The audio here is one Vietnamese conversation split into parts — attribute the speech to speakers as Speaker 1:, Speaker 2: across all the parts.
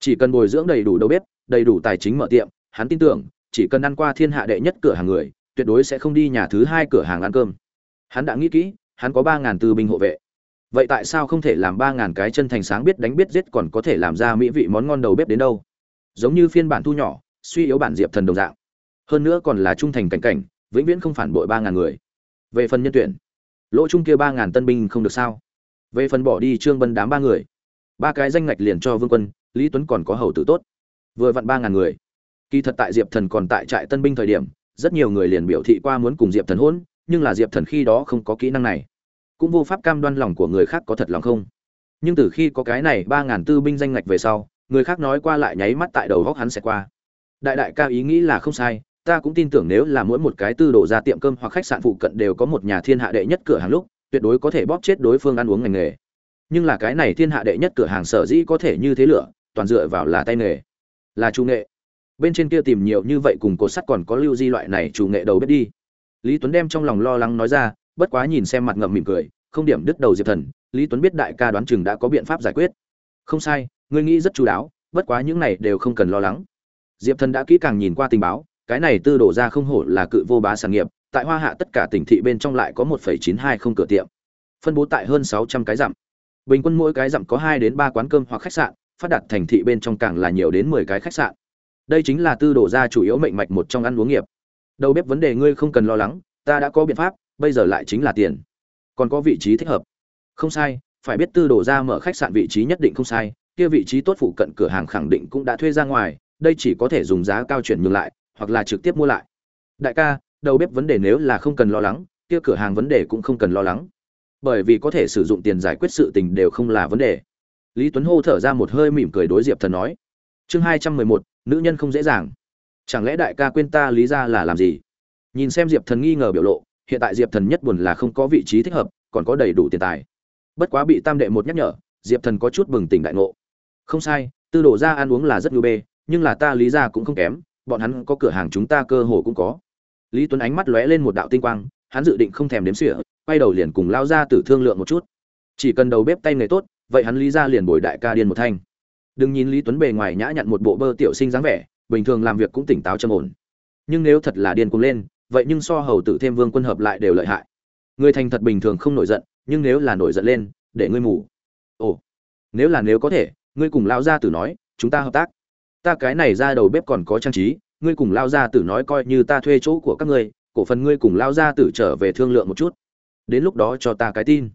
Speaker 1: chỉ cần bồi dưỡng đầy đủ đầu bếp, đầy đủ tài chính mở tiệm, hắn tin tưởng, chỉ cần ăn qua thiên hạ đệ nhất cửa hàng người, tuyệt đối sẽ không đi nhà thứ hai cửa hàng ăn cơm. Hắn đã nghĩ kỹ, hắn có ba ngàn tư binh hộ vệ. Vậy tại sao không thể làm ba ngàn cái chân thành sáng biết đánh biết giết còn có thể làm ra mỹ vị món ngon đầu bếp đến đâu? Giống như phiên bản thu nhỏ, suy yếu bản diệp thần đồng dạng. Hơn nữa còn là trung thành cảnh cảnh, vĩnh viễn không phản bội ba ngàn người. Về phần nhân tuyển, lỗ trung kia ba ngàn tân binh không được sao? Về phần bỏ đi trương bân đám ba người, ba cái danh ngạch liền cho vương quân lý tuấn còn có hầu tử tốt. Vừa vặn ba ngàn người. Kỳ thật tại diệp thần còn tại trại tân binh thời điểm, rất nhiều người liền biểu thị qua muốn cùng diệp thần hôn, nhưng là diệp thần khi đó không có kỹ năng này. Cũng vô pháp cam đoan lòng của người khác có thật lòng không. Nhưng từ khi có cái này ba ngàn tư binh danh ngạch về sau, người khác nói qua lại nháy mắt tại đầu góc hắn sẽ qua. Đại đại ca ý nghĩ là không sai, ta cũng tin tưởng nếu là mỗi một cái tư đổ ra tiệm cơm hoặc khách sạn phụ cận đều có một nhà thiên hạ đệ nhất cửa hàng lúc, tuyệt đối có thể bóp chết đối phương ăn uống ngành nghề. Nhưng là cái này thiên hạ đệ nhất cửa hàng sở dĩ có thể như thế lửa toàn dựa vào là tay nghề, là chủ nghệ. Bên trên kia tìm nhiều như vậy cùng cột sắt còn có lưu di loại này chủ nghệ đầu bếp đi. Lý tuấn đem trong lòng lo lắng nói ra, bất quá nhìn xem mặt ngậm mỉm cười, không điểm đứt đầu diệp thần, lý tuấn biết đại ca đoán chừng đã có biện pháp giải quyết. Không sai, ngươi nghĩ rất chú đáo, bất quá những này đều không cần lo lắng. Diệp thần đã kỹ càng nhìn qua tình báo, cái này tư đổ ra không hổ là cự vô bá sản nghiệp, tại hoa hạ tất cả tỉnh thị bên trong lại có một chín hai không cửa tiệm. Phân bố tại hơn sáu trăm cái dặm. Bình quân mỗi cái dặm có hai đến ba quán cơm hoặc khách sạn phát đạt thành thị bên trong càng là nhiều đến mười cái khách sạn. Đây chính là tư đổ ra chủ yếu mệnh mạch một trong ăn uống nghiệp. Đầu bếp vấn đề ngươi không cần lo lắng, ta đã có biện pháp, bây giờ lại chính là tiền. Còn có vị trí thích hợp. Không sai, phải biết tư đổ ra mở khách sạn vị trí nhất định không sai, kia vị trí tốt phụ cận cửa hàng khẳng định cũng đã thuê ra ngoài, đây chỉ có thể dùng giá cao chuyển nhượng lại, hoặc là trực tiếp mua lại. Đại ca, đầu bếp vấn đề nếu là không cần lo lắng, kia cửa hàng vấn đề cũng không cần lo lắng. Bởi vì có thể sử dụng tiền giải quyết sự tình đều không là vấn đề lý tuấn hô thở ra một hơi mỉm cười đối diệp thần nói, chương hai trăm mười một, nữ nhân không dễ dàng. Chẳng lẽ đại ca quên ta lý ra là làm gì? Nhìn xem diệp thần nghi ngờ biểu lộ, hiện tại diệp thần nhất buồn là không có vị trí thích hợp, còn có đầy đủ tiền tài. Bất quá bị tam đệ một nhắc nhở, diệp thần có chút bừng tỉnh đại ngộ. Không sai, tư đồ ra ăn uống là rất ưu bê, nhưng là ta lý ra cũng không kém, bọn hắn có cửa hàng chúng ta cơ hồ cũng có. Lý tuấn ánh mắt lóe lên một đạo tinh quang, hắn dự định không thèm đếm xỉa, quay đầu liền cùng lao ra tử thương lượng một chút. Chỉ cần đầu bếp tay nghề tốt vậy hắn lý ra liền bồi đại ca điên một thanh. Đừng nhìn lý tuấn bề ngoài nhã nhặn một bộ bơ tiểu sinh dáng vẻ, bình thường làm việc cũng tỉnh táo châm ổn. Nhưng nếu thật là điên cuồng lên, vậy nhưng so hầu tử thêm vương quân hợp lại đều lợi hại. Người thành thật bình thường không nổi giận, nhưng nếu là nổi giận lên, để ngươi mù. Ồ, nếu là nếu có thể, ngươi cùng lao gia tử nói, chúng ta hợp tác. Ta cái này ra đầu bếp còn có trang trí, ngươi cùng lao gia tử nói coi như ta thuê chỗ của các ngươi, cổ phần ngươi cùng lao gia tử trở về thương lượng một chút. Đến lúc đó cho ta cái tin.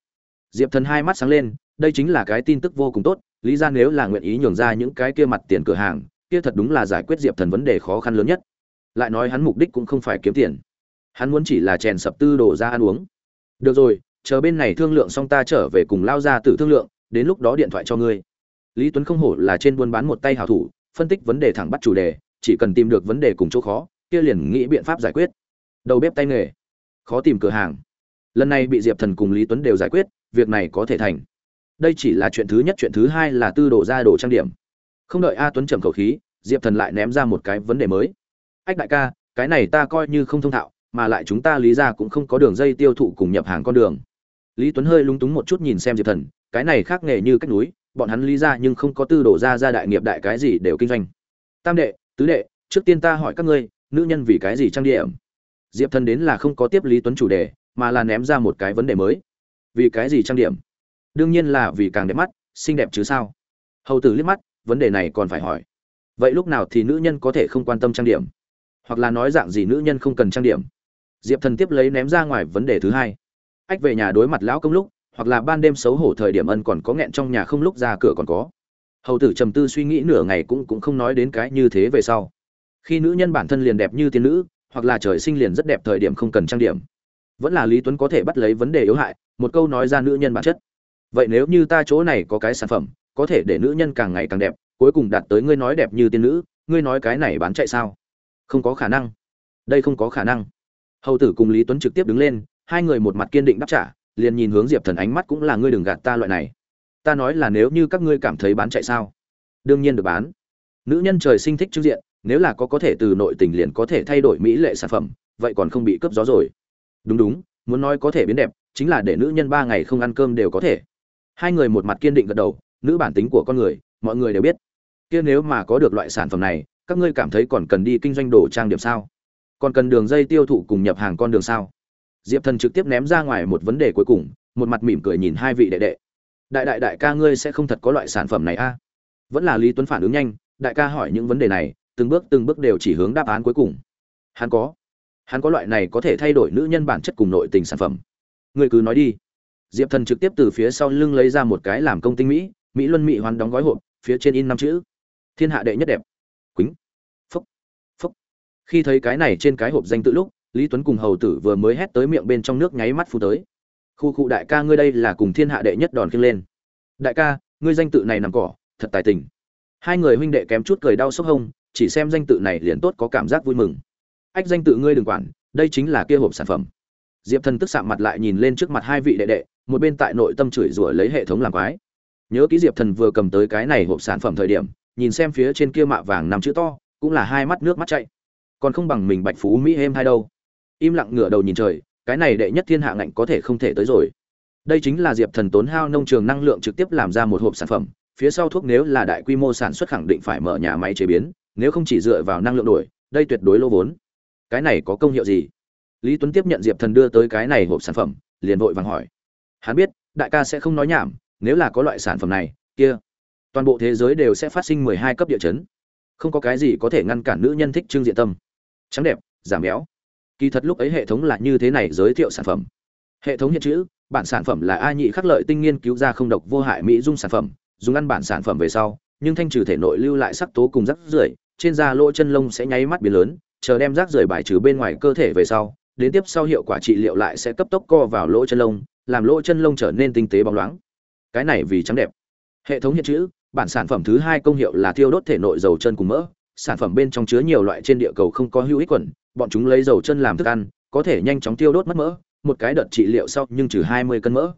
Speaker 1: Diệp thần hai mắt sáng lên đây chính là cái tin tức vô cùng tốt, lý ra nếu là nguyện ý nhường ra những cái kia mặt tiền cửa hàng, kia thật đúng là giải quyết diệp thần vấn đề khó khăn lớn nhất. Lại nói hắn mục đích cũng không phải kiếm tiền. Hắn muốn chỉ là chèn sập tư đồ ra ăn uống. Được rồi, chờ bên này thương lượng xong ta trở về cùng lao ra từ thương lượng, đến lúc đó điện thoại cho ngươi. Lý tuấn không hổ là trên buôn bán một tay hảo thủ, phân tích vấn đề thẳng bắt chủ đề, chỉ cần tìm được vấn đề cùng chỗ khó, kia liền nghĩ biện pháp giải quyết. Đầu bếp tay nghề. Khó tìm cửa hàng. Lần này bị diệp thần cùng lý tuấn đều giải quyết, việc này có thể thành đây chỉ là chuyện thứ nhất, chuyện thứ hai là tư đồ ra đồ trang điểm. Không đợi a tuấn trầm khẩu khí, diệp thần lại ném ra một cái vấn đề mới. Ách đại ca, cái này ta coi như không thông thạo, mà lại chúng ta lý ra cũng không có đường dây tiêu thụ cùng nhập hàng con đường. Lý tuấn hơi lung túng một chút nhìn xem diệp thần, cái này khác nghề như cách núi, bọn hắn lý ra nhưng không có tư đồ ra ra đại nghiệp đại cái gì đều kinh doanh. Tam đệ, tứ đệ, trước tiên ta hỏi các ngươi, nữ nhân vì cái gì trang điểm? Diệp thần đến là không có tiếp lý tuấn chủ đề, mà là ném ra một cái vấn đề mới. Vì cái gì trang điểm? Đương nhiên là vì càng đẹp mắt, xinh đẹp chứ sao? Hầu tử liếc mắt, vấn đề này còn phải hỏi. Vậy lúc nào thì nữ nhân có thể không quan tâm trang điểm? Hoặc là nói dạng gì nữ nhân không cần trang điểm? Diệp thần tiếp lấy ném ra ngoài vấn đề thứ hai. Ách về nhà đối mặt lão công lúc, hoặc là ban đêm xấu hổ thời điểm ân còn có nghẹn trong nhà không lúc ra cửa còn có. Hầu tử trầm tư suy nghĩ nửa ngày cũng cũng không nói đến cái như thế về sau. Khi nữ nhân bản thân liền đẹp như tiên nữ, hoặc là trời sinh liền rất đẹp thời điểm không cần trang điểm. Vẫn là lý tuấn có thể bắt lấy vấn đề yếu hại, một câu nói ra nữ nhân bản chất vậy nếu như ta chỗ này có cái sản phẩm, có thể để nữ nhân càng ngày càng đẹp, cuối cùng đạt tới ngươi nói đẹp như tiên nữ, ngươi nói cái này bán chạy sao? Không có khả năng. Đây không có khả năng. Hầu tử cùng lý tuấn trực tiếp đứng lên, hai người một mặt kiên định đáp trả, liền nhìn hướng diệp thần ánh mắt cũng là ngươi đừng gạt ta loại này. Ta nói là nếu như các ngươi cảm thấy bán chạy sao? Đương nhiên được bán. Nữ nhân trời sinh thích trước diện, nếu là có có thể từ nội tình liền có thể thay đổi mỹ lệ sản phẩm, vậy còn không bị cướp gió rồi. Đúng đúng, muốn nói có thể biến đẹp, chính là để nữ nhân ba ngày không ăn cơm đều có thể hai người một mặt kiên định gật đầu, nữ bản tính của con người, mọi người đều biết. Kia nếu mà có được loại sản phẩm này, các ngươi cảm thấy còn cần đi kinh doanh đồ trang điểm sao? Còn cần đường dây tiêu thụ cùng nhập hàng con đường sao? Diệp thần trực tiếp ném ra ngoài một vấn đề cuối cùng, một mặt mỉm cười nhìn hai vị đệ đệ. Đại đại đại ca ngươi sẽ không thật có loại sản phẩm này a? Vẫn là lý tuấn phản ứng nhanh, đại ca hỏi những vấn đề này, từng bước từng bước đều chỉ hướng đáp án cuối cùng. Hắn có. Hắn có loại này có thể thay đổi nữ nhân bản chất cùng nội tình sản phẩm. Ngươi cứ nói đi diệp thần trực tiếp từ phía sau lưng lấy ra một cái làm công tinh mỹ mỹ luân mỹ hoán đóng gói hộp, phía trên in năm chữ. Thiên hạ đệ nhất đẹp. Quýnh. Phúc. Phúc. Khi thấy cái này trên cái hộp danh tự lúc, lý tuấn cùng hầu tử vừa mới hét tới miệng bên trong nước nháy mắt phù tới. Khu cụ đại ca ngươi đây là cùng thiên hạ đệ nhất đòn khiêng lên. Đại ca, ngươi danh tự này nằm cỏ, thật tài tình. Hai người huynh đệ kém chút cười đau sốc hông, chỉ xem danh tự này liền tốt có cảm giác vui mừng. Ách danh tự ngươi đừng quản, đây chính là kia hộp sản phẩm diệp thần tức sạm mặt lại nhìn lên trước mặt hai vị đệ đệ, một bên tại nội tâm chửi rủa lấy hệ thống làm quái. Nhớ ký diệp thần vừa cầm tới cái này hộp sản phẩm thời điểm, nhìn xem phía trên kia mạ vàng nằm chữ to, cũng là hai mắt nước mắt chạy còn không bằng mình bạch phú mỹ êm hai đâu. Im lặng ngửa đầu nhìn trời, cái này đệ nhất thiên hạ ngạnh có thể không thể tới rồi. Đây chính là diệp thần tốn hao nông trường năng lượng trực tiếp làm ra một hộp sản phẩm, phía sau thuốc nếu là đại quy mô sản xuất khẳng định phải mở nhà máy chế biến, nếu không chỉ dựa vào năng lượng đổi, đây tuyệt đối lô vốn. Cái này có công hiệu gì? Lý tuấn tiếp nhận diệp thần đưa tới cái này hộp sản phẩm, liền vội vàng hỏi. Hắn biết, đại ca sẽ không nói nhảm, nếu là có loại sản phẩm này, kia, toàn bộ thế giới đều sẽ phát sinh mười hai cấp địa chấn. Không có cái gì có thể ngăn cản nữ nhân thích trưng diện tâm. Trắng đẹp, giảm béo. Kỳ thật lúc ấy hệ thống là như thế này giới thiệu sản phẩm. Hệ thống hiện chữ, bản sản phẩm là a nhị khắc lợi tinh nghiên cứu ra không độc vô hại mỹ dung sản phẩm, dùng ăn bản sản phẩm về sau, nhưng thanh trừ thể nội lưu lại sắc tố cùng rắc rưởi, trên da lỗ chân lông sẽ nháy mắt biến lớn, chờ đem rác rưởi bài trừ bên ngoài cơ thể về sau đến tiếp sau hiệu quả trị liệu lại sẽ cấp tốc co vào lỗ chân lông, làm lỗ chân lông trở nên tinh tế bóng loáng. Cái này vì trắng đẹp. Hệ thống hiện chữ, bản sản phẩm thứ hai công hiệu là thiêu đốt thể nội dầu chân cùng mỡ. Sản phẩm bên trong chứa nhiều loại trên địa cầu không có hữu ích quẩn, bọn chúng lấy dầu chân làm thức ăn, có thể nhanh chóng tiêu đốt mất mỡ, một cái đợt trị liệu sau nhưng trừ hai mươi cân mỡ.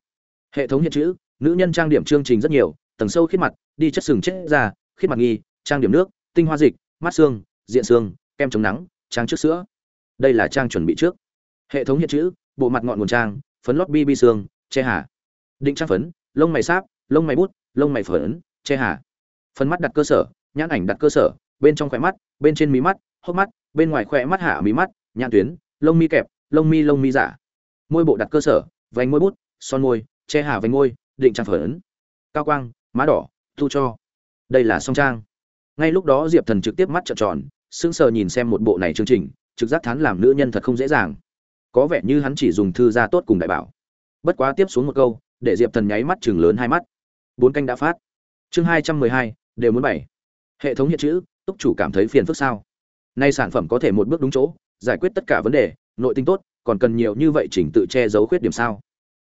Speaker 1: Hệ thống hiện chữ, nữ nhân trang điểm chương trình rất nhiều, tầng sâu khiết mặt, đi chất sừng chết ra khiết mặt nghi, trang điểm nước, tinh hoa dịch, mắt xương, diện xương, kem chống nắng, trang trước sữa. Đây là trang chuẩn bị trước hệ thống hiện chữ, bộ mặt ngọn nguồn trang, phấn lót bi bi xương, che hà. Định trang phấn, lông mày sáp, lông mày bút, lông mày phấn, che hà. Phấn mắt đặt cơ sở, nhãn ảnh đặt cơ sở, bên trong khỏe mắt, bên trên mí mắt, hốc mắt, bên ngoài khỏe mắt hạ mí mắt, nhãn tuyến, lông mi kẹp, lông mi lông mi giả. Môi bộ đặt cơ sở, vành môi bút, son môi, che hà vành môi, định trang phấn. Cao quang, má đỏ, thu cho. Đây là song trang. Ngay lúc đó diệp thần trực tiếp mắt trợn tròn, sững sờ nhìn xem một bộ này chương trình, trực giác thán làm nữ nhân thật không dễ dàng có vẻ như hắn chỉ dùng thư gia tốt cùng đại bảo. Bất quá tiếp xuống một câu, để diệp thần nháy mắt chừng lớn hai mắt. Bốn canh đã phát. Chương hai trăm mười hai, đều muốn bảy. Hệ thống hiện chữ, túc chủ cảm thấy phiền phức sao? Nay sản phẩm có thể một bước đúng chỗ, giải quyết tất cả vấn đề, nội tinh tốt, còn cần nhiều như vậy chỉnh tự che giấu khuyết điểm sao?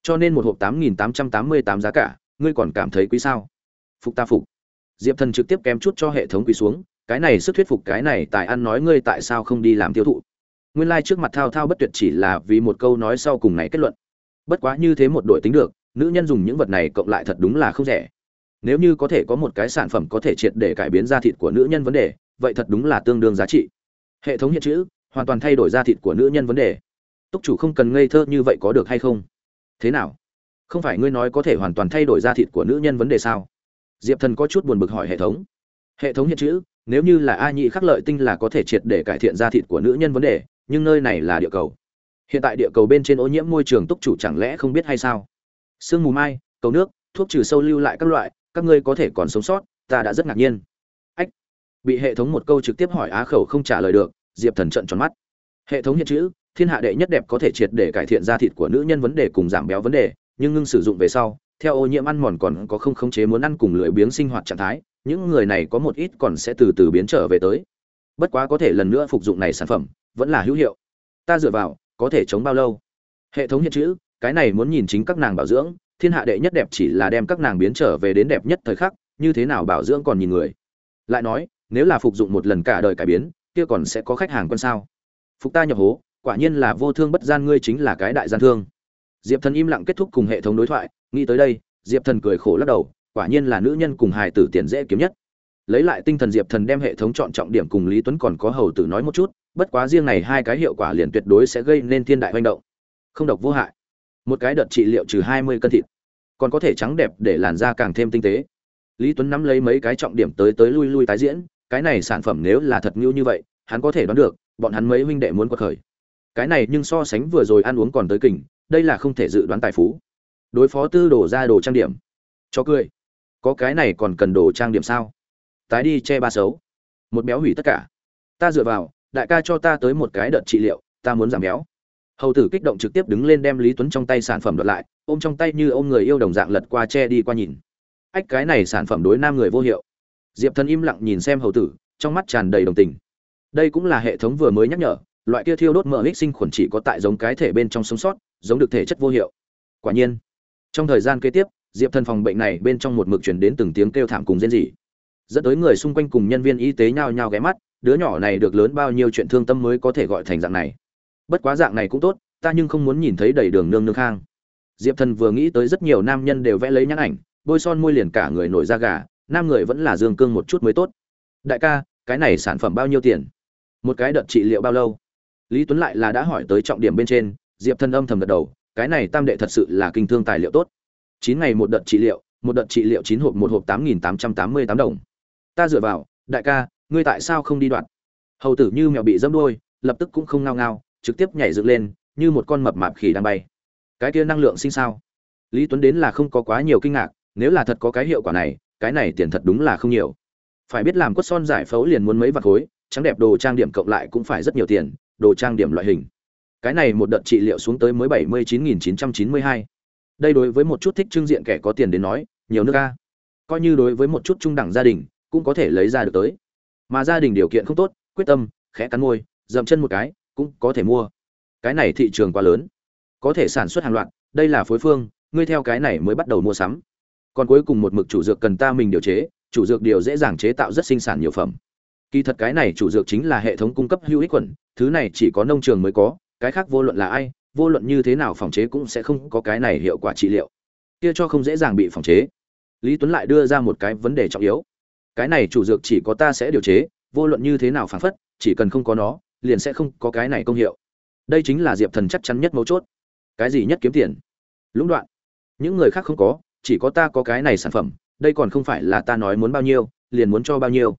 Speaker 1: Cho nên một hộp tám nghìn tám trăm tám mươi tám giá cả, ngươi còn cảm thấy quý sao? Phục ta phục. Diệp thần trực tiếp kém chút cho hệ thống quý xuống, cái này sức thuyết phục, cái này tại ăn nói ngươi tại sao không đi làm tiêu thụ? Nguyên lai trước mặt thao thao bất tuyệt chỉ là vì một câu nói sau cùng này kết luận. Bất quá như thế một đội tính được, nữ nhân dùng những vật này cộng lại thật đúng là không rẻ. Nếu như có thể có một cái sản phẩm có thể triệt để cải biến da thịt của nữ nhân vấn đề, vậy thật đúng là tương đương giá trị. Hệ thống hiện chữ, hoàn toàn thay đổi da thịt của nữ nhân vấn đề. Túc chủ không cần ngây thơ như vậy có được hay không? Thế nào? Không phải ngươi nói có thể hoàn toàn thay đổi da thịt của nữ nhân vấn đề sao? Diệp thần có chút buồn bực hỏi hệ thống. Hệ thống hiện chữ, nếu như là a nhị khắc lợi tinh là có thể triệt để cải thiện da thịt của nữ nhân vấn đề nhưng nơi này là địa cầu. Hiện tại địa cầu bên trên ô nhiễm môi trường túc chủ chẳng lẽ không biết hay sao? Sương mù mai, cầu nước, thuốc trừ sâu lưu lại các loại, các ngươi có thể còn sống sót, ta đã rất ngạc nhiên. Ách! Bị hệ thống một câu trực tiếp hỏi á khẩu không trả lời được, diệp thần trận tròn mắt. Hệ thống hiện chữ, thiên hạ đệ nhất đẹp có thể triệt để cải thiện da thịt của nữ nhân vấn đề cùng giảm béo vấn đề, nhưng ngưng sử dụng về sau, theo ô nhiễm ăn mòn còn có không khống chế muốn ăn cùng lười biếng sinh hoạt trạng thái, những người này có một ít còn sẽ từ từ biến trở về tới. Bất quá có thể lần nữa phục dụng này sản phẩm vẫn là hữu hiệu. Ta dựa vào, có thể chống bao lâu? Hệ thống hiện chữ, cái này muốn nhìn chính các nàng bảo dưỡng, thiên hạ đệ nhất đẹp chỉ là đem các nàng biến trở về đến đẹp nhất thời khắc, như thế nào bảo dưỡng còn nhìn người? Lại nói, nếu là phục dụng một lần cả đời cải biến, kia còn sẽ có khách hàng quân sao? Phục ta nhập hố, quả nhiên là vô thương bất gian ngươi chính là cái đại gian thương. Diệp thần im lặng kết thúc cùng hệ thống đối thoại, nghĩ tới đây, diệp thần cười khổ lắc đầu, quả nhiên là nữ nhân cùng hài tử tiền dễ kiếm nhất. Lấy lại tinh thần diệp thần đem hệ thống chọn trọng điểm cùng lý tuấn còn có hầu tử nói một chút bất quá riêng này hai cái hiệu quả liền tuyệt đối sẽ gây nên thiên đại hoành động. Không độc vô hại. Một cái đợt trị liệu trừ hai mươi cân thịt, còn có thể trắng đẹp để làn da càng thêm tinh tế. Lý tuấn nắm lấy mấy cái trọng điểm tới tới lui lui tái diễn, cái này sản phẩm nếu là thật ngưu như vậy, hắn có thể đoán được, bọn hắn mấy huynh đệ muốn quật khởi. Cái này nhưng so sánh vừa rồi ăn uống còn tới kình đây là không thể dự đoán tài phú. Đối phó tư đổ ra đồ trang điểm. Cho cười. Có cái này còn cần đồ trang điểm sao? Tái đi che ba xấu. Một béo hủy tất cả. Ta dựa vào đại ca cho ta tới một cái đợt trị liệu, ta muốn giảm béo. Hầu tử kích động trực tiếp đứng lên đem lý tuấn trong tay sản phẩm đoạt lại, ôm trong tay như ôm người yêu đồng dạng lật qua che đi qua nhìn. Ách, cái này sản phẩm đối nam người vô hiệu. Diệp thần im lặng nhìn xem hầu tử, trong mắt tràn đầy đồng tình. Đây cũng là hệ thống vừa mới nhắc nhở, loại kia thiêu đốt mỡ hích sinh khuẩn chỉ có tại giống cái thể bên trong sống sót, giống được thể chất vô hiệu. Quả nhiên, trong thời gian kế tiếp, diệp thần phòng bệnh này bên trong một mực chuyển đến từng tiếng kêu thảm cùng rên rỉ. Dẫn tới người xung quanh cùng nhân viên y tế nhao nhao ghé mắt đứa nhỏ này được lớn bao nhiêu chuyện thương tâm mới có thể gọi thành dạng này. Bất quá dạng này cũng tốt, ta nhưng không muốn nhìn thấy đầy đường nương nương khang. Diệp thần vừa nghĩ tới rất nhiều nam nhân đều vẽ lấy nhãn ảnh, bôi son môi liền cả người nổi da gà, nam người vẫn là dương cương một chút mới tốt. Đại ca, cái này sản phẩm bao nhiêu tiền? Một cái đợt trị liệu bao lâu? Lý tuấn lại là đã hỏi tới trọng điểm bên trên, diệp thần âm thầm gật đầu, cái này tam đệ thật sự là kinh thương tài liệu tốt. Chín ngày một đợt trị liệu, một đợt trị liệu chín hộp, một hộp tám nghìn tám trăm tám mươi tám đồng. Ta dựa vào, đại ca ngươi tại sao không đi đoạn hầu tử như mèo bị dẫm đuôi, lập tức cũng không ngao ngao, trực tiếp nhảy dựng lên, như một con mập mạp khỉ đang bay. Cái kia năng lượng sinh sao? Lý tuấn đến là không có quá nhiều kinh ngạc, nếu là thật có cái hiệu quả này, cái này tiền thật đúng là không nhiều. Phải biết làm quất son giải phẫu liền muốn mấy vạt khối, trắng đẹp đồ trang điểm cộng lại cũng phải rất nhiều tiền, đồ trang điểm loại hình. Cái này một đợt trị liệu xuống tới mới bảy mươi chín nghìn chín trăm chín mươi hai. Đây đối với một chút thích trưng diện kẻ có tiền đến nói, nhiều nước ca coi như đối với một chút trung đẳng gia đình, cũng có thể lấy ra được tới mà gia đình điều kiện không tốt, quyết tâm, khẽ cắn môi, dậm chân một cái, cũng có thể mua. Cái này thị trường quá lớn. Có thể sản xuất hàng loạt, đây là phối phương, ngươi theo cái này mới bắt đầu mua sắm. Còn cuối cùng một mực chủ dược cần ta mình điều chế, chủ dược điều dễ dàng chế tạo rất sinh sản nhiều phẩm. Kỳ thật cái này chủ dược chính là hệ thống cung cấp hữu ích quẩn, thứ này chỉ có nông trường mới có, cái khác vô luận là ai, vô luận như thế nào phòng chế cũng sẽ không có cái này hiệu quả trị liệu. Kia cho không dễ dàng bị phòng chế. Lý tuấn lại đưa ra một cái vấn đề trọng yếu cái này chủ dược chỉ có ta sẽ điều chế, vô luận như thế nào phản phất, chỉ cần không có nó, liền sẽ không có cái này công hiệu. Đây chính là diệp thần chắc chắn nhất mấu chốt. Cái gì nhất kiếm tiền? Lũng đoạn. Những người khác không có, chỉ có ta có cái này sản phẩm, đây còn không phải là ta nói muốn bao nhiêu, liền muốn cho bao nhiêu.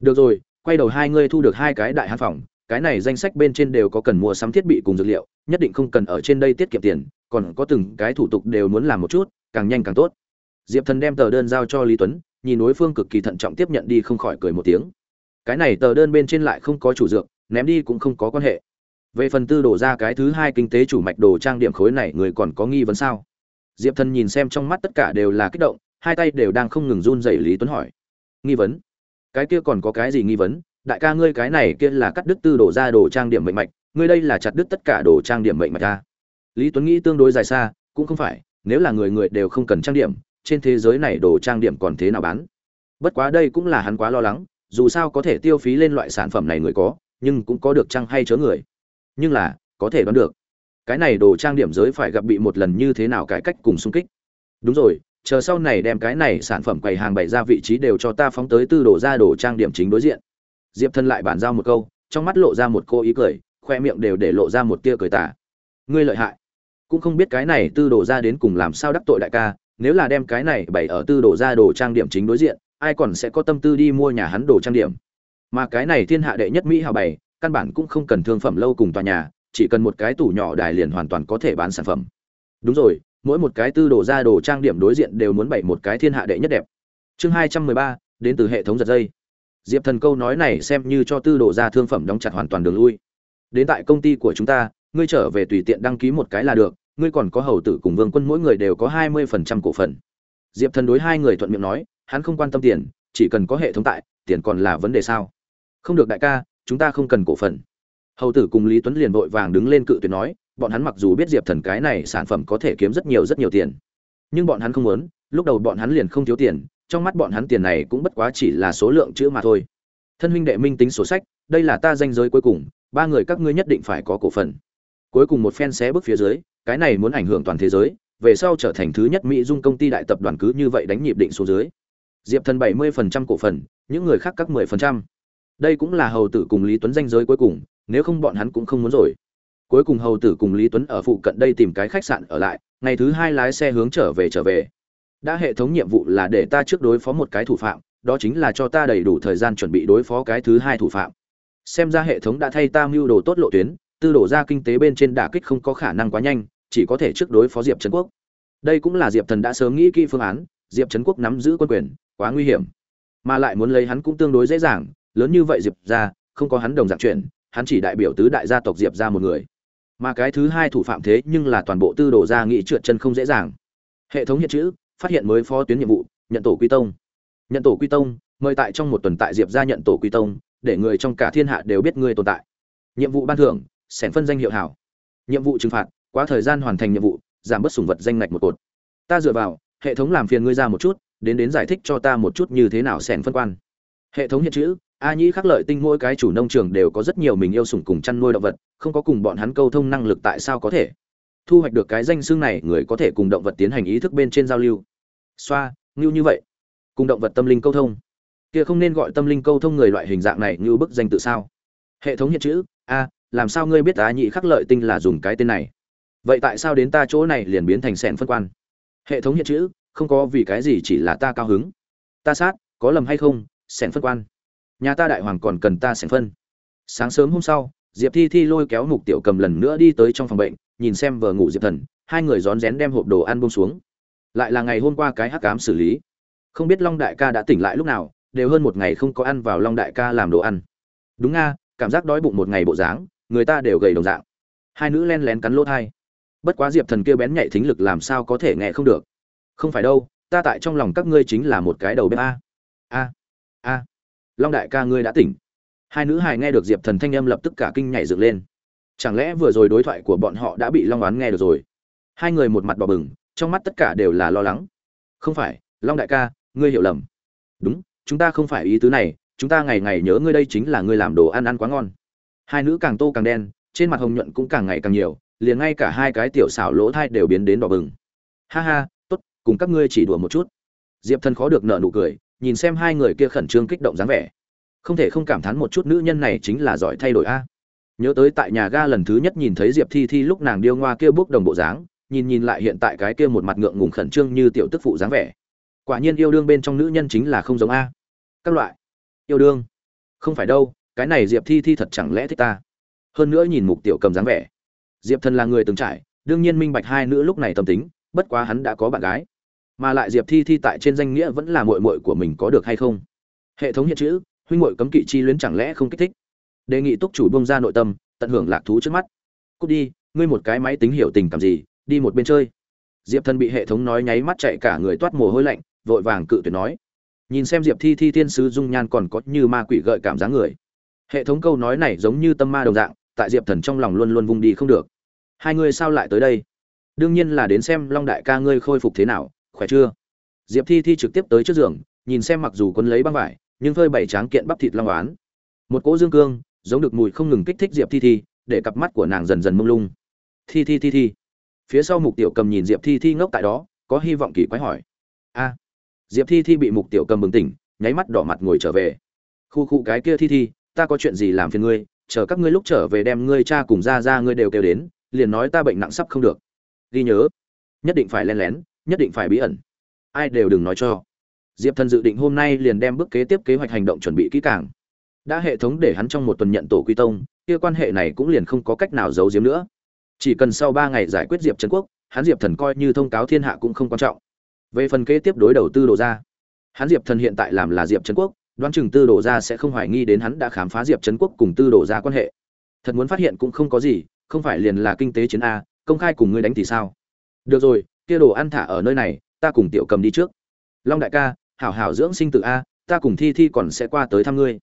Speaker 1: Được rồi, quay đầu hai ngươi thu được hai cái đại hàn phòng, cái này danh sách bên trên đều có cần mua sắm thiết bị cùng dược liệu, nhất định không cần ở trên đây tiết kiệm tiền, còn có từng cái thủ tục đều muốn làm một chút, càng nhanh càng tốt. Diệp thần đem tờ đơn giao cho lý tuấn nhìn đối phương cực kỳ thận trọng tiếp nhận đi không khỏi cười một tiếng. Cái này tờ đơn bên trên lại không có chủ dược, ném đi cũng không có quan hệ. Về phần tư đổ ra cái thứ hai kinh tế chủ mạch đồ trang điểm khối này, người còn có nghi vấn sao? Diệp thần nhìn xem trong mắt tất cả đều là kích động, hai tay đều đang không ngừng run rẩy lý tuấn hỏi. Nghi vấn? Cái kia còn có cái gì nghi vấn? Đại ca ngươi cái này kia là cắt đứt tư đổ ra đồ trang điểm mệnh mạch, ngươi đây là chặt đứt tất cả đồ trang điểm mệnh mạch ta. Lý tuấn nghĩ tương đối dài xa, cũng không phải, nếu là người người đều không cần trang điểm trên thế giới này đồ trang điểm còn thế nào bán? Bất quá đây cũng là hắn quá lo lắng, dù sao có thể tiêu phí lên loại sản phẩm này người có, nhưng cũng có được chăng hay chớ người. Nhưng là, có thể đoán được. Cái này đồ trang điểm giới phải gặp bị một lần như thế nào cải cách cùng xung kích. Đúng rồi, chờ sau này đem cái này sản phẩm quầy hàng bày ra vị trí đều cho ta phóng tới tư đồ ra đồ trang điểm chính đối diện. Diệp thân lại bản giao một câu, trong mắt lộ ra một cô ý cười, khoe miệng đều để lộ ra một tia cười tả ngươi lợi hại. Cũng không biết cái này tư đồ ra đến cùng làm sao đắc tội đại ca nếu là đem cái này bày ở tư đồ ra đồ trang điểm chính đối diện, ai còn sẽ có tâm tư đi mua nhà hắn đồ trang điểm? Mà cái này thiên hạ đệ nhất mỹ hào bày, căn bản cũng không cần thương phẩm lâu cùng tòa nhà, chỉ cần một cái tủ nhỏ đài liền hoàn toàn có thể bán sản phẩm. Đúng rồi, mỗi một cái tư đồ ra đồ trang điểm đối diện đều muốn bày một cái thiên hạ đệ nhất đẹp. Chương hai trăm mười ba, đến từ hệ thống giật dây. Diệp thần câu nói này xem như cho tư đồ ra thương phẩm đóng chặt hoàn toàn đường lui. Đến tại công ty của chúng ta, ngươi trở về tùy tiện đăng ký một cái là được ngươi còn có hầu tử cùng vương quân mỗi người đều có hai mươi phần trăm cổ phần. Diệp thần đối hai người thuận miệng nói, hắn không quan tâm tiền, chỉ cần có hệ thống tại, tiền còn là vấn đề sao? Không được đại ca, chúng ta không cần cổ phần. Hầu tử cùng lý tuấn liền vội vàng đứng lên cự tuyệt nói, bọn hắn mặc dù biết diệp thần cái này sản phẩm có thể kiếm rất nhiều rất nhiều tiền, nhưng bọn hắn không muốn, lúc đầu bọn hắn liền không thiếu tiền, trong mắt bọn hắn tiền này cũng bất quá chỉ là số lượng chữ mà thôi. Thân huynh đệ minh tính sổ sách, đây là ta danh giới cuối cùng, ba người các ngươi nhất định phải có cổ phần cuối cùng một phen xé bước phía dưới, cái này muốn ảnh hưởng toàn thế giới, về sau trở thành thứ nhất mỹ dung công ty đại tập đoàn cứ như vậy đánh nhịp định số dưới. Diệp thần bảy mươi phần trăm cổ phần, những người khác các mười phần trăm. Đây cũng là hầu tử cùng lý tuấn danh giới cuối cùng, nếu không bọn hắn cũng không muốn rồi. Cuối cùng hầu tử cùng lý tuấn ở phụ cận đây tìm cái khách sạn ở lại, ngày thứ hai lái xe hướng trở về trở về. Đã hệ thống nhiệm vụ là để ta trước đối phó một cái thủ phạm, đó chính là cho ta đầy đủ thời gian chuẩn bị đối phó cái thứ hai thủ phạm. Xem ra hệ thống đã thay ta mưu đồ tốt lộ tuyến tư đổ ra kinh tế bên trên đả kích không có khả năng quá nhanh, chỉ có thể trước đối phó diệp trấn quốc. Đây cũng là diệp thần đã sớm nghĩ kỹ phương án, diệp trấn quốc nắm giữ quân quyền, quá nguy hiểm. Mà lại muốn lấy hắn cũng tương đối dễ dàng, lớn như vậy diệp ra, không có hắn đồng dạng chuyện, hắn chỉ đại biểu tứ đại gia tộc diệp ra một người. Mà cái thứ hai thủ phạm thế nhưng là toàn bộ tư đồ ra nghĩ trượt chân không dễ dàng. Hệ thống hiện chữ, phát hiện mới phó tuyến nhiệm vụ, nhận tổ quy tông. Nhận tổ quy tông, mời tại trong một tuần tại diệp ra nhận tổ quy tông, để người trong cả thiên hạ đều biết ngươi tồn tại. Nhiệm vụ ban thưởng sẻn phân danh hiệu hảo. Nhiệm vụ trừng phạt, quá thời gian hoàn thành nhiệm vụ, giảm bớt sủng vật danh ngạch một cột. Ta dựa vào, hệ thống làm phiền ngươi ra một chút, đến đến giải thích cho ta một chút như thế nào sẻn phân quan. Hệ thống hiện chữ, a nhĩ khắc lợi tinh mỗi cái chủ nông trường đều có rất nhiều mình yêu sủng cùng chăn nuôi động vật, không có cùng bọn hắn câu thông năng lực tại sao có thể. Thu hoạch được cái danh xương này, người có thể cùng động vật tiến hành ý thức bên trên giao lưu. Xoa, ngưu như vậy. Cùng động vật tâm linh câu thông. Kia không nên gọi tâm linh câu thông người loại hình dạng này như bức danh tự sao. Hệ thống hiện chữ, a làm sao ngươi biết ta nhị khắc lợi tinh là dùng cái tên này? Vậy tại sao đến ta chỗ này liền biến thành sẻn phân quan? Hệ thống hiện chữ, không có vì cái gì chỉ là ta cao hứng. Ta sát, có lầm hay không sẻn phân quan. Nhà ta đại hoàng còn cần ta sẻn phân. Sáng sớm hôm sau, diệp thi thi lôi kéo mục tiểu cầm lần nữa đi tới trong phòng bệnh, nhìn xem vừa ngủ diệp thần, hai người rón rén đem hộp đồ ăn bông xuống. Lại là ngày hôm qua cái hắc cám xử lý. Không biết long đại ca đã tỉnh lại lúc nào, đều hơn một ngày không có ăn vào long đại ca làm đồ ăn. Đúng nga cảm giác đói bụng một ngày bộ dáng người ta đều gầy đồng dạng. Hai nữ len lén cắn lỗ thai. Bất quá diệp thần kia bén nhạy thính lực làm sao có thể nghe không được? Không phải đâu, ta tại trong lòng các ngươi chính là một cái đầu bếp a. A a. Long đại ca ngươi đã tỉnh. Hai nữ hài nghe được diệp thần thanh âm lập tức cả kinh nhảy dựng lên. Chẳng lẽ vừa rồi đối thoại của bọn họ đã bị long oán nghe được rồi? Hai người một mặt bỏ bừng, trong mắt tất cả đều là lo lắng. Không phải, long đại ca, ngươi hiểu lầm. Đúng, chúng ta không phải ý tứ này, chúng ta ngày ngày nhớ ngươi đây chính là ngươi làm đồ ăn ăn quá ngon hai nữ càng tô càng đen, trên mặt hồng nhuận cũng càng ngày càng nhiều, liền ngay cả hai cái tiểu xảo lỗ thai đều biến đến đỏ bừng. Ha ha, tốt, cùng các ngươi chỉ đùa một chút. Diệp thần khó được nợ nụ cười, nhìn xem hai người kia khẩn trương kích động dáng vẻ. Không thể không cảm thán một chút nữ nhân này chính là giỏi thay đổi a. Nhớ tới tại nhà ga lần thứ nhất nhìn thấy diệp thi thi lúc nàng điêu ngoa kia bước đồng bộ dáng, nhìn nhìn lại hiện tại cái kia một mặt ngượng ngùng khẩn trương như tiểu tức phụ dáng vẻ. Quả nhiên yêu đương bên trong nữ nhân chính là không giống a. Các loại. Yêu đương. Không phải đâu cái này diệp thi thi thật chẳng lẽ thích ta? Hơn nữa nhìn mục tiểu cầm dáng vẻ. Diệp thần là người từng trải, đương nhiên minh bạch hai nữ lúc này tâm tính, bất quá hắn đã có bạn gái. Mà lại diệp thi thi tại trên danh nghĩa vẫn là mội mội của mình có được hay không? Hệ thống hiện chữ, huynh mội cấm kỵ chi luyến chẳng lẽ không kích thích? Đề nghị túc chủ bông ra nội tâm, tận hưởng lạc thú trước mắt. Cút đi, ngươi một cái máy tính hiểu tình cảm gì, đi một bên chơi. Diệp thần bị hệ thống nói nháy mắt chạy cả người toát mồ hôi lạnh, vội vàng cự tuyệt nói. Nhìn xem diệp thi thi thiên sứ dung nhan còn có như ma quỷ gợi cảm giá người hệ thống câu nói này giống như tâm ma đồng dạng, tại diệp thần trong lòng luôn luôn vung đi không được. Hai ngươi sao lại tới đây? Đương nhiên là đến xem long đại ca ngươi khôi phục thế nào, khỏe chưa? Diệp thi thi trực tiếp tới trước giường, nhìn xem mặc dù quấn lấy băng vải, nhưng phơi bảy tráng kiện bắp thịt long oán. Một cỗ dương cương, giống được mùi không ngừng kích thích diệp thi thi, để cặp mắt của nàng dần dần mông lung. Thi thi thi thi. Phía sau mục tiểu cầm nhìn diệp thi thi ngốc tại đó, có hy vọng kỳ quái hỏi. A. Diệp thi thi bị mục tiểu cầm bừng tỉnh, nháy mắt đỏ mặt ngồi trở về. Khu khu cái kia thi thi ta có chuyện gì làm phiền ngươi, chờ các ngươi lúc trở về đem ngươi cha cùng ra ra ngươi đều kêu đến, liền nói ta bệnh nặng sắp không được. Ghi nhớ, nhất định phải len lén, nhất định phải bí ẩn. Ai đều đừng nói cho. Diệp thần dự định hôm nay liền đem bước kế tiếp kế hoạch hành động chuẩn bị kỹ càng. Đã hệ thống để hắn trong một tuần nhận tổ quy tông, kia quan hệ này cũng liền không có cách nào giấu giếm nữa. Chỉ cần sau ba ngày giải quyết diệp trấn quốc, hắn diệp thần coi như thông cáo thiên hạ cũng không quan trọng. Về phần kế tiếp đối đầu tư đồ ra, hắn diệp thần hiện tại làm là diệp trấn quốc đoán chừng tư đồ ra sẽ không hoài nghi đến hắn đã khám phá diệp trấn quốc cùng tư đồ ra quan hệ. Thật muốn phát hiện cũng không có gì, không phải liền là kinh tế chiến a, công khai cùng ngươi đánh thì sao? Được rồi, kia đồ ăn thả ở nơi này, ta cùng tiểu cầm đi trước. Long đại ca, hảo hảo dưỡng sinh tự a, ta cùng thi thi còn sẽ qua tới thăm ngươi.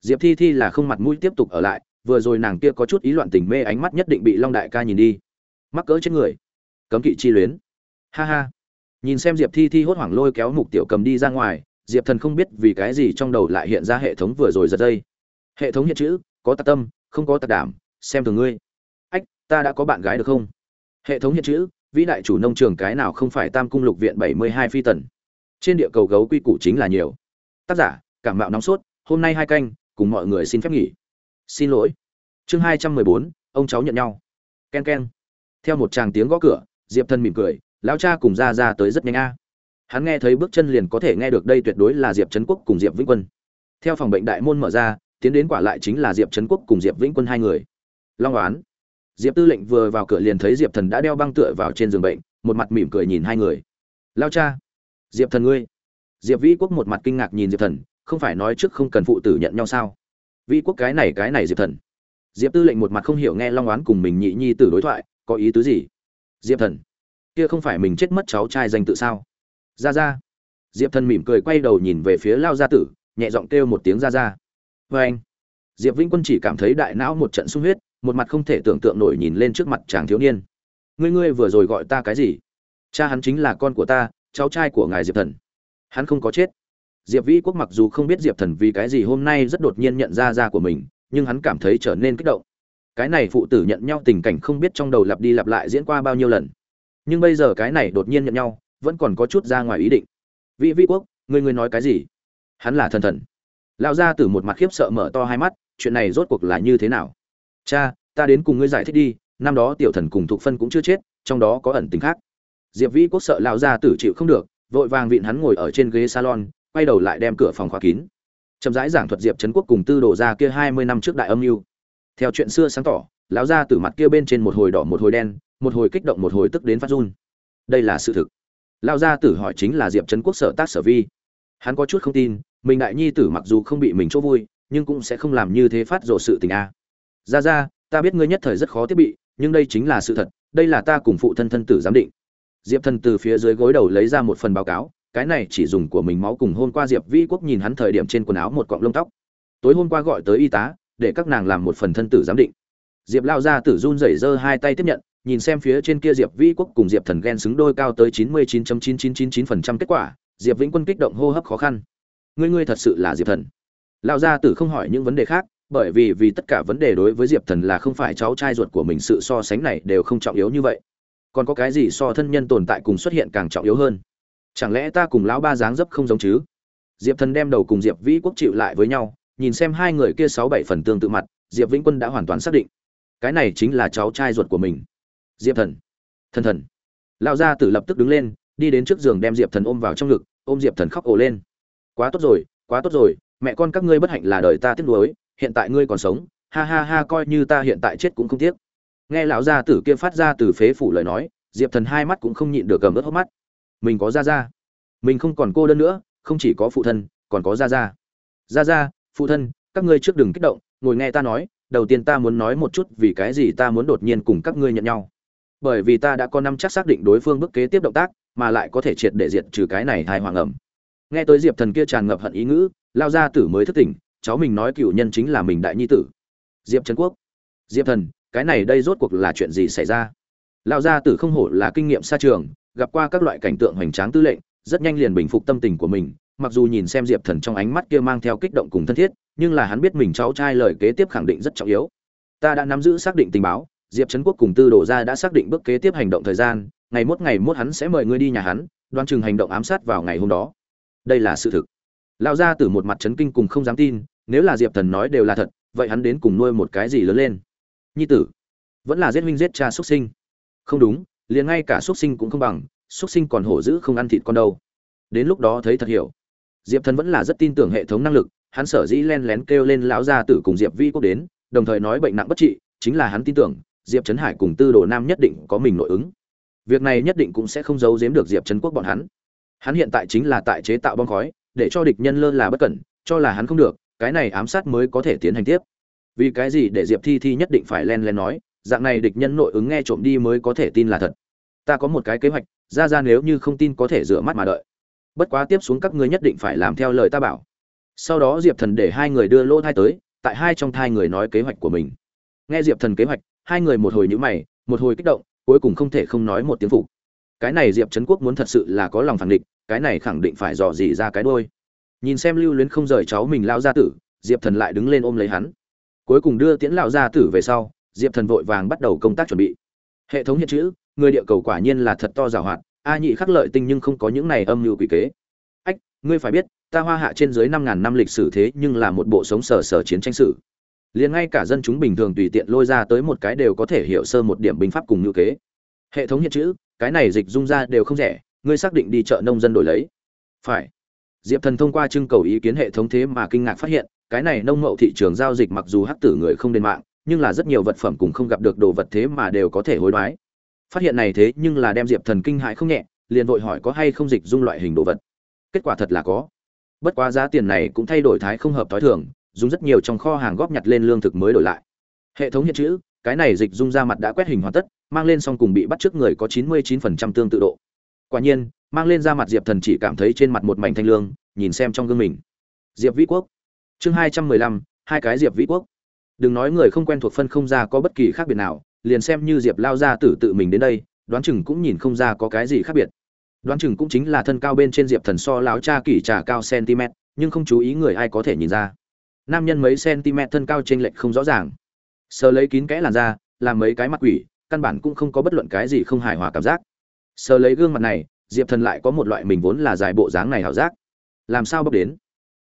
Speaker 1: Diệp thi thi là không mặt mũi tiếp tục ở lại, vừa rồi nàng kia có chút ý loạn tình mê ánh mắt nhất định bị long đại ca nhìn đi. Mắc cỡ chết người. Cấm kỵ chi luyến. Ha ha. Nhìn xem diệp thi thi hốt hoảng lôi kéo mục tiểu cầm đi ra ngoài diệp thần không biết vì cái gì trong đầu lại hiện ra hệ thống vừa rồi giật dây. Hệ thống hiện chữ, có tạc tâm, không có tạc đảm, xem thường ngươi. Ách, ta đã có bạn gái được không? Hệ thống hiện chữ, vĩ đại chủ nông trường cái nào không phải tam cung lục viện bảy mươi hai phi tần. Trên địa cầu gấu quy củ chính là nhiều. Tác giả, cảm mạo nóng sốt, hôm nay hai canh, cùng mọi người xin phép nghỉ. Xin lỗi. Chương hai trăm mười bốn, ông cháu nhận nhau. K e n k e n theo một tràng tiếng gõ cửa, diệp thân mỉm cười, lão cha cùng ra ra tới rất nhanh a hắn nghe thấy bước chân liền có thể nghe được đây tuyệt đối là diệp trấn quốc cùng diệp vĩnh quân. Theo phòng bệnh đại môn mở ra, tiến đến quả lại chính là diệp trấn quốc cùng diệp vĩnh quân hai người. Long oán. Diệp tư lệnh vừa vào cửa liền thấy diệp thần đã đeo băng tựa vào trên giường bệnh, một mặt mỉm cười nhìn hai người. Lao cha. Diệp thần ngươi. Diệp vĩ quốc một mặt kinh ngạc nhìn diệp thần, không phải nói trước không cần phụ tử nhận nhau sao? Vĩ quốc cái này cái này diệp thần. Diệp tư lệnh một mặt không hiểu nghe long oán cùng mình nhị nhi tử đối thoại, có ý tứ gì? Diệp thần, kia không phải mình chết mất cháu trai danh tự sao? Ra ra. Diệp thần mỉm cười quay đầu nhìn về phía lao gia tử, nhẹ giọng kêu một tiếng ra ra. Vê anh. Diệp vĩnh quân chỉ cảm thấy đại não một trận sung huyết, một mặt không thể tưởng tượng nổi nhìn lên trước mặt chàng thiếu niên. Ngươi ngươi vừa rồi gọi ta cái gì? Cha hắn chính là con của ta, cháu trai của ngài diệp thần. Hắn không có chết. Diệp vĩ quốc mặc dù không biết diệp thần vì cái gì hôm nay rất đột nhiên nhận ra ra của mình, nhưng hắn cảm thấy trở nên kích động. Cái này phụ tử nhận nhau tình cảnh không biết trong đầu lặp đi lặp lại diễn qua bao nhiêu lần. Nhưng bây giờ cái này đột nhiên nhận nhau vẫn còn có chút ra ngoài ý định. Vị vĩ quốc người người nói cái gì? Hắn là thần thần. Lão gia tử một mặt khiếp sợ mở to hai mắt, chuyện này rốt cuộc là như thế nào? Cha, ta đến cùng ngươi giải thích đi, năm đó tiểu thần cùng thục phân cũng chưa chết, trong đó có ẩn tình khác. Diệp vĩ quốc sợ lão gia tử chịu không được, vội vàng vịn hắn ngồi ở trên ghế salon, quay đầu lại đem cửa phòng khóa kín. Chậm rãi giảng thuật diệp trấn quốc cùng tư đồ ra kia hai mươi năm trước đại âm mưu. Theo chuyện xưa sáng tỏ, lão gia tử mặt kia bên trên một hồi đỏ một hồi đen, một hồi kích động một hồi tức đến phát run. Đây là sự thực lão gia tử hỏi chính là diệp trấn quốc sở tác sở vi. Hắn có chút không tin, mình đại nhi tử mặc dù không bị mình chỗ vui, nhưng cũng sẽ không làm như thế phát rộ sự tình a. Ra ra ta biết ngươi nhất thời rất khó thiết bị, nhưng đây chính là sự thật, đây là ta cùng phụ thân thân tử giám định. Diệp thần từ phía dưới gối đầu lấy ra một phần báo cáo, cái này chỉ dùng của mình máu cùng hôm qua diệp vĩ quốc nhìn hắn thời điểm trên quần áo một cọng lông tóc. Tối hôm qua gọi tới y tá, để các nàng làm một phần thân tử giám định. Diệp lao ra tử run rẩy giơ hai tay tiếp nhận nhìn xem phía trên kia diệp vĩ quốc cùng diệp thần ghen xứng đôi cao tới chín mươi chín chín chín chín chín phần trăm kết quả, diệp vĩnh quân kích động hô hấp khó khăn. Ngươi ngươi thật sự là diệp thần. Lão gia tử không hỏi những vấn đề khác, bởi vì vì tất cả vấn đề đối với diệp thần là không phải cháu trai ruột của mình sự so sánh này đều không trọng yếu như vậy. Còn có cái gì so thân nhân tồn tại cùng xuất hiện càng trọng yếu hơn? Chẳng lẽ ta cùng lão ba dáng dấp không giống chứ? Diệp thần đem đầu cùng diệp vĩ quốc chịu lại với nhau, nhìn xem hai người kia sáu bảy phần tương tự mặt, diệp vĩnh quân đã hoàn toàn xác định. Cái này chính là cháu trai ruột của mình diệp thần. Thần thần. Lão gia tử lập tức đứng lên, đi đến trước giường đem diệp thần ôm vào trong ngực, ôm diệp thần khóc ồ lên. Quá tốt rồi, quá tốt rồi, mẹ con các ngươi bất hạnh là đời ta tiếc nuối, hiện tại ngươi còn sống, ha ha ha coi như ta hiện tại chết cũng không tiếc. Nghe lão gia tử kia phát ra từ phế phủ lời nói, diệp thần hai mắt cũng không nhịn được cầm ướt hốc mắt. Mình có ra ra mình không còn cô đơn nữa, không chỉ có phụ thân, còn có ra ra ra ra phụ thân, các ngươi trước đừng kích động, ngồi nghe ta nói, đầu tiên ta muốn nói một chút vì cái gì ta muốn đột nhiên cùng các ngươi nhận nhau bởi vì ta đã có năm chắc xác định đối phương bước kế tiếp động tác, mà lại có thể triệt để diệt trừ cái này hài hoàng ẩm. Nghe tới diệp thần kia tràn ngập hận ý ngữ, lao ra tử mới thức tỉnh, cháu mình nói cựu nhân chính là mình đại nhi tử. Diệp trấn quốc. Diệp thần, cái này đây rốt cuộc là chuyện gì xảy ra? Lao gia tử không hổ là kinh nghiệm xa trường, gặp qua các loại cảnh tượng hoành tráng tư lệnh, rất nhanh liền bình phục tâm tình của mình, mặc dù nhìn xem diệp thần trong ánh mắt kia mang theo kích động cùng thân thiết, nhưng là hắn biết mình cháu trai lời kế tiếp khẳng định rất trọng yếu. Ta đã nắm giữ xác định tình báo diệp trấn quốc cùng tư đổ ra đã xác định bước kế tiếp hành động thời gian, ngày mốt ngày mốt hắn sẽ mời ngươi đi nhà hắn đoan chừng hành động ám sát vào ngày hôm đó. Đây là sự thực. Lão gia tử một mặt chấn kinh cùng không dám tin, nếu là diệp thần nói đều là thật, vậy hắn đến cùng nuôi một cái gì lớn lên? Nhi tử, vẫn là giết huynh giết cha xuất sinh. Không đúng, liền ngay cả xuất sinh cũng không bằng, xuất sinh còn hổ dữ không ăn thịt con đâu. Đến lúc đó thấy thật hiểu. Diệp thần vẫn là rất tin tưởng hệ thống năng lực, hắn sở dĩ len lén kêu lên lão gia tử cùng diệp vi quốc đến, đồng thời nói bệnh nặng bất trị, chính là hắn tin tưởng diệp trấn hải cùng tư đồ nam nhất định có mình nội ứng. Việc này nhất định cũng sẽ không giấu giếm được diệp trấn quốc bọn hắn. Hắn hiện tại chính là tại chế tạo bom khói, để cho địch nhân lơ là bất cẩn, cho là hắn không được, cái này ám sát mới có thể tiến hành tiếp. Vì cái gì để diệp thi thi nhất định phải len len nói, dạng này địch nhân nội ứng nghe trộm đi mới có thể tin là thật. Ta có một cái kế hoạch, ra ra nếu như không tin có thể rửa mắt mà đợi. Bất quá tiếp xuống các ngươi nhất định phải làm theo lời ta bảo. Sau đó diệp thần để hai người đưa lỗ thai tới, tại hai trong thai người nói kế hoạch của mình. Nghe diệp thần kế hoạch hai người một hồi nhíu mày một hồi kích động cuối cùng không thể không nói một tiếng phục. Cái này diệp trấn quốc muốn thật sự là có lòng phản định, cái này khẳng định phải dò dỉ ra cái đuôi. nhìn xem lưu luyến không rời cháu mình lao gia tử diệp thần lại đứng lên ôm lấy hắn. Cuối cùng đưa tiễn lão gia tử về sau diệp thần vội vàng bắt đầu công tác chuẩn bị. Hệ thống hiện chữ người địa cầu quả nhiên là thật to giàu hoạt a nhị khắc lợi tinh nhưng không có những này âm mưu quỷ kế. Ách ngươi phải biết ta hoa hạ trên dưới năm ngàn năm lịch sử thế nhưng là một bộ sống sờ sờ chiến tranh sử liền ngay cả dân chúng bình thường tùy tiện lôi ra tới một cái đều có thể hiểu sơ một điểm binh pháp cùng ngữ kế. Hệ thống hiện chữ, cái này dịch dung ra đều không rẻ, ngươi xác định đi chợ nông dân đổi lấy. Phải. Diệp thần thông qua trưng cầu ý kiến hệ thống thế mà kinh ngạc phát hiện, cái này nông mậu thị trường giao dịch mặc dù hắc tử người không đến mạng, nhưng là rất nhiều vật phẩm cùng không gặp được đồ vật thế mà đều có thể hối đoái. Phát hiện này thế nhưng là đem diệp thần kinh hãi không nhẹ, liền vội hỏi có hay không dịch dung loại hình đồ vật. Kết quả thật là có. Bất quá giá tiền này cũng thay đổi thái không hợp thói thường dùng rất nhiều trong kho hàng góp nhặt lên lương thực mới đổi lại. Hệ thống hiện chữ, cái này dịch dung ra mặt đã quét hình hoàn tất, mang lên xong cùng bị bắt trước người có chín mươi 99% tương tự độ. Quả nhiên, mang lên ra mặt diệp thần chỉ cảm thấy trên mặt một mảnh thanh lương, nhìn xem trong gương mình. Diệp vĩ quốc. Chương hai trăm mười lăm, hai cái diệp vĩ quốc. Đừng nói người không quen thuộc phân không ra có bất kỳ khác biệt nào, liền xem như diệp lao ra tử tự mình đến đây, đoán chừng cũng nhìn không ra có cái gì khác biệt. Đoán chừng cũng chính là thân cao bên trên diệp thần so láo cha kỷ trà cao cm nhưng không chú ý người ai có thể nhìn ra nam nhân mấy cm thân cao trên lệch không rõ ràng. Sờ lấy kín kẽ làn da, làm mấy cái mặt quỷ, căn bản cũng không có bất luận cái gì không hài hòa cảm giác. Sờ lấy gương mặt này, diệp thần lại có một loại mình vốn là dài bộ dáng này hảo giác. Làm sao bốc đến?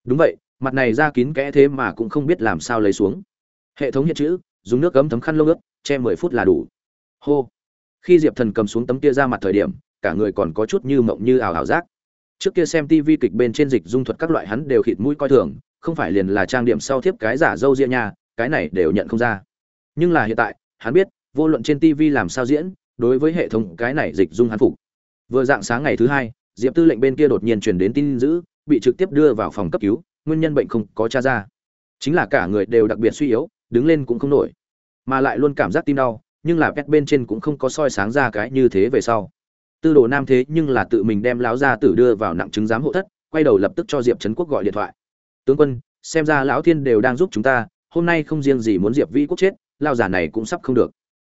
Speaker 1: Đúng vậy, mặt này ra kín kẽ thế mà cũng không biết làm sao lấy xuống. Hệ thống hiện chữ, dùng nước cấm thấm khăn lông ướt, che mười phút là đủ. Hô. Khi diệp thần cầm xuống tấm kia ra mặt thời điểm, cả người còn có chút như mộng như ảo ảo giác. Trước kia xem tv kịch bên trên dịch dung thuật các loại hắn đều khịt mũi coi thường không phải liền là trang điểm sau thiếp cái giả dâu ria nha, cái này đều nhận không ra. Nhưng là hiện tại, hắn biết, vô luận trên tv làm sao diễn, đối với hệ thống cái này dịch dung hắn phục. Vừa dạng sáng ngày thứ hai, diệp tư lệnh bên kia đột nhiên truyền đến tin dữ, bị trực tiếp đưa vào phòng cấp cứu, nguyên nhân bệnh không có tra ra. Chính là cả người đều đặc biệt suy yếu, đứng lên cũng không nổi. Mà lại luôn cảm giác tim đau, nhưng là pet bên trên cũng không có soi sáng ra cái như thế về sau. Tư đồ nam thế nhưng là tự mình đem lão gia tử đưa vào nặng chứng giám hộ thất, quay đầu lập tức cho diệp trấn quốc gọi điện thoại tướng quân, xem ra lão thiên đều đang giúp chúng ta, hôm nay không riêng gì muốn diệp vĩ quốc chết lao giả này cũng sắp không được.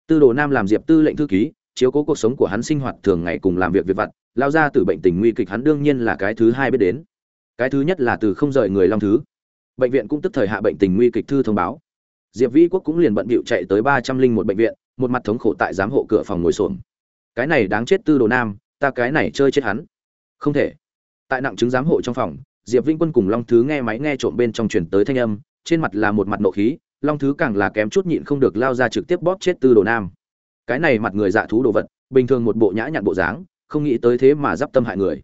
Speaker 1: Tư đồ nam làm diệp tư lệnh thư ký, chiếu cố cuộc sống của hắn sinh hoạt thường ngày cùng làm việc việc vặt lao ra từ bệnh tình nguy kịch hắn đương nhiên là cái thứ hai biết đến. Cái thứ nhất là từ không rời người long thứ. Bệnh viện cũng tức thời hạ bệnh tình nguy kịch thư thông báo. Diệp vĩ quốc cũng liền bận bịu chạy tới ba trăm linh một bệnh viện, một mặt thống khổ tại giám hộ cửa phòng ngồi xổm. Cái này đáng chết tư đồ nam, ta cái này chơi chết hắn. Không thể. Tại nặng chứng giám hộ trong phòng diệp vĩnh quân cùng long thứ nghe máy nghe trộm bên trong truyền tới thanh âm, trên mặt là một mặt nộ khí, long thứ càng là kém chút nhịn không được lao ra trực tiếp bóp chết tư đồ nam. Cái này mặt người dạ thú đồ vật, bình thường một bộ nhã nhặn bộ dáng, không nghĩ tới thế mà d i p tâm hại người.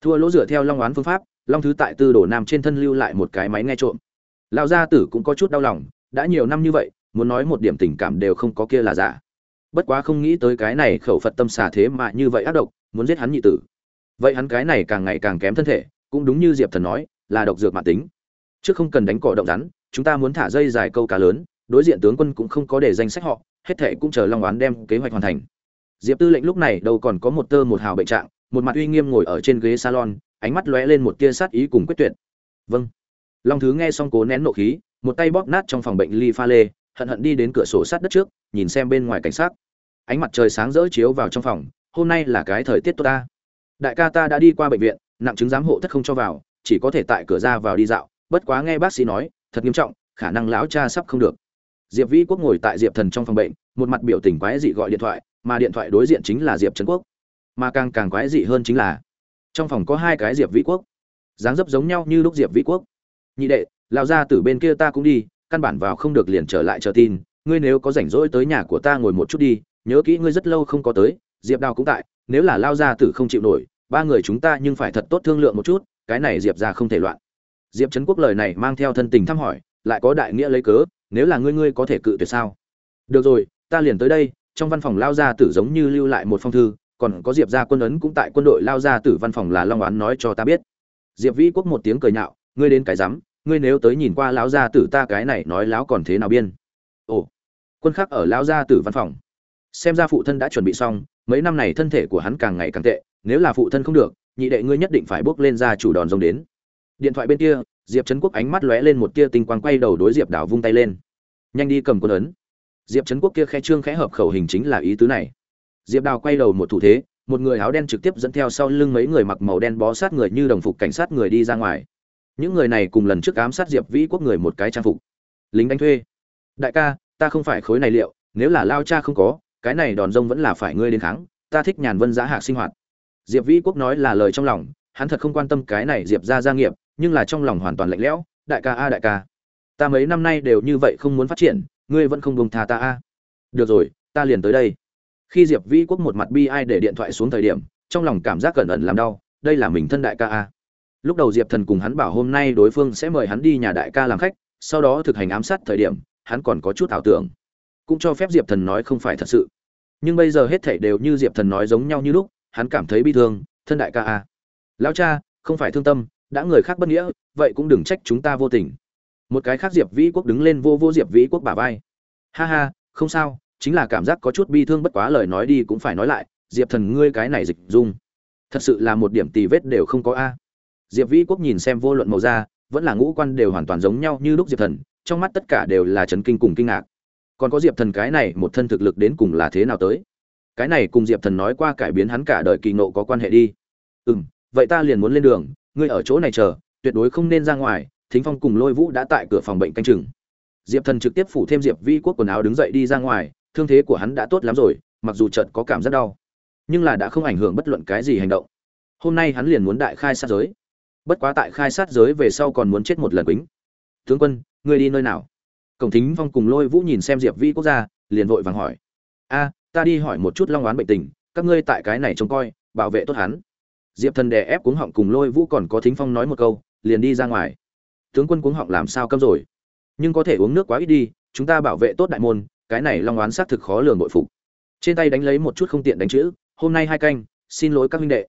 Speaker 1: Thua lỗ dựa theo long oán phương pháp, long thứ tại tư đồ nam trên thân lưu lại một cái máy nghe trộm. Lao gia tử cũng có chút đau lòng, đã nhiều năm như vậy, muốn nói một điểm tình cảm đều không có kia là giả. Bất quá không nghĩ tới cái này khẩu phật tâm xà thế mà như vậy ác độc, muốn giết hắn nhị tử. Vậy hắn cái này càng ngày càng kém thân thể cũng đúng như diệp thần nói, là độc dược mạng tính. Trước không cần đánh cỏ động rắn, chúng ta muốn thả dây dài câu cá lớn, đối diện tướng quân cũng không có để danh sách họ, hết thệ cũng chờ long oán đem kế hoạch hoàn thành. Diệp tư lệnh lúc này đâu còn có một tơ một hào bệnh trạng, một mặt uy nghiêm ngồi ở trên ghế salon, ánh mắt lóe lên một tia sát ý cùng quyết tuyệt. Vâng. Long thứ nghe xong cố nén nộ khí, một tay bóp nát trong phòng bệnh ly pha lê, hận hận đi đến cửa sổ sát đất trước, nhìn xem bên ngoài cảnh sát ánh mặt trời sáng rỡ chiếu vào trong phòng, hôm nay là cái thời tiết tốt ta. Đại ca ta đã đi qua bệnh viện nặng chứng giám hộ thất không cho vào, chỉ có thể tại cửa ra vào đi dạo. Bất quá nghe bác sĩ nói, thật nghiêm trọng, khả năng lão cha sắp không được. Diệp vĩ quốc ngồi tại diệp thần trong phòng bệnh, một mặt biểu tình quái dị gọi điện thoại, mà điện thoại đối diện chính là diệp trấn quốc. Mà càng càng quái dị hơn chính là, trong phòng có hai cái diệp vĩ quốc. Dáng dấp giống nhau như lúc diệp vĩ quốc. Nhị đệ lao ra từ bên kia ta cũng đi, căn bản vào không được liền trở lại chờ tin. Ngươi nếu có rảnh rỗi tới nhà của ta ngồi một chút đi, nhớ kỹ ngươi rất lâu không có tới, diệp đào cũng tại, nếu là lao ra tử không chịu nổi ba người chúng ta nhưng phải thật tốt thương lượng một chút, cái này diệp ra không thể loạn. Diệp trấn quốc lời này mang theo thân tình thăm hỏi, lại có đại nghĩa lấy cớ, nếu là ngươi ngươi có thể cự tuyệt sao? Được rồi, ta liền tới đây, trong văn phòng lao gia tử giống như lưu lại một phong thư, còn có diệp gia quân ấn cũng tại quân đội lao gia tử văn phòng là long oán nói cho ta biết. Diệp vĩ quốc một tiếng cười nhạo, ngươi đến cái rắm, ngươi nếu tới nhìn qua lão gia tử ta cái này nói láo còn thế nào biên? Ồ, quân khác ở lão gia tử văn phòng. Xem ra phụ thân đã chuẩn bị xong mấy năm này thân thể của hắn càng ngày càng tệ, nếu là phụ thân không được, nhị đệ ngươi nhất định phải bước lên ra chủ đòn rông đến. Điện thoại bên kia, diệp trấn quốc ánh mắt lóe lên một tia tinh quang quay đầu đối diệp đào vung tay lên. Nhanh đi cầm quân ấn. Diệp trấn quốc kia khe trương khẽ hợp khẩu hình chính là ý tứ này. Diệp đào quay đầu một thủ thế, một người áo đen trực tiếp dẫn theo sau lưng mấy người mặc màu đen bó sát người như đồng phục cảnh sát người đi ra ngoài. Những người này cùng lần trước ám sát diệp vĩ quốc người một cái trang phục. Lính đánh thuê. Đại ca, ta không phải khối này liệu, nếu là lao cha không có cái này đòn rông vẫn là phải ngươi đến kháng, ta thích nhàn vân giá hạc sinh hoạt. Diệp vĩ quốc nói là lời trong lòng, hắn thật không quan tâm cái này diệp ra gia nghiệp, nhưng là trong lòng hoàn toàn lạnh lẽo, đại ca a, đại ca, ta mấy năm nay đều như vậy không muốn phát triển, ngươi vẫn không buông tha ta a. Được rồi, ta liền tới đây. Khi diệp vĩ quốc một mặt bi ai để điện thoại xuống thời điểm, trong lòng cảm giác cẩn ẩn làm đau, đây là mình thân đại ca a. Lúc đầu diệp thần cùng hắn bảo hôm nay đối phương sẽ mời hắn đi nhà đại ca làm khách, sau đó thực hành ám sát thời điểm, hắn còn có chút ảo tưởng cũng cho phép diệp thần nói không phải thật sự. Nhưng bây giờ hết thảy đều như diệp thần nói giống nhau như lúc, hắn cảm thấy bi thương, thân đại ca a lão cha, không phải thương tâm, đã người khác bất nghĩa, vậy cũng đừng trách chúng ta vô tình. Một cái khác diệp vĩ quốc đứng lên vô vô diệp vĩ quốc bả vai. Ha ha, không sao, chính là cảm giác có chút bi thương bất quá lời nói đi cũng phải nói lại, diệp thần ngươi cái này dịch dung, thật sự là một điểm tì vết đều không có a. Diệp vĩ quốc nhìn xem vô luận màu da, vẫn là ngũ quan đều hoàn toàn giống nhau như lúc diệp thần, trong mắt tất cả đều là chấn kinh cùng kinh ngạc còn có diệp thần cái này một thân thực lực đến cùng là thế nào tới? Cái này cùng diệp thần nói qua cải biến hắn cả đời kỳ nộ có quan hệ đi. Ừ m vậy ta liền muốn lên đường, ngươi ở chỗ này chờ, tuyệt đối không nên ra ngoài, thính phong cùng lôi vũ đã tại cửa phòng bệnh canh chừng. Diệp thần trực tiếp phủ thêm diệp vi quốc quần áo đứng dậy đi ra ngoài, thương thế của hắn đã tốt lắm rồi, mặc dù chợt có cảm giác đau, nhưng là đã không ảnh hưởng bất luận cái gì hành động. Hôm nay hắn liền muốn đại khai sát giới. Bất quá tại khai sát giới về sau còn muốn chết một lần quýnh tướng quân, ngươi đi nơi nào? Cổng thính phong cùng lôi vũ nhìn xem diệp vi quốc gia, liền vội vàng hỏi. A, ta đi hỏi một chút long oán bệnh tình, các ngươi tại cái này trông coi, bảo vệ tốt hắn. Diệp thần đè ép cuống họng cùng lôi vũ còn có thính phong nói một câu, liền đi ra ngoài. Tướng quân cuống họng làm sao câm rồi? Nhưng có thể uống nước quá ít đi, chúng ta bảo vệ tốt đại môn, cái này long oán xác thực khó lường nội phục. Trên tay đánh lấy một chút không tiện đánh chữ, hôm nay hai canh, xin lỗi các huynh đệ.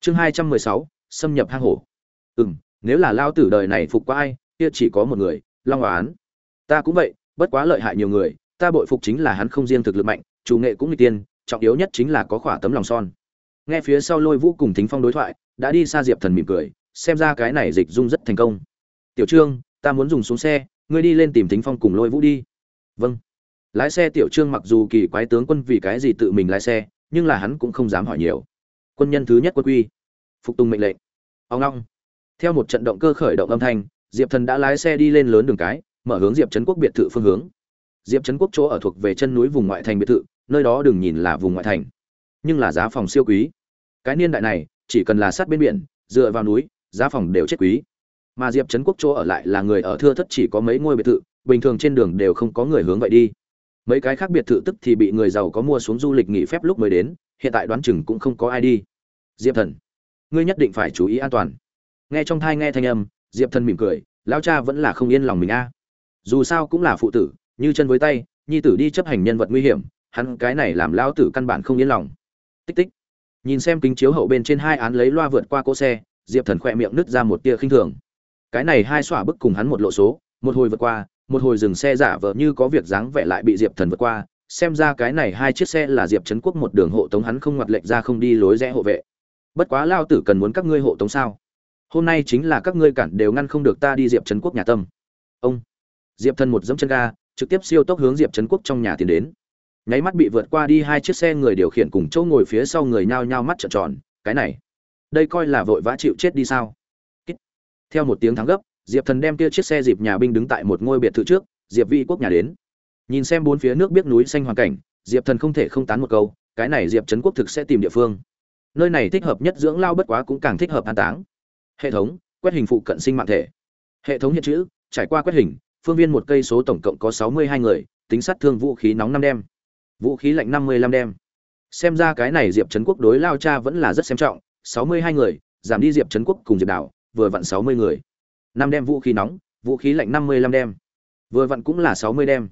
Speaker 1: Chương hai trăm mười sáu, xâm nhập hang hổ. Ừ m nếu là lao tử đời này phục qua ai, kia chỉ có một người, long oán ta cũng vậy, bất quá lợi hại nhiều người, ta bội phục chính là hắn không riêng thực lực mạnh, chủ nghệ cũng n tiên, trọng yếu nhất chính là có khỏa tấm lòng son. Nghe phía sau lôi vũ cùng thính phong đối thoại, đã đi xa diệp thần mỉm cười, xem ra cái này dịch dung rất thành công. Tiểu trương, ta muốn dùng xuống xe, ngươi đi lên tìm thính phong cùng lôi vũ đi. Vâng. Lái xe tiểu trương mặc dù kỳ quái tướng quân vì cái gì tự mình lái xe, nhưng là hắn cũng không dám hỏi nhiều. Quân nhân thứ nhất quân quy. Phục tùng mệnh lệnh. Ông long. Theo một trận động cơ khởi động âm thanh, diệp thần đã lái xe đi lên lớn đường cái mở hướng diệp trấn quốc biệt thự phương hướng. Diệp trấn quốc chỗ ở thuộc về chân núi vùng ngoại thành biệt thự, nơi đó đừng nhìn là vùng ngoại thành, nhưng là giá phòng siêu quý. Cái niên đại này, chỉ cần là sát bên biển, dựa vào núi, giá phòng đều chết quý. Mà diệp trấn quốc chỗ ở lại là người ở thưa thất chỉ có mấy ngôi biệt thự, bình thường trên đường đều không có người hướng vậy đi. Mấy cái khác biệt thự tức thì bị người giàu có mua xuống du lịch nghỉ phép lúc mới đến, hiện tại đoán chừng cũng không có ai đi. Diệp thần, ngươi nhất định phải chú ý an toàn. Nghe trong thai nghe thanh âm, diệp thần mỉm cười, lão cha vẫn là không yên lòng mình a dù sao cũng là phụ tử, như chân với tay, nhi tử đi chấp hành nhân vật nguy hiểm, hắn cái này làm lão tử căn bản không yên lòng. Tích tích. Nhìn xem kính chiếu hậu bên trên hai án lấy loa vượt qua cỗ xe, diệp thần khỏe miệng nứt ra một tia khinh thường. Cái này hai xỏa bức cùng hắn một lộ số, một hồi vượt qua, một hồi dừng xe giả vờ như có việc dáng vẻ lại bị diệp thần vượt qua, xem ra cái này hai chiếc xe là diệp trấn quốc một đường hộ tống hắn không ngoặt lệnh ra không đi lối rẽ hộ vệ. Bất quá lao tử cần muốn các ngươi hộ tống sao? Hôm nay chính là các ngươi cản đều ngăn không được ta đi diệp trấn quốc nhà tâm. Ông diệp thần một dẫm chân ga, trực tiếp siêu tốc hướng diệp trấn quốc trong nhà tiến đến. Nháy mắt bị vượt qua đi hai chiếc xe người điều khiển cùng chỗ ngồi phía sau người nhao nhao mắt trợn tròn, cái này, đây coi là vội vã chịu chết đi sao? Theo một tiếng thắng gấp, diệp thần đem kia chiếc xe dịp nhà binh đứng tại một ngôi biệt thự trước, diệp vi quốc nhà đến. Nhìn xem bốn phía nước biết núi xanh hoàn cảnh, diệp thần không thể không tán một câu, cái này diệp trấn quốc thực sẽ tìm địa phương. Nơi này thích hợp nhất dưỡng lao bất quá cũng càng thích hợp an táng. Hệ thống, quét hình phụ cận sinh mạng thể. Hệ thống hiện chữ, trải qua quét hình phương viên một cây số tổng cộng có sáu mươi hai người, tính sát thương vũ khí nóng năm đem. Vũ khí lạnh năm mươi lăm đem. Xem ra cái này diệp trấn quốc đối lao cha vẫn là rất xem trọng, sáu mươi hai người, giảm đi diệp trấn quốc cùng diệp đảo, vừa vặn sáu mươi người. Năm đem vũ khí nóng, vũ khí lạnh năm mươi lăm đem. Vừa vặn cũng là sáu mươi đem.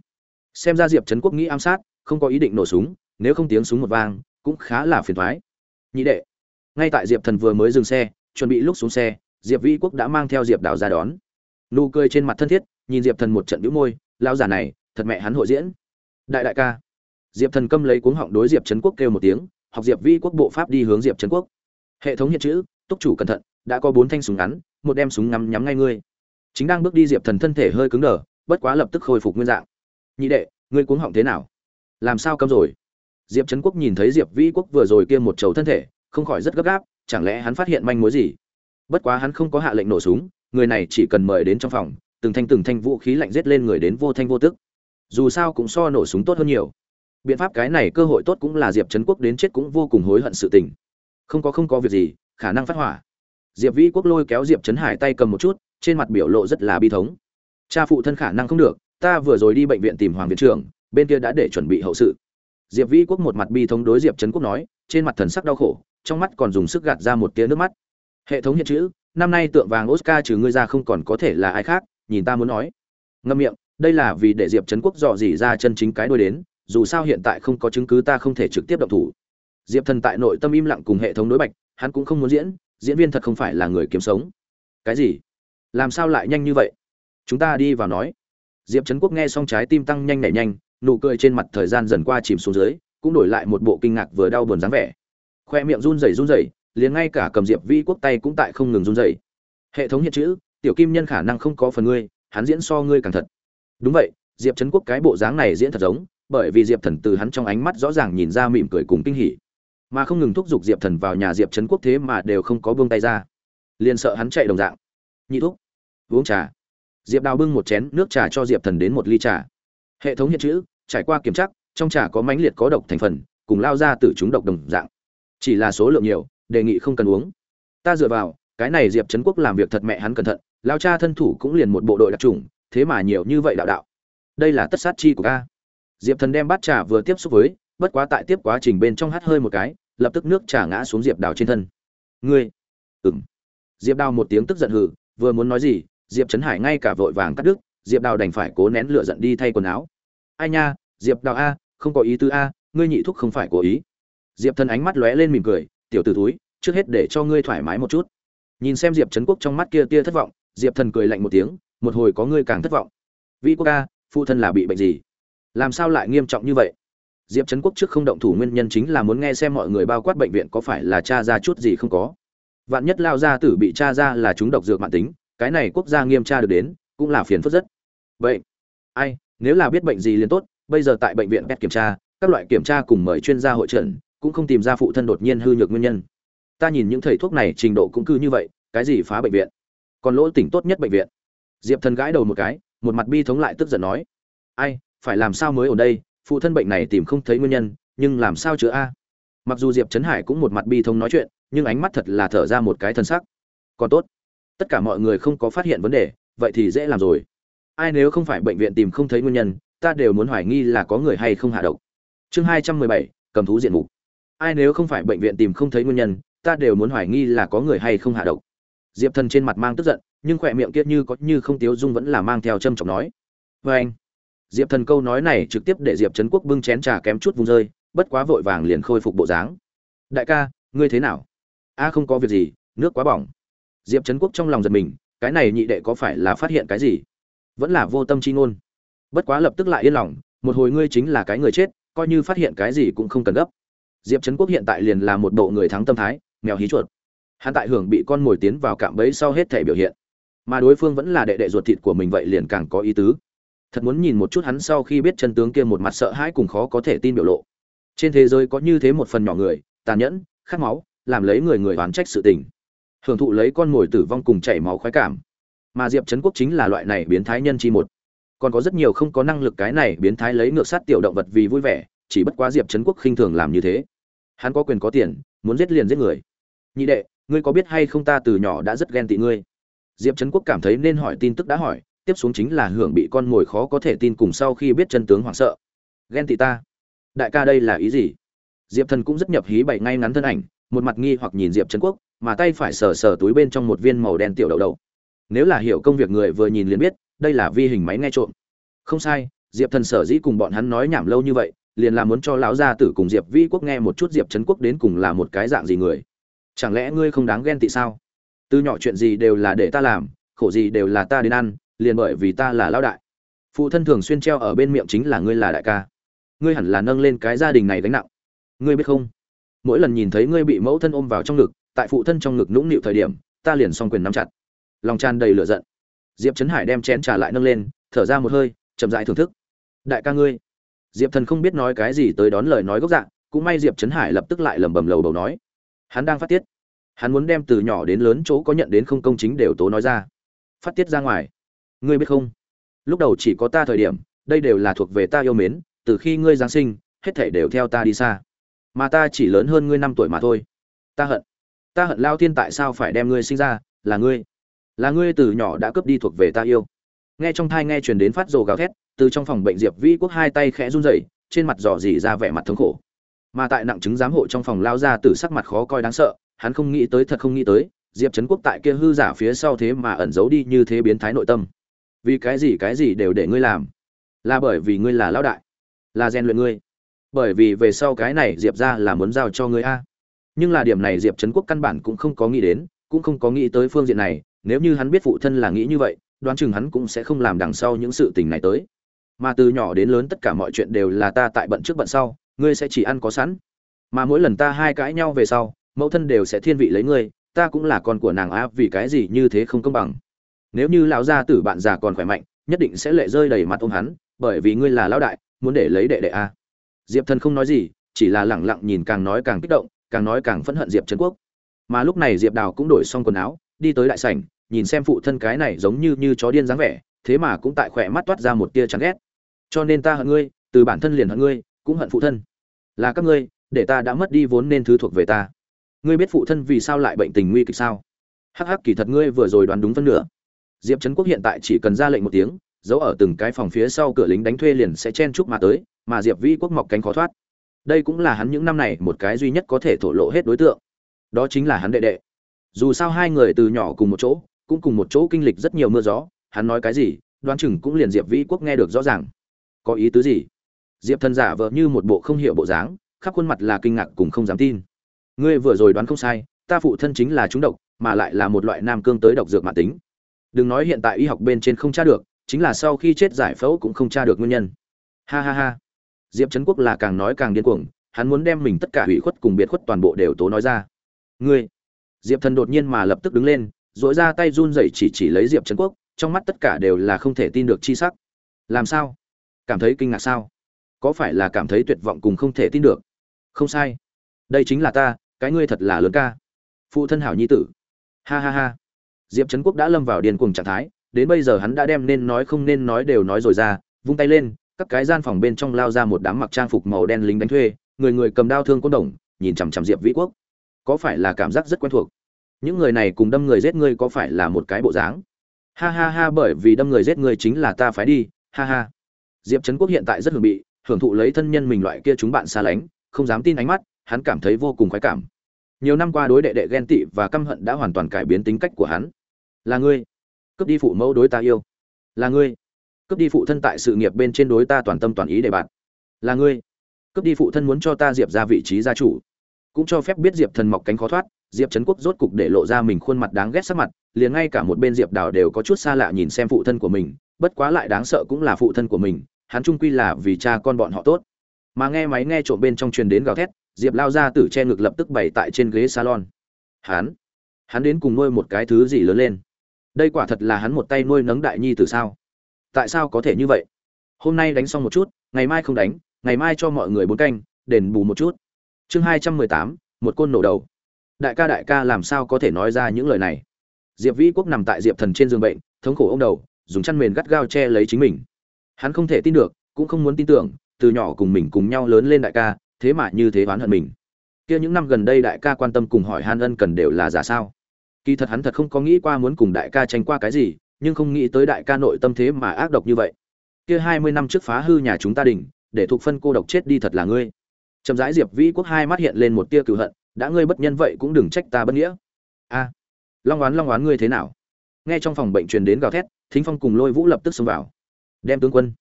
Speaker 1: Xem ra diệp trấn quốc nghĩ ám sát, không có ý định nổ súng, nếu không tiếng súng một vang, cũng khá là phiền thoái nhị đệ, ngay tại diệp thần vừa mới dừng xe, chuẩn bị lúc xuống xe, diệp vĩ quốc đã mang theo diệp đào ra đón. Nụ cười trên mặt thân thiết nhìn diệp thần một trận bĩu môi lao giả này, thật mẹ hắn hội diễn. Đại đại ca. Diệp thần câm lấy cuống họng đối diệp trấn quốc kêu một tiếng, học diệp Vi quốc bộ pháp đi hướng diệp trấn quốc. Hệ thống hiện chữ, túc chủ cẩn thận, đã có bốn thanh súng ngắn, một đem súng ngắm nhắm ngay ngươi. Chính đang bước đi diệp thần thân thể hơi cứng đờ, bất quá lập tức khôi phục nguyên dạng. Nhị đệ, ngươi cuống họng thế nào? Làm sao câm rồi? Diệp trấn quốc nhìn thấy diệp Vi quốc vừa rồi kia một chầu thân thể, không khỏi rất gấp gáp, chẳng lẽ hắn phát hiện manh mối gì? Bất quá hắn không có hạ lệnh nổ súng, người này chỉ cần mời đến trong phòng từng thanh từng thanh vũ khí lạnh giết lên người đến vô thanh vô tức. Dù sao cũng so nổ súng tốt hơn nhiều. Biện pháp cái này cơ hội tốt cũng là diệp trấn quốc đến chết cũng vô cùng hối hận sự tình. Không có không có việc gì, khả năng phát hỏa. Diệp vĩ quốc lôi kéo diệp trấn hải tay cầm một chút, trên mặt biểu lộ rất là bi thống. Cha phụ thân khả năng không được, ta vừa rồi đi bệnh viện tìm hoàng viện trưởng, bên kia đã để chuẩn bị hậu sự. Diệp vĩ quốc một mặt bi thống đối diệp trấn quốc nói, trên mặt thần sắc đau khổ, trong mắt còn dùng sức gạt ra một tia nước mắt. Hệ thống hiện chữ, năm nay tượng vàng oscar trừ ngươi ra không còn có thể là ai khác nhìn ta muốn nói. Ngâm miệng, đây là vì để diệp trấn quốc dò dỉ ra chân chính cái đôi đến, dù sao hiện tại không có chứng cứ ta không thể trực tiếp động thủ. Diệp thần tại nội tâm im lặng cùng hệ thống đối bạch, hắn cũng không muốn diễn diễn viên thật không phải là người kiếm sống. Cái gì? Làm sao lại nhanh như vậy? Chúng ta đi vào nói. Diệp trấn quốc nghe xong trái tim tăng nhanh nảy nhanh, nụ cười trên mặt thời gian dần qua chìm xuống dưới, cũng đổi lại một bộ kinh ngạc vừa đau buồn dáng vẻ. Khoe miệng run rẩy run rẩy, liền ngay cả cầm diệp vi quốc tay cũng tại không ngừng run rẩy. Hệ thống hiện chữ tiểu kim nhân khả năng không có phần ngươi, hắn diễn so ngươi càng thật. Đúng vậy, diệp trấn quốc cái bộ dáng này diễn thật giống, bởi vì diệp thần từ hắn trong ánh mắt rõ ràng nhìn ra mỉm cười cùng kinh hỉ. Mà không ngừng thúc giục diệp thần vào nhà diệp trấn quốc thế mà đều không có buông tay ra. Liền sợ hắn chạy đồng dạng. Nhị thúc, uống trà. Diệp đào bưng một chén nước trà cho diệp thần đến một ly trà. Hệ thống hiện chữ, trải qua kiểm tra, trong trà có mãnh liệt có độc thành phần, cùng lao ra từ chúng độc đồng dạng. Chỉ là số lượng nhiều, đề nghị không cần uống. Ta dựa vào, cái này diệp trấn quốc làm việc thật mẹ hắn cẩn thận lao cha thân thủ cũng liền một bộ đội đặc trùng thế mà nhiều như vậy đạo đạo. Đây là tất sát chi của ca. Diệp thần đem bát trà vừa tiếp xúc với, bất quá tại tiếp quá trình bên trong hắt hơi một cái, lập tức nước trà ngã xuống diệp đào trên thân. Ngươi? Ừng diệp đào một tiếng tức giận hừ, vừa muốn nói gì, diệp trấn hải ngay cả vội vàng cắt đứt, diệp đào đành phải cố nén lửa giận đi thay quần áo. Ai nha, diệp đào a, không có ý tứ a, ngươi nhị thúc không phải cố ý. Diệp thần ánh mắt lóe lên mỉm cười, tiểu t ử túi trước hết để cho ngươi thoải mái một chút. Nhìn xem diệp trấn quốc trong mắt kia tia thất vọng diệp thần cười lạnh một tiếng, một hồi có ngươi càng thất vọng. Vĩ quốc ca, phụ thân là bị bệnh gì? Làm sao lại nghiêm trọng như vậy? Diệp trấn quốc trước không động thủ nguyên nhân chính là muốn nghe xem mọi người bao quát bệnh viện có phải là cha ra chút gì không có. Vạn nhất lao gia tử bị cha ra là chúng độc dược mạng tính, cái này quốc gia nghiêm tra được đến, cũng là phiền phức rất. Vậy, ai, nếu là biết bệnh gì liền tốt, bây giờ tại bệnh viện pet kiểm tra, các loại kiểm tra cùng mời chuyên gia hội trần, cũng không tìm ra phụ thân đột nhiên hư nhược nguyên nhân. Ta nhìn những thầy thuốc này trình độ cũng cứ như vậy, cái gì phá bệnh viện? Còn lỗ tỉnh tốt nhất bệnh viện. Diệp thần gãi đầu một cái, một mặt bi thống lại tức giận nói, ai, phải làm sao mới ở đây? Phụ thân bệnh này tìm không thấy nguyên nhân, nhưng làm sao chữa a? Mặc dù diệp trấn hải cũng một mặt bi thống nói chuyện, nhưng ánh mắt thật là thở ra một cái thân sắc. Còn tốt, tất cả mọi người không có phát hiện vấn đề, vậy thì dễ làm rồi. Ai nếu không phải bệnh viện tìm không thấy nguyên nhân, ta đều muốn hoài nghi là có người hay không hạ độc. Chương hai trăm mười bảy, cầm thú diện mục. Ai nếu không phải bệnh viện tìm không thấy nguyên nhân, ta đều muốn hoài nghi là có người hay không hạ độc diệp thần trên mặt mang tức giận, nhưng khỏe miệng kiết như có như không tiếu dung vẫn là mang theo châm trọng nói. Vê anh, diệp thần câu nói này trực tiếp để diệp trấn quốc bưng chén trà kém chút vùng rơi, bất quá vội vàng liền khôi phục bộ dáng. Đại ca, ngươi thế nào? A, không có việc gì, nước quá bỏng. Diệp trấn quốc trong lòng giật mình, cái này nhị đệ có phải là phát hiện cái gì? Vẫn là vô tâm chi ngôn. Bất quá lập tức lại yên lòng, một hồi ngươi chính là cái người chết, coi như phát hiện cái gì cũng không cần gấp. Diệp trấn quốc hiện tại liền là một bộ người thắng tâm thái, mèo hí chuột hắn tại hưởng bị con mồi tiến vào cạm bẫy sau hết thể biểu hiện. Mà đối phương vẫn là đệ đệ ruột thịt của mình vậy liền càng có ý tứ. Thật muốn nhìn một chút hắn sau khi biết chân tướng kia một mặt sợ hãi cùng khó có thể tin biểu lộ. Trên thế giới có như thế một phần nhỏ người, tàn nhẫn, khát máu, làm lấy người người oán trách sự tình. Hưởng thụ lấy con mồi tử vong cùng chảy máu khoái cảm. Mà diệp trấn quốc chính là loại này biến thái nhân chi một. Còn có rất nhiều không có năng lực cái này biến thái lấy ngược sát tiểu động vật vì vui vẻ, chỉ bất quá diệp trấn quốc khinh thường làm như thế. Hắn có quyền có tiền, muốn giết liền giết người. Nhị đệ ngươi có biết hay không ta từ nhỏ đã rất ghen tị ngươi? Diệp trấn quốc cảm thấy nên hỏi tin tức đã hỏi, tiếp xuống chính là hưởng bị con mồi khó có thể tin cùng sau khi biết chân tướng hoảng sợ. Ghen tị ta? Đại ca đây là ý gì? Diệp thần cũng rất nhập hí bậy ngay ngắn thân ảnh, một mặt nghi hoặc nhìn diệp trấn quốc, mà tay phải sờ sờ túi bên trong một viên màu đen tiểu đậu đậu. Nếu là hiểu công việc người vừa nhìn liền biết, đây là vi hình máy nghe trộm. Không sai, diệp thần sở dĩ cùng bọn hắn nói nhảm lâu như vậy, liền là muốn cho lão gia tử cùng diệp vi quốc nghe một chút diệp trấn quốc đến cùng là một cái dạng gì người chẳng lẽ ngươi không đáng ghen tị sao? Từ nhỏ chuyện gì đều là để ta làm, khổ gì đều là ta đến ăn, liền bởi vì ta là lão đại. Phụ thân thường xuyên treo ở bên miệng chính là ngươi là đại ca. Ngươi hẳn là nâng lên cái gia đình này gánh nặng. Ngươi biết không? Mỗi lần nhìn thấy ngươi bị mẫu thân ôm vào trong ngực, tại phụ thân trong ngực nũng nịu thời điểm, ta liền xong quyền nắm chặt. Lòng tràn đầy lửa giận. Diệp trấn hải đem chén trà lại nâng lên, thở ra một hơi, chậm dại thưởng thức. Đại ca ngươi. Diệp thần không biết nói cái gì tới đón lời nói gốc dạng cũng may diệp trấn hải lập tức lại lẩm bẩm lầu đầu nói hắn đang phát tiết. Hắn muốn đem từ nhỏ đến lớn chỗ có nhận đến không công chính đều tố nói ra. Phát tiết ra ngoài. Ngươi biết không? Lúc đầu chỉ có ta thời điểm, đây đều là thuộc về ta yêu mến, từ khi ngươi giáng sinh, hết thảy đều theo ta đi xa. Mà ta chỉ lớn hơn ngươi năm tuổi mà thôi. Ta hận. Ta hận lao thiên tại sao phải đem ngươi sinh ra, là ngươi. Là ngươi từ nhỏ đã cướp đi thuộc về ta yêu. Nghe trong thai nghe truyền đến phát rồ gào thét, từ trong phòng bệnh diệp vĩ quốc hai tay khẽ run rẩy, trên mặt dò dỉ ra vẻ mặt thống khổ mà tại nặng chứng giám hộ trong phòng lao ra từ sắc mặt khó coi đáng sợ, hắn không nghĩ tới, thật không nghĩ tới, diệp trấn quốc tại kia hư giả phía sau thế mà ẩn giấu đi như thế biến thái nội tâm. Vì cái gì cái gì đều để ngươi làm? Là bởi vì ngươi là lão đại, là rèn luyện ngươi. Bởi vì về sau cái này diệp ra là muốn giao cho ngươi a. Nhưng là điểm này diệp trấn quốc căn bản cũng không có nghĩ đến, cũng không có nghĩ tới phương diện này, nếu như hắn biết phụ thân là nghĩ như vậy, đoán chừng hắn cũng sẽ không làm đằng sau những sự tình này tới. Mà từ nhỏ đến lớn tất cả mọi chuyện đều là ta tại bận trước bận sau ngươi sẽ chỉ ăn có sẵn. Mà mỗi lần ta hai cãi nhau về sau, mẫu thân đều sẽ thiên vị lấy ngươi, ta cũng là con của nàng a vì cái gì như thế không công bằng. Nếu như lão gia tử bạn già còn khỏe mạnh, nhất định sẽ lệ rơi đầy mặt ôm hắn, bởi vì ngươi là lão đại, muốn để lấy đệ đệ a. Diệp thần không nói gì, chỉ là lẳng lặng nhìn càng nói càng kích động, càng nói càng phẫn hận diệp trấn quốc. Mà lúc này diệp đào cũng đổi xong quần áo, đi tới đại sảnh, nhìn xem phụ thân cái này giống như như chó điên dáng vẻ, thế mà cũng tại khỏe mắt toát ra một tia chán ghét. Cho nên ta hận ngươi, từ bản thân liền hận ngươi, cũng hận phụ thân là các ngươi, để ta đã mất đi vốn nên thứ thuộc về ta. Ngươi biết phụ thân vì sao lại bệnh tình nguy kịch sao? Hắc hắc, kỳ thật ngươi vừa rồi đoán đúng phân nửa. Diệp trấn quốc hiện tại chỉ cần ra lệnh một tiếng, giấu ở từng cái phòng phía sau cửa lính đánh thuê liền sẽ chen chúc mà tới, mà diệp vĩ quốc mọc cánh khó thoát. Đây cũng là hắn những năm này một cái duy nhất có thể thổ lộ hết đối tượng. Đó chính là hắn đệ đệ. Dù sao hai người từ nhỏ cùng một chỗ, cũng cùng một chỗ kinh lịch rất nhiều mưa gió, hắn nói cái gì, đoán chừng cũng liền diệp vĩ quốc nghe được rõ ràng. Có ý tứ gì? Diệp thần giả vờ như một bộ không hiểu bộ dáng, khắp khuôn mặt là kinh ngạc cùng không dám tin. Ngươi vừa rồi đoán không sai, ta phụ thân chính là trúng độc, mà lại là một loại nam cương tới độc dược mạng tính. Đừng nói hiện tại y học bên trên không tra được, chính là sau khi chết giải phẫu cũng không tra được nguyên nhân. Ha ha ha. Diệp trấn quốc là càng nói càng điên cuồng, hắn muốn đem mình tất cả hủy khuất cùng biệt khuất toàn bộ đều tố nói ra. Ngươi. Diệp thần đột nhiên mà lập tức đứng lên dội ra tay run rẩy chỉ chỉ lấy diệp trấn quốc, trong mắt tất cả đều là không thể tin được chi sắc. Làm sao? Cảm thấy kinh ngạc sao? Có phải là cảm thấy tuyệt vọng cùng không thể tin được? Không sai. Đây chính là ta, cái ngươi thật là lớn ca. Phụ thân hảo nhi tử. Ha ha ha. Diệp trấn quốc đã lâm vào điên cuồng trạng thái, đến bây giờ hắn đã đem nên nói không nên nói đều nói rồi ra, vung tay lên, các cái gian phòng bên trong lao ra một đám mặc trang phục màu đen lính đánh thuê, người người cầm đao thương côn đồng, nhìn chằm chằm diệp vĩ quốc. Có phải là cảm giác rất quen thuộc? Những người này cùng đâm người giết ngươi có phải là một cái bộ dáng? Ha ha ha, bởi vì đâm người giết ngươi chính là ta phải đi, ha ha. Diệp trấn quốc hiện tại rất hưởng bị hưởng thụ lấy thân nhân mình loại kia chúng bạn xa lánh, không dám tin ánh mắt, hắn cảm thấy vô cùng khoái cảm. Nhiều năm qua đối đệ đệ ghen tị và căm hận đã hoàn toàn cải biến tính cách của hắn. Là ngươi. Cướp đi phụ mẫu đối ta yêu. Là ngươi. Cướp đi phụ thân tại sự nghiệp bên trên đối ta toàn tâm toàn ý để bạn. Là ngươi. Cướp đi phụ thân muốn cho ta diệp ra vị trí gia chủ. Cũng cho phép biết diệp thần mọc cánh khó thoát, diệp trấn quốc rốt cục để lộ ra mình khuôn mặt đáng ghét sắc mặt, liền ngay cả một bên diệp đào đều có chút xa lạ nhìn xem phụ thân của mình, bất quá lại đáng sợ cũng là phụ thân của mình hắn trung quy là vì cha con bọn họ tốt. Mà nghe máy nghe trộm bên trong truyền đến gào thét, diệp lao ra tử che ngực lập tức bày tại trên ghế salon. Hắn hắn đến cùng nuôi một cái thứ gì lớn lên? Đây quả thật là hắn một tay nuôi nấng đại nhi từ sao? Tại sao có thể như vậy? Hôm nay đánh xong một chút, ngày mai không đánh, ngày mai cho mọi người bốn canh, đền bù một chút. Chương hai trăm mười tám, một côn nổ đầu. Đại ca đại ca làm sao có thể nói ra những lời này? Diệp vĩ quốc nằm tại diệp thần trên giường bệnh, thống khổ ông đầu, dùng chăn mền gắt gao che lấy chính mình hắn không thể tin được cũng không muốn tin tưởng từ nhỏ cùng mình cùng nhau lớn lên đại ca thế mà như thế oán hận mình. Kia những năm gần đây đại ca quan tâm cùng hỏi han ân cần đều là giả sao? Kỳ thật hắn thật không có nghĩ qua muốn cùng đại ca tranh qua cái gì nhưng không nghĩ tới đại ca nội tâm thế mà ác độc như vậy. Kia hai mươi năm trước phá hư nhà chúng ta đình, để thuộc phân cô độc chết đi thật là ngươi. Chậm rãi diệp vĩ quốc hai mắt hiện lên một tia cựu hận đã ngươi bất nhân vậy cũng đừng trách ta bất nghĩa. A long oán long oán ngươi thế nào? Nghe trong phòng bệnh truyền đến gào thét thính phong cùng lôi vũ lập tức xông vào đem tướng quân.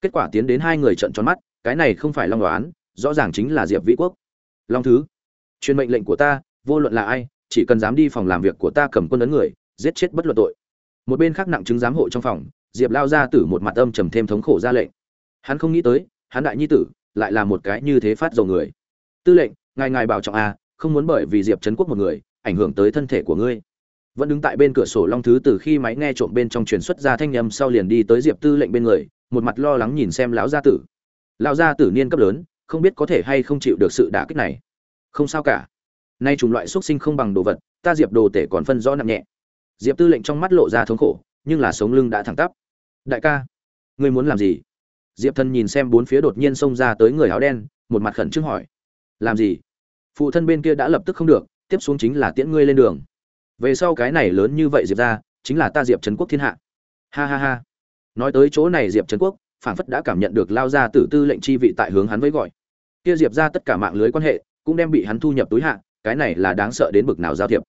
Speaker 1: Kết quả tiến đến hai người trận tròn mắt cái này không phải long đoán, rõ ràng chính là diệp vĩ quốc. Long thứ truyền mệnh lệnh của ta vô luận là ai chỉ cần dám đi phòng làm việc của ta cầm quân ấn người giết chết bất luận tội. Một bên khác nặng chứng giám hộ trong phòng diệp lao ra tử một mặt âm trầm thêm thống khổ ra lệnh. Hắn không nghĩ tới hắn đại nhi tử lại là một cái như thế phát dầu người. Tư lệnh ngài ngài bảo trọng a không muốn bởi vì diệp trấn quốc một người ảnh hưởng tới thân thể của ngươi vẫn đứng tại bên cửa sổ long thứ từ khi máy nghe trộm bên trong truyền xuất ra thanh âm sau liền đi tới diệp tư lệnh bên người, một mặt lo lắng nhìn xem lão gia tử. Lão gia tử niên cấp lớn, không biết có thể hay không chịu được sự đả kích này. Không sao cả. Nay chủng loại xuất sinh không bằng đồ vật, ta diệp đồ tể còn phân rõ nặng nhẹ. Diệp tư lệnh trong mắt lộ ra thống khổ, nhưng là sống lưng đã thẳng tắp. Đại ca, ngươi muốn làm gì? Diệp thân nhìn xem bốn phía đột nhiên xông ra tới người áo đen, một mặt khẩn trương hỏi. Làm gì? Phụ thân bên kia đã lập tức không được, tiếp xuống chính là tiễn ngươi lên đường về sau cái này lớn như vậy diệp ra, chính là ta diệp trấn quốc thiên hạ. Ha ha ha. Nói tới chỗ này diệp trấn quốc, phảng phất đã cảm nhận được lao ra tử tư lệnh chi vị tại hướng hắn với gọi. Kia diệp ra tất cả mạng lưới quan hệ, cũng đem bị hắn thu nhập túi hạ, cái này là đáng sợ đến bực nào giao thiệp.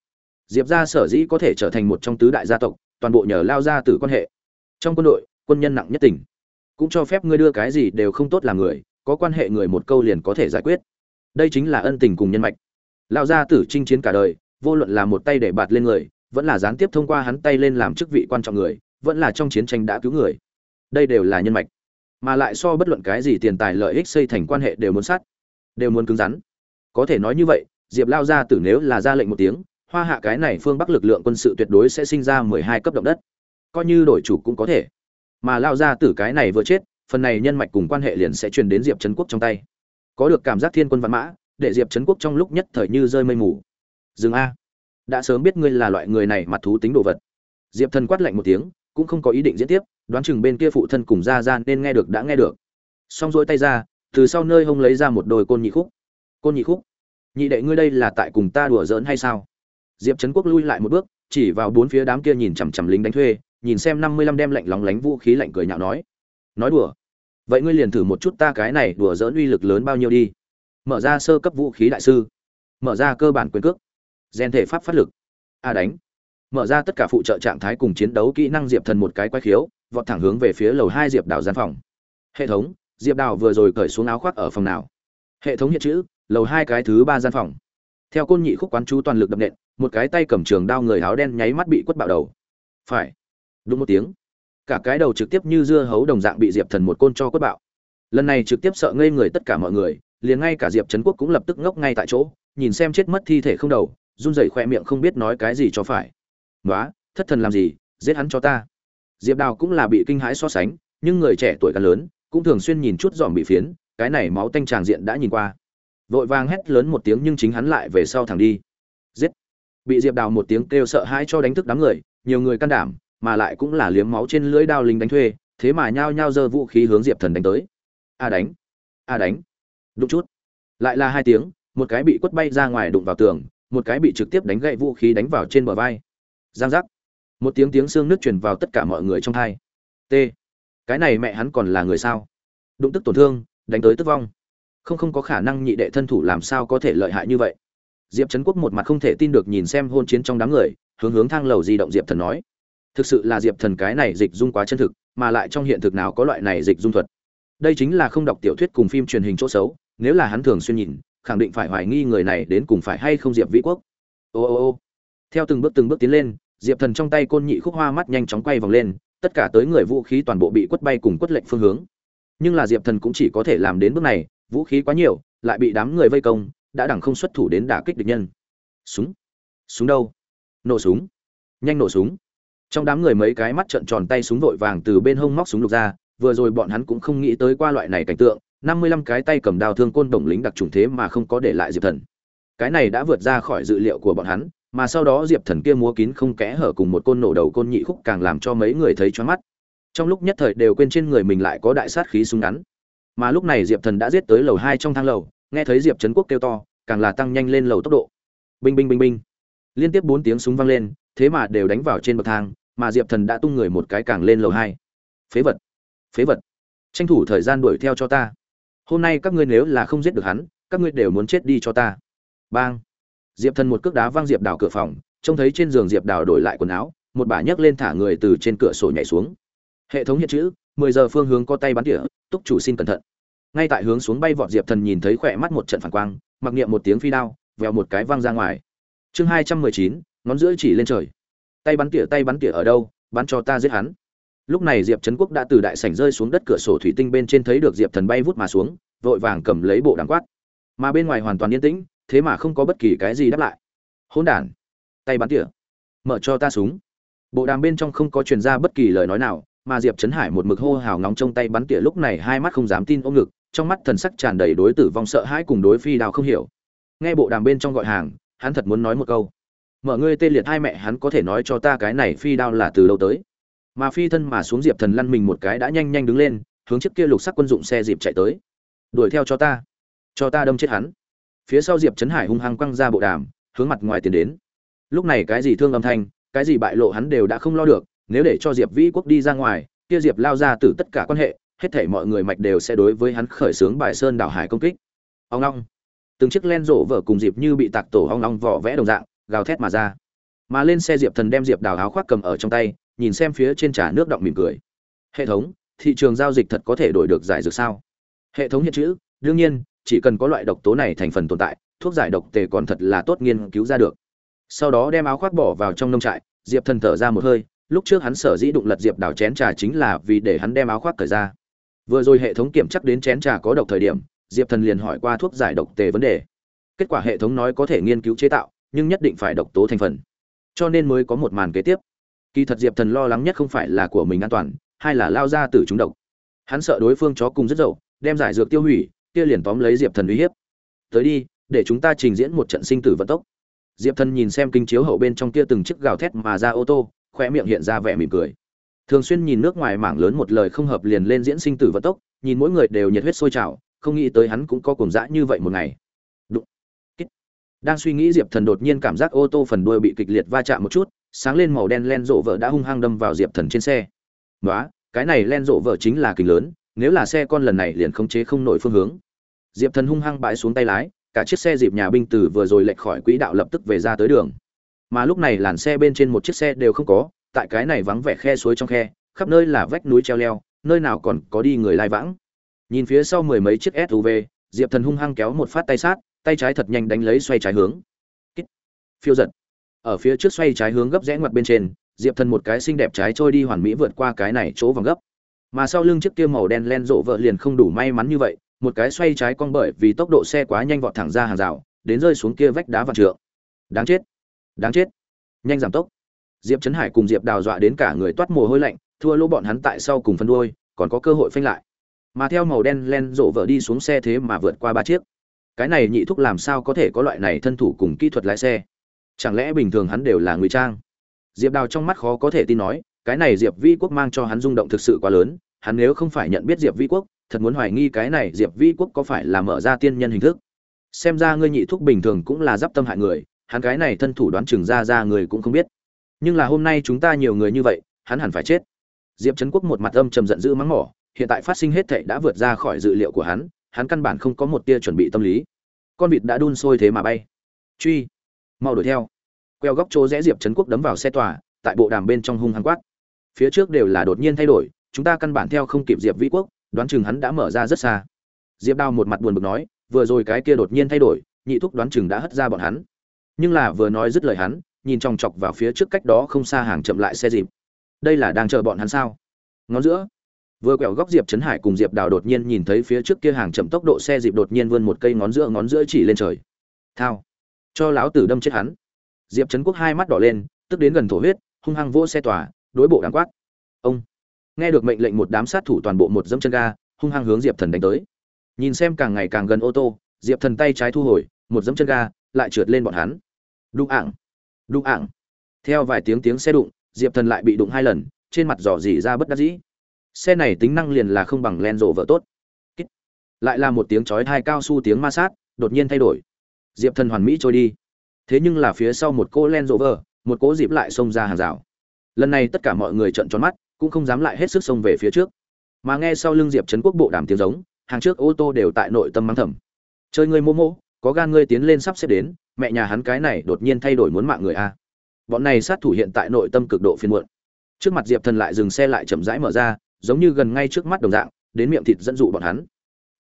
Speaker 1: Diệp ra sở dĩ có thể trở thành một trong tứ đại gia tộc, toàn bộ nhờ lao ra tử quan hệ. Trong quân đội, quân nhân nặng nhất tỉnh. Cũng cho phép ngươi đưa cái gì đều không tốt làm người, có quan hệ người một câu liền có thể giải quyết. Đây chính là ân tình cùng nhân mạch. Lao gia tử chinh chiến cả đời vô luận là một tay để bạt lên người, vẫn là gián tiếp thông qua hắn tay lên làm chức vị quan trọng người, vẫn là trong chiến tranh đã cứu người. Đây đều là nhân mạch. Mà lại so bất luận cái gì tiền tài lợi ích xây thành quan hệ đều muốn sát, đều muốn cứng rắn. Có thể nói như vậy, diệp lao gia tử nếu là ra lệnh một tiếng, hoa hạ cái này phương bắc lực lượng quân sự tuyệt đối sẽ sinh ra mười hai cấp động đất. Coi như đổi chủ cũng có thể. Mà lao gia tử cái này vừa chết, phần này nhân mạch cùng quan hệ liền sẽ truyền đến diệp trấn quốc trong tay. Có được cảm giác thiên quân văn mã, để diệp trấn quốc trong lúc nhất thời như rơi mây mù dừng a. Đã sớm biết ngươi là loại người này mặt thú tính đồ vật. Diệp thần quát lạnh một tiếng, cũng không có ý định diễn tiếp, đoán chừng bên kia phụ thân cùng ra ra nên nghe được đã nghe được. Xong dỗi tay ra, từ sau nơi hông lấy ra một đôi côn nhị khúc. Côn nhị khúc? Nhị đệ ngươi đây là tại cùng ta đùa giỡn hay sao? Diệp trấn quốc lui lại một bước, chỉ vào bốn phía đám kia nhìn chằm chằm lính đánh thuê, nhìn xem năm mươi lăm đem lạnh lóng lánh vũ khí lạnh cười nhạo nói. Nói đùa. Vậy ngươi liền thử một chút ta cái này đùa giỡn uy lực lớn bao nhiêu đi. Mở ra sơ cấp vũ khí đại sư. Mở ra cơ bản quyền cước gen thể pháp phát lực. A đánh. Mở ra tất cả phụ trợ trạng thái cùng chiến đấu kỹ năng diệp thần một cái quay khiếu, vọt thẳng hướng về phía lầu hai diệp đào gian phòng. Hệ thống, diệp đào vừa rồi cởi xuống áo khoác ở phòng nào? Hệ thống hiện chữ, lầu hai cái thứ ba gian phòng. Theo côn nhị khúc quán chú toàn lực đập nện, một cái tay cầm trường đao người áo đen nháy mắt bị quất bạo đầu. Phải. Đúng một tiếng. Cả cái đầu trực tiếp như dưa hấu đồng dạng bị diệp thần một côn cho quất bạo. Lần này trực tiếp sợ ngây người tất cả mọi người, liền ngay cả diệp trấn quốc cũng lập tức ngốc ngay tại chỗ, nhìn xem chết mất thi thể không đầu run rẩy khoe miệng không biết nói cái gì cho phải. Nói thất thần làm gì? Giết hắn cho ta. Diệp đào cũng là bị kinh hãi so sánh, nhưng người trẻ tuổi càng lớn, cũng thường xuyên nhìn chút dòm bị phiến, cái này máu tanh tràng diện đã nhìn qua. Vội vàng hét lớn một tiếng nhưng chính hắn lại về sau thẳng đi. Giết! Bị diệp đào một tiếng kêu sợ hãi cho đánh thức đám người, nhiều người can đảm, mà lại cũng là liếm máu trên lưỡi đao lính đánh thuê, thế mà nhao nhao giơ vũ khí hướng diệp thần đánh tới. A đánh! A đánh! Đụng chút. Lại là hai tiếng, một cái bị quất bay ra ngoài đụng vào tường một cái bị trực tiếp đánh gậy vũ khí đánh vào trên bờ vai. Giang giác. Một tiếng tiếng xương nước truyền vào tất cả mọi người trong thai t. Cái này mẹ hắn còn là người sao? Đụng tức tổn thương, đánh tới tức vong. Không không có khả năng nhị đệ thân thủ làm sao có thể lợi hại như vậy. Diệp trấn quốc một mặt không thể tin được nhìn xem hôn chiến trong đám người, hướng hướng thang lầu di động diệp thần nói. Thực sự là diệp thần cái này dịch dung quá chân thực, mà lại trong hiện thực nào có loại này dịch dung thuật. Đây chính là không đọc tiểu thuyết cùng phim truyền hình chỗ xấu, nếu là hắn thường xuyên nhìn khẳng định phải hoài nghi người này đến cùng phải hay không diệp vĩ quốc. Ô ô ô. Theo từng bước từng bước tiến lên, diệp thần trong tay côn nhị khúc hoa mắt nhanh chóng quay vòng lên, tất cả tới người vũ khí toàn bộ bị quất bay cùng quất lệnh phương hướng. Nhưng là diệp thần cũng chỉ có thể làm đến bước này, vũ khí quá nhiều, lại bị đám người vây công, đã đẳng không xuất thủ đến đả kích địch nhân. Súng. Súng đâu? Nổ súng. Nhanh nổ súng. Trong đám người mấy cái mắt trợn tròn tay súng vội vàng từ bên hông móc súng lục ra, vừa rồi bọn hắn cũng không nghĩ tới qua loại này cảnh tượng năm mươi lăm cái tay cầm đao thương côn đồng lính đặc trùng thế mà không có để lại diệp thần. Cái này đã vượt ra khỏi dự liệu của bọn hắn, mà sau đó diệp thần kia múa kín không kẽ hở cùng một côn nổ đầu côn nhị khúc càng làm cho mấy người thấy choáng mắt. Trong lúc nhất thời đều quên trên người mình lại có đại sát khí súng ngắn. Mà lúc này diệp thần đã giết tới lầu hai trong thang lầu, nghe thấy diệp trấn quốc kêu to, càng là tăng nhanh lên lầu tốc độ. Binh binh binh binh. Liên tiếp bốn tiếng súng vang lên, thế mà đều đánh vào trên bậc thang, mà diệp thần đã tung người một cái càng lên lầu hai. Phế vật. Phế vật. Tranh thủ thời gian đuổi theo cho ta hôm nay các ngươi nếu là không giết được hắn, các ngươi đều muốn chết đi cho ta. Bang. Diệp thần một cước đá văng diệp đào cửa phòng, trông thấy trên giường diệp đào đổi lại quần áo, một bà nhấc lên thả người từ trên cửa sổ nhảy xuống. Hệ thống hiện chữ, mười giờ phương hướng có tay bắn tỉa, túc chủ xin cẩn thận. Ngay tại hướng xuống bay vọt diệp thần nhìn thấy khỏe mắt một trận phản quang, mặc niệm một tiếng phi đao, vèo một cái văng ra ngoài. Chương hai trăm mười chín, ngón giữa chỉ lên trời. Tay bắn tỉa, tay bắn tỉa ở đâu, bắn cho ta giết hắn lúc này diệp trấn quốc đã từ đại sảnh rơi xuống đất cửa sổ thủy tinh bên trên thấy được diệp thần bay vút mà xuống, vội vàng cầm lấy bộ đàm quát. Mà bên ngoài hoàn toàn yên tĩnh, thế mà không có bất kỳ cái gì đáp lại. Hỗn đản, tay bắn tỉa, mở cho ta súng. Bộ đàm bên trong không có truyền ra bất kỳ lời nói nào, mà diệp trấn hải một mực hô hào ngóng trong tay bắn tỉa lúc này hai mắt không dám tin ôm ngực, trong mắt thần sắc tràn đầy đối tử vong sợ hãi cùng đối phi đào không hiểu. Nghe bộ đàm bên trong gọi hàng, hắn thật muốn nói một câu. Mở ngươi tê liệt hai mẹ, hắn có thể nói cho ta cái này phi đao là từ đâu tới? Mà phi thân mà xuống diệp thần lăn mình một cái đã nhanh nhanh đứng lên, hướng chiếc kia lục sắc quân dụng xe dịp chạy tới. Đuổi theo cho ta cho ta đâm chết hắn. Phía sau diệp trấn hải hung hăng quăng ra bộ đàm, hướng mặt ngoài tiến đến. Lúc này cái gì thương âm thanh, cái gì bại lộ hắn đều đã không lo được, nếu để cho diệp vĩ quốc đi ra ngoài, kia diệp lao ra từ tất cả quan hệ, hết thảy mọi người mạch đều sẽ đối với hắn khởi xướng bài sơn đảo hải công kích. Ông long từng chiếc len rộ vở cùng diệp như bị tạc tổ ong long vỏ vẽ đồng dạng, gào thét mà ra. Mà lên xe diệp thần đem diệp đào áo khoác cầm ở trong tay nhìn xem phía trên trà nước động mỉm cười. Hệ thống, thị trường giao dịch thật có thể đổi được giải dược sao? Hệ thống hiện chữ, đương nhiên, chỉ cần có loại độc tố này thành phần tồn tại, thuốc giải độc tề còn thật là tốt nghiên cứu ra được. Sau đó đem áo khoác bỏ vào trong nông trại, diệp thần thở ra một hơi, lúc trước hắn sở dĩ đụng lật diệp đào chén trà chính là vì để hắn đem áo khoác thời ra. Vừa rồi hệ thống kiểm chắc đến chén trà có độc thời điểm, diệp thần liền hỏi qua thuốc giải độc tề vấn đề. Kết quả hệ thống nói có thể nghiên cứu chế tạo, nhưng nhất định phải độc tố thành phần. Cho nên mới có một màn kế tiếp kỳ thật diệp thần lo lắng nhất không phải là của mình an toàn hay là lao ra từ chúng độc. Hắn sợ đối phương chó cùng rất dậu, đem giải dược tiêu hủy, kia liền tóm lấy diệp thần uy hiếp. Tới đi, để chúng ta trình diễn một trận sinh tử vận tốc. Diệp thần nhìn xem kinh chiếu hậu bên trong kia từng chiếc gào thét mà ra ô tô khoe miệng hiện ra vẻ mỉm cười. Thường xuyên nhìn nước ngoài mảng lớn một lời không hợp liền lên diễn sinh tử vận tốc, nhìn mỗi người đều nhiệt huyết sôi trào, không nghĩ tới hắn cũng có cùng dã như vậy một ngày. Đụng. Đang suy nghĩ diệp thần đột nhiên cảm giác ô tô phần đuôi bị kịch liệt va chạm một chút sáng lên màu đen len rộ vợ đã hung hăng đâm vào diệp thần trên xe. Nói cái này len rộ vợ chính là kính lớn, nếu là xe con lần này liền khống chế không nổi phương hướng. Diệp thần hung hăng bãi xuống tay lái, cả chiếc xe dịp nhà binh từ vừa rồi lệch khỏi quỹ đạo lập tức về ra tới đường. Mà lúc này làn xe bên trên một chiếc xe đều không có, tại cái này vắng vẻ khe suối trong khe, khắp nơi là vách núi treo leo, nơi nào còn có đi người lai vãng. Nhìn phía sau mười mấy chiếc suv diệp thần hung hăng kéo một phát tay sát, tay trái thật nhanh đánh lấy xoay trái hướng. Kích. phiêu giật ở phía trước xoay trái hướng gấp rẽ ngoặt bên trên, diệp thần một cái xinh đẹp trái trôi đi hoàn mỹ vượt qua cái này chỗ vòng gấp. Mà sau lưng chiếc kia màu đen len rộ vợ liền không đủ may mắn như vậy, một cái xoay trái cong bởi vì tốc độ xe quá nhanh vọt thẳng ra hàng rào, đến rơi xuống kia vách đá vạn trượng. Đáng chết! Đáng chết! Nhanh giảm tốc! Diệp trấn hải cùng diệp đào dọa đến cả người toát mồ hôi lạnh, thua lỗ bọn hắn tại sau cùng phân đuôi, còn có cơ hội phanh lại. Mà theo màu đen len rộ vợ đi xuống xe thế mà vượt qua ba chiếc. Cái này nhị thúc làm sao có thể có loại này thân thủ cùng kỹ thuật lái xe? Chẳng lẽ bình thường hắn đều là ngụy trang? Diệp đào trong mắt khó có thể tin nói, cái này diệp vi quốc mang cho hắn rung động thực sự quá lớn, hắn nếu không phải nhận biết diệp vi quốc, thật muốn hoài nghi cái này diệp vi quốc có phải là mở ra tiên nhân hình thức? Xem ra ngươi nhị thúc bình thường cũng là d i p tâm hại người, hắn cái này thân thủ đoán chừng ra ra người cũng không biết. Nhưng là hôm nay chúng ta nhiều người như vậy, hắn hẳn phải chết. Diệp trấn quốc một mặt âm trầm giận dữ mắng mỏ, hiện tại phát sinh hết thệ đã vượt ra khỏi dự liệu của hắn hắn căn bản không có một tia chuẩn bị tâm lý. Con vịt đã đun sôi thế mà bay. Truy mau đuổi theo. Queo góc chỗ rẽ diệp trấn quốc đấm vào xe tòa, tại bộ đàm bên trong hung hăng quát. Phía trước đều là đột nhiên thay đổi, chúng ta căn bản theo không kịp diệp vĩ quốc, đoán chừng hắn đã mở ra rất xa. Diệp đao một mặt buồn bực nói, vừa rồi cái kia đột nhiên thay đổi, nhị thúc đoán chừng đã hất ra bọn hắn. Nhưng là vừa nói dứt lời hắn, nhìn chòng chọc vào phía trước cách đó không xa hàng chậm lại xe dịp đây là đang chờ bọn hắn sao? Ngón giữa. Vừa quẹo góc diệp trấn hải cùng diệp đào đột nhiên nhìn thấy phía trước kia hàng chậm tốc độ xe dịp đột nhiên vươn một cây ngón giữa ngón giữa chỉ lên trời. Thao cho lão tử đâm chết hắn. Diệp trấn quốc hai mắt đỏ lên, tức đến gần thổ huyết, hung hăng vỗ xe tòa, đối bộ đáng quát. Ông, nghe được mệnh lệnh một đám sát thủ toàn bộ một dẫm chân ga, hung hăng hướng diệp thần đánh tới. Nhìn xem càng ngày càng gần ô tô, diệp thần tay trái thu hồi, một dẫm chân ga, lại trượt lên bọn hắn. Đụng ảng đụng ảng theo vài tiếng tiếng xe đụng, diệp thần lại bị đụng hai lần, trên mặt dò dỉ ra bất đắc dĩ. Xe này tính năng liền là không bằng len rộ vợ tốt lại là một tiếng chói hai cao su tiếng ma sát, đột nhiên thay đổi diệp thần hoàn mỹ trôi đi. Thế nhưng là phía sau một cô len rộ vờ, một cố dịp lại xông ra hàng rào. Lần này tất cả mọi người trợn tròn mắt cũng không dám lại hết sức xông về phía trước. Mà nghe sau lưng diệp trấn quốc bộ đàm tiếng giống hàng trước ô tô đều tại nội tâm mắng thầm. Chơi ngươi mô mô có gan ngươi tiến lên sắp xếp đến mẹ nhà hắn cái này đột nhiên thay đổi muốn mạng người a. Bọn này sát thủ hiện tại nội tâm cực độ phiền muộn. Trước mặt diệp thần lại dừng xe lại chậm rãi mở ra giống như gần ngay trước mắt đồng dạng đến miệng thịt dẫn dụ bọn hắn.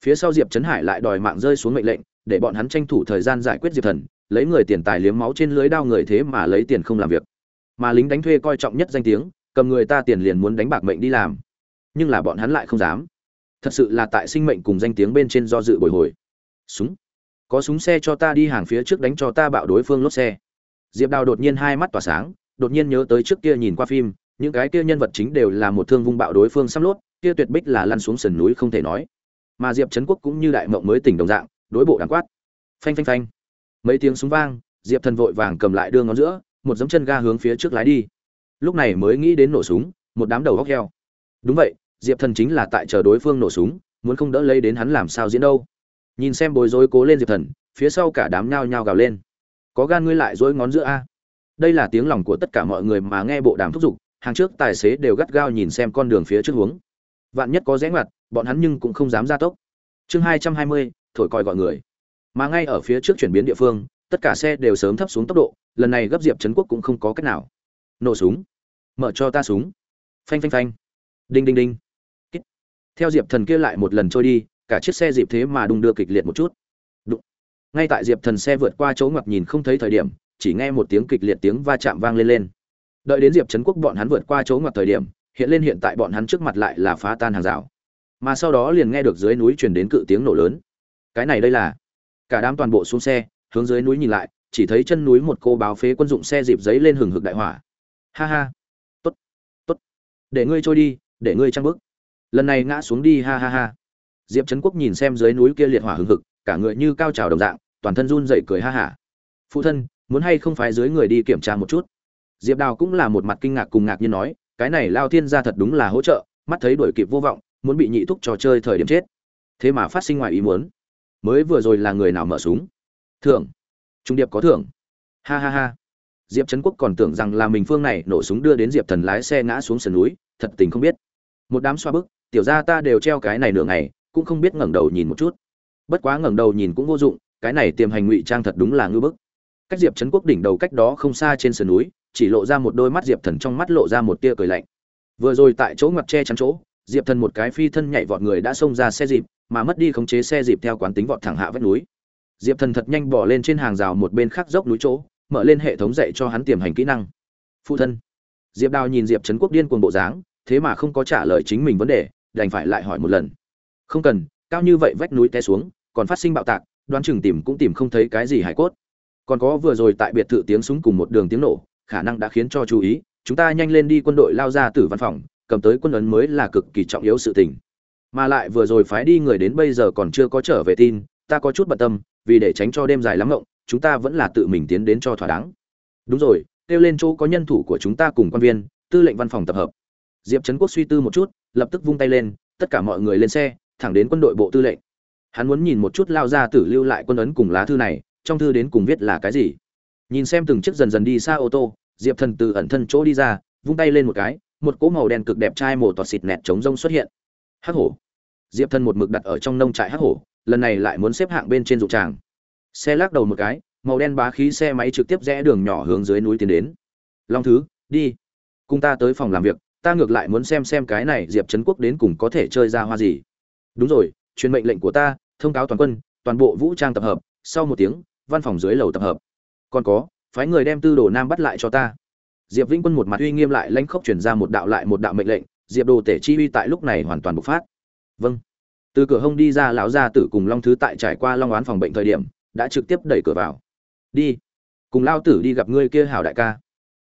Speaker 1: Phía sau diệp trấn hải lại đòi mạng rơi xuống mệnh lệnh để bọn hắn tranh thủ thời gian giải quyết diệp thần, lấy người tiền tài liếm máu trên lưới đao người thế mà lấy tiền không làm việc. Mà lính đánh thuê coi trọng nhất danh tiếng, cầm người ta tiền liền muốn đánh bạc mệnh đi làm. Nhưng là bọn hắn lại không dám. Thật sự là tại sinh mệnh cùng danh tiếng bên trên do dự bồi hồi. Súng. Có súng xe cho ta đi hàng phía trước đánh cho ta bạo đối phương lốp xe. Diệp đào đột nhiên hai mắt tỏa sáng, đột nhiên nhớ tới trước kia nhìn qua phim, những cái kia nhân vật chính đều là một thương vung bạo đối phương xăm lốt kia tuyệt bích là lăn xuống sườn núi không thể nói. Mà diệp trấn quốc cũng như đại mộng mới tỉnh đồng dạng đối bộ đàn quát. Phanh phanh phanh. Mấy tiếng súng vang, diệp thần vội vàng cầm lại đưa ngón giữa, một dấm chân ga hướng phía trước lái đi. Lúc này mới nghĩ đến nổ súng, một đám đầu góc heo. Đúng vậy, diệp thần chính là tại chờ đối phương nổ súng, muốn không đỡ lấy đến hắn làm sao diễn đâu. Nhìn xem bối rối cố lên diệp thần, phía sau cả đám nhao nhao gào lên. Có gan ngươi lại dối ngón giữa a. Đây là tiếng lòng của tất cả mọi người mà nghe bộ đàm thúc giục, hàng trước tài xế đều gắt gao nhìn xem con đường phía trước hướng. Vạn nhất có rẽ ngoặt, bọn hắn nhưng cũng không dám ra tốc. Chương hai trăm hai mươi thổi còi gọi người. Mà ngay ở phía trước chuyển biến địa phương tất cả xe đều sớm thấp xuống tốc độ lần này gấp diệp trấn quốc cũng không có cách nào. Nổ súng. Mở cho ta súng. Phanh phanh phanh. Đinh đinh đinh. Kết, theo diệp thần kia lại một lần trôi đi cả chiếc xe dịp thế mà đung đưa kịch liệt một chút. Đụng. ngay tại diệp thần xe vượt qua chỗ ngoặc nhìn không thấy thời điểm chỉ nghe một tiếng kịch liệt tiếng va chạm vang lên lên. Đợi đến diệp trấn quốc bọn hắn vượt qua chỗ ngoặc thời điểm hiện lên hiện tại bọn hắn trước mặt lại là phá tan hàng rào. Mà sau đó liền nghe được dưới núi truyền đến cự tiếng nổ lớn cái này đây là. Cả đám toàn bộ xuống xe, hướng dưới núi nhìn lại, chỉ thấy chân núi một cô báo phế quân dụng xe dịp giấy lên hừng hực đại hỏa. Ha ha. Tốt tốt. Để ngươi trôi đi, để ngươi trăng bước. Lần này ngã xuống đi, ha ha ha. Diệp trấn quốc nhìn xem dưới núi kia liệt hỏa hừng hực, cả người như cao trào đồng dạng, toàn thân run dậy cười ha hả phụ thân, muốn hay không phải dưới người đi kiểm tra một chút? Diệp đào cũng là một mặt kinh ngạc cùng ngạc như nói, cái này lao thiên gia thật đúng là hỗ trợ, mắt thấy đuổi kịp vô vọng, muốn bị nhị thúc trò chơi thời điểm chết. Thế mà phát sinh ngoài ý muốn mới vừa rồi là người nào mở súng? Thưởng. Trung điệp có thưởng. Ha ha ha. Diệp trấn quốc còn tưởng rằng là mình phương này nổ súng đưa đến diệp thần lái xe ngã xuống sườn núi, thật tình không biết. Một đám xoa bức, tiểu ra ta đều treo cái này nửa ngày, cũng không biết ngẩng đầu nhìn một chút. Bất quá ngẩng đầu nhìn cũng vô dụng, cái này tiềm hành ngụy trang thật đúng là ngư bức. Cách diệp trấn quốc đỉnh đầu cách đó không xa trên sườn núi, chỉ lộ ra một đôi mắt diệp thần trong mắt lộ ra một tia cười lạnh. Vừa rồi tại chỗ ngoặt che chắn chỗ diệp thần một cái phi thân nhảy vọt người đã xông ra xe dịp, mà mất đi khống chế xe dịp theo quán tính vọt thẳng hạ vách núi. Diệp thần thật nhanh bỏ lên trên hàng rào một bên khác dốc núi chỗ, mở lên hệ thống dạy cho hắn tiềm hành kỹ năng. Phụ thân. Diệp đào nhìn diệp trấn quốc điên cuồng bộ dáng, thế mà không có trả lời chính mình vấn đề, đành phải lại hỏi một lần. Không cần, cao như vậy vách núi té xuống, còn phát sinh bạo tạc, đoán chừng tìm cũng tìm không thấy cái gì hải cốt. Còn có vừa rồi tại biệt thự tiếng súng cùng một đường tiếng nổ, khả năng đã khiến cho chú ý, chúng ta nhanh lên đi quân đội lao ra từ văn phòng cầm tới quân ấn mới là cực kỳ trọng yếu sự tình. Mà lại vừa rồi phái đi người đến bây giờ còn chưa có trở về tin, ta có chút bận tâm, vì để tránh cho đêm dài lắm ngộng, chúng ta vẫn là tự mình tiến đến cho thỏa đáng. Đúng rồi, kêu lên chỗ có nhân thủ của chúng ta cùng quan viên, tư lệnh văn phòng tập hợp. Diệp trấn quốc suy tư một chút, lập tức vung tay lên, tất cả mọi người lên xe, thẳng đến quân đội bộ tư lệnh. Hắn muốn nhìn một chút lao ra tử lưu lại quân ấn cùng lá thư này, trong thư đến cùng viết là cái gì. Nhìn xem từng chiếc dần dần đi xa ô tô, diệp thần từ ẩn thân chỗ đi ra, vung tay lên một cái một cỗ màu đen cực đẹp trai mổ tọt xịt nẹt chống rông xuất hiện. Hắc hổ. Diệp thần một mực đặt ở trong nông trại hắc hổ, lần này lại muốn xếp hạng bên trên dụng tràng. Xe lắc đầu một cái, màu đen bá khí xe máy trực tiếp rẽ đường nhỏ hướng dưới núi tiến đến. Long thứ, đi, cùng ta tới phòng làm việc, ta ngược lại muốn xem xem cái này diệp trấn quốc đến cùng có thể chơi ra hoa gì. Đúng rồi, truyền mệnh lệnh của ta, thông cáo toàn quân, toàn bộ vũ trang tập hợp, sau một tiếng, văn phòng dưới lầu tập hợp. Còn có, phái người đem tư đồ nam bắt lại cho ta diệp vĩnh quân một mặt uy nghiêm lại lãnh khốc truyền ra một đạo lại một đạo mệnh lệnh, diệp đồ tể chi uy tại lúc này hoàn toàn bộc phát. Vâng. Từ cửa hông đi ra lão gia tử cùng long thứ tại trải qua long oán phòng bệnh thời điểm, đã trực tiếp đẩy cửa vào. Đi. Cùng Lão tử đi gặp ngươi kia hảo đại ca.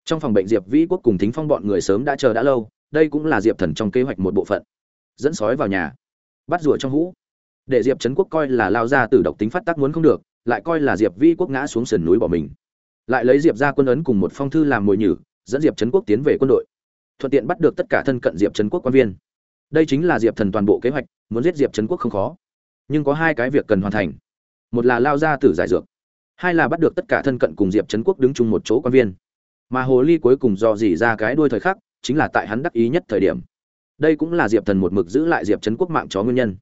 Speaker 1: Trong phòng bệnh diệp vĩ quốc cùng thính phong bọn người sớm đã chờ đã lâu, đây cũng là diệp thần trong kế hoạch một bộ phận. Dẫn sói vào nhà. Bắt rùa trong hũ. Để diệp trấn quốc coi là Lão gia tử độc tính phát tác muốn không được, lại coi là diệp vĩ quốc ngã xuống sườn núi bỏ mình. Lại lấy diệp gia quân ấn cùng một phong thư làm mồi nhử dẫn diệp trấn quốc tiến về quân đội, thuận tiện bắt được tất cả thân cận diệp trấn quốc quan viên. Đây chính là diệp thần toàn bộ kế hoạch, muốn giết diệp trấn quốc không khó, nhưng có hai cái việc cần hoàn thành. Một là lao ra tử giải dược, hai là bắt được tất cả thân cận cùng diệp trấn quốc đứng chung một chỗ quan viên. Mà hồ ly cuối cùng do dỉ ra cái đuôi thời khắc, chính là tại hắn đắc ý nhất thời điểm. Đây cũng là diệp thần một mực giữ lại diệp trấn quốc mạng chó nguyên nhân.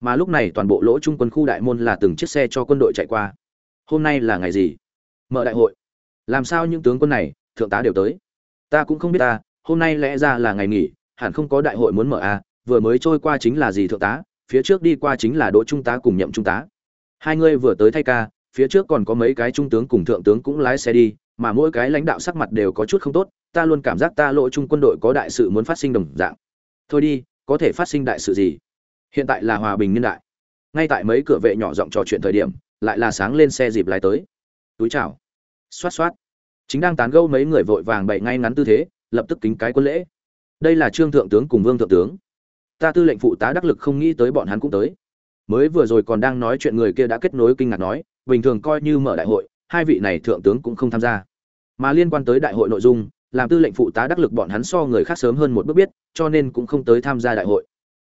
Speaker 1: Mà lúc này toàn bộ lỗ trung quân khu đại môn là từng chiếc xe cho quân đội chạy qua. Hôm nay là ngày gì? Mở đại hội. Làm sao những tướng quân này thượng tá đều tới. Ta cũng không biết ta hôm nay lẽ ra là ngày nghỉ hẳn không có đại hội muốn mở à, vừa mới trôi qua chính là gì thượng tá phía trước đi qua chính là đỗ trung tá cùng nhậm trung tá. Hai người vừa tới thay ca phía trước còn có mấy cái trung tướng cùng thượng tướng cũng lái xe đi mà mỗi cái lãnh đạo sắc mặt đều có chút không tốt ta luôn cảm giác ta lộ trung quân đội có đại sự muốn phát sinh đồng dạng. Thôi đi có thể phát sinh đại sự gì? Hiện tại là hòa bình nhân đại. Ngay tại mấy cửa vệ nhỏ giọng trò chuyện thời điểm lại là sáng lên xe dịp lái tới. Túi chào. Xoát xoát chính đang tán gẫu mấy người vội vàng bày ngay ngắn tư thế, lập tức kính cái quân lễ. Đây là trương thượng tướng cùng vương thượng tướng. Ta tư lệnh phụ tá đắc lực không nghĩ tới bọn hắn cũng tới. Mới vừa rồi còn đang nói chuyện người kia đã kết nối kinh ngạc nói, bình thường coi như mở đại hội, hai vị này thượng tướng cũng không tham gia. Mà liên quan tới đại hội nội dung, làm tư lệnh phụ tá đắc lực bọn hắn so người khác sớm hơn một bước biết, cho nên cũng không tới tham gia đại hội.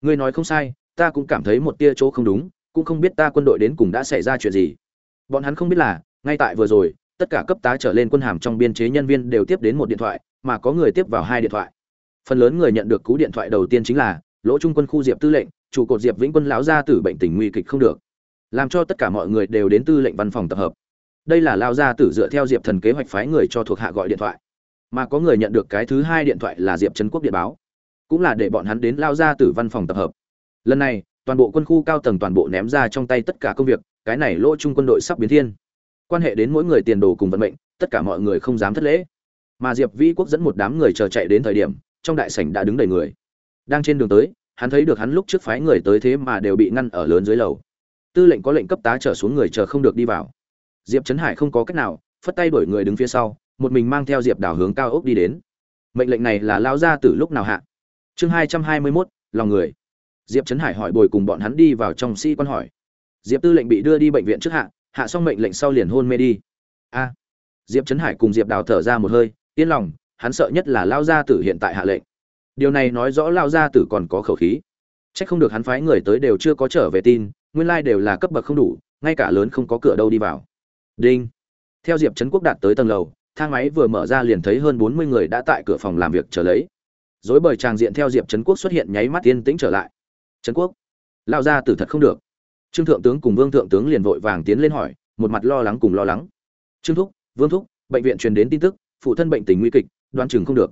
Speaker 1: Ngươi nói không sai, ta cũng cảm thấy một tia chỗ không đúng, cũng không biết ta quân đội đến cùng đã xảy ra chuyện gì. Bọn hắn không biết là, ngay tại vừa rồi tất cả cấp tá trở lên quân hàm trong biên chế nhân viên đều tiếp đến một điện thoại, mà có người tiếp vào hai điện thoại. Phần lớn người nhận được cú điện thoại đầu tiên chính là, lỗ trung quân khu diệp tư lệnh, trụ cột diệp vĩnh quân lão gia tử bệnh tình nguy kịch không được. Làm cho tất cả mọi người đều đến tư lệnh văn phòng tập hợp. Đây là lao gia tử dựa theo diệp thần kế hoạch phái người cho thuộc hạ gọi điện thoại. Mà có người nhận được cái thứ hai điện thoại là diệp trấn quốc điện báo. Cũng là để bọn hắn đến lao gia tử văn phòng tập hợp. Lần này, toàn bộ quân khu cao tầng toàn bộ ném ra trong tay tất cả công việc, cái này lỗ trung quân đội sắp biến thiên quan hệ đến mỗi người tiền đồ cùng vận mệnh, tất cả mọi người không dám thất lễ. Mà diệp vĩ quốc dẫn một đám người chờ chạy đến thời điểm, trong đại sảnh đã đứng đầy người. Đang trên đường tới, hắn thấy được hắn lúc trước phái người tới thế mà đều bị ngăn ở lớn dưới lầu. Tư lệnh có lệnh cấp tá trở xuống người chờ không được đi vào. Diệp trấn hải không có cách nào, phất tay đuổi người đứng phía sau, một mình mang theo diệp đảo hướng cao ốc đi đến. Mệnh lệnh này là lao ra từ lúc nào hạ? Chương hai trăm hai mươi mốt, lòng người. Diệp trấn hải hỏi bồi cùng bọn hắn đi vào trong sĩ quan hỏi. Diệp tư lệnh bị đưa đi bệnh viện trước hạ hạ xong mệnh lệnh sau liền hôn mê đi. A, diệp trấn hải cùng diệp đào thở ra một hơi, yên lòng, hắn sợ nhất là lao gia tử hiện tại hạ lệnh. Điều này nói rõ lao gia tử còn có khẩu khí. C h ắ c không được hắn phái người tới đều chưa có trở về tin, nguyên lai đều là cấp bậc không đủ, ngay cả lớn không có cửa đâu đi vào. Đinh. Theo diệp trấn quốc đạt tới tầng lầu, thang máy vừa mở ra liền thấy hơn bốn mươi người đã tại cửa phòng làm việc chờ lấy. Dối bời tràng diện theo diệp trấn quốc xuất hiện nháy mắt yên tĩnh trở lại. Trấn quốc. Lao gia tử thật không được trương thượng tướng cùng vương thượng tướng liền vội vàng tiến lên hỏi, một mặt lo lắng cùng lo lắng. Trương thúc, vương thúc, bệnh viện truyền đến tin tức, phụ thân bệnh tình nguy kịch đoan chừng không được.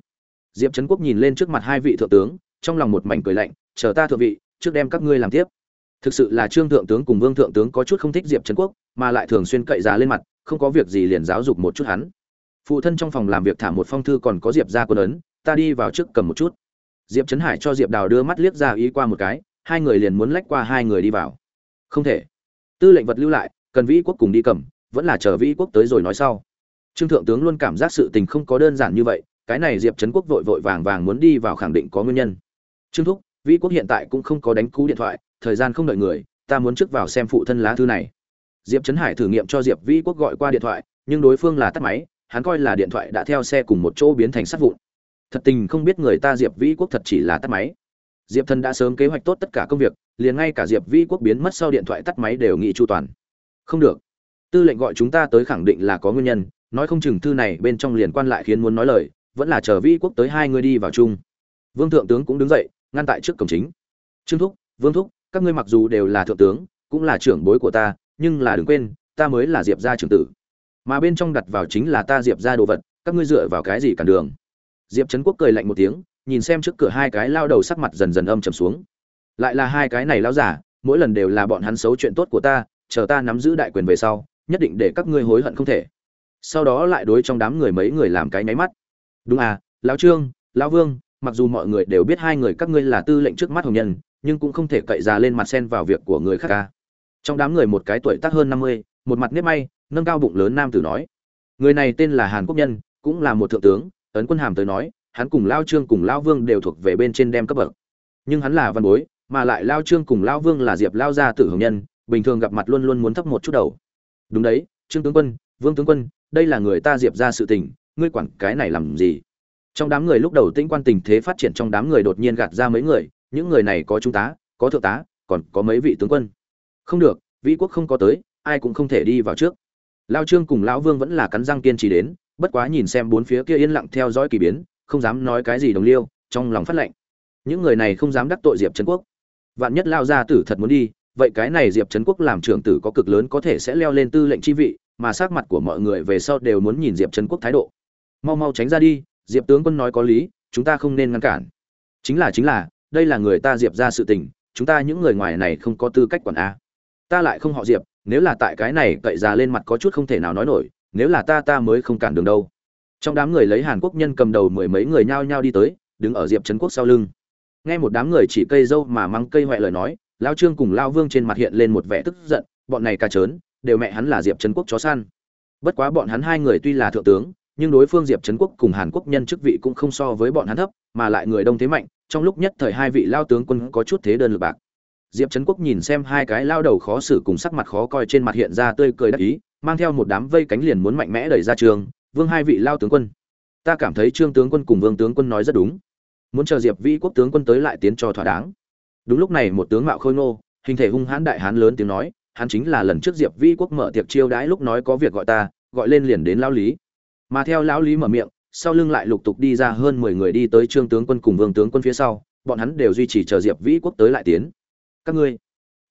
Speaker 1: Diệp trấn quốc nhìn lên trước mặt hai vị thượng tướng, trong lòng một mảnh cười lạnh, chờ ta thượng vị, trước đem các ngươi làm tiếp. Thực sự là trương thượng tướng cùng vương thượng tướng có chút không thích diệp trấn quốc, mà lại thường xuyên cậy giá lên mặt, không có việc gì liền giáo dục một chút hắn. Phụ thân trong phòng làm việc thả một phong thư còn có diệp ra quân ấn, ta đi vào trước cầm một chút. Diệp trấn hải cho diệp đào đưa mắt liếc ra ý qua một cái, hai người liền muốn lách qua hai người đi vào không thể. Tư lệnh vật lưu lại, cần vĩ quốc cùng đi cầm, vẫn là chờ vĩ quốc tới rồi nói sau. Trương thượng tướng luôn cảm giác sự tình không có đơn giản như vậy, cái này diệp trấn quốc vội vội vàng vàng muốn đi vào khẳng định có nguyên nhân. Trương thúc, vĩ quốc hiện tại cũng không có đánh cú điện thoại, thời gian không đợi người, ta muốn trước vào xem phụ thân lá thư này. Diệp trấn hải thử nghiệm cho diệp vĩ quốc gọi qua điện thoại, nhưng đối phương là tắt máy, hắn coi là điện thoại đã theo xe cùng một chỗ biến thành sắt vụn. Thật tình không biết người ta diệp vĩ quốc thật chỉ là tắt máy diệp thần đã sớm kế hoạch tốt tất cả công việc, liền ngay cả diệp Vi quốc biến mất sau điện thoại tắt máy đều nghĩ chu toàn. Không được. Tư lệnh gọi chúng ta tới khẳng định là có nguyên nhân, nói không chừng thư này bên trong liền quan lại khiến muốn nói lời, vẫn là chờ Vi quốc tới hai người đi vào chung. Vương thượng tướng cũng đứng dậy, ngăn tại trước cổng chính. Trương thúc, vương thúc, các ngươi mặc dù đều là thượng tướng, cũng là trưởng bối của ta, nhưng là đừng quên, ta mới là diệp gia trưởng tử. Mà bên trong đặt vào chính là ta diệp gia đồ vật, các ngươi dựa vào cái gì cản đường? Diệp trấn quốc cười lạnh một tiếng nhìn xem trước cửa hai cái lao đầu sắc mặt dần dần âm trầm xuống. Lại là hai cái này lao giả, mỗi lần đều là bọn hắn xấu chuyện tốt của ta, chờ ta nắm giữ đại quyền về sau, nhất định để các ngươi hối hận không thể. Sau đó lại đối trong đám người mấy người làm cái nháy mắt. Đúng à lão trương, lão vương, mặc dù mọi người đều biết hai người các ngươi là tư lệnh trước mắt hồng nhân, nhưng cũng không thể cậy ra lên mặt sen vào việc của người khác ca trong đám người một cái tuổi tác hơn năm mươi, một mặt nếp may, nâng cao bụng lớn nam tử nói. Người này tên là hàn quốc nhân, cũng là một thượng tướng, ấn quân hàm tới nói hắn cùng lao trương cùng lao vương đều thuộc về bên trên đem cấp bậc. Nhưng hắn là văn bối, mà lại lao trương cùng lao vương là diệp lao gia tử hồng nhân, bình thường gặp mặt luôn luôn muốn thấp một chút đầu. Đúng đấy, trương tướng quân, vương tướng quân, đây là người ta diệp ra sự tình, ngươi quản cái này làm gì? Trong đám người lúc đầu tĩnh quan tình thế phát triển trong đám người đột nhiên gạt ra mấy người, những người này có trung tá, có thượng tá, còn có mấy vị tướng quân. Không được, vĩ quốc không có tới, ai cũng không thể đi vào trước. Lao trương cùng lão vương vẫn là cắn răng kiên trì đến, bất quá nhìn xem bốn phía kia yên lặng theo dõi kỳ biến không dám nói cái gì đồng liêu, trong lòng phát lệnh. Những người này không dám đắc tội diệp trấn quốc. Vạn nhất lao gia tử thật muốn đi, vậy cái này diệp trấn quốc làm trưởng tử có cực lớn có thể sẽ leo lên tư lệnh chi vị, mà sắc mặt của mọi người về sau đều muốn nhìn diệp trấn quốc thái độ. Mau mau tránh ra đi, diệp tướng quân nói có lý, chúng ta không nên ngăn cản. Chính là chính là, đây là người ta diệp ra sự tình, chúng ta những người ngoài này không có tư cách quản a. Ta lại không họ diệp, nếu là tại cái này cậy ra lên mặt có chút không thể nào nói nổi, nếu là ta ta mới không cản đường đâu trong đám người lấy hàn quốc nhân cầm đầu mười mấy người nhao nhao đi tới, đứng ở diệp trấn quốc sau lưng. Nghe một đám người chỉ cây dâu mà mắng cây huệ lời nói, lao trương cùng lao vương trên mặt hiện lên một vẻ tức giận, bọn này ca trớn, đều mẹ hắn là diệp trấn quốc chó săn. Bất quá bọn hắn hai người tuy là thượng tướng, nhưng đối phương diệp trấn quốc cùng hàn quốc nhân chức vị cũng không so với bọn hắn thấp, mà lại người đông thế mạnh, trong lúc nhất thời hai vị lao tướng quân có chút thế đơn lực bạc. Diệp trấn quốc nhìn xem hai cái lao đầu khó xử cùng sắc mặt khó coi trên mặt hiện ra tươi cười đắc ý, mang theo một đám vây cánh liền muốn mạnh mẽ đẩy ra trường vương hai vị lao tướng quân. Ta cảm thấy trương tướng quân cùng vương tướng quân nói rất đúng. Muốn chờ diệp vĩ quốc tướng quân tới lại tiến cho thỏa đáng. Đúng lúc này một tướng mạo khôi ngô, hình thể hung hãn đại hán lớn tiếng nói, hắn chính là lần trước diệp vĩ quốc mở tiệc chiêu đãi lúc nói có việc gọi ta, gọi lên liền đến lao lý. Mà theo lão lý mở miệng, sau lưng lại lục tục đi ra hơn mười người đi tới trương tướng quân cùng vương tướng quân phía sau, bọn hắn đều duy trì chờ diệp vĩ quốc tới lại tiến. Các ngươi,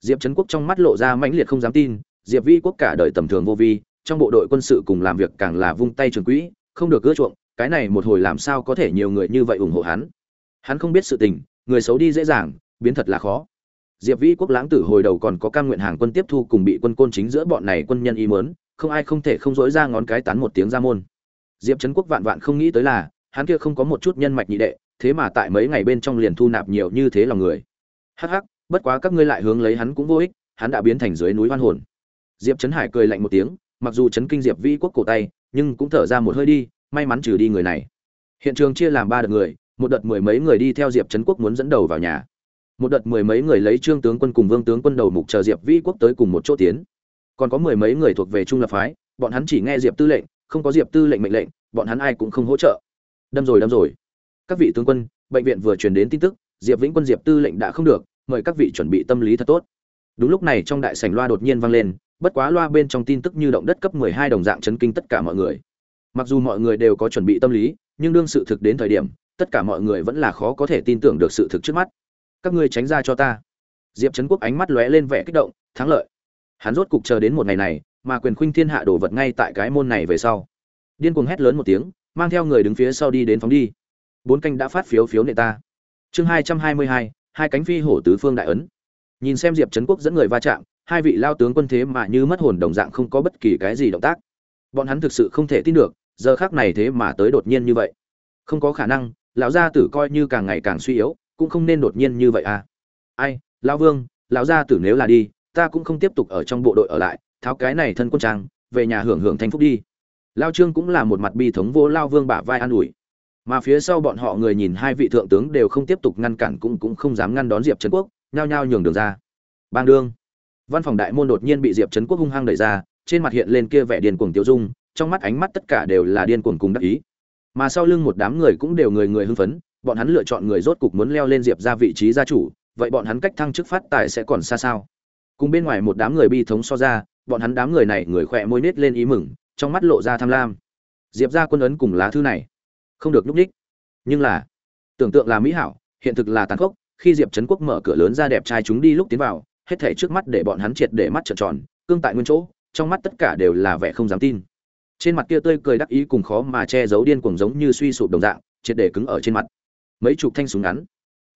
Speaker 1: diệp trấn quốc trong mắt lộ ra mãnh liệt không dám tin, diệp vĩ quốc cả đời tầm thường vô vi trong bộ đội quân sự cùng làm việc càng là vung tay trường quỹ, không được gỡ chuộng, cái này một hồi làm sao có thể nhiều người như vậy ủng hộ hắn? Hắn không biết sự tình, người xấu đi dễ dàng, biến thật là khó. Diệp vĩ quốc lãng tử hồi đầu còn có cam nguyện hàng quân tiếp thu cùng bị quân côn chính giữa bọn này quân nhân y mớn không ai không thể không dối ra ngón cái tán một tiếng ra môn. Diệp trấn quốc vạn vạn không nghĩ tới là, hắn kia không có một chút nhân mạch nhị đệ, thế mà tại mấy ngày bên trong liền thu nạp nhiều như thế lòng người. Hắc hắc, bất quá các ngươi lại hướng lấy hắn cũng vô ích, hắn đã biến thành dưới núi hoan hồn. Diệp trấn hải cười lạnh một tiếng mặc dù chấn kinh diệp vĩ quốc cổ tay, nhưng cũng thở ra một hơi đi, may mắn trừ đi người này. Hiện trường chia làm ba đợt người, một đợt mười mấy người đi theo diệp trấn quốc muốn dẫn đầu vào nhà. Một đợt mười mấy người lấy trương tướng quân cùng vương tướng quân đầu mục chờ diệp vĩ quốc tới cùng một chỗ tiến. Còn có mười mấy người thuộc về trung lập phái, bọn hắn chỉ nghe diệp tư lệnh, không có diệp tư lệnh mệnh lệnh, bọn hắn ai cũng không hỗ trợ. Đâm rồi đâm rồi. Các vị tướng quân, bệnh viện vừa truyền đến tin tức, diệp vĩnh quân diệp tư lệnh đã không được, mời các vị chuẩn bị tâm lý thật tốt. Đúng lúc này trong đại sảnh loa đột nhiên vang lên bất quá loa bên trong tin tức như động đất cấp 12 đồng dạng chấn kinh tất cả mọi người. Mặc dù mọi người đều có chuẩn bị tâm lý, nhưng đương sự thực đến thời điểm, tất cả mọi người vẫn là khó có thể tin tưởng được sự thực trước mắt. Các ngươi tránh ra cho ta. Diệp trấn quốc ánh mắt lóe lên vẻ kích động, thắng lợi. Hắn rốt cục chờ đến một ngày này, mà quyền khuynh thiên hạ đổ vật ngay tại cái môn này về sau. Điên cuồng hét lớn một tiếng, mang theo người đứng phía sau đi đến phóng đi. Bốn canh đã phát phiếu phiếu nệ ta. Chương hai trăm hai mươi hai hai cánh phi hổ tứ phương đại ấn. Nhìn xem diệp trấn quốc dẫn người va chạm hai vị lao tướng quân thế mà như mất hồn đồng dạng không có bất kỳ cái gì động tác. Bọn hắn thực sự không thể tin được, giờ khác này thế mà tới đột nhiên như vậy. Không có khả năng, lão gia tử coi như càng ngày càng suy yếu, cũng không nên đột nhiên như vậy à. Ai, lão vương, lão gia tử nếu là đi, ta cũng không tiếp tục ở trong bộ đội ở lại, tháo cái này thân quân trang, về nhà hưởng hưởng thanh phúc đi. Lao trương cũng là một mặt bi thống vô lao vương bả vai an ủi. Mà phía sau bọn họ người nhìn hai vị thượng tướng đều không tiếp tục ngăn cản cũng cũng không dám ngăn đón diệp trấn quốc, nhao nhao nhường đường ra. Bang đương văn phòng đại môn đột nhiên bị diệp trấn quốc hung hăng đẩy ra, trên mặt hiện lên kia vẻ điên cuồng tiêu dung, trong mắt ánh mắt tất cả đều là điên cuồng cùng đắc ý. Mà sau lưng một đám người cũng đều người người hưng phấn, bọn hắn lựa chọn người rốt cục muốn leo lên diệp ra vị trí gia chủ, vậy bọn hắn cách thăng chức phát tài sẽ còn xa sao? Cùng bên ngoài một đám người bi thống so ra, bọn hắn đám người này người khỏe môi nết lên ý mừng, trong mắt lộ ra tham lam. Diệp ra quân ấn cùng lá thư này, không được nhúc ních nhưng là, tưởng tượng là mỹ hảo, hiện thực là tàn khốc, khi diệp trấn quốc mở cửa lớn ra đẹp trai chúng đi lúc tiến vào hết thể trước mắt để bọn hắn triệt để mắt trợn tròn, cương tại nguyên chỗ, trong mắt tất cả đều là vẻ không dám tin. Trên mặt kia tươi cười đắc ý cùng khó mà che giấu điên cuồng giống như suy sụp đồng dạng, triệt để cứng ở trên mặt. Mấy chục thanh súng ngắn.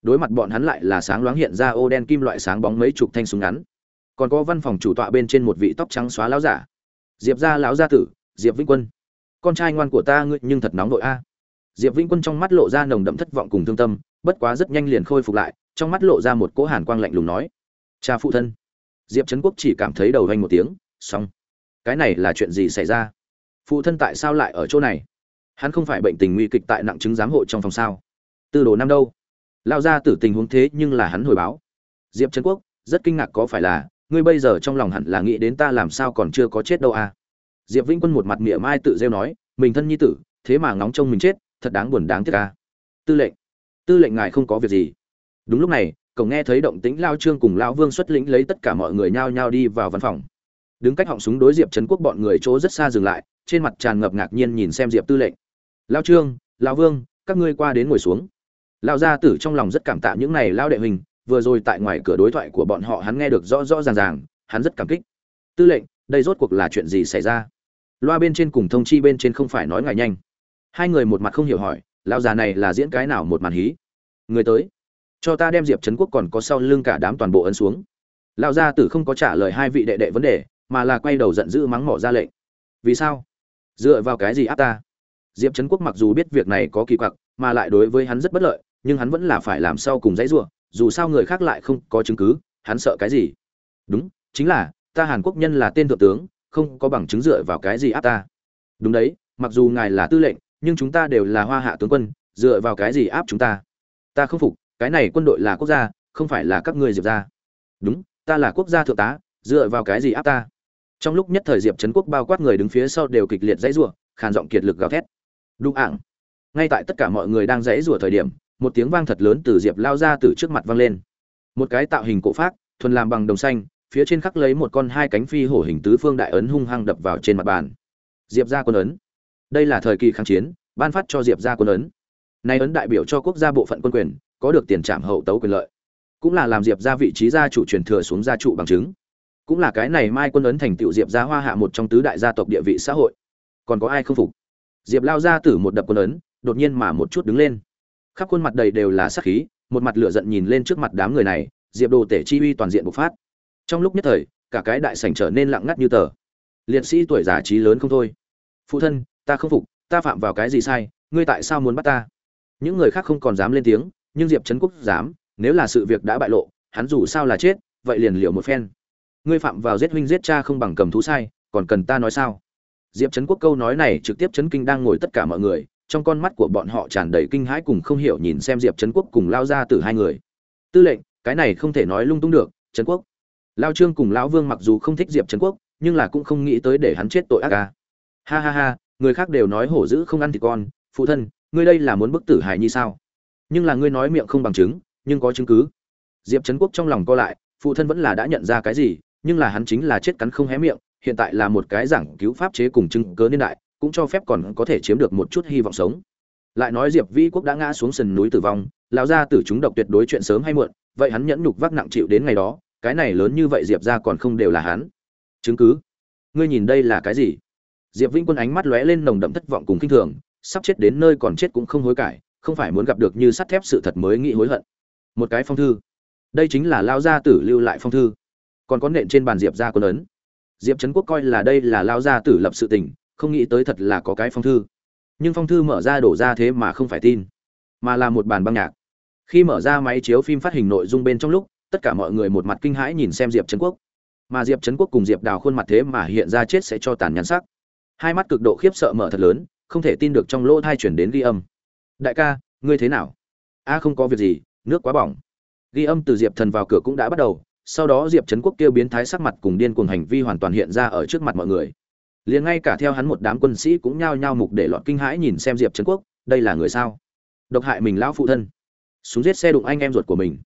Speaker 1: Đối mặt bọn hắn lại là sáng loáng hiện ra ô đen kim loại sáng bóng mấy chục thanh súng ngắn. Còn có văn phòng chủ tọa bên trên một vị tóc trắng xóa lão giả. Diệp gia lão gia tử, diệp vĩnh quân. Con trai ngoan của ta ngươi nhưng thật nóng nội a. Diệp vĩnh quân trong mắt lộ ra nồng đậm thất vọng cùng thương tâm, bất quá rất nhanh liền khôi phục lại, trong mắt lộ ra một cỗ hàn quang lạnh lùng nói cha phụ thân. Diệp trấn quốc chỉ cảm thấy đầu vanh một tiếng, xong. Cái này là chuyện gì xảy ra? Phụ thân tại sao lại ở chỗ này? Hắn không phải bệnh tình nguy kịch tại nặng chứng giám hộ trong phòng sao? Tư đồ năm đâu? Lao ra tử tình huống thế nhưng là hắn hồi báo. Diệp trấn quốc, rất kinh ngạc có phải là, ngươi bây giờ trong lòng hẳn là nghĩ đến ta làm sao còn chưa có chết đâu à? Diệp vĩnh quân một mặt mỉa mai tự rêu nói, mình thân nhi tử, thế mà ngóng trông mình chết, thật đáng buồn đáng tiếc à? Tư lệnh tư lệnh ngài không có việc gì. Đúng lúc này cổng nghe thấy động tĩnh lao trương cùng lao vương xuất lĩnh lấy tất cả mọi người nhao nhao đi vào văn phòng. Đứng cách họng súng đối diệp trấn quốc bọn người chỗ rất xa dừng lại, trên mặt tràn ngập ngạc nhiên nhìn xem diệp tư lệnh. Lao trương lao vương, các ngươi qua đến ngồi xuống. Lao gia tử trong lòng rất cảm tạ những này lao đệ hình vừa rồi tại ngoài cửa đối thoại của bọn họ hắn nghe được rõ rõ ràng ràng, hắn rất cảm kích. Tư lệnh, đây rốt cuộc là chuyện gì xảy ra? Loa bên trên cùng thông chi bên trên không phải nói ngài nhanh. Hai người một mặt không hiểu hỏi lao già này là diễn cái nào một màn hí? Người tới cho ta đem diệp trấn quốc còn có sau lưng cả đám toàn bộ ấn xuống. Lão gia tử không có trả lời hai vị đệ đệ vấn đề, mà là quay đầu giận dữ mắng mỏ ra lệnh. Vì sao? Dựa vào cái gì áp ta? Diệp trấn quốc mặc dù biết việc này có kỳ quặc, mà lại đối với hắn rất bất lợi, nhưng hắn vẫn là phải làm sao cùng dãy ruộng dù sao người khác lại không có chứng cứ, hắn sợ cái gì? Đúng, chính là, ta hàn quốc nhân là tên thượng tướng, không có bằng chứng dựa vào cái gì áp ta. Đúng đấy, mặc dù ngài là tư lệnh, nhưng chúng ta đều là hoa hạ tướng quân, dựa vào cái gì áp chúng ta? Ta không phục cái này quân đội là quốc gia, không phải là các ngươi diệp gia. Đúng, ta là quốc gia thượng tá, dựa vào cái gì áp ta? Trong lúc nhất thời diệp trấn quốc bao quát người đứng phía sau đều kịch liệt dãy rủa, khàn giọng kiệt lực gào thét. Đúng ảng ngay tại tất cả mọi người đang dãy rủa thời điểm, một tiếng vang thật lớn từ diệp lao ra từ trước mặt vang lên. Một cái tạo hình cổ phát thuần làm bằng đồng xanh, phía trên khắc lấy một con hai cánh phi hổ hình tứ phương đại ấn hung hăng đập vào trên mặt bàn. Diệp ra quân ấn. Đây là thời kỳ kháng chiến, ban phát cho diệp ra quân ấn. Nay ấn đại biểu cho quốc gia bộ phận quân quyền có được tiền trảm hậu tấu quyền lợi. Cũng là làm diệp ra vị trí gia chủ truyền thừa xuống gia trụ bằng chứng. Cũng là cái này mai quân ấn thành tựu diệp gia hoa hạ một trong tứ đại gia tộc địa vị xã hội. Còn có ai không phục? Diệp lao ra tử một đập quân ấn, đột nhiên mà một chút đứng lên. Khắp khuôn mặt đầy đều là sắc khí, một mặt lửa giận nhìn lên trước mặt đám người này, diệp đồ tể chi uy toàn diện bộc phát. Trong lúc nhất thời, cả cái đại sảnh trở nên lặng ngắt như tờ. Liệt sĩ tuổi già trí lớn không thôi. Phụ thân, ta không phục, ta phạm vào cái gì sai, ngươi tại sao muốn bắt ta? Những người khác không còn dám lên tiếng nhưng diệp trấn quốc dám, nếu là sự việc đã bại lộ, hắn dù sao là chết, vậy liền liệu một phen. Ngươi phạm vào giết huynh giết cha không bằng cầm thú sai, còn cần ta nói sao? Diệp trấn quốc câu nói này trực tiếp chấn kinh đang ngồi tất cả mọi người, trong con mắt của bọn họ tràn đầy kinh hãi cùng không hiểu nhìn xem diệp trấn quốc cùng lao ra từ hai người. Tư lệnh, cái này không thể nói lung tung được trấn quốc. Lao trương cùng lão vương mặc dù không thích diệp trấn quốc, nhưng là cũng không nghĩ tới để hắn chết tội ác ca. Ha ha ha, người khác đều nói hổ dữ không ăn thịt con, phụ thân, ngươi đây là muốn bức tử hài nhi sao? Nhưng là ngươi nói miệng không bằng chứng, nhưng có chứng cứ. Diệp trấn quốc trong lòng co lại, phụ thân vẫn là đã nhận ra cái gì, nhưng là hắn chính là chết cắn không hé miệng, hiện tại là một cái giảng cứu pháp chế cùng chứng cớ niên đại, cũng cho phép còn có thể chiếm được một chút hy vọng sống. Lại nói diệp vĩ quốc đã ngã xuống sườn núi tử vong, lão gia tử chúng độc tuyệt đối chuyện sớm hay muộn, vậy hắn nhẫn nhục vác nặng chịu đến ngày đó, cái này lớn như vậy diệp ra còn không đều là hắn. Chứng cứ? Ngươi nhìn đây là cái gì? Diệp vĩnh quân ánh mắt lóe lên nồng đậm thất vọng cùng kinh thường, sắp chết đến nơi còn chết cũng không hối cải không phải muốn gặp được như sắt thép sự thật mới nghĩ hối hận. Một cái phong thư. Đây chính là lao gia tử lưu lại phong thư. Còn có nện trên bàn diệp ra quân ấn. Diệp trấn quốc coi là đây là lao gia tử lập sự tình, không nghĩ tới thật là có cái phong thư. Nhưng phong thư mở ra đổ ra thế mà không phải tin, mà là một bàn băng nhạc. Khi mở ra máy chiếu phim phát hình nội dung bên trong lúc, tất cả mọi người một mặt kinh hãi nhìn xem diệp trấn quốc. Mà diệp trấn quốc cùng diệp đào khuôn mặt thế mà hiện ra chết sẽ cho tàn nhắn sắc. Hai mắt cực độ khiếp sợ mở thật lớn, không thể tin được trong lỗ thai chuyển đến ghi âm đại ca, ngươi thế nào? A, không có việc gì, nước quá bỏng. Ghi âm từ diệp thần vào cửa cũng đã bắt đầu, sau đó diệp trấn quốc kêu biến thái sắc mặt cùng điên cuồng hành vi hoàn toàn hiện ra ở trước mặt mọi người. Liền ngay cả theo hắn một đám quân sĩ cũng nhao nhao mục để lọt kinh hãi nhìn xem diệp trấn quốc, đây là người sao? Độc hại mình lão phụ thân. Súng giết xe đụng anh em ruột của mình.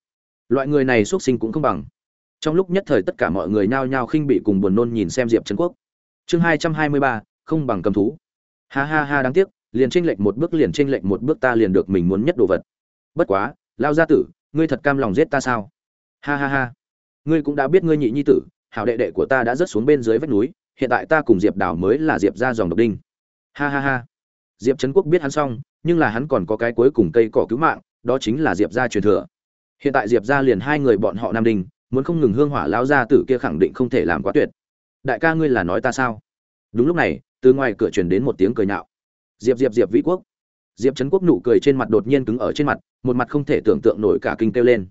Speaker 1: Loại người này xuất sinh cũng không bằng. Trong lúc nhất thời tất cả mọi người nhao nhao khinh bị cùng buồn nôn nhìn xem diệp trấn quốc. Chương hai trăm hai mươi ba, không bằng cầm thú. Ha ha ha, đáng tiếc liền chênh lệch một bước liền chênh lệch một bước ta liền được mình muốn nhất đồ vật. Bất quá, lao gia tử, ngươi thật cam lòng giết ta sao? Ha ha ha. Ngươi cũng đã biết ngươi nhị nhi tử, hảo đệ đệ của ta đã rớt xuống bên dưới vách núi, hiện tại ta cùng diệp đào mới là diệp gia dòng độc đinh. Ha ha ha. Diệp trấn quốc biết hắn xong, nhưng là hắn còn có cái cuối cùng cây cỏ cứu mạng, đó chính là diệp gia truyền thừa. Hiện tại diệp gia liền hai người bọn họ nam đinh, muốn không ngừng hương hỏa lao gia tử kia khẳng định không thể làm quá tuyệt. Đại ca ngươi là nói ta sao? Đúng lúc này, từ ngoài cửa truyền đến một tiếng cười nhạo diệp diệp diệp vĩ quốc. Diệp trấn quốc nụ cười trên mặt đột nhiên cứng ở trên mặt, một mặt không thể tưởng tượng nổi cả kinh kêu lên.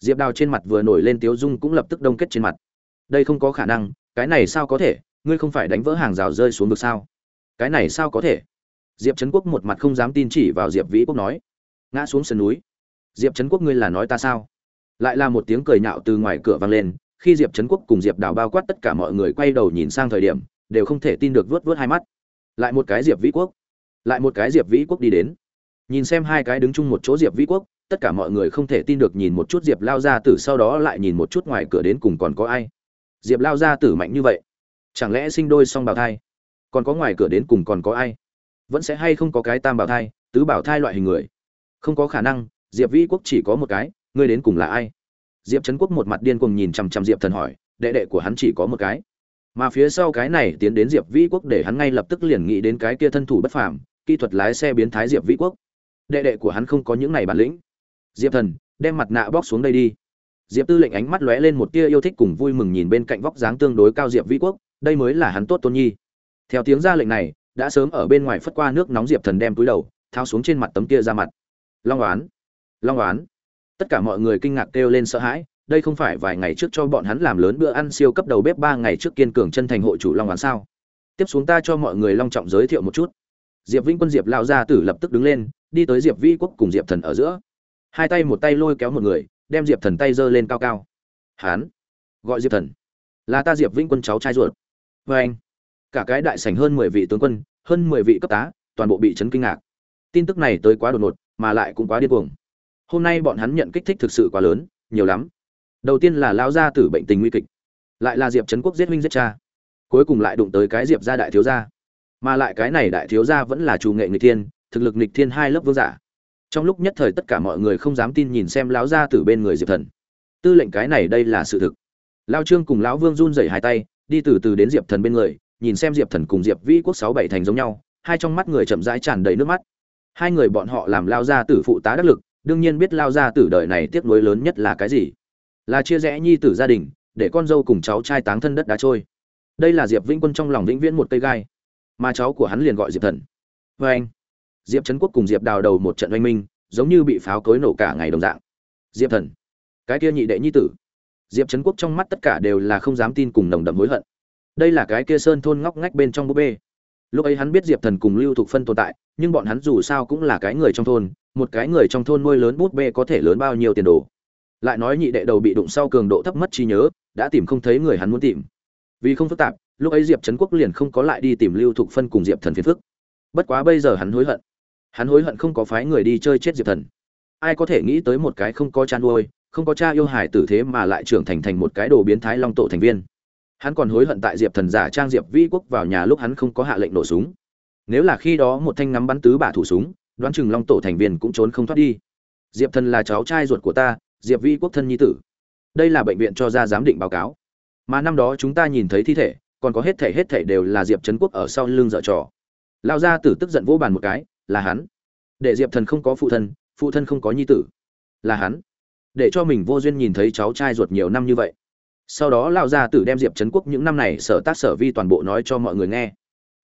Speaker 1: Diệp đào trên mặt vừa nổi lên tiếu dung cũng lập tức đông kết trên mặt. Đây không có khả năng, cái này sao có thể, ngươi không phải đánh vỡ hàng rào rơi xuống được sao? Cái này sao có thể? Diệp trấn quốc một mặt không dám tin chỉ vào diệp vĩ quốc nói. Ngã xuống sườn núi. Diệp trấn quốc ngươi là nói ta sao? Lại là một tiếng cười nhạo từ ngoài cửa vang lên, khi diệp trấn quốc cùng diệp đào bao quát tất cả mọi người quay đầu nhìn sang thời điểm, đều không thể tin được vớt vớt hai mắt. Lại một cái diệp vĩ quốc lại một cái diệp vĩ quốc đi đến. Nhìn xem hai cái đứng chung một chỗ diệp vĩ quốc, tất cả mọi người không thể tin được nhìn một chút diệp lao gia tử sau đó lại nhìn một chút ngoài cửa đến cùng còn có ai. Diệp lao gia tử mạnh như vậy, chẳng lẽ sinh đôi song bào thai? Còn có ngoài cửa đến cùng còn có ai? Vẫn sẽ hay không có cái tam bào thai, tứ bảo thai loại hình người? Không có khả năng, diệp vĩ quốc chỉ có một cái, ngươi đến cùng là ai? Diệp trấn quốc một mặt điên cùng nhìn chằm chằm diệp thần hỏi, đệ đệ của hắn chỉ có một cái. Mà phía sau cái này tiến đến diệp vĩ quốc để hắn ngay lập tức liền nghĩ đến cái kia thân thủ bất phàm kỹ thuật lái xe biến thái diệp vĩ quốc. Đệ đệ của hắn không có những này bản lĩnh. Diệp thần, đem mặt nạ bóc xuống đây đi. Diệp tư lệnh ánh mắt lóe lên một tia yêu thích cùng vui mừng nhìn bên cạnh vóc dáng tương đối cao diệp vĩ quốc, đây mới là hắn tốt tôn nhi. Theo tiếng ra lệnh này, đã sớm ở bên ngoài phất qua nước nóng diệp thần đem túi đầu, tháo xuống trên mặt tấm kia ra mặt. Long oán long oán. Tất cả mọi người kinh ngạc kêu lên sợ hãi, đây không phải vài ngày trước cho bọn hắn làm lớn bữa ăn siêu cấp đầu bếp ba ngày trước kiên cường chân thành hội chủ long oán sao? Tiếp xuống ta cho mọi người long trọng giới thiệu một chút diệp vĩnh quân diệp lao gia tử lập tức đứng lên, đi tới diệp vĩ quốc cùng diệp thần ở giữa. Hai tay một tay lôi kéo một người, đem diệp thần tay giơ lên cao cao. Hán, gọi diệp thần. Là ta diệp vĩnh quân cháu trai ruột. Vê anh, cả cái đại sảnh hơn mười vị tướng quân, hơn mười vị cấp tá, toàn bộ bị chấn kinh ngạc. Tin tức này tới quá đột ngột, mà lại cũng quá điên cuồng. Hôm nay bọn hắn nhận kích thích thực sự quá lớn, nhiều lắm. Đầu tiên là lao gia tử bệnh tình nguy kịch, lại là diệp trấn quốc giết huynh giết cha. Cuối cùng lại đụng tới cái diệp gia đại thiếu gia mà lại cái này đại thiếu gia vẫn là chủ nghệ nghịch thiên, thực lực nghịch thiên hai lớp vương giả. Trong lúc nhất thời tất cả mọi người không dám tin nhìn xem lão gia tử bên người diệp thần. Tư lệnh cái này đây là sự thực. Lao trương cùng lão vương run rẩy hai tay, đi từ từ đến diệp thần bên người, nhìn xem diệp thần cùng diệp vĩ quốc sáu bảy thành giống nhau, hai trong mắt người chậm rãi tràn đầy nước mắt. Hai người bọn họ làm lao gia tử phụ tá đắc lực, đương nhiên biết lao gia tử đời này tiếc nuối lớn nhất là cái gì. Là chia rẽ nhi tử gia đình, để con dâu cùng cháu trai táng thân đất đá trôi. Đây là diệp vĩnh quân trong lòng vĩnh viễn một cây gai mà cháu của hắn liền gọi diệp thần. Vê anh, diệp trấn quốc cùng diệp đào đầu một trận oanh minh, giống như bị pháo cối nổ cả ngày đồng dạng. Diệp thần, cái kia nhị đệ nhi tử. Diệp trấn quốc trong mắt tất cả đều là không dám tin cùng nồng đậm hối hận. Đây là cái kia sơn thôn ngóc ngách bên trong búp bê. Lúc ấy hắn biết diệp thần cùng lưu thục phân tồn tại, nhưng bọn hắn dù sao cũng là cái người trong thôn, một cái người trong thôn nuôi lớn bút bê có thể lớn bao nhiêu tiền đồ. Lại nói nhị đệ đầu bị đụng sau cường độ thấp mất trí nhớ, đã tìm không thấy người hắn muốn tìm. Vì không phức tạp lúc ấy diệp trấn quốc liền không có lại đi tìm lưu thục phân cùng diệp thần phiền phức. Bất quá bây giờ hắn hối hận. Hắn hối hận không có phái người đi chơi chết diệp thần. Ai có thể nghĩ tới một cái không có cha nuôi, không có cha yêu hải tử thế mà lại trưởng thành thành một cái đồ biến thái long tổ thành viên. Hắn còn hối hận tại diệp thần giả trang diệp vĩ quốc vào nhà lúc hắn không có hạ lệnh nổ súng. Nếu là khi đó một thanh ngắm bắn tứ bả thủ súng, đoán chừng long tổ thành viên cũng trốn không thoát đi. Diệp thần là cháu trai ruột của ta, diệp vĩ quốc thân nhi tử. Đây là bệnh viện cho ra giám định báo cáo. Mà năm đó chúng ta nhìn thấy thi thể còn có hết thể hết thể đều là diệp trấn quốc ở sau lưng dở trò. Lao gia tử tức giận vỗ bàn một cái, là hắn. Để diệp thần không có phụ thân phụ thân không có nhi tử. Là hắn. Để cho mình vô duyên nhìn thấy cháu trai ruột nhiều năm như vậy. Sau đó lao gia tử đem diệp trấn quốc những năm này sở tác sở vi toàn bộ nói cho mọi người nghe.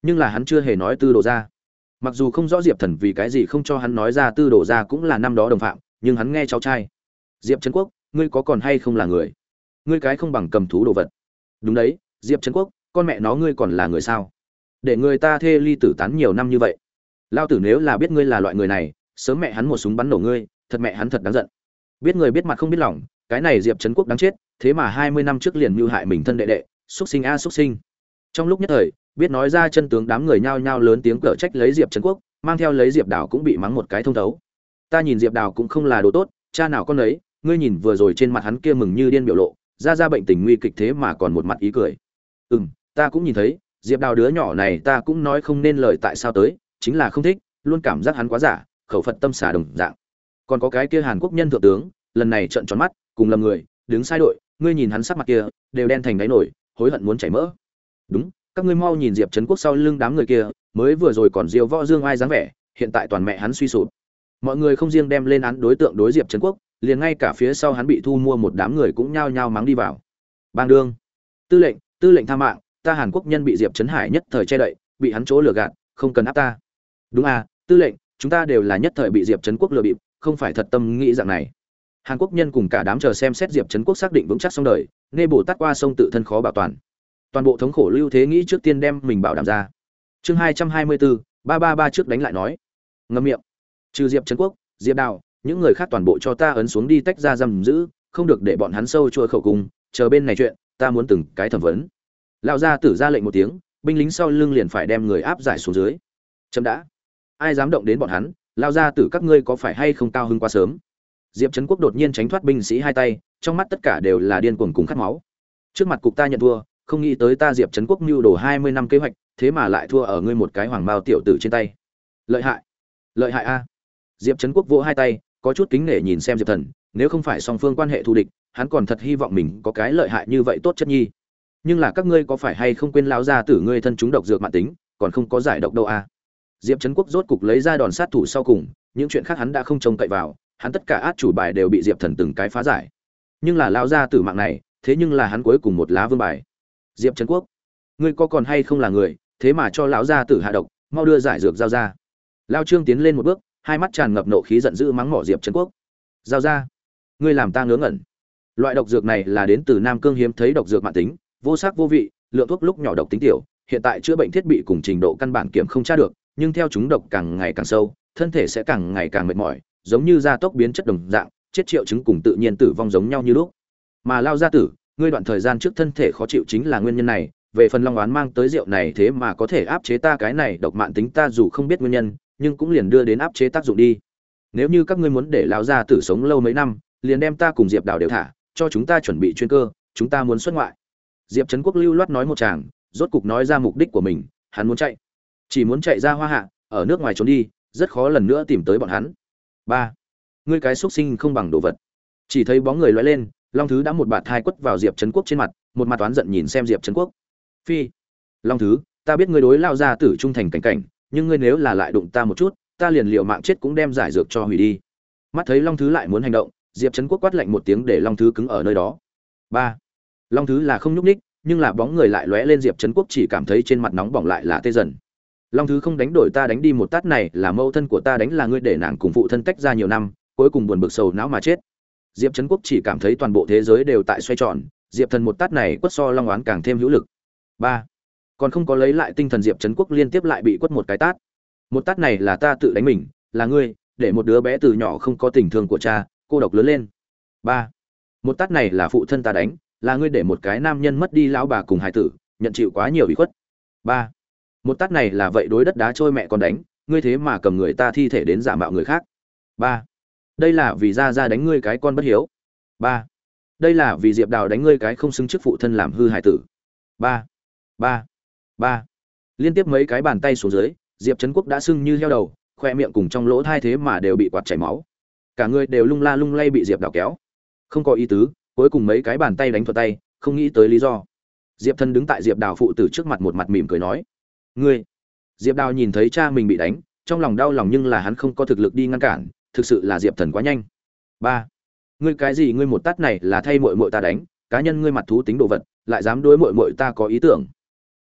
Speaker 1: Nhưng là hắn chưa hề nói tư đồ ra. Mặc dù không rõ diệp thần vì cái gì không cho hắn nói ra tư đồ ra cũng là năm đó đồng phạm, nhưng hắn nghe cháu trai. Diệp trấn quốc, ngươi có còn hay không là người? Ngươi cái không bằng cầm thú đồ vật. Đúng đấy, diệp trấn quốc con mẹ nó ngươi còn là người sao? Để người ta thê ly tử tán nhiều năm như vậy. Lao tử nếu là biết ngươi là loại người này, sớm mẹ hắn một súng bắn nổ ngươi, thật mẹ hắn thật đáng giận. Biết người biết mặt không biết lòng, cái này diệp trấn quốc đáng chết, thế mà hai mươi năm trước liền mưu hại mình thân đệ đệ xúc sinh a xúc sinh. Trong lúc nhất thời, biết nói ra chân tướng đám người nhao nhao lớn tiếng cở trách lấy diệp trấn quốc, mang theo lấy diệp đào cũng bị mắng một cái thông thấu. Ta nhìn diệp đào cũng không là đồ tốt, cha nào con ấy ngươi nhìn vừa rồi trên mặt hắn kia mừng như điên biểu lộ, ra ra bệnh tình nguy kịch thế mà còn một mặt ý cười. Ừ m ta cũng nhìn thấy, diệp đào đứa nhỏ này ta cũng nói không nên lời tại sao tới, chính là không thích, luôn cảm giác hắn quá giả, khẩu phật tâm xả đồng dạng. Còn có cái kia hàn quốc nhân thượng tướng, lần này trợn tròn mắt, cùng lầm người, đứng sai đội, ngươi nhìn hắn sắc mặt kia, đều đen thành đáy nổi, hối hận muốn chảy mỡ. Đúng, các ngươi mau nhìn diệp trấn quốc sau lưng đám người kia, mới vừa rồi còn diêu võ dương ai dáng vẻ, hiện tại toàn mẹ hắn suy sụp. Mọi người không riêng đem lên án đối tượng đối diệp trấn quốc, liền ngay cả phía sau hắn bị thu mua một đám người cũng nhao nhao mắng đi vào. Bang đương, tư lệnh tư lệnh tha mạng ta hàn quốc nhân bị diệp trấn hải nhất thời che đậy, bị hắn chỗ lừa gạt, không cần áp ta. Đúng à tư lệnh, chúng ta đều là nhất thời bị diệp trấn quốc lừa bịp, không phải thật tâm nghĩ dạng này. Hàn quốc nhân cùng cả đám chờ xem xét diệp trấn quốc xác định vững chắc xong đời, nghe bồ tát qua sông tự thân khó bảo toàn. Toàn bộ thống khổ lưu thế nghĩ trước tiên đem mình bảo đảm ra. Chương hai trăm hai mươi bốn ba ba ba trước đánh lại nói. Ngâm miệng. Trừ diệp trấn quốc, diệp đào, những người khác toàn bộ cho ta ấn xuống đi tách ra giam giữ, không được để bọn hắn sâu chui khẩu cung chờ bên này chuyện, ta muốn từng cái thẩm vấn lão gia tử ra lệnh một tiếng, binh lính sau lưng liền phải đem người áp giải xuống dưới. Chậm đã. Ai dám động đến bọn hắn lao gia tử các ngươi có phải hay không cao hưng quá sớm? Diệp trấn quốc đột nhiên tránh thoát binh sĩ hai tay, trong mắt tất cả đều là điên cuồng cùng khát máu. Trước mặt cục ta nhận thua, không nghĩ tới ta diệp trấn quốc mưu đồ hai mươi năm kế hoạch, thế mà lại thua ở ngươi một cái hoàng mao tiểu tử trên tay. Lợi hại. Lợi hại a. Diệp trấn quốc vỗ hai tay, có chút kính nể nhìn xem diệp thần, nếu không phải song phương quan hệ thù địch, hắn còn thật hy vọng mình có cái lợi hại như vậy tốt chất nhi nhưng là các ngươi có phải hay không quên lão gia tử ngươi thân chúng độc dược mạng tính, còn không có giải độc đâu à? Diệp trấn quốc rốt cục lấy ra đòn sát thủ sau cùng, những chuyện khác hắn đã không trông cậy vào, hắn tất cả át chủ bài đều bị diệp thần từng cái phá giải. Nhưng là lão gia tử mạng này, thế nhưng là hắn cuối cùng một lá vương bài. Diệp trấn quốc, ngươi có còn hay không là người, thế mà cho lão gia tử hạ độc, mau đưa giải dược giao ra. Lao trương tiến lên một bước, hai mắt tràn ngập nộ khí giận dữ mắng mỏ diệp trấn quốc. Giao ra, ngươi làm ta ngớ ngẩn. Loại độc dược này là đến từ nam cương hiếm thấy độc dược mạng tính vô sắc vô vị, lượng thuốc lúc nhỏ độc tính tiểu, hiện tại chữa bệnh thiết bị cùng trình độ căn bản kiểm không tra được, nhưng theo chúng độc càng ngày càng sâu, thân thể sẽ càng ngày càng mệt mỏi, giống như da tốc biến chất đồng dạng, chết triệu chứng cùng tự nhiên tử vong giống nhau như lúc. Mà lao gia tử, ngươi đoạn thời gian trước thân thể khó chịu chính là nguyên nhân này, về phần long oán mang tới rượu này thế mà có thể áp chế ta cái này độc mạng tính ta dù không biết nguyên nhân, nhưng cũng liền đưa đến áp chế tác dụng đi. Nếu như các ngươi muốn để lão gia tử sống lâu mấy năm, liền đem ta cùng diệp đào đều thả, cho chúng ta chuẩn bị chuyên cơ, chúng ta muốn xuất ngoại diệp trấn quốc lưu loát nói một chàng, rốt cục nói ra mục đích của mình, hắn muốn chạy. Chỉ muốn chạy ra hoa hạ, ở nước ngoài trốn đi, rất khó lần nữa tìm tới bọn hắn. Ba, ngươi cái xuất sinh không bằng đồ vật. Chỉ thấy bóng người lóe lên, long thứ đã một bạt thai quất vào diệp trấn quốc trên mặt, một mặt toán giận nhìn xem diệp trấn quốc. Phi, long thứ, ta biết ngươi đối lao ra tử trung thành cảnh cảnh, nhưng ngươi nếu là lại đụng ta một chút, ta liền liệu mạng chết cũng đem giải dược cho hủy đi. Mắt thấy long thứ lại muốn hành động, diệp trấn quốc quát lạnh một tiếng để long thứ cứng ở nơi đó. Ba long thứ là không nhúc ních nhưng là bóng người lại lóe lên diệp trấn quốc chỉ cảm thấy trên mặt nóng bỏng lại là tê dần. Long thứ không đánh đổi ta đánh đi một tát này là mâu thân của ta đánh là ngươi để nàng cùng phụ thân tách ra nhiều năm, cuối cùng buồn bực sầu não mà chết. Diệp trấn quốc chỉ cảm thấy toàn bộ thế giới đều tại xoay tròn, diệp thần một tát này quất so long oán càng thêm hữu lực. Ba. Còn không có lấy lại tinh thần diệp trấn quốc liên tiếp lại bị quất một cái tát. Một tát này là ta tự đánh mình, là ngươi, để một đứa bé từ nhỏ không có tình thương của cha, cô độc lớn lên. Ba. Một tát này là phụ thân ta đánh là ngươi để một cái nam nhân mất đi lão bà cùng hải tử, nhận chịu quá nhiều ủy khuất. Ba, một tát này là vậy đối đất đá trôi mẹ con đánh, ngươi thế mà cầm người ta thi thể đến giả mạo người khác. Ba, đây là vì ra ra đánh ngươi cái con bất hiếu. Ba, đây là vì diệp đào đánh ngươi cái không xứng chức phụ thân làm hư hải tử. Ba ba ba. Liên tiếp mấy cái bàn tay xuống dưới, diệp trấn quốc đã sưng như heo đầu, khoe miệng cùng trong lỗ thai thế mà đều bị quạt chảy máu. Cả người đều lung la lung lay bị diệp đào kéo. Không có ý tứ cuối cùng mấy cái bàn tay đánh thuật tay, không nghĩ tới lý do. Diệp Thần đứng tại diệp đào phụ tử trước mặt một mặt mỉm cười nói, ngươi. Diệp đào nhìn thấy cha mình bị đánh, trong lòng đau lòng nhưng là hắn không có thực lực đi ngăn cản, thực sự là diệp thần quá nhanh. Ba, ngươi cái gì ngươi một tát này là thay mội mội ta đánh, cá nhân ngươi mặt thú tính đồ vật, lại dám đối mội mội ta có ý tưởng.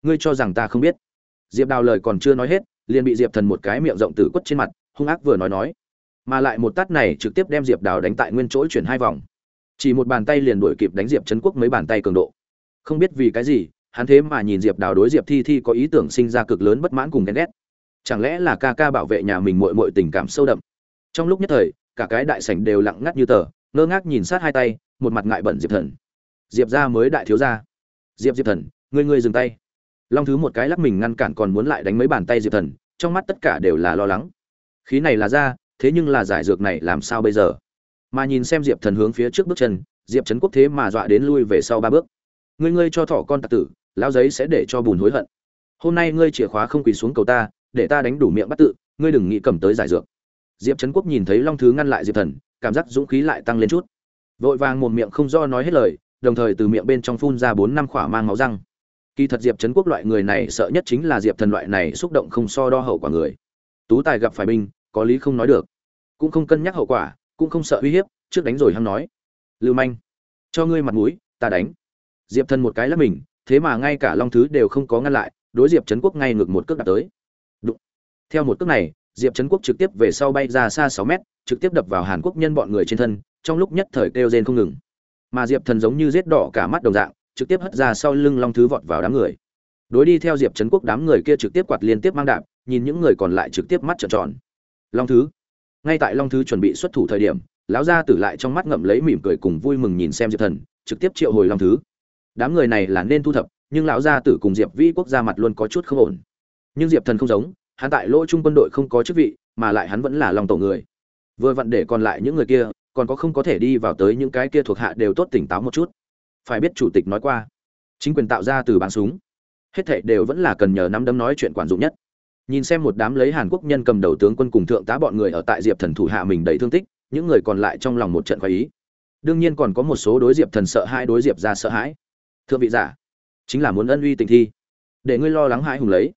Speaker 1: Ngươi cho rằng ta không biết. Diệp đào lời còn chưa nói hết, liền bị diệp thần một cái miệng rộng tử quất trên mặt, hung ác vừa nói nói, mà lại một tát này trực tiếp đem diệp đào đánh tại nguyên chỗ chuyển hai vòng chỉ một bàn tay liền đuổi kịp đánh diệp trấn quốc mấy bàn tay cường độ. Không biết vì cái gì, hắn thế mà nhìn diệp đào đối diệp thi thi có ý tưởng sinh ra cực lớn bất mãn cùng ghen ghét. Chẳng lẽ là ca ca bảo vệ nhà mình mội mội tình cảm sâu đậm? Trong lúc nhất thời, cả cái đại sảnh đều lặng ngắt như tờ, ngơ ngác nhìn sát hai tay, một mặt ngại bẩn diệp thần. Diệp ra mới đại thiếu ra diệp diệp thần, ngươi ngươi dừng tay. Long thứ một cái lắc mình ngăn cản còn muốn lại đánh mấy bàn tay diệp thần, trong mắt tất cả đều là lo lắng. Khí này là ra, thế nhưng là giải dược này làm sao bây giờ? Mà nhìn xem diệp thần hướng phía trước bước chân, diệp trấn quốc thế mà dọa đến lui về sau ba bước. Ngươi ngươi cho thỏ con tạc tử lao giấy sẽ để cho bùn hối hận. Hôm nay ngươi chìa khóa không quỳ xuống cầu ta, để ta đánh đủ miệng bắt tự, ngươi đừng nghĩ cầm tới giải dược. Diệp trấn quốc nhìn thấy long thứ ngăn lại diệp thần, cảm giác dũng khí lại tăng lên chút. Vội vàng một miệng không do nói hết lời, đồng thời từ miệng bên trong phun ra bốn năm khỏa mang máu răng. Kỳ thật diệp trấn quốc loại người này sợ nhất chính là diệp thần loại này xúc động không so đo hậu quả người. Tú tài gặp phải binh, có lý không nói được. Cũng không cân nhắc hậu quả cũng không sợ uy hiếp, trước đánh rồi hắn nói. Lưu manh, cho ngươi mặt mũi, ta đánh. Diệp thần một cái là mình, thế mà ngay cả long thứ đều không có ngăn lại, đối diệp trấn quốc ngay ngược một cước đạp tới. Đụng. theo một cước này, diệp trấn quốc trực tiếp về sau bay ra xa sáu mét, trực tiếp đập vào hàn quốc nhân bọn người trên thân, trong lúc nhất thời kêu rên không ngừng. Mà diệp thần giống như rết đỏ cả mắt đồng dạng, trực tiếp hất ra sau lưng long thứ vọt vào đám người. Đối đi theo diệp trấn quốc đám người kia trực tiếp quạt liên tiếp mang đạp, nhìn những người còn lại trực tiếp mắt trợn tròn. Long thứ ngay tại long thứ chuẩn bị xuất thủ thời điểm, lão gia tử lại trong mắt ngậm lấy mỉm cười cùng vui mừng nhìn xem diệp thần, trực tiếp triệu hồi long thứ. Đám người này là nên thu thập, nhưng lão gia tử cùng diệp vĩ quốc gia mặt luôn có chút không ổn. Nhưng diệp thần không giống, hắn tại lỗ trung quân đội không có chức vị, mà lại hắn vẫn là lòng tổ người. Vừa vặn để còn lại những người kia, còn có không có thể đi vào tới những cái kia thuộc hạ đều tốt tỉnh táo một chút. Phải biết chủ tịch nói qua, chính quyền tạo ra từ bán súng. Hết thệ đều vẫn là cần nhờ nắm đấm nói chuyện quản dụng nhất nhìn xem một đám lấy hàn quốc nhân cầm đầu tướng quân cùng thượng tá bọn người ở tại diệp thần thủ hạ mình đầy thương tích, những người còn lại trong lòng một trận khoái ý. Đương nhiên còn có một số đối diệp thần sợ hãi, đối diệp ra sợ hãi. Thượng vị giả, chính là muốn ân uy tình thi. Để ngươi lo lắng hãi hùng lấy,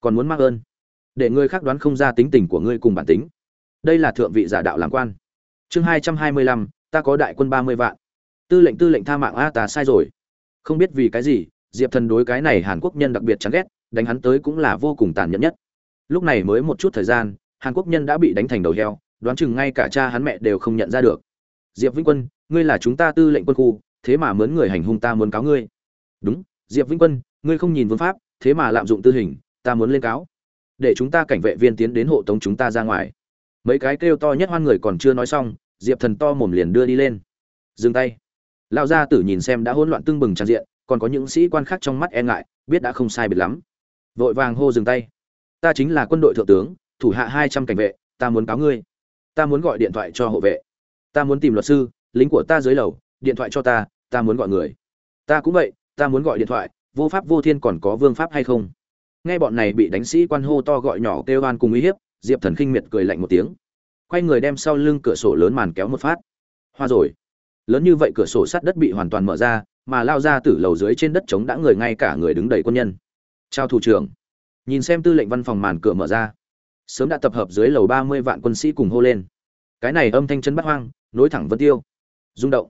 Speaker 1: còn muốn mắc ơn. Để ngươi khác đoán không ra tính tình của ngươi cùng bản tính. Đây là thượng vị giả đạo làm quan. Chương hai trăm hai mươi lăm, ta có đại quân ba mươi vạn. Tư lệnh tư lệnh tha mạng a ta sai rồi. Không biết vì cái gì, diệp thần đối cái này hàn quốc nhân đặc biệt chán ghét, đánh hắn tới cũng là vô cùng tàn nhẫn nhất lúc này mới một chút thời gian, hàn quốc nhân đã bị đánh thành đầu heo, đoán chừng ngay cả cha hắn mẹ đều không nhận ra được. Diệp vĩnh quân, ngươi là chúng ta tư lệnh quân khu, thế mà mướn người hành hung ta muốn cáo ngươi. Đúng, diệp vĩnh quân, ngươi không nhìn vương pháp, thế mà lạm dụng tư hình, ta muốn lên cáo. Để chúng ta cảnh vệ viên tiến đến hộ tống chúng ta ra ngoài. Mấy cái kêu to nhất hoan người còn chưa nói xong, diệp thần to mồm liền đưa đi lên. Dừng tay. Lão gia tử nhìn xem đã hỗn loạn tưng bừng tràn diện, còn có những sĩ quan khác trong mắt e ngại, biết đã không sai biệt lắm. Vội vàng hô dừng tay ta chính là quân đội thượng tướng, thủ hạ hai trăm cảnh vệ, ta muốn cáo ngươi. Ta muốn gọi điện thoại cho hộ vệ. Ta muốn tìm luật sư, lính của ta dưới lầu, điện thoại cho ta ta muốn gọi người. Ta cũng vậy, ta muốn gọi điện thoại, vô pháp vô thiên còn có vương pháp hay không? Nghe bọn này bị đánh sĩ quan hô to gọi nhỏ kêu oan cùng uy hiếp, diệp thần khinh miệt cười lạnh một tiếng. Quay người đem sau lưng cửa sổ lớn màn kéo một phát. Hoa rồi. Lớn như vậy cửa sổ sắt đất bị hoàn toàn mở ra, mà lao ra từ lầu dưới trên đất trống đã người ngay cả người đứng đầy quân nhân. Chào thủ trưởng nhìn xem tư lệnh văn phòng màn cửa mở ra. Sớm đã tập hợp dưới lầu ba mươi vạn quân sĩ cùng hô lên. Cái này âm thanh chân bắt hoang, nối thẳng vân tiêu. Rung động.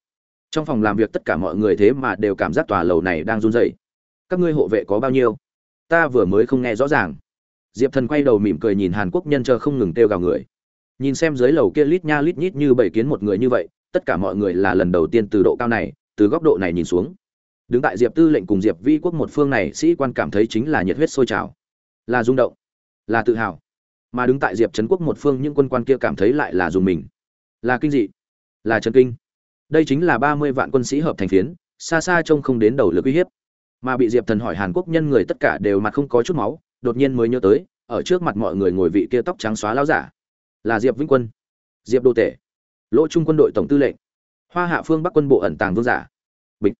Speaker 1: Trong phòng làm việc tất cả mọi người thế mà đều cảm giác tòa lầu này đang run dậy các ngươi hộ vệ có bao nhiêu? Ta vừa mới không nghe rõ ràng. Diệp thần quay đầu mỉm cười nhìn hàn quốc nhân chờ không ngừng kêu gào người. Nhìn xem dưới lầu kia lít nha lít nhít như bảy kiến một người như vậy, tất cả mọi người là lần đầu tiên từ độ cao này, từ góc độ này nhìn xuống. Đứng tại diệp tư lệnh cùng diệp vi quốc một phương này, sĩ quan cảm thấy chính là nhiệt huyết sôi trào là rung động, là tự hào. Mà đứng tại diệp trấn quốc một phương, những quân quan kia cảm thấy lại là dùng mình, là kinh dị, là trấn kinh. Đây chính là ba mươi vạn quân sĩ hợp thành phiến, xa xa trông không đến đầu lực uy hiếp. Mà bị diệp thần hỏi hàn quốc nhân người tất cả đều mặt không có chút máu, đột nhiên mới nhớ tới, ở trước mặt mọi người ngồi vị kia tóc trắng xóa láo giả, là diệp vĩnh quân, diệp đô tể, lỗ trung quân đội tổng tư lệnh, hoa hạ phương bắc quân bộ ẩn tàng vương giả. Bịch.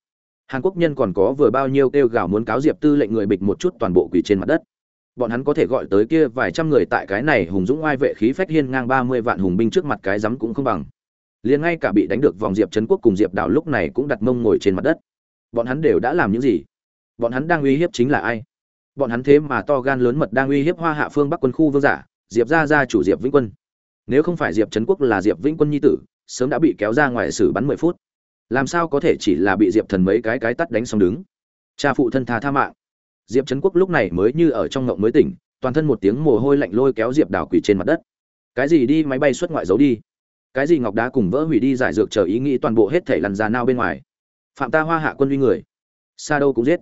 Speaker 1: Hàn quốc nhân còn có vừa bao nhiêu kêu gào muốn cáo diệp tư lệnh người bịch một chút toàn bộ quỷ trên mặt đất bọn hắn có thể gọi tới kia vài trăm người tại cái này hùng dũng oai vệ khí phách hiên ngang ba mươi vạn hùng binh trước mặt cái rắm cũng không bằng. Liền ngay cả bị đánh được vòng diệp trấn quốc cùng diệp đảo lúc này cũng đặt mông ngồi trên mặt đất. Bọn hắn đều đã làm những gì? Bọn hắn đang uy hiếp chính là ai? Bọn hắn thế mà to gan lớn mật đang uy hiếp hoa hạ phương bắc quân khu vương giả, diệp ra ra chủ diệp vĩnh quân. Nếu không phải diệp trấn quốc là diệp vĩnh quân nhi tử, sớm đã bị kéo ra ngoài xử bắn mười phút. Làm sao có thể chỉ là bị diệp thần mấy cái cái tắt đánh xong đứng? Cha phụ thân tha tha mạng diệp trấn quốc lúc này mới như ở trong ngộng mới tỉnh, toàn thân một tiếng mồ hôi lạnh lôi kéo diệp đảo quỷ trên mặt đất. Cái gì đi máy bay xuất ngoại giấu đi? Cái gì ngọc đá cùng vỡ hủy đi giải dược chờ ý nghĩ toàn bộ hết thể lằn già nao bên ngoài. Phạm ta hoa hạ quân uy người. Xa đâu cũng giết.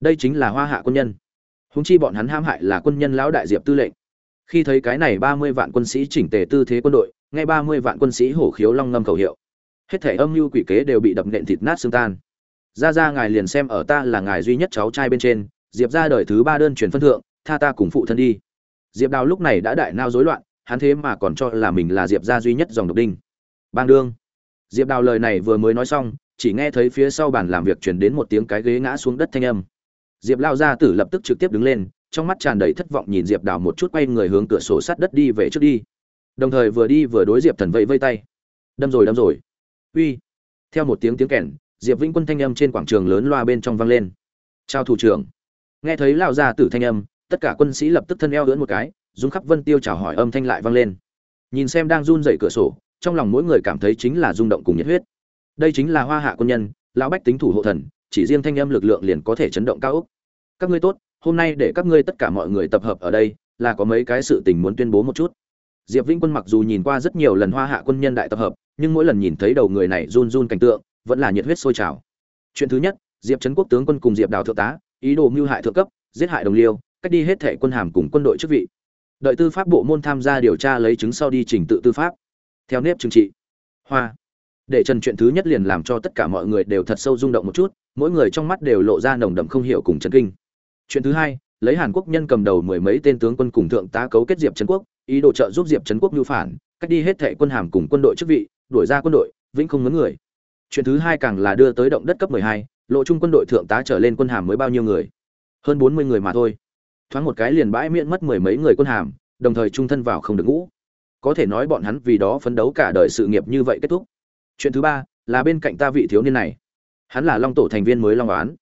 Speaker 1: Đây chính là hoa hạ quân nhân. Húng chi bọn hắn ham hại là quân nhân lão đại diệp tư lệnh. Khi thấy cái này ba mươi vạn quân sĩ chỉnh tề tư thế quân đội ngay ba mươi vạn quân sĩ hổ khiếu long ngâm khẩu hiệu. Hết thể âm mưu quỷ kế đều bị đập nện thịt nát xương tan. Ra ra ngài liền xem ở ta là ngài duy nhất cháu trai bên trên diệp ra đời thứ ba đơn truyền phân thượng, tha ta cùng phụ thân đi. Diệp đào lúc này đã đại nao rối loạn, hắn thế mà còn cho là mình là diệp gia duy nhất dòng độc đinh. Bang đương. Diệp đào lời này vừa mới nói xong, chỉ nghe thấy phía sau bàn làm việc chuyển đến một tiếng cái ghế ngã xuống đất thanh âm. Diệp lao gia tử lập tức trực tiếp đứng lên, trong mắt tràn đầy thất vọng nhìn diệp đào một chút quay người hướng cửa sổ sát đất đi về trước đi. Đồng thời vừa đi vừa đối diệp thần vẫy vây tay. Đâm rồi đâm rồi. Uy. Theo một tiếng tiếng kèn, diệp vĩnh quân thanh âm trên quảng trường lớn loa bên trong vang lên. Chào thủ trưởng nghe thấy lão gia tử thanh âm, tất cả quân sĩ lập tức thân eo lưỡn một cái rung khắp vân tiêu chào hỏi âm thanh lại vang lên. Nhìn xem đang run dậy cửa sổ, trong lòng mỗi người cảm thấy chính là rung động cùng nhiệt huyết. Đây chính là hoa hạ quân nhân, lão bách tính thủ hộ thần, chỉ riêng thanh âm lực lượng liền có thể chấn động cao ốc. Các ngươi tốt, hôm nay để các ngươi tất cả mọi người tập hợp ở đây, là có mấy cái sự tình muốn tuyên bố một chút. Diệp vĩnh quân mặc dù nhìn qua rất nhiều lần hoa hạ quân nhân đại tập hợp, nhưng mỗi lần nhìn thấy đầu người này run run cảnh tượng, vẫn là nhiệt huyết sôi trào. Chuyện thứ nhất, diệp trấn quốc tướng quân cùng diệp đào thượng tá ý đồ mưu hại thượng cấp, giết hại đồng liêu, cách đi hết thệ quân hàm cùng quân đội chức vị. Đợi tư pháp bộ môn tham gia điều tra lấy chứng sau đi trình tự tư pháp. Theo nếp trừng trị. Hoa. Để trần chuyện thứ nhất liền làm cho tất cả mọi người đều thật sâu rung động một chút, mỗi người trong mắt đều lộ ra nồng đậm không hiểu cùng chấn kinh. Chuyện thứ hai, lấy hàn quốc nhân cầm đầu mười mấy tên tướng quân cùng thượng tá cấu kết diệp trấn quốc, ý đồ trợ giúp diệp trấn quốc mưu phản, cách đi hết thệ quân hàm cùng quân đội chức vị, đuổi ra quân đội, vĩnh không ngấn người chuyện thứ hai càng là đưa tới động đất cấp 12, lộ trung quân đội thượng tá trở lên quân hàm mới bao nhiêu người? Hơn 40 người mà thôi. Thoáng một cái liền bãi miễn mất mười mấy người quân hàm đồng thời trung thân vào không được ngũ. Có thể nói bọn hắn vì đó phấn đấu cả đời sự nghiệp như vậy kết thúc. Chuyện thứ ba là bên cạnh ta vị thiếu niên này. Hắn là long tổ thành viên mới long oán.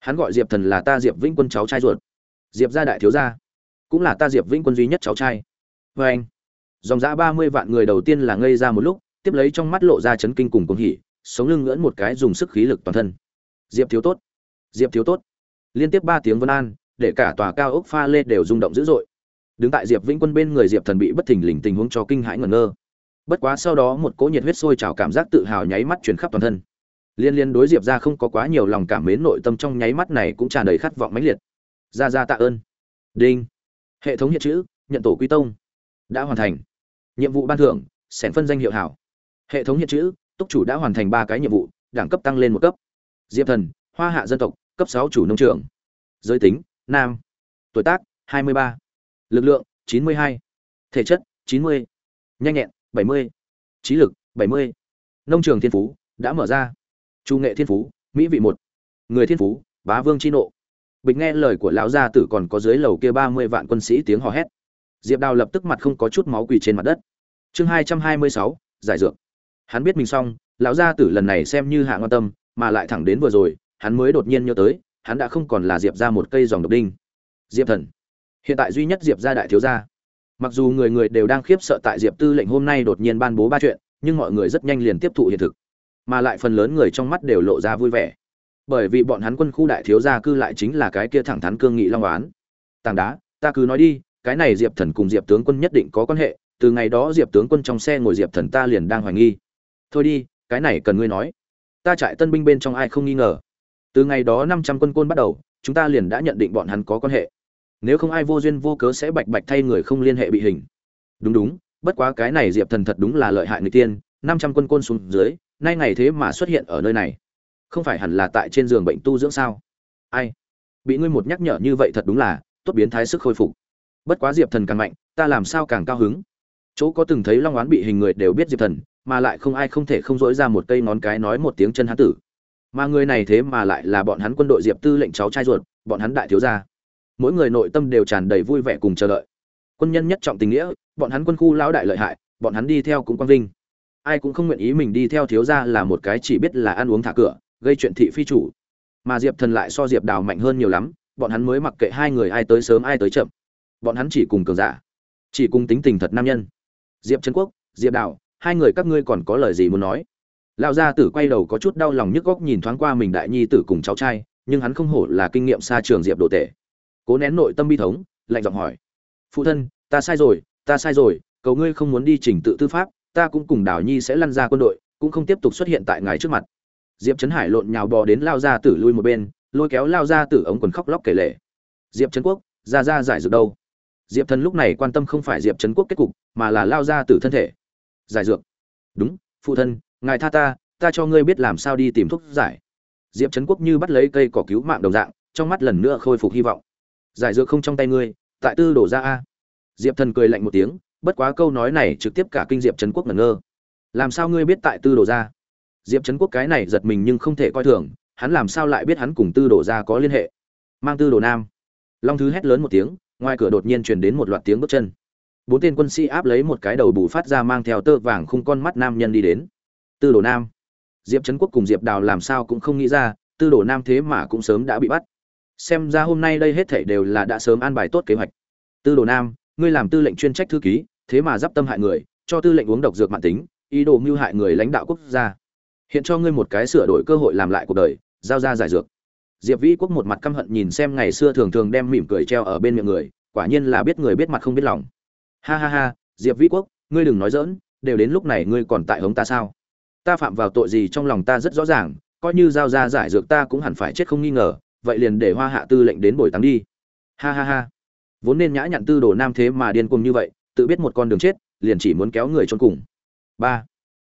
Speaker 1: Hắn gọi diệp thần là ta diệp vĩnh quân cháu trai ruột. Diệp gia đại thiếu gia cũng là ta diệp vĩnh quân duy nhất cháu trai. Và anh dòng dã ba mươi vạn người đầu tiên là ngây ra một lúc tiếp lấy trong mắt lộ ra chấn kinh cùng cuồng hỉ sống lưng ngưỡn một cái dùng sức khí lực toàn thân. Diệp thiếu tốt. Diệp thiếu tốt. Liên tiếp ba tiếng vân an, để cả tòa cao ốc pha lê đều rung động dữ dội. Đứng tại diệp vĩnh quân bên người diệp thần bị bất thình lình tình huống cho kinh hãi ngẩn ngơ. Bất quá sau đó một cỗ nhiệt huyết sôi trào cảm giác tự hào nháy mắt truyền khắp toàn thân. Liên liên đối diệp ra không có quá nhiều lòng cảm mến nội tâm trong nháy mắt này cũng tràn đầy khát vọng mãnh liệt. Ra ra tạ ơn. Đinh. Hệ thống hiện chữ, nhận tổ quy tông. Đã hoàn thành. Nhiệm vụ ban thưởng, sẻn phân danh hiệu hảo. Hệ thống hiện chữ túc chủ đã hoàn thành ba cái nhiệm vụ, đẳng cấp tăng lên một cấp diệp thần, hoa hạ dân tộc, cấp sáu chủ nông trường giới tính, nam tuổi tác 23. lực lượng 92. thể chất 90. nhanh nhẹn 70. trí lực 70. nông trường thiên phú, đã mở ra chu nghệ thiên phú, mỹ vị một người thiên phú, bá vương chi nộ bịch nghe lời của lão gia tử còn có dưới lầu kia ba mươi vạn quân sĩ tiếng hò hét diệp đào lập tức mặt không có chút máu quỳ trên mặt đất chương hai trăm hai mươi sáu, giải dược hắn biết mình xong, lão gia tử lần này xem như hạ ngon tâm, mà lại thẳng đến vừa rồi, hắn mới đột nhiên nhớ tới, hắn đã không còn là diệp ra một cây dòng độc đinh. Diệp thần. Hiện tại duy nhất diệp gia đại thiếu gia. Mặc dù người người đều đang khiếp sợ tại diệp tư lệnh hôm nay đột nhiên ban bố ba chuyện, nhưng mọi người rất nhanh liền tiếp thụ hiện thực. Mà lại phần lớn người trong mắt đều lộ ra vui vẻ. Bởi vì bọn hắn quân khu đại thiếu gia cư lại chính là cái kia thẳng thắn cương nghị long oán. Tảng đá, ta cứ nói đi, cái này diệp thần cùng diệp tướng quân nhất định có quan hệ, từ ngày đó diệp tướng quân trong xe ngồi diệp thần ta liền đang hoài nghi thôi đi, cái này cần ngươi nói. Ta trại tân binh bên trong ai không nghi ngờ. Từ ngày đó năm trăm quân côn bắt đầu, chúng ta liền đã nhận định bọn hắn có quan hệ. Nếu không ai vô duyên vô cớ sẽ bạch bạch thay người không liên hệ bị hình. Đúng đúng, bất quá cái này diệp thần thật đúng là lợi hại người tiên, năm trăm quân côn xuống dưới, nay ngày thế mà xuất hiện ở nơi này. Không phải hẳn là tại trên giường bệnh tu dưỡng sao? Ai? Bị ngươi một nhắc nhở như vậy thật đúng là, tốt biến thái sức khôi phục. Bất quá diệp thần càng mạnh, ta làm sao càng cao hứng? Chỗ có từng thấy long oán bị hình người đều biết diệp thần mà lại không ai không thể không dỗi ra một cây ngón cái nói một tiếng chân hán tử. Mà người này thế mà lại là bọn hắn quân đội diệp tư lệnh cháu trai ruột, bọn hắn đại thiếu gia. Mỗi người nội tâm đều tràn đầy vui vẻ cùng chờ đợi. Quân nhân nhất trọng tình nghĩa, bọn hắn quân khu lão đại lợi hại, bọn hắn đi theo cũng quang vinh. Ai cũng không nguyện ý mình đi theo thiếu gia là một cái chỉ biết là ăn uống thả cửa, gây chuyện thị phi chủ. Mà diệp thần lại so diệp đào mạnh hơn nhiều lắm, bọn hắn mới mặc kệ hai người ai tới sớm ai tới chậm. Bọn hắn chỉ cùng cường giả, chỉ cùng tính tình thật nam nhân. Diệp trấn quốc, diệp đào hai người các ngươi còn có lời gì muốn nói? Lão gia tử quay đầu có chút đau lòng nhức góc nhìn thoáng qua mình đại nhi tử cùng cháu trai, nhưng hắn không hổ là kinh nghiệm xa trường diệp đồ tể. Cố nén nội tâm bi thống, lạnh giọng hỏi, phụ thân, ta sai rồi, ta sai rồi, cầu ngươi không muốn đi trình tự tư pháp, ta cũng cùng đào nhi sẽ lăn ra quân đội, cũng không tiếp tục xuất hiện tại ngài trước mặt. Diệp trấn hải lộn nhào bò đến lao gia tử lui một bên, lôi kéo lao gia tử ống quần khóc lóc kể lể. Diệp trấn quốc, ra ra giải dược đâu? Diệp thần lúc này quan tâm không phải diệp trấn quốc kết cục, mà là lao gia tử thân thể giải dược. Đúng, phụ thân, ngài tha ta ta cho ngươi biết làm sao đi tìm thuốc giải. Diệp trấn quốc như bắt lấy cây cỏ cứu mạng đồng dạng, trong mắt lần nữa khôi phục hy vọng. Giải dược không trong tay ngươi, tại tư đổ ra a. Diệp thần cười lạnh một tiếng, bất quá câu nói này trực tiếp cả kinh diệp trấn quốc ngẩn ngơ. Làm sao ngươi biết tại tư đổ ra? Diệp trấn quốc cái này giật mình nhưng không thể coi thường, hắn làm sao lại biết hắn cùng tư đổ ra có liên hệ? Mang tư đồ nam. Long thứ hét lớn một tiếng, ngoài cửa đột nhiên truyền đến một loạt tiếng bước chân bốn tên quân sĩ áp lấy một cái đầu bù phát ra mang theo tơ vàng khung con mắt nam nhân đi đến. Tư đồ nam. Diệp trấn quốc cùng diệp đào làm sao cũng không nghĩ ra, tư đồ nam thế mà cũng sớm đã bị bắt. Xem ra hôm nay đây hết thảy đều là đã sớm an bài tốt kế hoạch. Tư đồ nam, ngươi làm tư lệnh chuyên trách thư ký, thế mà d tâm hại người, cho tư lệnh uống độc dược mạng tính, ý đồ mưu hại người lãnh đạo quốc gia. Hiện cho ngươi một cái sửa đổi cơ hội làm lại cuộc đời, giao ra giải dược. Diệp vĩ quốc một mặt căm hận nhìn xem ngày xưa thường thường đem mỉm cười treo ở bên miệng người, quả nhiên là biết người biết mặt không biết lòng ha ha ha, diệp vĩ quốc, ngươi đừng nói dỡn đều đến lúc này ngươi còn tại hống ta sao? Ta phạm vào tội gì trong lòng ta rất rõ ràng, coi như giao ra giải dược ta cũng hẳn phải chết không nghi ngờ, vậy liền để hoa hạ tư lệnh đến bồi táng đi. Ha ha ha. Vốn nên nhã nhặn tư đồ nam thế mà điên cuồng như vậy, tự biết một con đường chết, liền chỉ muốn kéo người trốn cùng. Ba.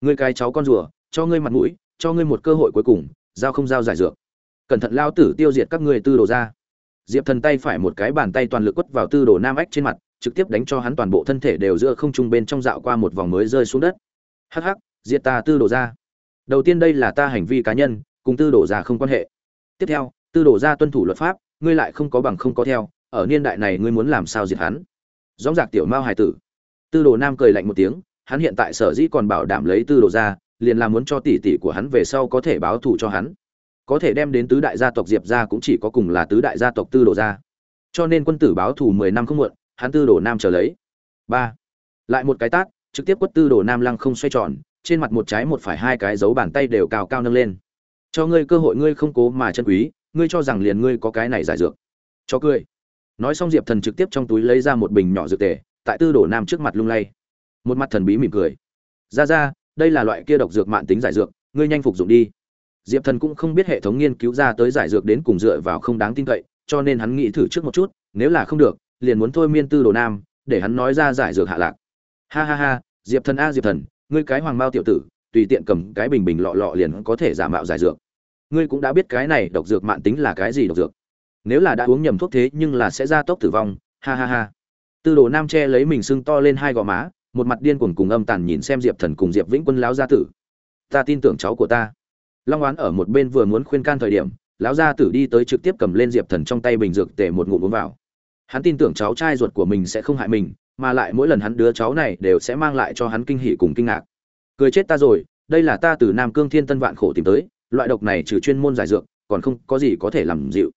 Speaker 1: Ngươi cái cháu con rùa, cho ngươi mặt mũi, cho ngươi một cơ hội cuối cùng, giao không giao giải dược. Cẩn thận lao tử tiêu diệt các ngươi tư đồ ra. Diệp thần tay phải một cái bàn tay toàn lực quất vào tư đồ nam ách trên mặt trực tiếp đánh cho hắn toàn bộ thân thể đều giữa không trung bên trong dạo qua một vòng mới rơi xuống đất. Hắc hắc, diệt ta tư đồ ra đầu tiên đây là ta hành vi cá nhân, cùng tư đồ ra không quan hệ. Tiếp theo, tư đồ ra tuân thủ luật pháp, ngươi lại không có bằng không có theo, ở niên đại này ngươi muốn làm sao diệt hắn? Rõng giặc tiểu mao hài tử. Tư đồ nam cười lạnh một tiếng, hắn hiện tại sở dĩ còn bảo đảm lấy tư đồ ra liền là muốn cho tỷ tỷ của hắn về sau có thể báo thù cho hắn. Có thể đem đến tứ đại gia tộc diệp gia cũng chỉ có cùng là tứ đại gia tộc tư đồ gia. Cho nên quân tử báo thù mười năm không muộn hắn tư đồ nam trở lấy. Ba. Lại một cái tát, trực tiếp quất tư đồ nam lăng không xoay tròn, trên mặt một trái một phải hai cái dấu bàn tay đều cao cao nâng lên. Cho ngươi cơ hội ngươi không cố mà chân quý, ngươi cho rằng liền ngươi có cái này giải dược. Cho cười. Nói xong diệp thần trực tiếp trong túi lấy ra một bình nhỏ dược tề, tại tư đồ nam trước mặt lung lay. Một mặt thần bí mỉm cười. Ra ra, đây là loại kia độc dược mạng tính giải dược, ngươi nhanh phục dụng đi. Diệp thần cũng không biết hệ thống nghiên cứu ra tới giải dược đến cùng dựa vào không đáng tin cậy, cho nên hắn nghĩ thử trước một chút, nếu là không được liền muốn thôi miên tư đồ nam, để hắn nói ra giải dược hạ lạc. Ha ha ha, diệp thần a diệp thần, ngươi cái hoàng mao tiểu tử, tùy tiện cầm cái bình bình lọ lọ liền có thể giả mạo giải dược. Ngươi cũng đã biết cái này độc dược mạng tính là cái gì độc dược. Nếu là đã uống nhầm thuốc thế nhưng là sẽ ra tốc tử vong, ha ha ha. Tư đồ nam che lấy mình sưng to lên hai gò má, một mặt điên cuồng cùng âm tàn nhìn xem diệp thần cùng diệp vĩnh quân lão gia tử. Ta tin tưởng cháu của ta. Long oán ở một bên vừa muốn khuyên can thời điểm, lão gia tử đi tới trực tiếp cầm lên diệp thần trong tay bình dược tể một ngụm uống vào hắn tin tưởng cháu trai ruột của mình sẽ không hại mình, mà lại mỗi lần hắn đứa cháu này đều sẽ mang lại cho hắn kinh hỉ cùng kinh ngạc. Cười chết ta rồi, đây là ta từ nam cương thiên tân vạn khổ tìm tới, loại độc này trừ chuyên môn giải dược, còn không có gì có thể làm dịu.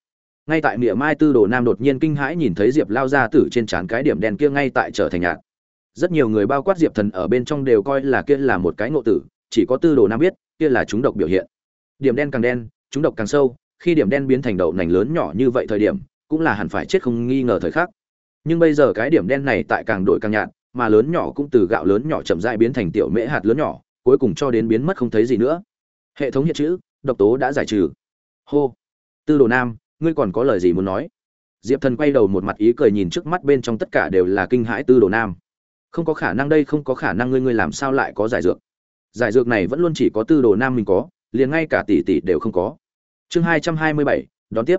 Speaker 1: Ngay tại miệng mai tư đồ nam đột nhiên kinh hãi nhìn thấy diệp lao ra tử trên trán cái điểm đen kia ngay tại trở thành nhạt. Rất nhiều người bao quát diệp thần ở bên trong đều coi là kia là một cái ngộ tử, chỉ có tư đồ nam biết, kia là chúng độc biểu hiện. Điểm đen càng đen, chúng độc càng sâu, khi điểm đen biến thành đậu nành lớn nhỏ như vậy thời điểm cũng là hẳn phải chết không nghi ngờ thời khắc. Nhưng bây giờ cái điểm đen này tại càng đổi càng nhạt, mà lớn nhỏ cũng từ gạo lớn nhỏ chậm rãi biến thành tiểu mễ hạt lớn nhỏ, cuối cùng cho đến biến mất không thấy gì nữa. Hệ thống hiện chữ, độc tố đã giải trừ. Hô. Tư đồ nam, ngươi còn có lời gì muốn nói? Diệp thần quay đầu một mặt ý cười nhìn trước mắt bên trong tất cả đều là kinh hãi tư đồ nam. Không có khả năng đây, không có khả năng ngươi ngươi làm sao lại có giải dược? Giải dược này vẫn luôn chỉ có tư đồ nam mình có, liền ngay cả tỷ tỷ đều không có. Chương hai trăm hai mươi bảy, đón tiếp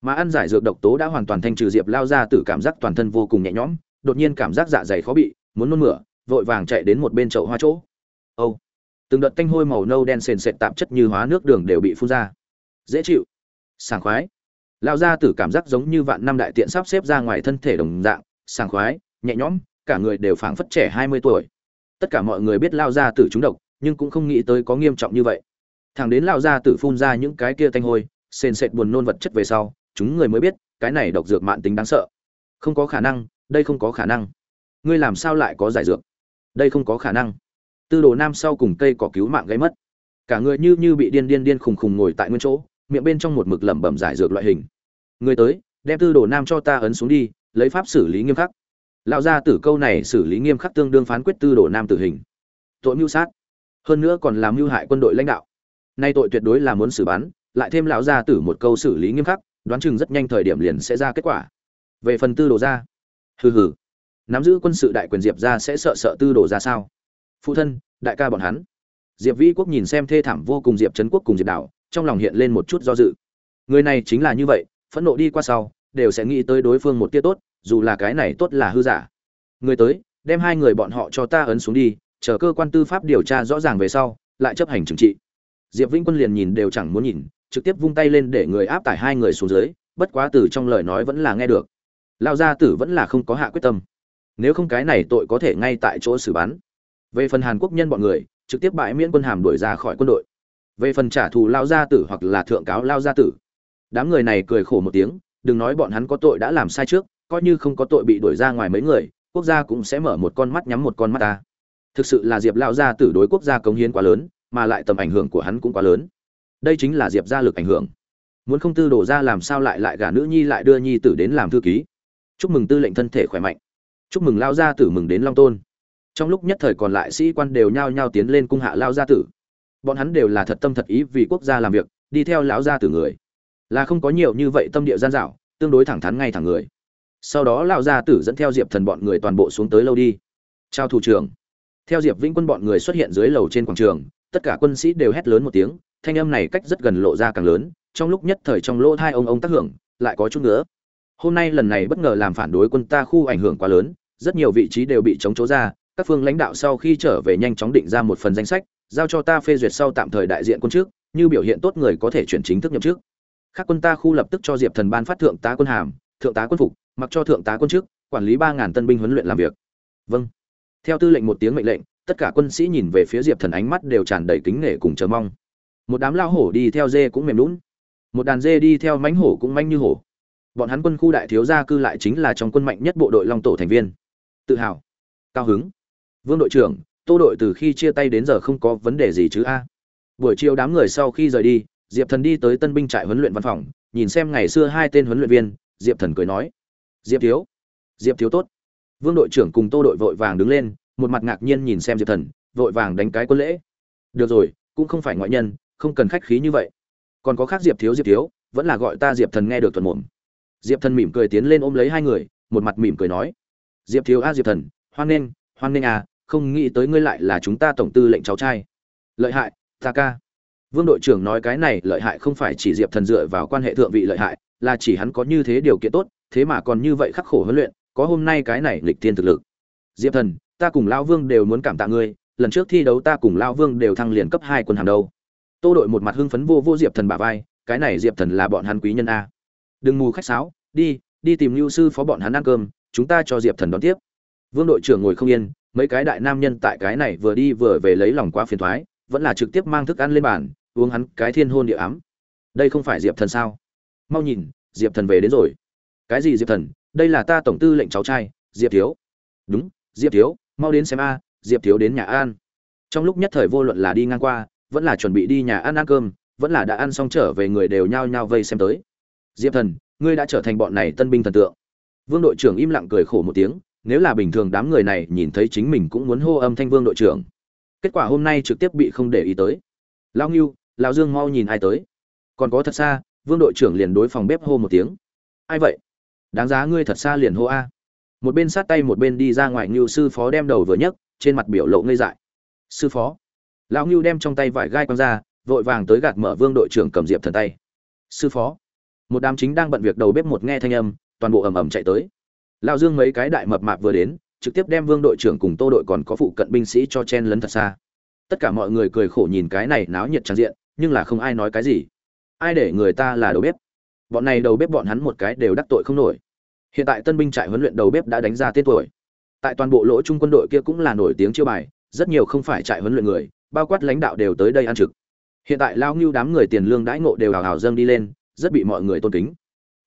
Speaker 1: mà ăn giải dược độc tố đã hoàn toàn thanh trừ diệp lao ra từ cảm giác toàn thân vô cùng nhẹ nhõm, đột nhiên cảm giác dạ dày khó bị, muốn nôn mửa, vội vàng chạy đến một bên chậu hoa chỗ. Âu. Từng đợt tanh hôi màu nâu đen sền sệt tạp chất như hóa nước đường đều bị phun ra. Dễ chịu. Sảng khoái. Lao ra từ cảm giác giống như vạn năm đại tiện sắp xếp ra ngoài thân thể đồng dạng, sảng khoái, nhẹ nhõm, cả người đều phảng phất trẻ hai mươi tuổi. Tất cả mọi người biết lao ra tử trúng độc, nhưng cũng không nghĩ tới có nghiêm trọng như vậy. Thằng đến lao ra tử phun ra những cái kia tanh hôi, sền sệt buồn nôn vật chất về sau chúng người mới biết, cái này độc dược mạng tính đáng sợ. Không có khả năng, đây không có khả năng. Ngươi làm sao lại có giải dược? Đây không có khả năng. Tư đồ nam sau cùng cây cỏ cứu mạng gây mất. Cả người như như bị điên điên điên khùng khùng ngồi tại nguyên chỗ, miệng bên trong một mực lẩm bẩm giải dược loại hình. Người tới, đem tư đồ nam cho ta ấn xuống đi, lấy pháp xử lý nghiêm khắc. Lão gia tử câu này xử lý nghiêm khắc tương đương phán quyết tư đồ nam tử hình. Tội mưu sát. Hơn nữa còn làm mưu hại quân đội lãnh đạo. Nay tội tuyệt đối là muốn xử bắn, lại thêm lão gia tử một câu xử lý nghiêm khắc đoán chừng rất nhanh thời điểm liền sẽ ra kết quả. Về phần tư đồ ra hừ hừ. Nắm giữ quân sự đại quyền diệp ra sẽ sợ sợ tư đồ ra sao? Phụ thân, đại ca bọn hắn. Diệp vĩ quốc nhìn xem thê thảm vô cùng diệp trấn quốc cùng diệp đảo, trong lòng hiện lên một chút do dự. Người này chính là như vậy, phẫn nộ đi qua sau, đều sẽ nghĩ tới đối phương một tia tốt, dù là cái này tốt là hư giả. Người tới, đem hai người bọn họ cho ta ấn xuống đi, chờ cơ quan tư pháp điều tra rõ ràng về sau, lại chấp hành trừng trị diệp vĩnh quân liền nhìn đều chẳng muốn nhìn, trực tiếp vung tay lên để người áp tải hai người xuống dưới, bất quá từ trong lời nói vẫn là nghe được. Lao gia tử vẫn là không có hạ quyết tâm. Nếu không cái này tội có thể ngay tại chỗ xử bắn. Về phần hàn quốc nhân bọn người, trực tiếp bãi miễn quân hàm đuổi ra khỏi quân đội. Về phần trả thù lao gia tử hoặc là thượng cáo lao gia tử. Đám người này cười khổ một tiếng, đừng nói bọn hắn có tội đã làm sai trước, coi như không có tội bị đuổi ra ngoài mấy người, quốc gia cũng sẽ mở một con mắt nhắm một con mắt ta. Thực sự là diệp lao gia tử đối quốc gia cống hiến quá lớn mà lại tầm ảnh hưởng của hắn cũng quá lớn. Đây chính là diệp gia lực ảnh hưởng. Muốn không tư đổ ra làm sao lại lại gả nữ nhi lại đưa nhi tử đến làm thư ký? Chúc mừng tư lệnh thân thể khỏe mạnh. Chúc mừng lao gia tử mừng đến long tôn. Trong lúc nhất thời còn lại sĩ quan đều nhao nhao tiến lên cung hạ lao gia tử. Bọn hắn đều là thật tâm thật ý vì quốc gia làm việc, đi theo lão gia tử người. Là không có nhiều như vậy tâm địa gian dạo tương đối thẳng thắn ngay thẳng người. Sau đó lão gia tử dẫn theo diệp thần bọn người toàn bộ xuống tới lâu đi. Chào thủ trưởng. Theo diệp vĩnh quân bọn người xuất hiện dưới lầu trên quảng trường tất cả quân sĩ đều hét lớn một tiếng, thanh âm này cách rất gần lộ ra càng lớn, trong lúc nhất thời trong lỗ thai ông ông tác hưởng, lại có chút nữa. Hôm nay lần này bất ngờ làm phản đối quân ta khu ảnh hưởng quá lớn, rất nhiều vị trí đều bị chống chỗ ra, các phương lãnh đạo sau khi trở về nhanh chóng định ra một phần danh sách, giao cho ta phê duyệt sau tạm thời đại diện quân trước, như biểu hiện tốt người có thể chuyển chính thức nhậm chức. Các quân ta khu lập tức cho diệp thần ban phát thượng tá quân hàm, thượng tá quân phục, mặc cho thượng tá quân trước, quản lý ba ngàn tân binh huấn luyện làm việc. Vâng. Theo tư lệnh một tiếng mệnh lệnh tất cả quân sĩ nhìn về phía diệp thần ánh mắt đều tràn đầy kính nể cùng chờ mong. Một đám lao hổ đi theo dê cũng mềm lún. Một đàn dê đi theo mánh hổ cũng manh như hổ. Bọn hắn quân khu đại thiếu gia cư lại chính là trong quân mạnh nhất bộ đội long tổ thành viên. Tự hào, cao hứng. Vương đội trưởng, tô đội từ khi chia tay đến giờ không có vấn đề gì chứ a. Buổi chiều đám người sau khi rời đi, diệp thần đi tới tân binh trại huấn luyện văn phòng, nhìn xem ngày xưa hai tên huấn luyện viên, diệp thần cười nói. Diệp thiếu diệp thiếu tốt. Vương đội trưởng cùng tô đội vội vàng đứng lên một mặt ngạc nhiên nhìn xem diệp thần, vội vàng đánh cái quân lễ. Được rồi, cũng không phải ngoại nhân, không cần khách khí như vậy. Còn có khác diệp thiếu diệp thiếu, vẫn là gọi ta diệp thần nghe được thuận mồm. Diệp thần mỉm cười tiến lên ôm lấy hai người, một mặt mỉm cười nói. Diệp thiếu a, diệp thần, hoan nghênh hoan nghênh à không nghĩ tới ngươi lại là chúng ta tổng tư lệnh cháu trai. Lợi hại, ta ca. Vương đội trưởng nói cái này lợi hại không phải chỉ diệp thần dựa vào quan hệ thượng vị lợi hại, là chỉ hắn có như thế điều kiện tốt, thế mà còn như vậy khắc khổ huấn luyện, có hôm nay cái này lịch tiên thực lực. Diệp thần ta cùng Lão vương đều muốn cảm tạ ngươi, lần trước thi đấu ta cùng Lão vương đều thăng liền cấp hai quân hàng đầu. Tô đội một mặt hưng phấn vô vô diệp thần bả vai, cái này diệp thần là bọn hắn quý nhân a. Đừng mù khách sáo, đi đi tìm lưu sư phó bọn hắn ăn cơm, chúng ta cho diệp thần đón tiếp. Vương đội trưởng ngồi không yên, mấy cái đại nam nhân tại cái này vừa đi vừa về lấy lòng quá phiền thoái, vẫn là trực tiếp mang thức ăn lên bàn, uống hắn cái thiên hôn địa ám. Đây không phải diệp thần sao? Mau nhìn, diệp thần về đến rồi. Cái gì diệp thần? Đây là ta tổng tư lệnh cháu trai, diệp thiếu. Đúng, diệp thiếu mau đến xem a, diệp thiếu đến nhà an trong lúc nhất thời vô luận là đi ngang qua, vẫn là chuẩn bị đi nhà ăn ăn cơm, vẫn là đã ăn xong trở về người đều nhao nhao vây xem tới. Diệp thần, ngươi đã trở thành bọn này tân binh thần tượng. Vương đội trưởng im lặng cười khổ một tiếng, nếu là bình thường đám người này nhìn thấy chính mình cũng muốn hô âm thanh vương đội trưởng. Kết quả hôm nay trực tiếp bị không để ý tới. Lao ngưu lao dương mau nhìn ai tới. Còn có thật xa, vương đội trưởng liền đối phòng bếp hô một tiếng. Ai vậy? Đáng giá ngươi thật xa liền hô a một bên sát tay một bên đi ra ngoài ngưu sư phó đem đầu vừa nhấc, trên mặt biểu lộ ngây dại. Sư phó. Lão ngưu đem trong tay vải gai quăng ra, vội vàng tới gạt mở vương đội trưởng cầm diệp thần tay. Sư phó. Một đám chính đang bận việc đầu bếp một nghe thanh âm, toàn bộ ầm ầm chạy tới. Lão dương mấy cái đại mập mạp vừa đến, trực tiếp đem vương đội trưởng cùng tô đội còn có phụ cận binh sĩ cho chen lấn thật xa. Tất cả mọi người cười khổ nhìn cái này náo nhiệt tràn diện, nhưng là không ai nói cái gì. Ai để người ta là đầu bếp? Bọn này đầu bếp bọn hắn một cái đều đắc tội không nổi hiện tại tân binh trại huấn luyện đầu bếp đã đánh ra tên tuổi. Tại toàn bộ lỗ trung quân đội kia cũng là nổi tiếng chiêu bài, rất nhiều không phải trại huấn luyện người, bao quát lãnh đạo đều tới đây ăn trực. Hiện tại lao ngưu đám người tiền lương đãi ngộ đều hào hào dâng đi lên, rất bị mọi người tôn kính.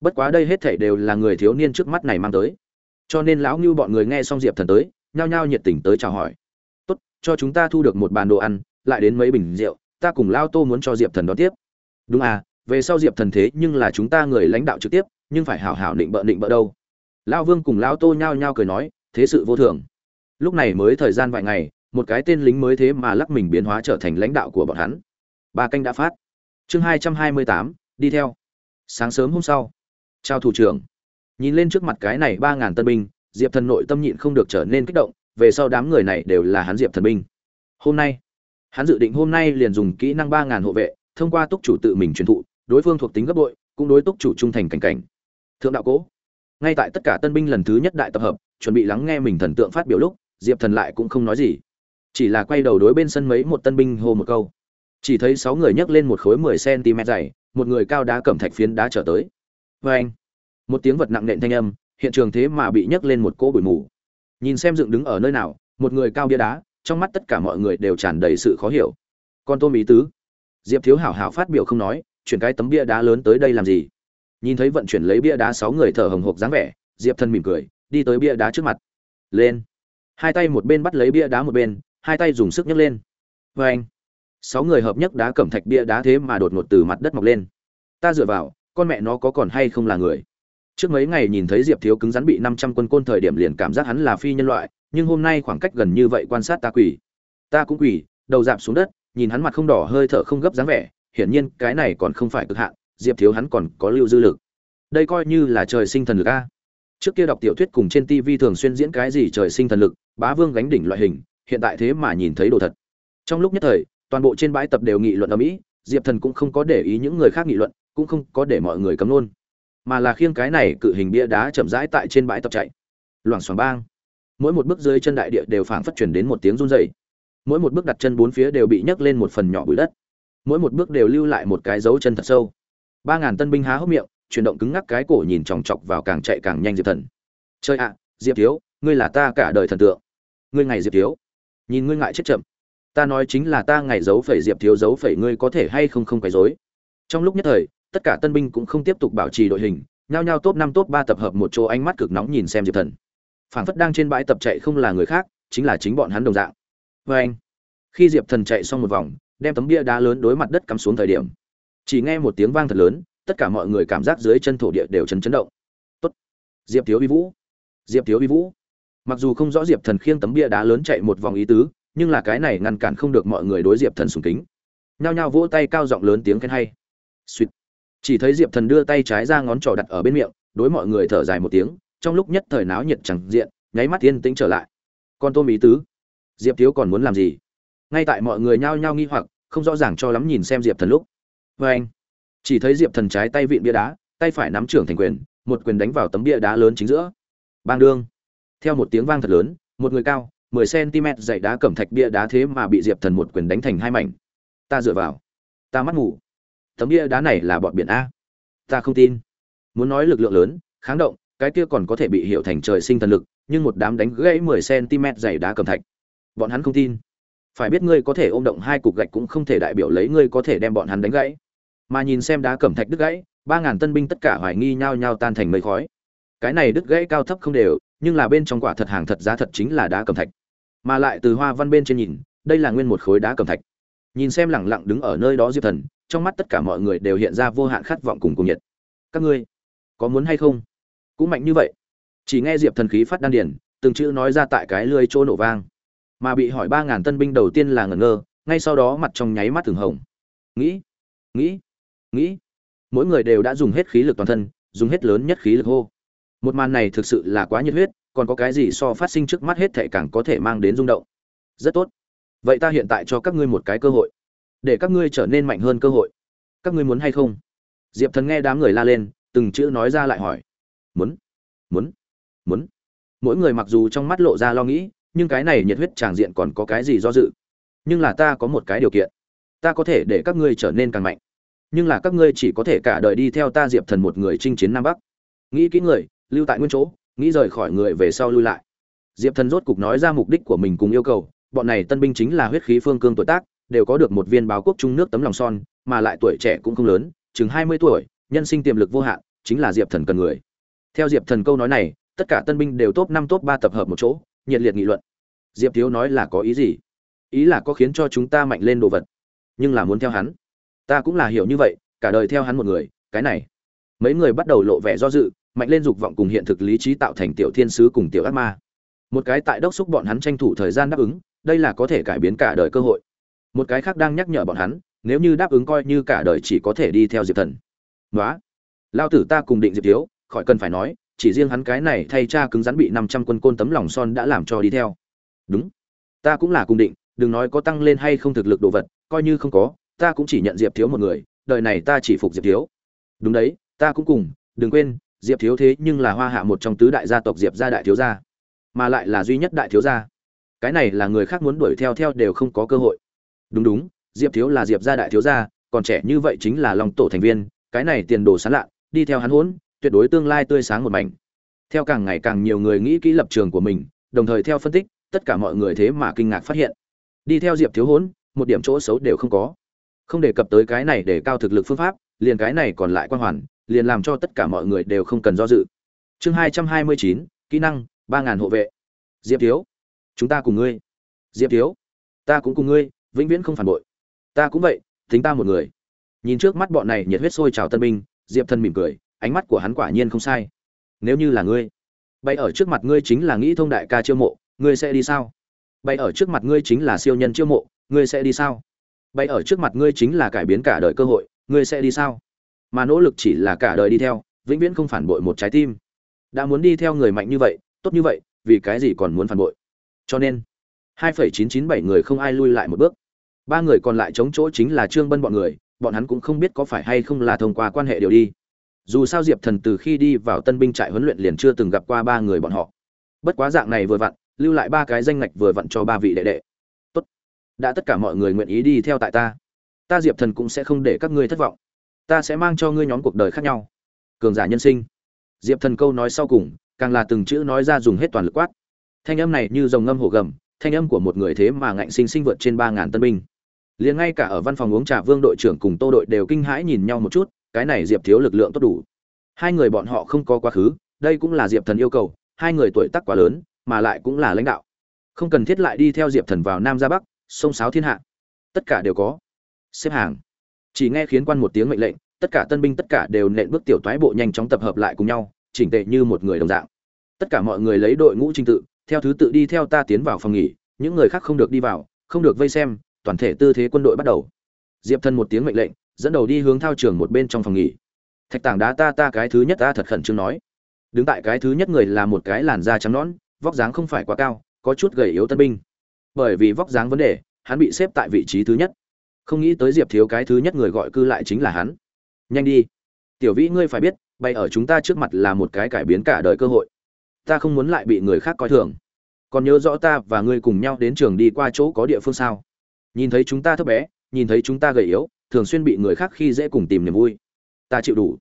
Speaker 1: Bất quá đây hết thảy đều là người thiếu niên trước mắt này mang tới. Cho nên lão ngưu bọn người nghe xong diệp thần tới, nhao nhao nhiệt tình tới chào hỏi. Tốt, cho chúng ta thu được một bàn đồ ăn, lại đến mấy bình rượu, ta cùng lao tô muốn cho diệp thần đón tiếp. Đúng à về sau diệp thần thế nhưng là chúng ta người lãnh đạo trực tiếp, nhưng phải hảo hảo định bợ định bợ đâu. Lao vương cùng lao tô nhao nhao cười nói, thế sự vô thường. Lúc này mới thời gian vài ngày, một cái tên lính mới thế mà lắc mình biến hóa trở thành lãnh đạo của bọn hắn. Ba canh đã phát. Chương hai trăm hai mươi tám, đi theo. Sáng sớm hôm sau. Chào thủ trưởng. Nhìn lên trước mặt cái này ba ngàn tân binh, diệp thần nội tâm nhịn không được trở nên kích động, về sau đám người này đều là hắn diệp thần binh. Hôm nay, hắn dự định hôm nay liền dùng kỹ năng ba ngàn hộ vệ, thông qua túc chủ tự mình truyền thụ đối phương thuộc tính gấp bội, cũng đối túc chủ trung thành cảnh cảnh. Thượng đạo cố, ngay tại tất cả tân binh lần thứ nhất đại tập hợp, chuẩn bị lắng nghe mình thần tượng phát biểu lúc, diệp thần lại cũng không nói gì. Chỉ là quay đầu đối bên sân mấy một tân binh hô một câu. Chỉ thấy sáu người nhấc lên một khối mười cm dày, một người cao đá cẩm thạch phiến đá trở tới. Vê anh, một tiếng vật nặng nện thanh âm, hiện trường thế mà bị nhấc lên một cỗ bụi mù. Nhìn xem dựng đứng ở nơi nào, một người cao bia đá, trong mắt tất cả mọi người đều tràn đầy sự khó hiểu. Con tôm ý tứ. Diệp thiếu hảo hảo phát biểu không nói chuyển cái tấm bia đá lớn tới đây làm gì? Nhìn thấy vận chuyển lấy bia đá sáu người thở hồng hộc dáng vẻ, diệp Thần mỉm cười, đi tới bia đá trước mặt. Lên. Hai tay một bên bắt lấy bia đá một bên, hai tay dùng sức nhấc lên. Vê anh sáu người hợp nhất đá cẩm thạch bia đá thế mà đột ngột từ mặt đất mọc lên. Ta dựa vào, con mẹ nó có còn hay không là người? Trước mấy ngày nhìn thấy diệp thiếu cứng rắn bị năm trăm quân côn thời điểm liền cảm giác hắn là phi nhân loại, nhưng hôm nay khoảng cách gần như vậy quan sát ta quỷ ta cũng quỷ đầu dạp xuống đất, nhìn hắn mặt không đỏ hơi thở không gấp dáng vẻ hiển nhiên cái này còn không phải cực hạn, diệp thiếu hắn còn có lưu dư lực. Đây coi như là trời sinh thần lực a. Trước kia đọc tiểu thuyết cùng trên tv thường xuyên diễn cái gì trời sinh thần lực, bá vương gánh đỉnh loại hình, hiện tại thế mà nhìn thấy đồ thật. Trong lúc nhất thời, toàn bộ trên bãi tập đều nghị luận ở mỹ diệp thần cũng không có để ý những người khác nghị luận, cũng không có để mọi người cấm luôn. Mà là khiêng cái này cự hình bia đá chậm rãi tại trên bãi tập chạy. Loảng xoảng bang. Mỗi một bước dưới chân đại địa đều phảng phất truyền đến một tiếng run rẩy. Mỗi một bước đặt chân bốn phía đều bị nhấc lên một phần nhỏ bụi đất mỗi một bước đều lưu lại một cái dấu chân thật sâu. Ba ngàn tân binh há hốc miệng, chuyển động cứng ngắc cái cổ nhìn chòng chọc vào càng chạy càng nhanh diệp thần. Chơi ạ, diệp thiếu, ngươi là ta cả đời thần tượng. Ngươi ngày diệp thiếu. Nhìn ngươi ngại chết chậm. Ta nói chính là ta ngày giấu phẩy diệp thiếu giấu phẩy ngươi có thể hay không không quấy dối. trong lúc nhất thời, tất cả tân binh cũng không tiếp tục bảo trì đội hình, nhao nhao top năm top ba tập hợp một chỗ ánh mắt cực nóng nhìn xem diệp thần. Phảng phất đang trên bãi tập chạy không là người khác, chính là chính bọn hắn đồng dạng. Vê anh khi diệp thần chạy xong một vòng đem tấm bia đá lớn đối mặt đất cắm xuống thời điểm. Chỉ nghe một tiếng vang thật lớn, tất cả mọi người cảm giác dưới chân thổ địa đều chấn chấn động. Tốt. Diệp thiếu uy vũ. Diệp thiếu uy vũ. Mặc dù không rõ diệp thần khiêng tấm bia đá lớn chạy một vòng ý tứ, nhưng là cái này ngăn cản không được mọi người đối diệp thần sùng kính. Nhao nhao vỗ tay cao giọng lớn tiếng khen hay. Suýt chỉ thấy diệp thần đưa tay trái ra ngón trỏ đặt ở bên miệng, đối mọi người thở dài một tiếng, trong lúc nhất thời náo nhiệt chẳng diện, nháy mắt yên tĩnh trở lại. Con tôm ý tứ. Diệp thiếu còn muốn làm gì? Ngay tại mọi người nhao nhao nghi hoặc, không rõ ràng cho lắm nhìn xem diệp thần lúc. Vê anh. Chỉ thấy diệp thần trái tay vịn bia đá, tay phải nắm trưởng thành quyền, một quyền đánh vào tấm bia đá lớn chính giữa. Bang đương. Theo một tiếng vang thật lớn, một người cao, mười cm dày đá cẩm thạch bia đá thế mà bị diệp thần một quyền đánh thành hai mảnh. Ta dựa vào. Ta mắt ngủ. Tấm bia đá này là bọn biển a. Ta không tin. Muốn nói lực lượng lớn, kháng động, cái kia còn có thể bị hiểu thành trời sinh thần lực, nhưng một đám đánh gãy 10 cm dày đá cẩm thạch. Bọn hắn không tin. Phải biết ngươi có thể ôm động hai cục gạch cũng không thể đại biểu lấy ngươi có thể đem bọn hắn đánh gãy. Mà nhìn xem đá cẩm thạch đứt gãy, ba ngàn tân binh tất cả hoài nghi nhau nhau tan thành mây khói. Cái này đứt gãy cao thấp không đều, nhưng là bên trong quả thật hàng thật giá thật chính là đá cẩm thạch. Mà lại từ hoa văn bên trên nhìn, đây là nguyên một khối đá cẩm thạch. Nhìn xem lẳng lặng đứng ở nơi đó Diệp Thần, trong mắt tất cả mọi người đều hiện ra vô hạn khát vọng cùng cùng nhiệt. Các ngươi, có muốn hay không? Cũng mạnh như vậy chỉ nghe diệp thần khí phát đan điển từng chữ nói ra tại cái lưới chỗ nổ vang mà bị hỏi ba ngàn tân binh đầu tiên là ngẩn ngơ, ngay sau đó mặt trong nháy mắt thường hồng. Nghĩ nghĩ nghĩ. Mỗi người đều đã dùng hết khí lực toàn thân, dùng hết lớn nhất khí lực hô. Một màn này thực sự là quá nhiệt huyết, còn có cái gì so phát sinh trước mắt hết thệ càng có thể mang đến rung động? Rất tốt. Vậy ta hiện tại cho các ngươi một cái cơ hội. Để các ngươi trở nên mạnh hơn cơ hội. Các ngươi muốn hay không? Diệp thần nghe đám người la lên, từng chữ nói ra lại hỏi. Muốn muốn muốn. Mỗi người mặc dù trong mắt lộ ra lo nghĩ nhưng cái này nhiệt huyết tràng diện còn có cái gì do dự? Nhưng là ta có một cái điều kiện. Ta có thể để các ngươi trở nên càng mạnh. Nhưng là các ngươi chỉ có thể cả đời đi theo ta diệp thần một người chinh chiến nam bắc. Nghĩ kỹ người, lưu tại nguyên chỗ, nghĩ rời khỏi người về sau lui lại. Diệp thần rốt cục nói ra mục đích của mình cùng yêu cầu, bọn này tân binh chính là huyết khí phương cương tuổi tác, đều có được một viên báo quốc trung nước tấm lòng son, mà lại tuổi trẻ cũng không lớn, chừng hai mươi tuổi, nhân sinh tiềm lực vô hạn, chính là diệp thần cần người. Theo diệp thần câu nói này, tất cả tân binh đều top năm, top ba tập hợp một chỗ nhiệt liệt nghị luận. Diệp thiếu nói là có ý gì? Ý là có khiến cho chúng ta mạnh lên đồ vật. Nhưng là muốn theo hắn. Ta cũng là hiểu như vậy, cả đời theo hắn một người, cái này. Mấy người bắt đầu lộ vẻ do dự, mạnh lên dục vọng cùng hiện thực lý trí tạo thành tiểu thiên sứ cùng tiểu ác ma. Một cái tại đốc xúc bọn hắn tranh thủ thời gian đáp ứng, đây là có thể cải biến cả đời cơ hội. Một cái khác đang nhắc nhở bọn hắn, nếu như đáp ứng coi như cả đời chỉ có thể đi theo diệp thần. Nói lao tử ta cùng định diệp thiếu, khỏi cần phải nói chỉ riêng hắn cái này thay cha cứng rắn bị năm trăm quân côn tấm lòng son đã làm cho đi theo. Đúng. Ta cũng là cùng định, đừng nói có tăng lên hay không thực lực đồ vật, coi như không có, ta cũng chỉ nhận diệp thiếu một người, đời này ta chỉ phục diệp thiếu. Đúng đấy, ta cũng cùng, đừng quên, diệp thiếu thế nhưng là hoa hạ một trong tứ đại gia tộc diệp gia đại thiếu gia, mà lại là duy nhất đại thiếu gia. Cái này là người khác muốn đuổi theo theo đều không có cơ hội. Đúng đúng, diệp thiếu là diệp gia đại thiếu gia, còn trẻ như vậy chính là long tổ thành viên, cái này tiền đồ sáng lạ, đi theo hắn hỗn tuyệt đối tương lai tươi sáng một mảnh. Theo càng ngày càng nhiều người nghĩ kỹ lập trường của mình, đồng thời theo phân tích, tất cả mọi người thế mà kinh ngạc phát hiện, đi theo Diệp Thiếu Hỗn, một điểm chỗ xấu đều không có. Không đề cập tới cái này để cao thực lực phương pháp, liền cái này còn lại quan hoàn, liền làm cho tất cả mọi người đều không cần do dự. Chương 229, kỹ năng, 3000 hộ vệ. Diệp Thiếu, chúng ta cùng ngươi. Diệp Thiếu, ta cũng cùng ngươi, vĩnh viễn không phản bội. Ta cũng vậy, tính ta một người. Nhìn trước mắt bọn này nhiệt huyết sôi trào tân binh, Diệp Thân mỉm cười, ánh mắt của hắn quả nhiên không sai. Nếu như là ngươi bay ở trước mặt ngươi chính là nghĩ thông đại ca chiêu mộ ngươi sẽ đi sao? Bay ở trước mặt ngươi chính là siêu nhân chiêu mộ ngươi sẽ đi sao? Bay ở trước mặt ngươi chính là cải biến cả đời cơ hội ngươi sẽ đi sao? Mà nỗ lực chỉ là cả đời đi theo vĩnh viễn không phản bội một trái tim. Đã muốn đi theo người mạnh như vậy tốt như vậy vì cái gì còn muốn phản bội? Cho nên 2,997 người không ai lui lại một bước. Ba người còn lại chống chỗ chính là trương bân bọn người bọn hắn cũng không biết có phải hay không là thông qua quan hệ điều đi dù sao diệp thần từ khi đi vào tân binh trại huấn luyện liền chưa từng gặp qua ba người bọn họ. Bất quá dạng này vừa vặn, lưu lại ba cái danh ngạch vừa vặn cho ba vị đệ đệ. Tốt. Đã tất cả mọi người nguyện ý đi theo tại ta. Ta diệp thần cũng sẽ không để các ngươi thất vọng. Ta sẽ mang cho ngươi nhóm cuộc đời khác nhau. Cường giả nhân sinh. Diệp thần câu nói sau cùng, càng là từng chữ nói ra dùng hết toàn lực quát. Thanh âm này như dòng ngâm hổ gầm, thanh âm của một người thế mà ngạnh sinh sinh vượt trên ba ngàn tân binh. Liền ngay cả ở văn phòng uống trà vương đội trưởng cùng tô đội đều kinh hãi nhìn nhau một chút cái này diệp thiếu lực lượng tốt đủ. Hai người bọn họ không có quá khứ, đây cũng là diệp thần yêu cầu, hai người tuổi tác quá lớn, mà lại cũng là lãnh đạo. Không cần thiết lại đi theo diệp thần vào nam ra bắc, sông sáo thiên hạ. Tất cả đều có. Xếp hàng. Chỉ nghe khiến quan một tiếng mệnh lệnh, tất cả tân binh tất cả đều nện bước tiểu toái bộ nhanh chóng tập hợp lại cùng nhau, chỉnh tệ như một người đồng dạng. Tất cả mọi người lấy đội ngũ trình tự, theo thứ tự đi theo ta tiến vào phòng nghỉ, những người khác không được đi vào, không được vây xem, toàn thể tư thế quân đội bắt đầu. Diệp thần một tiếng mệnh lệnh dẫn đầu đi hướng thao trường một bên trong phòng nghỉ. Thạch tảng đá ta ta cái thứ nhất, ta thật khẩn trương nói. Đứng tại cái thứ nhất người là một cái làn da trắng nõn, vóc dáng không phải quá cao, có chút gầy yếu tân binh. Bởi vì vóc dáng vấn đề, hắn bị xếp tại vị trí thứ nhất. Không nghĩ tới diệp thiếu cái thứ nhất người gọi cư lại chính là hắn. Nhanh đi. Tiểu vĩ, ngươi phải biết, bay ở chúng ta trước mặt là một cái cải biến cả đời cơ hội. Ta không muốn lại bị người khác coi thường. Còn nhớ rõ ta và ngươi cùng nhau đến trường đi qua chỗ có địa phương sao? Nhìn thấy chúng ta thấp bé, nhìn thấy chúng ta gầy yếu thường xuyên bị người khác khi dễ cùng tìm niềm vui. Ta chịu đủ.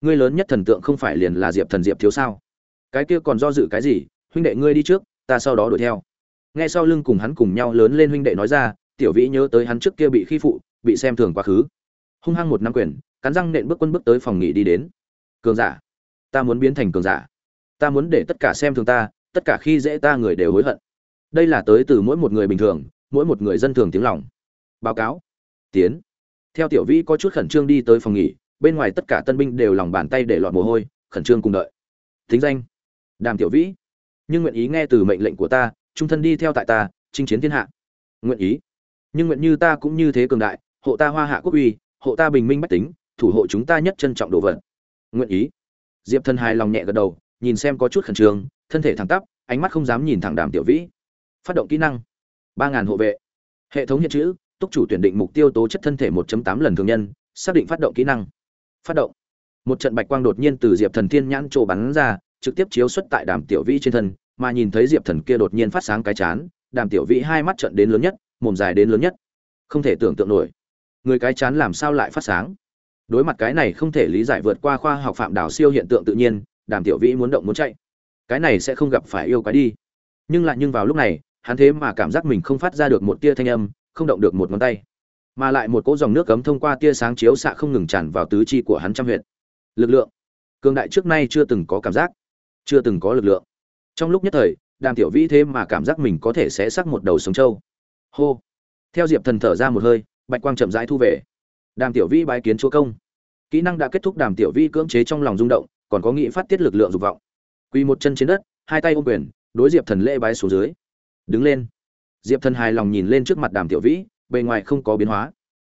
Speaker 1: Ngươi lớn nhất thần tượng không phải liền là diệp thần diệp thiếu sao? Cái kia còn do dự cái gì? Huynh đệ ngươi đi trước, ta sau đó đuổi theo. Nghe sau lưng cùng hắn cùng nhau lớn lên huynh đệ nói ra, tiểu vĩ nhớ tới hắn trước kia bị khi phụ, bị xem thường quá khứ. Hung hăng một năm quyền, cắn răng nện bước quân bước tới phòng nghỉ đi đến. Cường giả, ta muốn biến thành cường giả. Ta muốn để tất cả xem thường ta, tất cả khi dễ ta người đều hối hận. Đây là tới từ mỗi một người bình thường, mỗi một người dân thường tiếng lòng. Báo cáo. Tiến theo tiểu vĩ có chút khẩn trương đi tới phòng nghỉ, bên ngoài tất cả tân binh đều lòng bàn tay để lọt mồ hôi, khẩn trương cùng đợi. Thính danh. Đàm tiểu vĩ. Nhưng nguyện ý nghe từ mệnh lệnh của ta, trung thân đi theo tại ta, chinh chiến thiên hạ. Nguyện ý. Nhưng nguyện như ta cũng như thế cường đại, hộ ta hoa hạ quốc uy, hộ ta bình minh bách tính, thủ hộ chúng ta nhất trân trọng đồ vật. Nguyện ý. Diệp thần hài lòng nhẹ gật đầu, nhìn xem có chút khẩn trương, thân thể thẳng tắp, ánh mắt không dám nhìn thẳng đàm tiểu vĩ. Phát động kỹ năng. Ba ngàn hộ vệ. Hệ thống hiện chữ túc chủ tuyển định mục tiêu tố chất thân thể 1.8 lần thường nhân, xác định phát động kỹ năng. Phát động. Một trận bạch quang đột nhiên từ diệp thần thiên nhãn trổ bắn ra, trực tiếp chiếu xuất tại đàm tiểu vĩ trên thân, mà nhìn thấy diệp thần kia đột nhiên phát sáng cái chán, đàm tiểu vĩ hai mắt trợn đến lớn nhất, mồm dài đến lớn nhất. Không thể tưởng tượng nổi. Người cái chán làm sao lại phát sáng? Đối mặt cái này không thể lý giải vượt qua khoa học phạm đảo siêu hiện tượng tự nhiên, đàm tiểu vĩ muốn động muốn chạy. Cái này sẽ không gặp phải yêu quái đi. Nhưng lại nhưng vào lúc này, hắn thế mà cảm giác mình không phát ra được một tia thanh âm không động được một ngón tay. Mà lại một cỗ dòng nước cấm thông qua tia sáng chiếu xạ không ngừng tràn vào tứ chi của hắn trăm huyệt. Lực lượng. Cường đại trước nay chưa từng có cảm giác. Chưa từng có lực lượng. Trong lúc nhất thời, đàm tiểu vĩ thế mà cảm giác mình có thể sẽ sắc một đầu sống trâu. Hô. Theo diệp thần thở ra một hơi, bạch quang chậm rãi thu về. Đàm tiểu vĩ bái kiến chúa công. Kỹ năng đã kết thúc đàm tiểu vĩ cưỡng chế trong lòng rung động, còn có nghị phát tiết lực lượng dục vọng. Quỳ một chân trên đất, hai tay ôm quyền, đối diệp thần lễ bái xuống dưới. Đứng lên diệp thần hài lòng nhìn lên trước mặt đàm tiểu vĩ, bề ngoài không có biến hóa.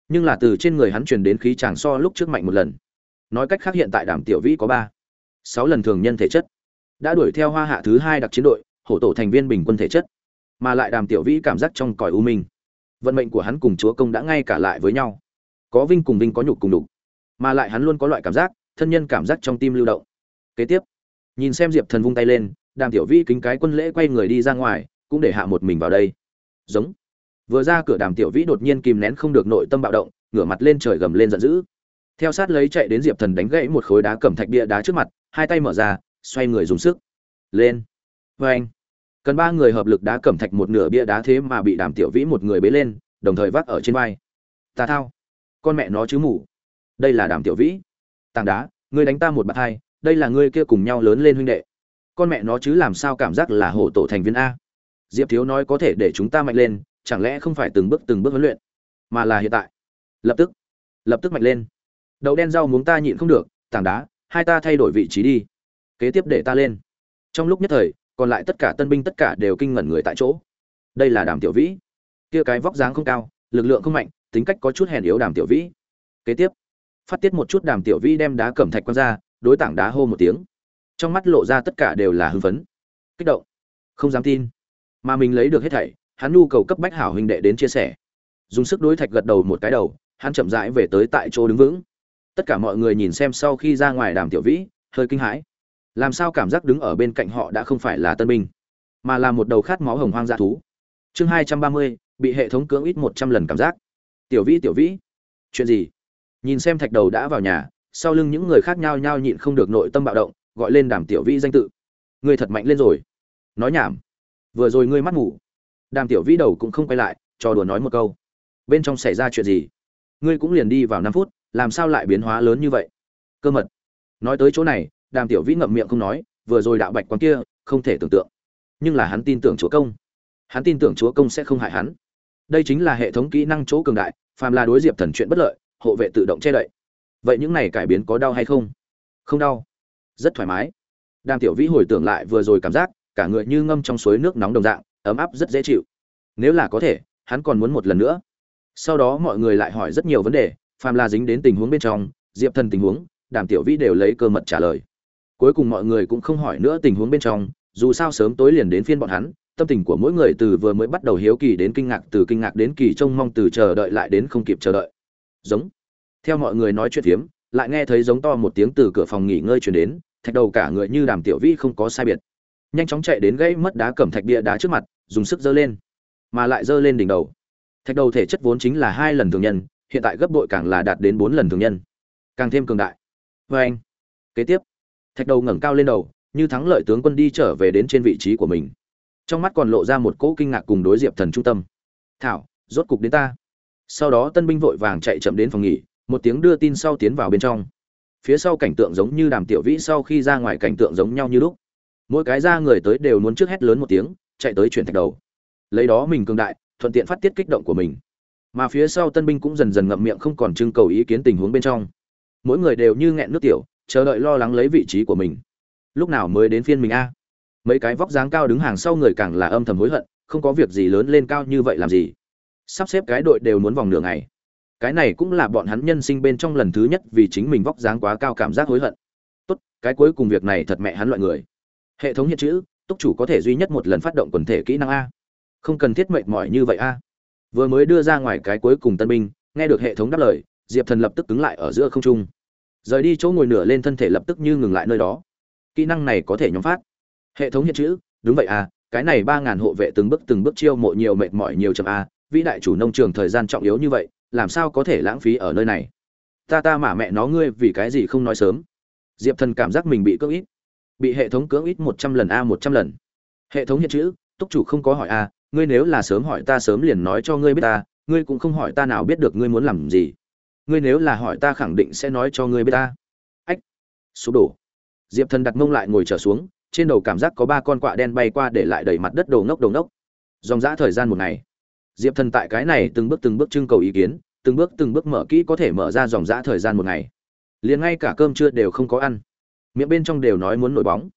Speaker 1: Nhưng là từ trên người hắn truyền đến khí chàng so lúc trước mạnh một lần. Nói cách khác hiện tại đàm tiểu vĩ có ba, sáu lần thường nhân thể chất. Đã đuổi theo hoa hạ thứ hai đặc chiến đội, hổ tổ thành viên bình quân thể chất. Mà lại đàm tiểu vĩ cảm giác trong cõi u minh. Vận mệnh của hắn cùng chúa công đã ngay cả lại với nhau. Có vinh cùng vinh có nhục cùng đục mà lại hắn luôn có loại cảm giác, thân nhân cảm giác trong tim lưu động. Kế tiếp, nhìn xem diệp thần vung tay lên, đàm tiểu vĩ kính cái quân lễ quay người đi ra ngoài, cũng để hạ một mình vào đây giống. Vừa ra cửa đàm tiểu vĩ đột nhiên kìm nén không được nội tâm bạo động, ngửa mặt lên trời gầm lên giận dữ. Theo sát lấy chạy đến diệp thần đánh gãy một khối đá cẩm thạch bia đá trước mặt, hai tay mở ra, xoay người dùng sức. Lên. Vê anh. Cần ba người hợp lực đá cẩm thạch một nửa bia đá thế mà bị đàm tiểu vĩ một người bế lên, đồng thời vác ở trên vai. Tà thao. Con mẹ nó chứ mủ đây là đàm tiểu vĩ. Tàng đá, ngươi đánh ta một bạt hai, đây là ngươi kia cùng nhau lớn lên huynh đệ. Con mẹ nó chứ làm sao cảm giác là hổ tổ thành viên a? Diệp thiếu nói có thể để chúng ta mạnh lên, chẳng lẽ không phải từng bước từng bước huấn luyện, mà là hiện tại? Lập tức lập tức mạnh lên. Đậu đen rau muống ta nhịn không được, tảng đá, hai ta thay đổi vị trí đi. Kế tiếp để ta lên. Trong lúc nhất thời, còn lại tất cả tân binh tất cả đều kinh ngẩn người tại chỗ. Đây là đàm tiểu vĩ. Kia cái vóc dáng không cao, lực lượng không mạnh, tính cách có chút hèn yếu đàm tiểu vĩ. Kế tiếp, phát tiết một chút đàm tiểu vĩ đem đá cẩm thạch quăng ra, đối tảng đá hô một tiếng. Trong mắt lộ ra tất cả đều là hưng phấn, kích động. Không dám tin mà mình lấy được hết thảy, hắn nhu cầu cấp bách hảo huynh đệ đến chia sẻ. Dùng sức đối thạch gật đầu một cái đầu, hắn chậm rãi về tới tại chỗ đứng vững. Tất cả mọi người nhìn xem sau khi ra ngoài đàm tiểu vĩ, hơi kinh hãi. Làm sao cảm giác đứng ở bên cạnh họ đã không phải là tân binh, mà là một đầu khát máu hồng hoang dã thú. Chương hai trăm ba mươi, bị hệ thống cưỡng ít một trăm lần cảm giác. Tiểu vĩ tiểu vĩ. Chuyện gì? Nhìn xem thạch đầu đã vào nhà, sau lưng những người khác nhau nhau nhịn không được nội tâm bạo động, gọi lên đàm tiểu vĩ danh tự. Người thật mạnh lên rồi. Nói nhảm vừa rồi ngươi mắt ngủ. Đàm tiểu vĩ đầu cũng không quay lại cho đùa nói một câu. Bên trong xảy ra chuyện gì? Ngươi cũng liền đi vào năm phút, làm sao lại biến hóa lớn như vậy? Cơ mật. Nói tới chỗ này, đàm tiểu vĩ ngậm miệng không nói, vừa rồi đạo bạch quán kia, không thể tưởng tượng. Nhưng là hắn tin tưởng chúa công. Hắn tin tưởng chúa công sẽ không hại hắn. Đây chính là hệ thống kỹ năng chỗ cường đại, phàm là đối diệp thần chuyện bất lợi, hộ vệ tự động che đậy. Vậy những này cải biến có đau hay không? Không đau. Rất thoải mái. Đàm tiểu vĩ hồi tưởng lại vừa rồi cảm giác cả người như ngâm trong suối nước nóng đồng dạng, ấm áp rất dễ chịu. Nếu là có thể, hắn còn muốn một lần nữa. Sau đó mọi người lại hỏi rất nhiều vấn đề phàm là dính đến tình huống bên trong, diệp thần tình huống, đàm tiểu vĩ đều lấy cơ mật trả lời. Cuối cùng mọi người cũng không hỏi nữa tình huống bên trong, dù sao sớm tối liền đến phiên bọn hắn, tâm tình của mỗi người từ vừa mới bắt đầu hiếu kỳ đến kinh ngạc, từ kinh ngạc đến kỳ trông mong, từ chờ đợi lại đến không kịp chờ đợi. Giống. Theo mọi người nói chuyện phiếm, lại nghe thấy giống to một tiếng từ cửa phòng nghỉ ngơi chuyển đến, thạch đầu cả người như đàm tiểu vĩ không có sai biệt nhanh chóng chạy đến gãy mất đá cẩm thạch bia đá trước mặt, dùng sức giơ lên, mà lại giơ lên đỉnh đầu. Thạch đầu thể chất vốn chính là hai lần thường nhân, hiện tại gấp bội càng là đạt đến bốn lần thường nhân. Càng thêm cường đại. Vê anh, kế tiếp, thạch đầu ngẩng cao lên đầu, như thắng lợi tướng quân đi trở về đến trên vị trí của mình. Trong mắt còn lộ ra một cỗ kinh ngạc cùng đối diệp thần trung tâm. Thảo, rốt cục đến ta. Sau đó tân binh vội vàng chạy chậm đến phòng nghỉ, một tiếng đưa tin sau tiến vào bên trong. Phía sau cảnh tượng giống như đàm tiểu vĩ sau khi ra ngoài cảnh tượng giống nhau như lúc mỗi cái ra người tới đều muốn trước hét lớn một tiếng, chạy tới chuyển thạch đầu. Lấy đó mình cường đại, thuận tiện phát tiết kích động của mình. Mà phía sau tân binh cũng dần dần ngậm miệng không còn trưng cầu ý kiến tình huống bên trong. Mỗi người đều như nghẹn nước tiểu, chờ đợi lo lắng lấy vị trí của mình. Lúc nào mới đến phiên mình a? Mấy cái vóc dáng cao đứng hàng sau người càng là âm thầm hối hận, không có việc gì lớn lên cao như vậy làm gì? Sắp xếp cái đội đều muốn vòng nửa ngày. Cái này cũng là bọn hắn nhân sinh bên trong lần thứ nhất vì chính mình vóc dáng quá cao cảm giác hối hận. Tốt, cái cuối cùng việc này thật mẹ hắn loại người hệ thống hiện chữ, túc chủ có thể duy nhất một lần phát động quần thể kỹ năng a. Không cần thiết mệnh mỏi như vậy a. Vừa mới đưa ra ngoài cái cuối cùng tân binh, nghe được hệ thống đáp lời, diệp thần lập tức cứng lại ở giữa không trung. Rời đi chỗ ngồi nửa lên thân thể lập tức như ngừng lại nơi đó. Kỹ năng này có thể nhóm phát. Hệ thống hiện chữ, đúng vậy à cái này ba ngàn hộ vệ từng bước từng bước chiêu mộ nhiều mệt mỏi nhiều chậm a, vĩ đại chủ nông trường thời gian trọng yếu như vậy, làm sao có thể lãng phí ở nơi này? Ta ta mà mẹ nó ngươi vì cái gì không nói sớm? Diệp thần cảm giác mình bị cưỡng ít bị hệ thống cưỡng ít một trăm lần a một trăm lần. Hệ thống hiện chữ, túc chủ không có hỏi a, ngươi nếu là sớm hỏi ta sớm liền nói cho ngươi biết ta, ngươi cũng không hỏi ta nào biết được ngươi muốn làm gì. Ngươi nếu là hỏi ta khẳng định sẽ nói cho ngươi biết ta. Ách, sụp đổ. Diệp thần đặt mông lại ngồi trở xuống, trên đầu cảm giác có ba con quạ đen bay qua để lại đầy mặt đất đồ ngốc đồ ngốc. Dòng dã thời gian một ngày. Diệp thần tại cái này từng bước từng bước trưng cầu ý kiến, từng bước từng bước mở kỹ có thể mở ra dòng dã thời gian một ngày. Liền ngay cả cơm trưa đều không có ăn miệng bên trong đều nói muốn nổi bóng.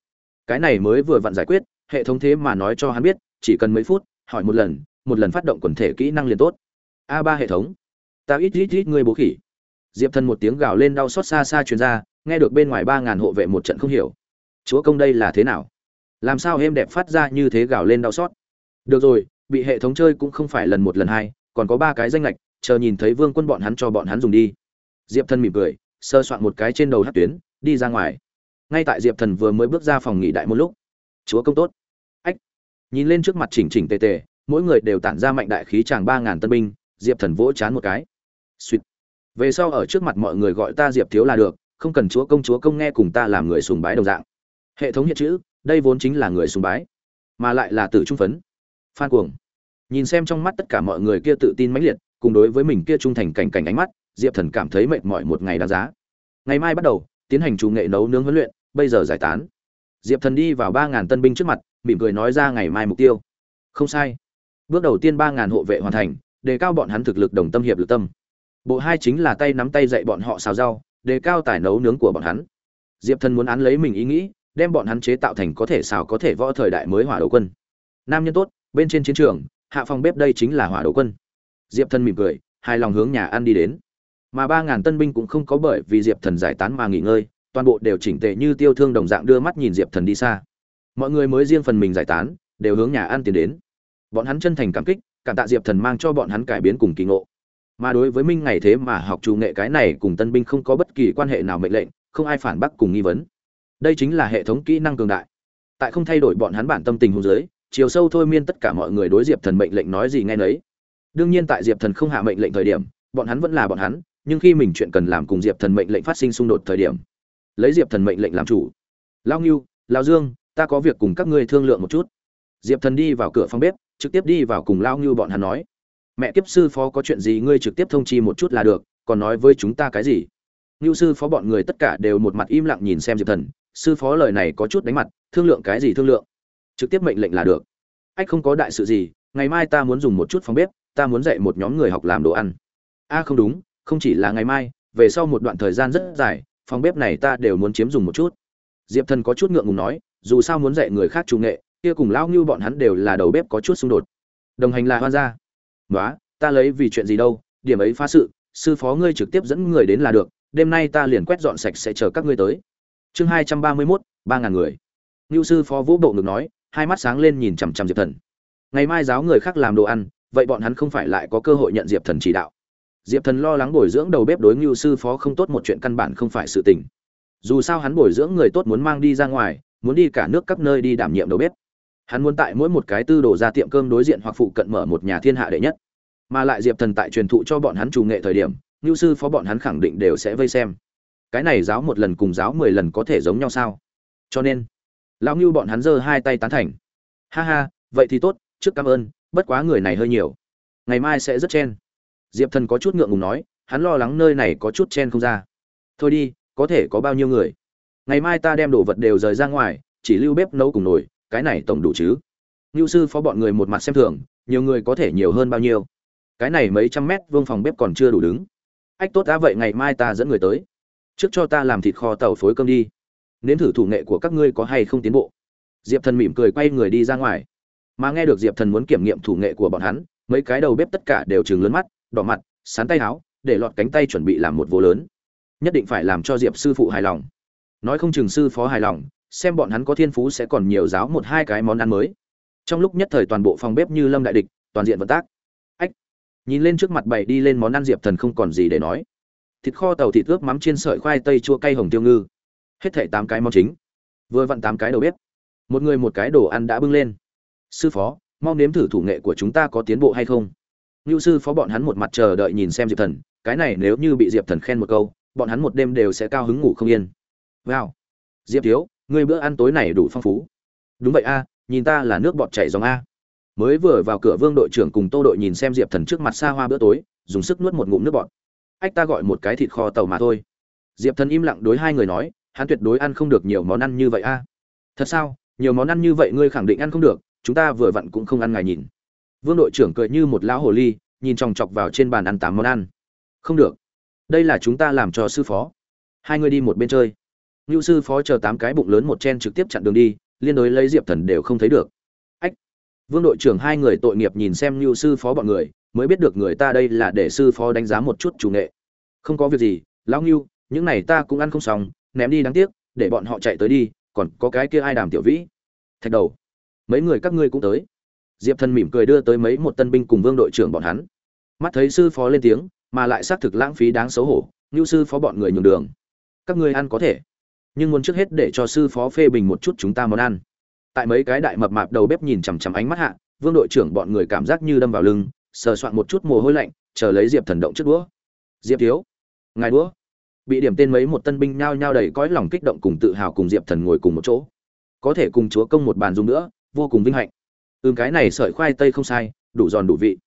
Speaker 1: Cái này mới vừa vặn giải quyết, hệ thống thế mà nói cho hắn biết, chỉ cần mấy phút, hỏi một lần một lần phát động quần thể kỹ năng liền tốt. A ba hệ thống. Ta ít ít ít ngươi bố khỉ. Diệp thần một tiếng gào lên đau xót xa xa truyền ra, nghe được bên ngoài ba ngàn hộ vệ một trận không hiểu. Chúa công đây là thế nào? Làm sao êm đẹp phát ra như thế gào lên đau xót? Được rồi, bị hệ thống chơi cũng không phải lần một lần hai, còn có ba cái danh lệch, chờ nhìn thấy vương quân bọn hắn cho bọn hắn dùng đi. Diệp thân mỉm cười, sơ soạn một cái trên đầu hát tuyến, đi ra ngoài ngay tại diệp thần vừa mới bước ra phòng nghỉ đại một lúc, chúa công tốt. Ách, nhìn lên trước mặt chỉnh chỉnh tề tề, mỗi người đều tản ra mạnh đại khí chàng ba ngàn tân binh, diệp thần vỗ chán một cái. Suýt về sau ở trước mặt mọi người gọi ta diệp thiếu là được, không cần chúa công chúa công nghe cùng ta làm người sùng bái đồng dạng. Hệ thống hiện chữ, đây vốn chính là người sùng bái, mà lại là tử trung phấn. Phan cuồng. Nhìn xem trong mắt tất cả mọi người kia tự tin mãnh liệt, cùng đối với mình kia trung thành cảnh cảnh ánh mắt, diệp thần cảm thấy mệt mỏi một ngày đáng giá. Ngày mai bắt đầu tiến hành chủ nghệ nấu nướng huấn luyện, bây giờ giải tán. Diệp thần đi vào ba ngàn tân binh trước mặt, mỉm cười nói ra ngày mai mục tiêu. Không sai. Bước đầu tiên ba ngàn hộ vệ hoàn thành, đề cao bọn hắn thực lực đồng tâm hiệp lực tâm. Bộ hai chính là tay nắm tay dạy bọn họ xào rau, đề cao tài nấu nướng của bọn hắn. Diệp thần muốn án lấy mình ý nghĩ, đem bọn hắn chế tạo thành có thể xào có thể võ thời đại mới hỏa đầu quân. Nam nhân tốt, bên trên chiến trường, hạ phòng bếp đây chính là hỏa đầu quân. Diệp thần mỉm cười, hài lòng hướng nhà ăn đi đến mà ba ngàn tân binh cũng không có bởi vì diệp thần giải tán mà nghỉ ngơi, toàn bộ đều chỉnh tề như tiêu thương đồng dạng đưa mắt nhìn diệp thần đi xa. Mọi người mới riêng phần mình giải tán, đều hướng nhà ăn tiến đến. Bọn hắn chân thành cảm kích, cảm tạ diệp thần mang cho bọn hắn cải biến cùng kỳ ngộ. Mà đối với minh ngày thế mà học chủ nghệ cái này cùng tân binh không có bất kỳ quan hệ nào mệnh lệnh, không ai phản bác cùng nghi vấn. Đây chính là hệ thống kỹ năng cường đại. Tại không thay đổi bọn hắn bản tâm tình hôn giới, chiều sâu thôi miên tất cả mọi người đối diệp thần mệnh lệnh nói gì nghe nấy. Đương nhiên tại diệp thần không hạ mệnh lệnh thời điểm, bọn hắn vẫn là bọn hắn nhưng khi mình chuyện cần làm cùng diệp thần mệnh lệnh phát sinh xung đột thời điểm, lấy diệp thần mệnh lệnh làm chủ. Lao ngưu lao dương, ta có việc cùng các ngươi thương lượng một chút. Diệp thần đi vào cửa phòng bếp, trực tiếp đi vào cùng lao ngưu bọn hắn nói. Mẹ kiếp sư phó có chuyện gì ngươi trực tiếp thông chi một chút là được, còn nói với chúng ta cái gì? Ngưu sư phó bọn người tất cả đều một mặt im lặng nhìn xem diệp thần. Sư phó lời này có chút đánh mặt, thương lượng cái gì thương lượng? Trực tiếp mệnh lệnh là được. Ách không có đại sự gì, ngày mai ta muốn dùng một chút phòng bếp, ta muốn dạy một nhóm người học làm đồ ăn. A không đúng không chỉ là ngày mai, về sau một đoạn thời gian rất dài, phòng bếp này ta đều muốn chiếm dùng một chút. Diệp thần có chút ngượng ngùng nói, dù sao muốn dạy người khác chủ nghệ, kia cùng lão ngưu bọn hắn đều là đầu bếp có chút xung đột. Đồng hành là hoan gia. Nói ta lấy vì chuyện gì đâu, điểm ấy phá sự, sư phó ngươi trực tiếp dẫn người đến là được, đêm nay ta liền quét dọn sạch sẽ chờ các ngươi tới. Chương hai trăm ba mươi mốt, ba ngàn người. Ngưu sư phó vũ bộ ngực nói, hai mắt sáng lên nhìn chằm chằm diệp thần. Ngày mai giáo người khác làm đồ ăn, vậy bọn hắn không phải lại có cơ hội nhận diệp thần chỉ đạo diệp thần lo lắng bồi dưỡng đầu bếp đối ngưu sư phó không tốt một chuyện căn bản không phải sự tình. Dù sao hắn bồi dưỡng người tốt muốn mang đi ra ngoài, muốn đi cả nước các nơi đi đảm nhiệm đầu bếp. Hắn muốn tại mỗi một cái tư đồ ra tiệm cơm đối diện hoặc phụ cận mở một nhà thiên hạ đệ nhất. Mà lại diệp thần tại truyền thụ cho bọn hắn chủ nghệ thời điểm, ngưu sư phó bọn hắn khẳng định đều sẽ vây xem. Cái này giáo một lần cùng giáo mười lần có thể giống nhau sao? Cho nên, lão ngưu bọn hắn giơ hai tay tán thành. Ha ha, vậy thì tốt, trước cảm ơn, bất quá người này hơi nhiều. Ngày mai sẽ rất chen diệp thần có chút ngượng ngùng nói, hắn lo lắng nơi này có chút chen không ra. Thôi đi, có thể có bao nhiêu người? Ngày mai ta đem đồ vật đều rời ra ngoài, chỉ lưu bếp nấu cùng nồi, cái này tổng đủ chứ? Ngưu sư phó bọn người một mặt xem thường, nhiều người có thể nhiều hơn bao nhiêu? Cái này mấy trăm mét vương phòng bếp còn chưa đủ đứng. Ách tốt đã vậy ngày mai ta dẫn người tới. Trước cho ta làm thịt kho tàu phối cơm đi. Nếm thử thủ nghệ của các ngươi có hay không tiến bộ? Diệp thần mỉm cười quay người đi ra ngoài. Mà nghe được diệp thần muốn kiểm nghiệm thủ nghệ của bọn hắn, mấy cái đầu bếp tất cả đều chừng lớn mắt đỏ mặt, sán tay áo, để lọt cánh tay chuẩn bị làm một vô lớn. Nhất định phải làm cho diệp sư phụ hài lòng. Nói không chừng sư phó hài lòng, xem bọn hắn có thiên phú sẽ còn nhiều giáo một hai cái món ăn mới. Trong lúc nhất thời toàn bộ phòng bếp như lâm đại địch, toàn diện vận tác. Ách! Nhìn lên trước mặt bày đi lên món ăn diệp thần không còn gì để nói. Thịt kho tàu thịt ướp mắm chiên sợi khoai tây chua cay hồng tiêu ngư. Hết thảy tám cái món chính. Vừa vặn tám cái đầu bếp. Một người một cái đồ ăn đã bưng lên. Sư phó, mau nếm thử thủ nghệ của chúng ta có tiến bộ hay không? Ngưu sư phó bọn hắn một mặt chờ đợi nhìn xem diệp thần, cái này nếu như bị diệp thần khen một câu, bọn hắn một đêm đều sẽ cao hứng ngủ không yên. Wow. Diệp thiếu, ngươi bữa ăn tối này đủ phong phú. Đúng vậy a, nhìn ta là nước bọt chảy dòng a. Mới vừa vào cửa vương đội trưởng cùng tô đội nhìn xem diệp thần trước mặt xa hoa bữa tối, dùng sức nuốt một ngụm nước bọt. Ách, ta gọi một cái thịt kho tàu mà thôi. Diệp thần im lặng đối hai người nói, hắn tuyệt đối ăn không được nhiều món ăn như vậy a. Thật sao? Nhiều món ăn như vậy ngươi khẳng định ăn không được, chúng ta vừa vặn cũng không ăn ngài nhìn vương đội trưởng cười như một lão hồ ly, nhìn chòng chọc vào trên bàn ăn tám món ăn. Không được. Đây là chúng ta làm cho sư phó. Hai người đi một bên chơi. Ngưu sư phó chờ tám cái bụng lớn một chen trực tiếp chặn đường đi, liên đối lấy diệp thần đều không thấy được. Ách. Vương đội trưởng hai người tội nghiệp nhìn xem ngưu sư phó bọn người, mới biết được người ta đây là để sư phó đánh giá một chút chủ nghệ. Không có việc gì, lão ngưu, những này ta cũng ăn không xong, ném đi đáng tiếc, để bọn họ chạy tới đi, còn có cái kia ai đàm tiểu vĩ. Thạch đầu. Mấy người các ngươi cũng tới diệp thần mỉm cười đưa tới mấy một tân binh cùng vương đội trưởng bọn hắn. Mắt thấy sư phó lên tiếng, mà lại xác thực lãng phí đáng xấu hổ, như sư phó bọn người nhường đường. Các ngươi ăn có thể, nhưng muốn trước hết để cho sư phó phê bình một chút chúng ta món ăn. Tại mấy cái đại mập mạp đầu bếp nhìn chằm chằm ánh mắt hạ, vương đội trưởng bọn người cảm giác như đâm vào lưng, sờ soạn một chút mồ hôi lạnh, chờ lấy diệp thần động trước đũa. Diệp thiếu, ngài đũa. Bị điểm tên mấy một tân binh nhao nhao đầy cõi lòng kích động cùng tự hào cùng diệp thần ngồi cùng một chỗ. Có thể cùng chúa công một bàn dùng nữa, vô cùng vinh hạnh ừm cái này sợi khoai tây không sai, đủ giòn đủ vị.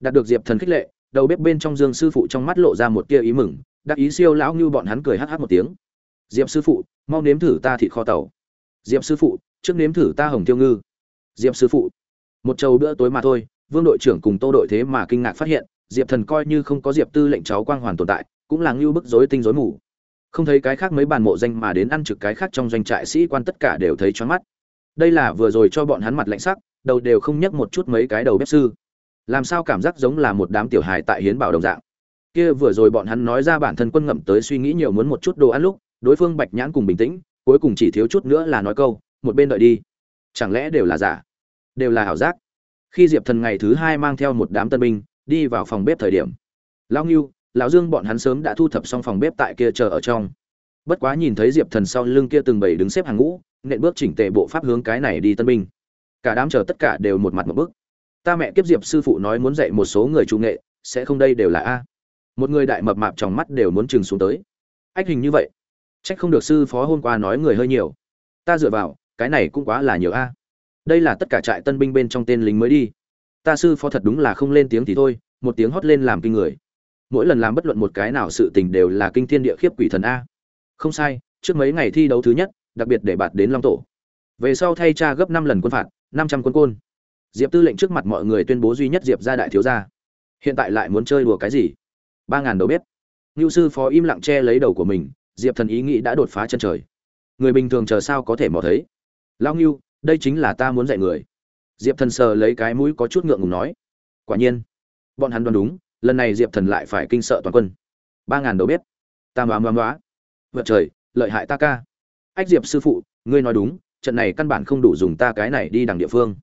Speaker 1: Đạt được diệp thần khích lệ, đầu bếp bên trong dương sư phụ trong mắt lộ ra một tia ý mừng, đắc ý siêu lão như bọn hắn cười hh một tiếng. Diệp sư phụ, mau nếm thử ta thịt kho tàu. Diệp sư phụ, trước nếm thử ta hồng tiêu ngư. Diệp sư phụ, một trầu bữa tối mà thôi, vương đội trưởng cùng tô đội thế mà kinh ngạc phát hiện, diệp thần coi như không có diệp tư lệnh cháu quang hoàn tồn tại, cũng là ngưu bức rối tinh rối mù. Không thấy cái khác mấy bàn mộ danh mà đến ăn trực cái khác trong doanh trại sĩ quan tất cả đều thấy choáng mắt. Đây là vừa rồi cho bọn hắn mặt lạnh sắc đầu đều không nhấc một chút mấy cái đầu bếp sư. Làm sao cảm giác giống là một đám tiểu hài tại hiến bảo đồng dạng? Kia vừa rồi bọn hắn nói ra bản thân quân ngậm tới suy nghĩ nhiều muốn một chút đồ ăn lúc, đối phương bạch nhãn cùng bình tĩnh, cuối cùng chỉ thiếu chút nữa là nói câu, một bên đợi đi. Chẳng lẽ đều là giả? Đều là ảo giác. Khi diệp thần ngày thứ hai mang theo một đám tân binh, đi vào phòng bếp thời điểm, lão nghiêu lão dương bọn hắn sớm đã thu thập xong phòng bếp tại kia chờ ở trong. Bất quá nhìn thấy diệp thần sau lưng kia từng bảy đứng xếp hàng ngũ, nện bước chỉnh tề bộ pháp hướng cái này đi tân binh cả đám chờ tất cả đều một mặt một bước ta mẹ kiếp diệp sư phụ nói muốn dạy một số người trung nghệ, sẽ không đây đều là a. Một người đại mập mạp trong mắt đều muốn chừng xuống tới. Ách hình như vậy. Trách không được sư phó hôm qua nói người hơi nhiều. Ta dựa vào, cái này cũng quá là nhiều a. Đây là tất cả trại tân binh bên trong tên lính mới đi. Ta sư phó thật đúng là không lên tiếng thì thôi, một tiếng hót lên làm kinh người. Mỗi lần làm bất luận một cái nào sự tình đều là kinh thiên địa khiếp quỷ thần a. Không sai, trước mấy ngày thi đấu thứ nhất, đặc biệt để bạt đến long tổ. Về sau thay cha gấp năm lần quân phạt năm trăm quân côn. Diệp tư lệnh trước mặt mọi người tuyên bố duy nhất diệp ra đại thiếu gia. Hiện tại lại muốn chơi đùa cái gì? Ba ngàn đầu bếp. Ngưu sư phó im lặng che lấy đầu của mình, diệp thần ý nghĩ đã đột phá chân trời. Người bình thường chờ sao có thể mò thấy? Lao ngưu, đây chính là ta muốn dạy người. Diệp thần sờ lấy cái mũi có chút ngượng ngùng nói. Quả nhiên. Bọn hắn đoán đúng, lần này diệp thần lại phải kinh sợ toàn quân. Ba ngàn đầu bếp. Tam đoán đoán đoá vợ trời, lợi hại ta ca. Ách diệp sư phụ, ngươi nói đúng trận này căn bản không đủ dùng ta cái này đi đằng địa phương.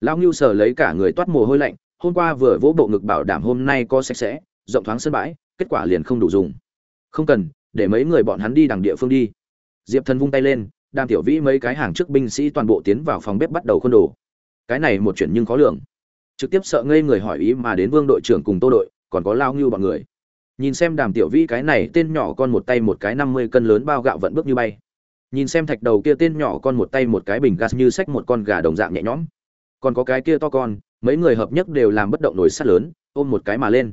Speaker 1: Lão ngưu sờ lấy cả người toát mồ hôi lạnh, hôm qua vừa vỗ bộ ngực bảo đảm hôm nay có sạch sẽ, rộng thoáng sân bãi, kết quả liền không đủ dùng. Không cần, để mấy người bọn hắn đi đằng địa phương đi. Diệp thần vung tay lên, đàm tiểu vĩ mấy cái hàng trước binh sĩ toàn bộ tiến vào phòng bếp bắt đầu khuôn đồ. Cái này một chuyện nhưng khó lường. Trực tiếp sợ ngây người hỏi ý mà đến vương đội trưởng cùng tô đội, còn có lao ngưu bọn người. Nhìn xem đàm tiểu vĩ cái này, tên nhỏ con một tay một cái năm mươi cân lớn bao gạo vận bước như bay nhìn xem thạch đầu kia tên nhỏ con một tay một cái bình gas như xách một con gà đồng dạng nhẹ nhõm. Còn có cái kia to con, mấy người hợp nhất đều làm bất động nổi sắt lớn, ôm một cái mà lên.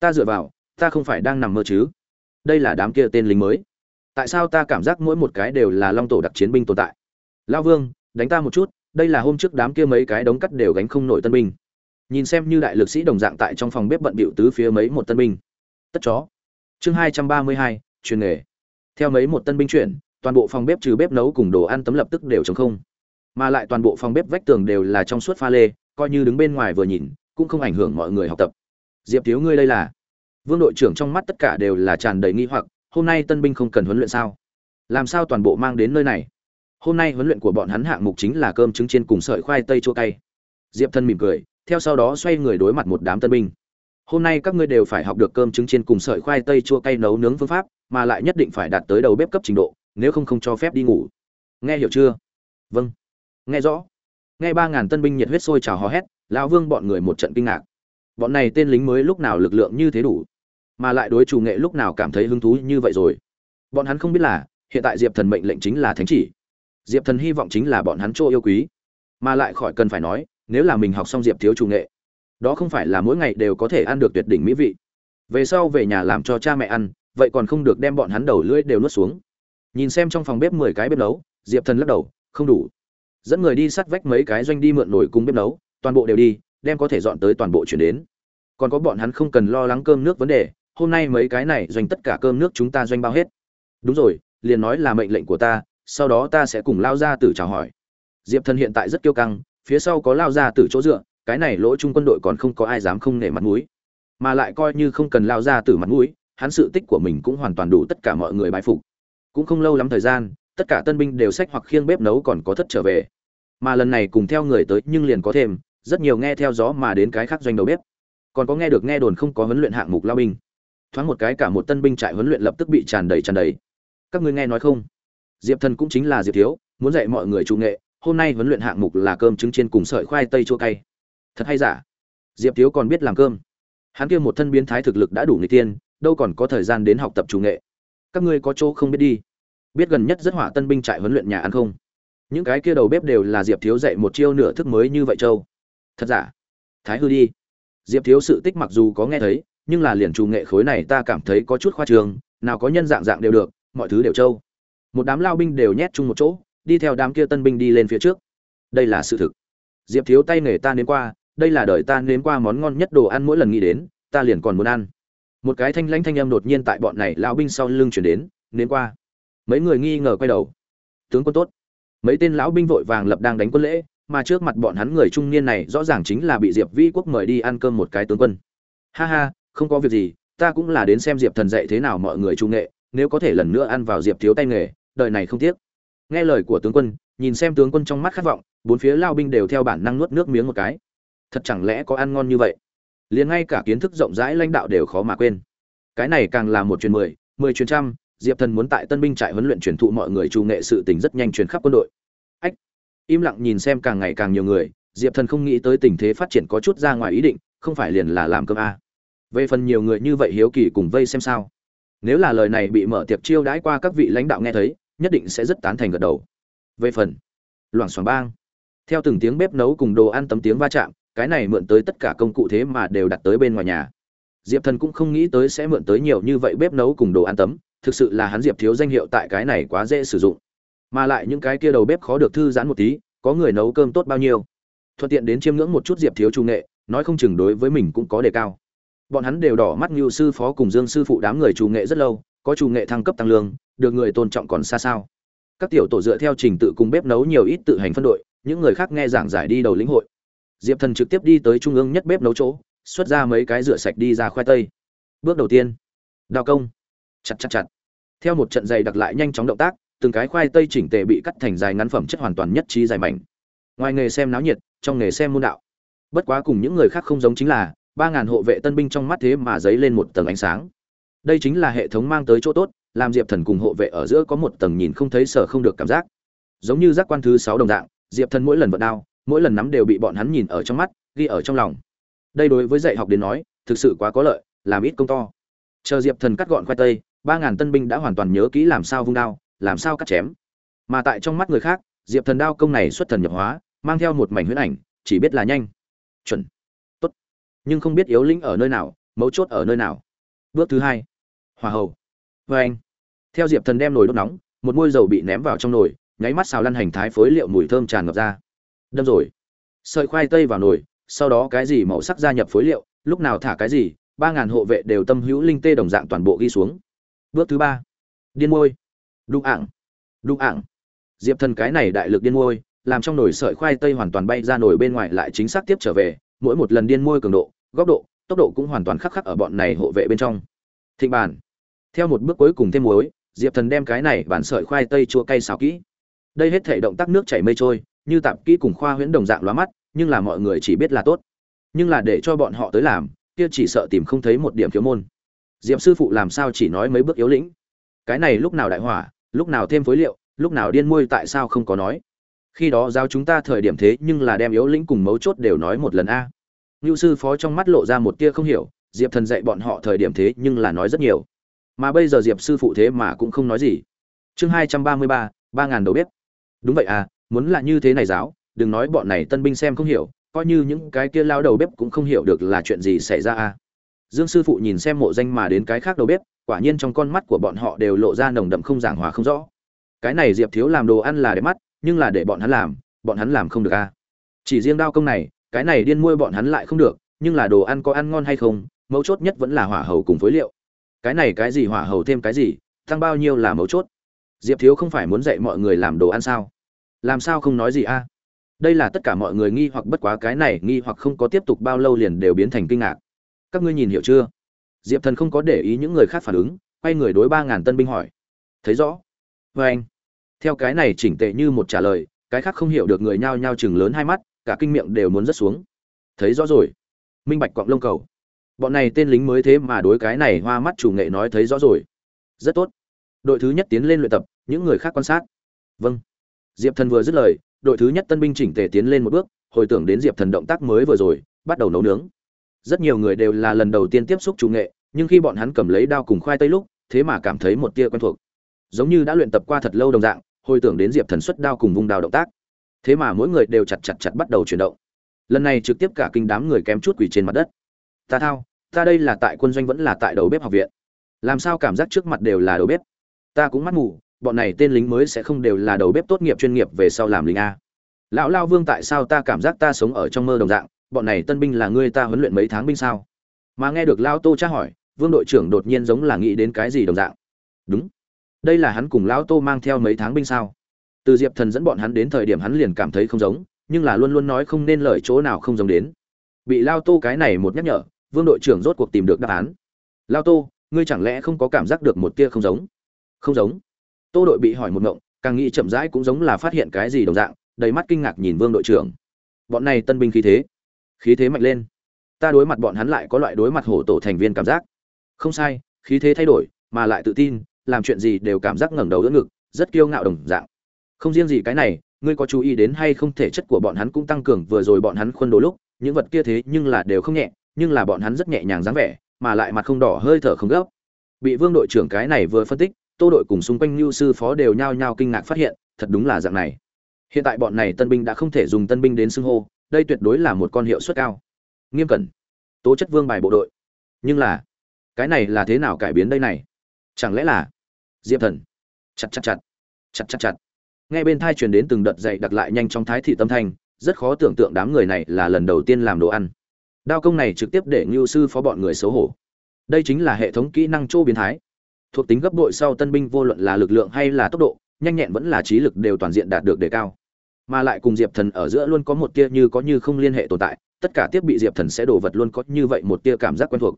Speaker 1: Ta dựa vào, ta không phải đang nằm mơ chứ? Đây là đám kia tên lính mới. Tại sao ta cảm giác mỗi một cái đều là long tổ đặc chiến binh tồn tại? Lao vương, đánh ta một chút, đây là hôm trước đám kia mấy cái đống cắt đều gánh không nổi tân binh. Nhìn xem như đại lực sĩ đồng dạng tại trong phòng bếp bận bịu tứ phía mấy một tân binh. Tất chó. Chương hai trăm ba mươi hai, truyền nghề. Theo mấy một tân binh chuyển toàn bộ phòng bếp trừ bếp nấu cùng đồ ăn tấm lập tức đều trống không. Mà lại toàn bộ phòng bếp vách tường đều là trong suốt pha lê, coi như đứng bên ngoài vừa nhìn, cũng không ảnh hưởng mọi người học tập. Diệp thiếu ngươi đây là? Vương đội trưởng trong mắt tất cả đều là tràn đầy nghi hoặc, hôm nay tân binh không cần huấn luyện sao? Làm sao toàn bộ mang đến nơi này? Hôm nay huấn luyện của bọn hắn hạng mục chính là cơm trứng chiên cùng sợi khoai tây chua cay. Diệp thân mỉm cười, theo sau đó xoay người đối mặt một đám tân binh. Hôm nay các ngươi đều phải học được cơm trứng chiên cùng sợi khoai tây chua cay nấu nướng phương pháp, mà lại nhất định phải đạt tới đầu bếp cấp trình độ nếu không không cho phép đi ngủ. Nghe hiểu chưa? Vâng. Nghe rõ. Nghe ba ngàn tân binh nhiệt huyết sôi trào hò hét, lão vương bọn người một trận kinh ngạc. Bọn này tên lính mới lúc nào lực lượng như thế đủ? Mà lại đối chủ nghệ lúc nào cảm thấy hứng thú như vậy rồi? Bọn hắn không biết là, hiện tại diệp thần mệnh lệnh chính là thánh chỉ. Diệp thần hy vọng chính là bọn hắn chỗ yêu quý. Mà lại khỏi cần phải nói, nếu là mình học xong diệp thiếu chủ nghệ, đó không phải là mỗi ngày đều có thể ăn được tuyệt đỉnh mỹ vị. Về sau về nhà làm cho cha mẹ ăn, vậy còn không được đem bọn hắn đầu lưỡi đều nuốt xuống nhìn xem trong phòng bếp mười cái bếp nấu, diệp thần lắc đầu, không đủ. Dẫn người đi sắt vách mấy cái doanh đi mượn nổi cùng bếp nấu, toàn bộ đều đi, đem có thể dọn tới toàn bộ chuyển đến. Còn có bọn hắn không cần lo lắng cơm nước vấn đề, hôm nay mấy cái này doanh tất cả cơm nước chúng ta doanh bao hết. Đúng rồi, liền nói là mệnh lệnh của ta, sau đó ta sẽ cùng lao ra tử chào hỏi. Diệp thần hiện tại rất kiêu căng, phía sau có lao ra tử chỗ dựa, cái này lỗ chung quân đội còn không có ai dám không nể mặt mũi. Mà lại coi như không cần lao ra tử mặt mũi, hắn sự tích của mình cũng hoàn toàn đủ tất cả mọi người bái phục cũng không lâu lắm thời gian, tất cả tân binh đều sách hoặc khiêng bếp nấu còn có thất trở về. Mà lần này cùng theo người tới nhưng liền có thêm, rất nhiều nghe theo gió mà đến cái khác doanh đầu bếp. Còn có nghe được nghe đồn không có huấn luyện hạng mục lao binh. Thoáng một cái cả một tân binh trại huấn luyện lập tức bị tràn đầy tràn đầy. Các ngươi nghe nói không? Diệp thần cũng chính là diệp thiếu, muốn dạy mọi người trung nghệ, hôm nay huấn luyện hạng mục là cơm trứng chiên cùng sợi khoai tây chua cay. Thật hay giả? Diệp thiếu còn biết làm cơm. Hắn kia một thân biến thái thực lực đã đủ người tiên đâu còn có thời gian đến học tập trung nghệ. Các ngươi có chỗ không biết đi biết gần nhất rất hỏa tân binh trại huấn luyện nhà ăn không? Những cái kia đầu bếp đều là diệp thiếu dạy một chiêu nửa thức mới như vậy châu. Thật giả? Thái hư đi. Diệp thiếu sự tích mặc dù có nghe thấy, nhưng là liền trù nghệ khối này ta cảm thấy có chút khoa trường, nào có nhân dạng dạng đều được, mọi thứ đều trâu một đám lao binh đều nhét chung một chỗ, đi theo đám kia tân binh đi lên phía trước. Đây là sự thực. Diệp thiếu tay nghề ta nếm qua, đây là đời ta nếm qua món ngon nhất đồ ăn mỗi lần nghĩ đến, ta liền còn muốn ăn. Một cái thanh lãnh thanh âm đột nhiên tại bọn này lao binh sau lưng chuyển đến, nếm qua mấy người nghi ngờ quay đầu. Tướng quân tốt. Mấy tên lão binh vội vàng lập đang đánh quân lễ, mà trước mặt bọn hắn người trung niên này rõ ràng chính là bị diệp vĩ quốc mời đi ăn cơm một cái tướng quân. Ha ha, không có việc gì, ta cũng là đến xem diệp thần dạy thế nào mọi người trung nghệ, nếu có thể lần nữa ăn vào diệp thiếu tay nghề, đời này không tiếc. Nghe lời của tướng quân, nhìn xem tướng quân trong mắt khát vọng, bốn phía lao binh đều theo bản năng nuốt nước miếng một cái. Thật chẳng lẽ có ăn ngon như vậy? Liền ngay cả kiến thức rộng rãi lãnh đạo đều khó mà quên. Cái này càng là một chuyến mười mười chuyến trăm diệp thần muốn tại tân binh trại huấn luyện truyền thụ mọi người trù nghệ sự tình rất nhanh truyền khắp quân đội. Ách! Im lặng nhìn xem càng ngày càng nhiều người, diệp thần không nghĩ tới tình thế phát triển có chút ra ngoài ý định, không phải liền là làm cơm a. Về phần nhiều người như vậy hiếu kỳ cùng vây xem sao. Nếu là lời này bị mở tiệc chiêu đãi qua các vị lãnh đạo nghe thấy, nhất định sẽ rất tán thành gật đầu. Về phần, loảng xoảng bang. Theo từng tiếng bếp nấu cùng đồ ăn tấm tiếng va chạm, cái này mượn tới tất cả công cụ thế mà đều đặt tới bên ngoài nhà. Diệp thần cũng không nghĩ tới sẽ mượn tới nhiều như vậy bếp nấu cùng đồ ăn tấm thực sự là hắn diệp thiếu danh hiệu tại cái này quá dễ sử dụng. Mà lại những cái kia đầu bếp khó được thư giãn một tí, có người nấu cơm tốt bao nhiêu. Thuận tiện đến chiêm ngưỡng một chút diệp thiếu trung nghệ, nói không chừng đối với mình cũng có đề cao. Bọn hắn đều đỏ mắt như sư phó cùng dương sư phụ đám người chủ nghệ rất lâu, có chủ nghệ thăng cấp tăng lương, được người tôn trọng còn xa sao. Các tiểu tổ dựa theo trình tự cùng bếp nấu nhiều ít tự hành phân đội, những người khác nghe giảng giải đi đầu lĩnh hội. Diệp thần trực tiếp đi tới trung ương nhất bếp nấu chỗ, xuất ra mấy cái rửa sạch đi ra khoai tây. Bước đầu tiên. Đao công. Chặt chặt chặt theo một trận dày đặc lại nhanh chóng động tác, từng cái khoai tây chỉnh tề bị cắt thành dài ngắn phẩm chất hoàn toàn nhất trí dài mảnh. Ngoài nghề xem náo nhiệt, trong nghề xem môn đạo. Bất quá cùng những người khác không giống chính là, ba ngàn hộ vệ tân binh trong mắt thế mà dấy lên một tầng ánh sáng. Đây chính là hệ thống mang tới chỗ tốt, làm diệp thần cùng hộ vệ ở giữa có một tầng nhìn không thấy sở không được cảm giác. Giống như giác quan thứ sáu đồng dạng, diệp thần mỗi lần vận đao, mỗi lần nắm đều bị bọn hắn nhìn ở trong mắt, ghi ở trong lòng. Đây đối với dạy học đến nói, thực sự quá có lợi, làm ít công to. Chờ diệp thần cắt gọn khoai tây ba ngàn tân binh đã hoàn toàn nhớ kỹ làm sao vung đao, làm sao cắt chém. Mà tại trong mắt người khác, diệp thần đao công này xuất thần nhập hóa, mang theo một mảnh huyễn ảnh, chỉ biết là nhanh. Chuẩn. Tốt. Nhưng không biết yếu lĩnh ở nơi nào, mấu chốt ở nơi nào. Bước thứ hai. Hòa hầu. Vê anh. Theo diệp thần đem nồi đốt nóng, một môi dầu bị ném vào trong nồi, nháy mắt xào lăn hành thái phối liệu mùi thơm tràn ngập ra. Đâm rồi. Sợi khoai tây vào nồi, sau đó cái gì màu sắc gia nhập phối liệu, lúc nào thả cái gì, ba ngàn hộ vệ đều tâm hữu linh tê đồng dạng toàn bộ ghi xuống bước thứ ba. Điên môi. Đụng ảng. Đụng ảng. Diệp thần cái này đại lực điên môi làm trong nồi sợi khoai tây hoàn toàn bay ra nồi bên ngoài lại chính xác tiếp trở về mỗi một lần điên môi cường độ góc độ tốc độ cũng hoàn toàn khắc khắc ở bọn này hộ vệ bên trong. Thịnh bản, theo một bước cuối cùng thêm muối diệp thần đem cái này bản sợi khoai tây chua cay xào kỹ. Đây hết thể động tác nước chảy mây trôi như tạp kỹ cùng khoa huyễn đồng dạng lóa mắt nhưng là mọi người chỉ biết là tốt. Nhưng là để cho bọn họ tới làm kia chỉ sợ tìm không thấy một điểm thiếu môn diệp sư phụ làm sao chỉ nói mấy bước yếu lĩnh? Cái này lúc nào đại hỏa, lúc nào thêm phối liệu, lúc nào điên môi tại sao không có nói? Khi đó giao chúng ta thời điểm thế nhưng là đem yếu lĩnh cùng mấu chốt đều nói một lần a. Ngưu sư phó trong mắt lộ ra một tia không hiểu, diệp thần dạy bọn họ thời điểm thế nhưng là nói rất nhiều. Mà bây giờ diệp sư phụ thế mà cũng không nói gì. Chương hai trăm ba mươi ba ba ngàn đầu bếp. Đúng vậy à muốn là như thế này giáo, đừng nói bọn này tân binh xem không hiểu, coi như những cái kia lao đầu bếp cũng không hiểu được là chuyện gì xảy ra à dương sư phụ nhìn xem mộ danh mà đến cái khác đầu bếp, quả nhiên trong con mắt của bọn họ đều lộ ra nồng đậm không giảng hòa không rõ. Cái này diệp thiếu làm đồ ăn là để mắt, nhưng là để bọn hắn làm, bọn hắn làm không được à? Chỉ riêng đao công này, cái này điên muôi bọn hắn lại không được, nhưng là đồ ăn có ăn ngon hay không, mấu chốt nhất vẫn là hỏa hầu cùng phối liệu. Cái này cái gì hỏa hầu thêm cái gì, tăng bao nhiêu là mấu chốt. Diệp thiếu không phải muốn dạy mọi người làm đồ ăn sao? Làm sao không nói gì a đây là tất cả mọi người nghi hoặc bất quá cái này nghi hoặc không có tiếp tục bao lâu liền đều biến thành kinh ngạc các ngươi nhìn hiểu chưa? Diệp thần không có để ý những người khác phản ứng, quay người đối ba ngàn tân binh hỏi. Thấy rõ. Vê anh. Theo cái này chỉnh tệ như một trả lời, cái khác không hiểu được người nhao nhao chừng lớn hai mắt, cả kinh miệng đều muốn rớt xuống. Thấy rõ rồi. Minh bạch quạng lông cầu. Bọn này tên lính mới thế mà đối cái này hoa mắt chủ nghệ nói thấy rõ rồi. Rất tốt. Đội thứ nhất tiến lên luyện tập, những người khác quan sát. Vâng. Diệp thần vừa dứt lời, đội thứ nhất tân binh chỉnh tề tiến lên một bước, hồi tưởng đến diệp thần động tác mới vừa rồi, bắt đầu nấu nướng rất nhiều người đều là lần đầu tiên tiếp xúc chủ nghệ, nhưng khi bọn hắn cầm lấy đao cùng khoai tây lúc, thế mà cảm thấy một tia quen thuộc. Giống như đã luyện tập qua thật lâu đồng dạng, hồi tưởng đến diệp thần xuất đao cùng vung đao động tác. Thế mà mỗi người đều chặt chặt chặt bắt đầu chuyển động. Lần này trực tiếp cả kinh đám người kém chút quỳ trên mặt đất. Ta thao, ta đây là tại quân doanh vẫn là tại đầu bếp học viện. Làm sao cảm giác trước mặt đều là đầu bếp? Ta cũng mắt mù, bọn này tên lính mới sẽ không đều là đầu bếp tốt nghiệp chuyên nghiệp về sau làm lính a. Lão lao vương tại sao ta cảm giác ta sống ở trong mơ đồng dạng? Bọn này tân binh là ngươi ta huấn luyện mấy tháng binh sao? Mà nghe được lao tô tra hỏi, vương đội trưởng đột nhiên giống là nghĩ đến cái gì đồng dạng. Đúng. Đây là hắn cùng lão tô mang theo mấy tháng binh sao? Từ diệp thần dẫn bọn hắn đến thời điểm hắn liền cảm thấy không giống, nhưng là luôn luôn nói không nên lời chỗ nào không giống đến. Bị lao tô cái này một nhắc nhở, vương đội trưởng rốt cuộc tìm được đáp án. Lao tô, ngươi chẳng lẽ không có cảm giác được một tia không giống? Không giống. Tô đội bị hỏi một ngộng, càng nghĩ chậm rãi cũng giống là phát hiện cái gì đồng dạng, đầy mắt kinh ngạc nhìn vương đội trưởng. Bọn này tân binh khí thế khí thế mạnh lên. Ta đối mặt bọn hắn lại có loại đối mặt hổ tổ thành viên cảm giác. Không sai, khí thế thay đổi, mà lại tự tin, làm chuyện gì đều cảm giác ngẩng đầu đỡ ngực, rất kiêu ngạo đồng dạng. Không riêng gì cái này, ngươi có chú ý đến hay không thể chất của bọn hắn cũng tăng cường, vừa rồi bọn hắn khuôn đồ lúc, những vật kia thế nhưng là đều không nhẹ, nhưng là bọn hắn rất nhẹ nhàng dáng vẻ, mà lại mặt không đỏ, hơi thở không gấp. Bị vương đội trưởng cái này vừa phân tích, tô đội cùng xung quanh lưu sư phó đều nhao nhao kinh ngạc phát hiện, thật đúng là dạng này. Hiện tại bọn này tân binh đã không thể dùng tân binh đến xưng hô đây tuyệt đối là một con hiệu suất cao. Nghiêm cẩn. Tố chất vương bài bộ đội. Nhưng là, cái này là thế nào cải biến đây này? Chẳng lẽ là diệp thần? Chặt chặt chặt. Chặt chặt chặt. Nghe bên thai truyền đến từng đợt dậy đặt lại nhanh trong thái thị tâm thanh, rất khó tưởng tượng đám người này là lần đầu tiên làm đồ ăn. Đao công này trực tiếp để ngưu sư phó bọn người xấu hổ. Đây chính là hệ thống kỹ năng chỗ biến thái. Thuộc tính gấp đội sau tân binh vô luận là lực lượng hay là tốc độ, nhanh nhẹn vẫn là trí lực đều toàn diện đạt được đề cao mà lại cùng diệp thần ở giữa luôn có một tia như có như không liên hệ tồn tại, tất cả tiếp bị diệp thần sẽ đổ vật luôn có như vậy một tia cảm giác quen thuộc.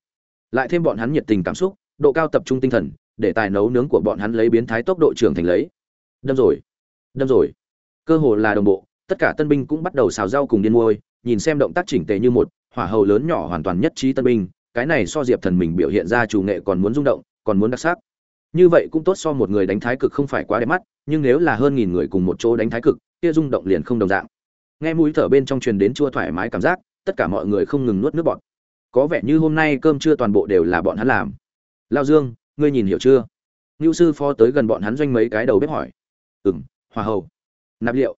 Speaker 1: Lại thêm bọn hắn nhiệt tình cảm xúc, độ cao tập trung tinh thần, để tài nấu nướng của bọn hắn lấy biến thái tốc độ trưởng thành lấy. Đâm rồi đâm rồi. Cơ hồ là đồng bộ, tất cả tân binh cũng bắt đầu xào rau cùng điên môi nhìn xem động tác chỉnh tề như một, hỏa hầu lớn nhỏ hoàn toàn nhất trí tân binh, cái này so diệp thần mình biểu hiện ra chủ nghệ còn muốn rung động, còn muốn đặc sắc như vậy cũng tốt so một người đánh thái cực không phải quá đẹp mắt, nhưng nếu là hơn nghìn người cùng một chỗ đánh thái cực, kia rung động liền không đồng dạng. Nghe mũi thở bên trong truyền đến chua thoải mái cảm giác, tất cả mọi người không ngừng nuốt nước bọt. Có vẻ như hôm nay cơm trưa toàn bộ đều là bọn hắn làm. Lao dương, ngươi nhìn hiểu chưa? Ngưu sư phó tới gần bọn hắn doanh mấy cái đầu bếp hỏi. Ừ m hòa hầu. Nạp liệu.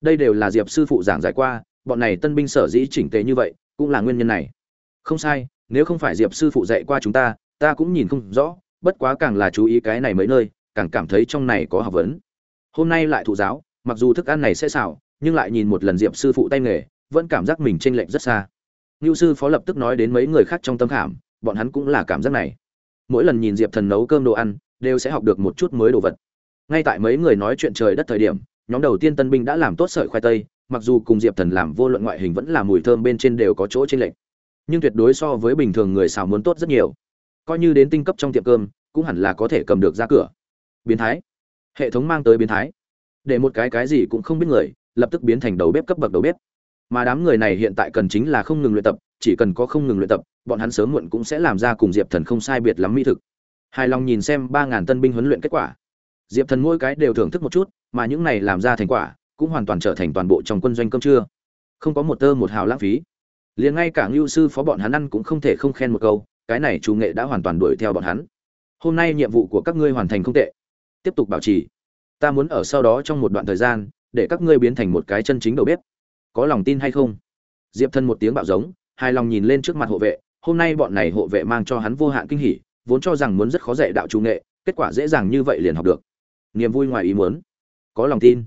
Speaker 1: Đây đều là diệp sư phụ giảng giải qua, bọn này tân binh sở dĩ chỉnh tề như vậy, cũng là nguyên nhân này. Không sai, nếu không phải diệp sư phụ dạy qua chúng ta ta cũng nhìn không rõ bất quá càng là chú ý cái này mấy nơi, càng cảm thấy trong này có học vấn. Hôm nay lại thụ giáo, mặc dù thức ăn này sẽ xảo nhưng lại nhìn một lần diệp sư phụ tay nghề, vẫn cảm giác mình chênh lệch rất xa. Ngưu sư phó lập tức nói đến mấy người khác trong tâm khảm, bọn hắn cũng là cảm giác này. Mỗi lần nhìn diệp thần nấu cơm đồ ăn, đều sẽ học được một chút mới đồ vật. Ngay tại mấy người nói chuyện trời đất thời điểm, nhóm đầu tiên tân binh đã làm tốt sợi khoai tây, mặc dù cùng diệp thần làm vô luận ngoại hình vẫn là mùi thơm bên trên đều có chỗ chênh lệch. Nhưng tuyệt đối so với bình thường người xào muốn tốt rất nhiều coi như đến tinh cấp trong tiệm cơm, cũng hẳn là có thể cầm được ra cửa. Biến thái. Hệ thống mang tới biến thái. Để một cái cái gì cũng không biết người, lập tức biến thành đầu bếp cấp bậc đầu bếp. Mà đám người này hiện tại cần chính là không ngừng luyện tập, chỉ cần có không ngừng luyện tập, bọn hắn sớm muộn cũng sẽ làm ra cùng diệp thần không sai biệt lắm mỹ thực. Hài lòng nhìn xem ba ngàn tân binh huấn luyện kết quả. Diệp thần mỗi cái đều thưởng thức một chút, mà những này làm ra thành quả, cũng hoàn toàn trở thành toàn bộ trong quân doanh cơm trưa. Không có một tơ một hào lãng phí. Liền ngay cả ngưu sư phó bọn hắn ăn cũng không thể không khen một câu cái này chủ nghệ đã hoàn toàn đuổi theo bọn hắn. Hôm nay nhiệm vụ của các ngươi hoàn thành không tệ. Tiếp tục bảo trì. Ta muốn ở sau đó trong một đoạn thời gian, để các ngươi biến thành một cái chân chính đầu bếp. Có lòng tin hay không? Diệp thân một tiếng bạo giống, hài lòng nhìn lên trước mặt hộ vệ. Hôm nay bọn này hộ vệ mang cho hắn vô hạn kinh hỉ, vốn cho rằng muốn rất khó dạy đạo chủ nghệ, kết quả dễ dàng như vậy liền học được. Niềm vui ngoài ý muốn. Có lòng tin.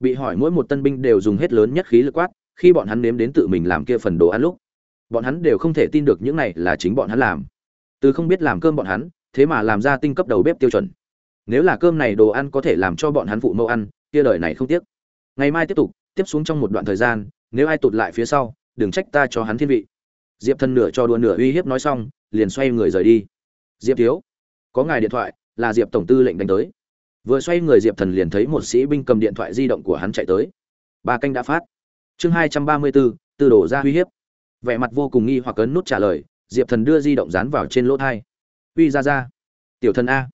Speaker 1: Bị hỏi mỗi một tân binh đều dùng hết lớn nhất khí lực quát, khi bọn hắn nếm đến tự mình làm kia phần đồ ăn lúc bọn hắn đều không thể tin được những này là chính bọn hắn làm. Từ không biết làm cơm bọn hắn, thế mà làm ra tinh cấp đầu bếp tiêu chuẩn. Nếu là cơm này đồ ăn có thể làm cho bọn hắn phụ mẫu ăn, kia đời này không tiếc. Ngày mai tiếp tục, tiếp xuống trong một đoạn thời gian, nếu ai tụt lại phía sau, đừng trách ta cho hắn thiên vị. Diệp thần nửa cho đùa nửa uy hiếp nói xong, liền xoay người rời đi. Diệp thiếu, có ngài điện thoại, là diệp tổng tư lệnh đánh tới. Vừa xoay người diệp thần liền thấy một sĩ binh cầm điện thoại di động của hắn chạy tới. Ba canh đã phát. Chương hai trăm ba mươi bốn tư đổ ra uy hiếp vẻ mặt vô cùng nghi hoặc ấn nút trả lời, diệp thần đưa di động dán vào trên lỗ thai. Uy ra ra tiểu thần a.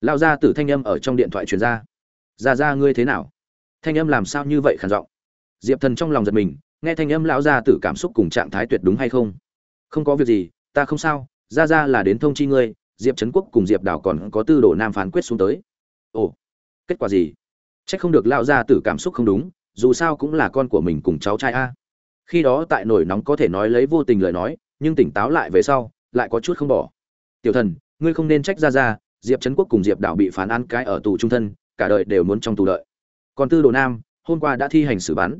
Speaker 1: Lao ra từ thanh âm ở trong điện thoại truyền ra. Ra ra ngươi thế nào? Thanh âm làm sao như vậy khản giọng? Diệp thần trong lòng giật mình, nghe thanh âm lão ra tử cảm xúc cùng trạng thái tuyệt đúng hay không? Không có việc gì, ta không sao ra ra là đến thông chi ngươi, diệp trấn quốc cùng diệp đảo còn có tư đồ nam phán quyết xuống tới. Ồ, kết quả gì? C h ắ c không được lão ra tử cảm xúc không đúng, dù sao cũng là con của mình cùng cháu trai a khi đó tại nổi nóng có thể nói lấy vô tình lời nói, nhưng tỉnh táo lại về sau, lại có chút không bỏ. Tiểu thần, ngươi không nên trách ra ra diệp trấn quốc cùng diệp đảo bị phán án cái ở tù trung thân, cả đời đều muốn trong tù đợi. Còn tư đồ nam, hôm qua đã thi hành xử bắn.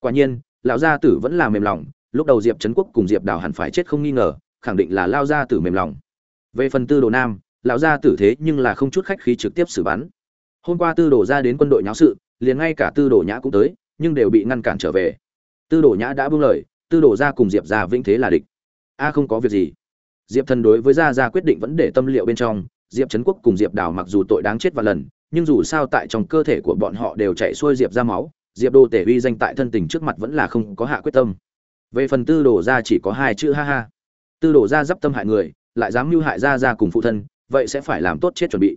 Speaker 1: Quả nhiên, lão gia tử vẫn là mềm lòng, lúc đầu diệp trấn quốc cùng diệp đảo hẳn phải chết không nghi ngờ, khẳng định là lao gia tử mềm lòng. Về phần tư đồ nam, lão gia tử thế nhưng là không chút khách khí trực tiếp xử bắn. Hôm qua tư đồ ra đến quân đội nháo sự, liền ngay cả tư đồ nhã cũng tới, nhưng đều bị ngăn cản trở về tư đồ nhã đã buông lời, tư đồ ra cùng diệp ra vĩnh thế là địch. A không có việc gì. Diệp thần đối với gia gia quyết định vẫn để tâm liệu bên trong, diệp trấn quốc cùng diệp đào mặc dù tội đáng chết và lần, nhưng dù sao tại trong cơ thể của bọn họ đều chạy xuôi diệp ra máu, diệp đô tể uy danh tại thân tình trước mặt vẫn là không có hạ quyết tâm. Về phần tư đồ ra chỉ có hai chữ ha ha. Tư đồ ra d tâm hại người, lại dám mưu hại gia gia cùng phụ thân, vậy sẽ phải làm tốt chết chuẩn bị.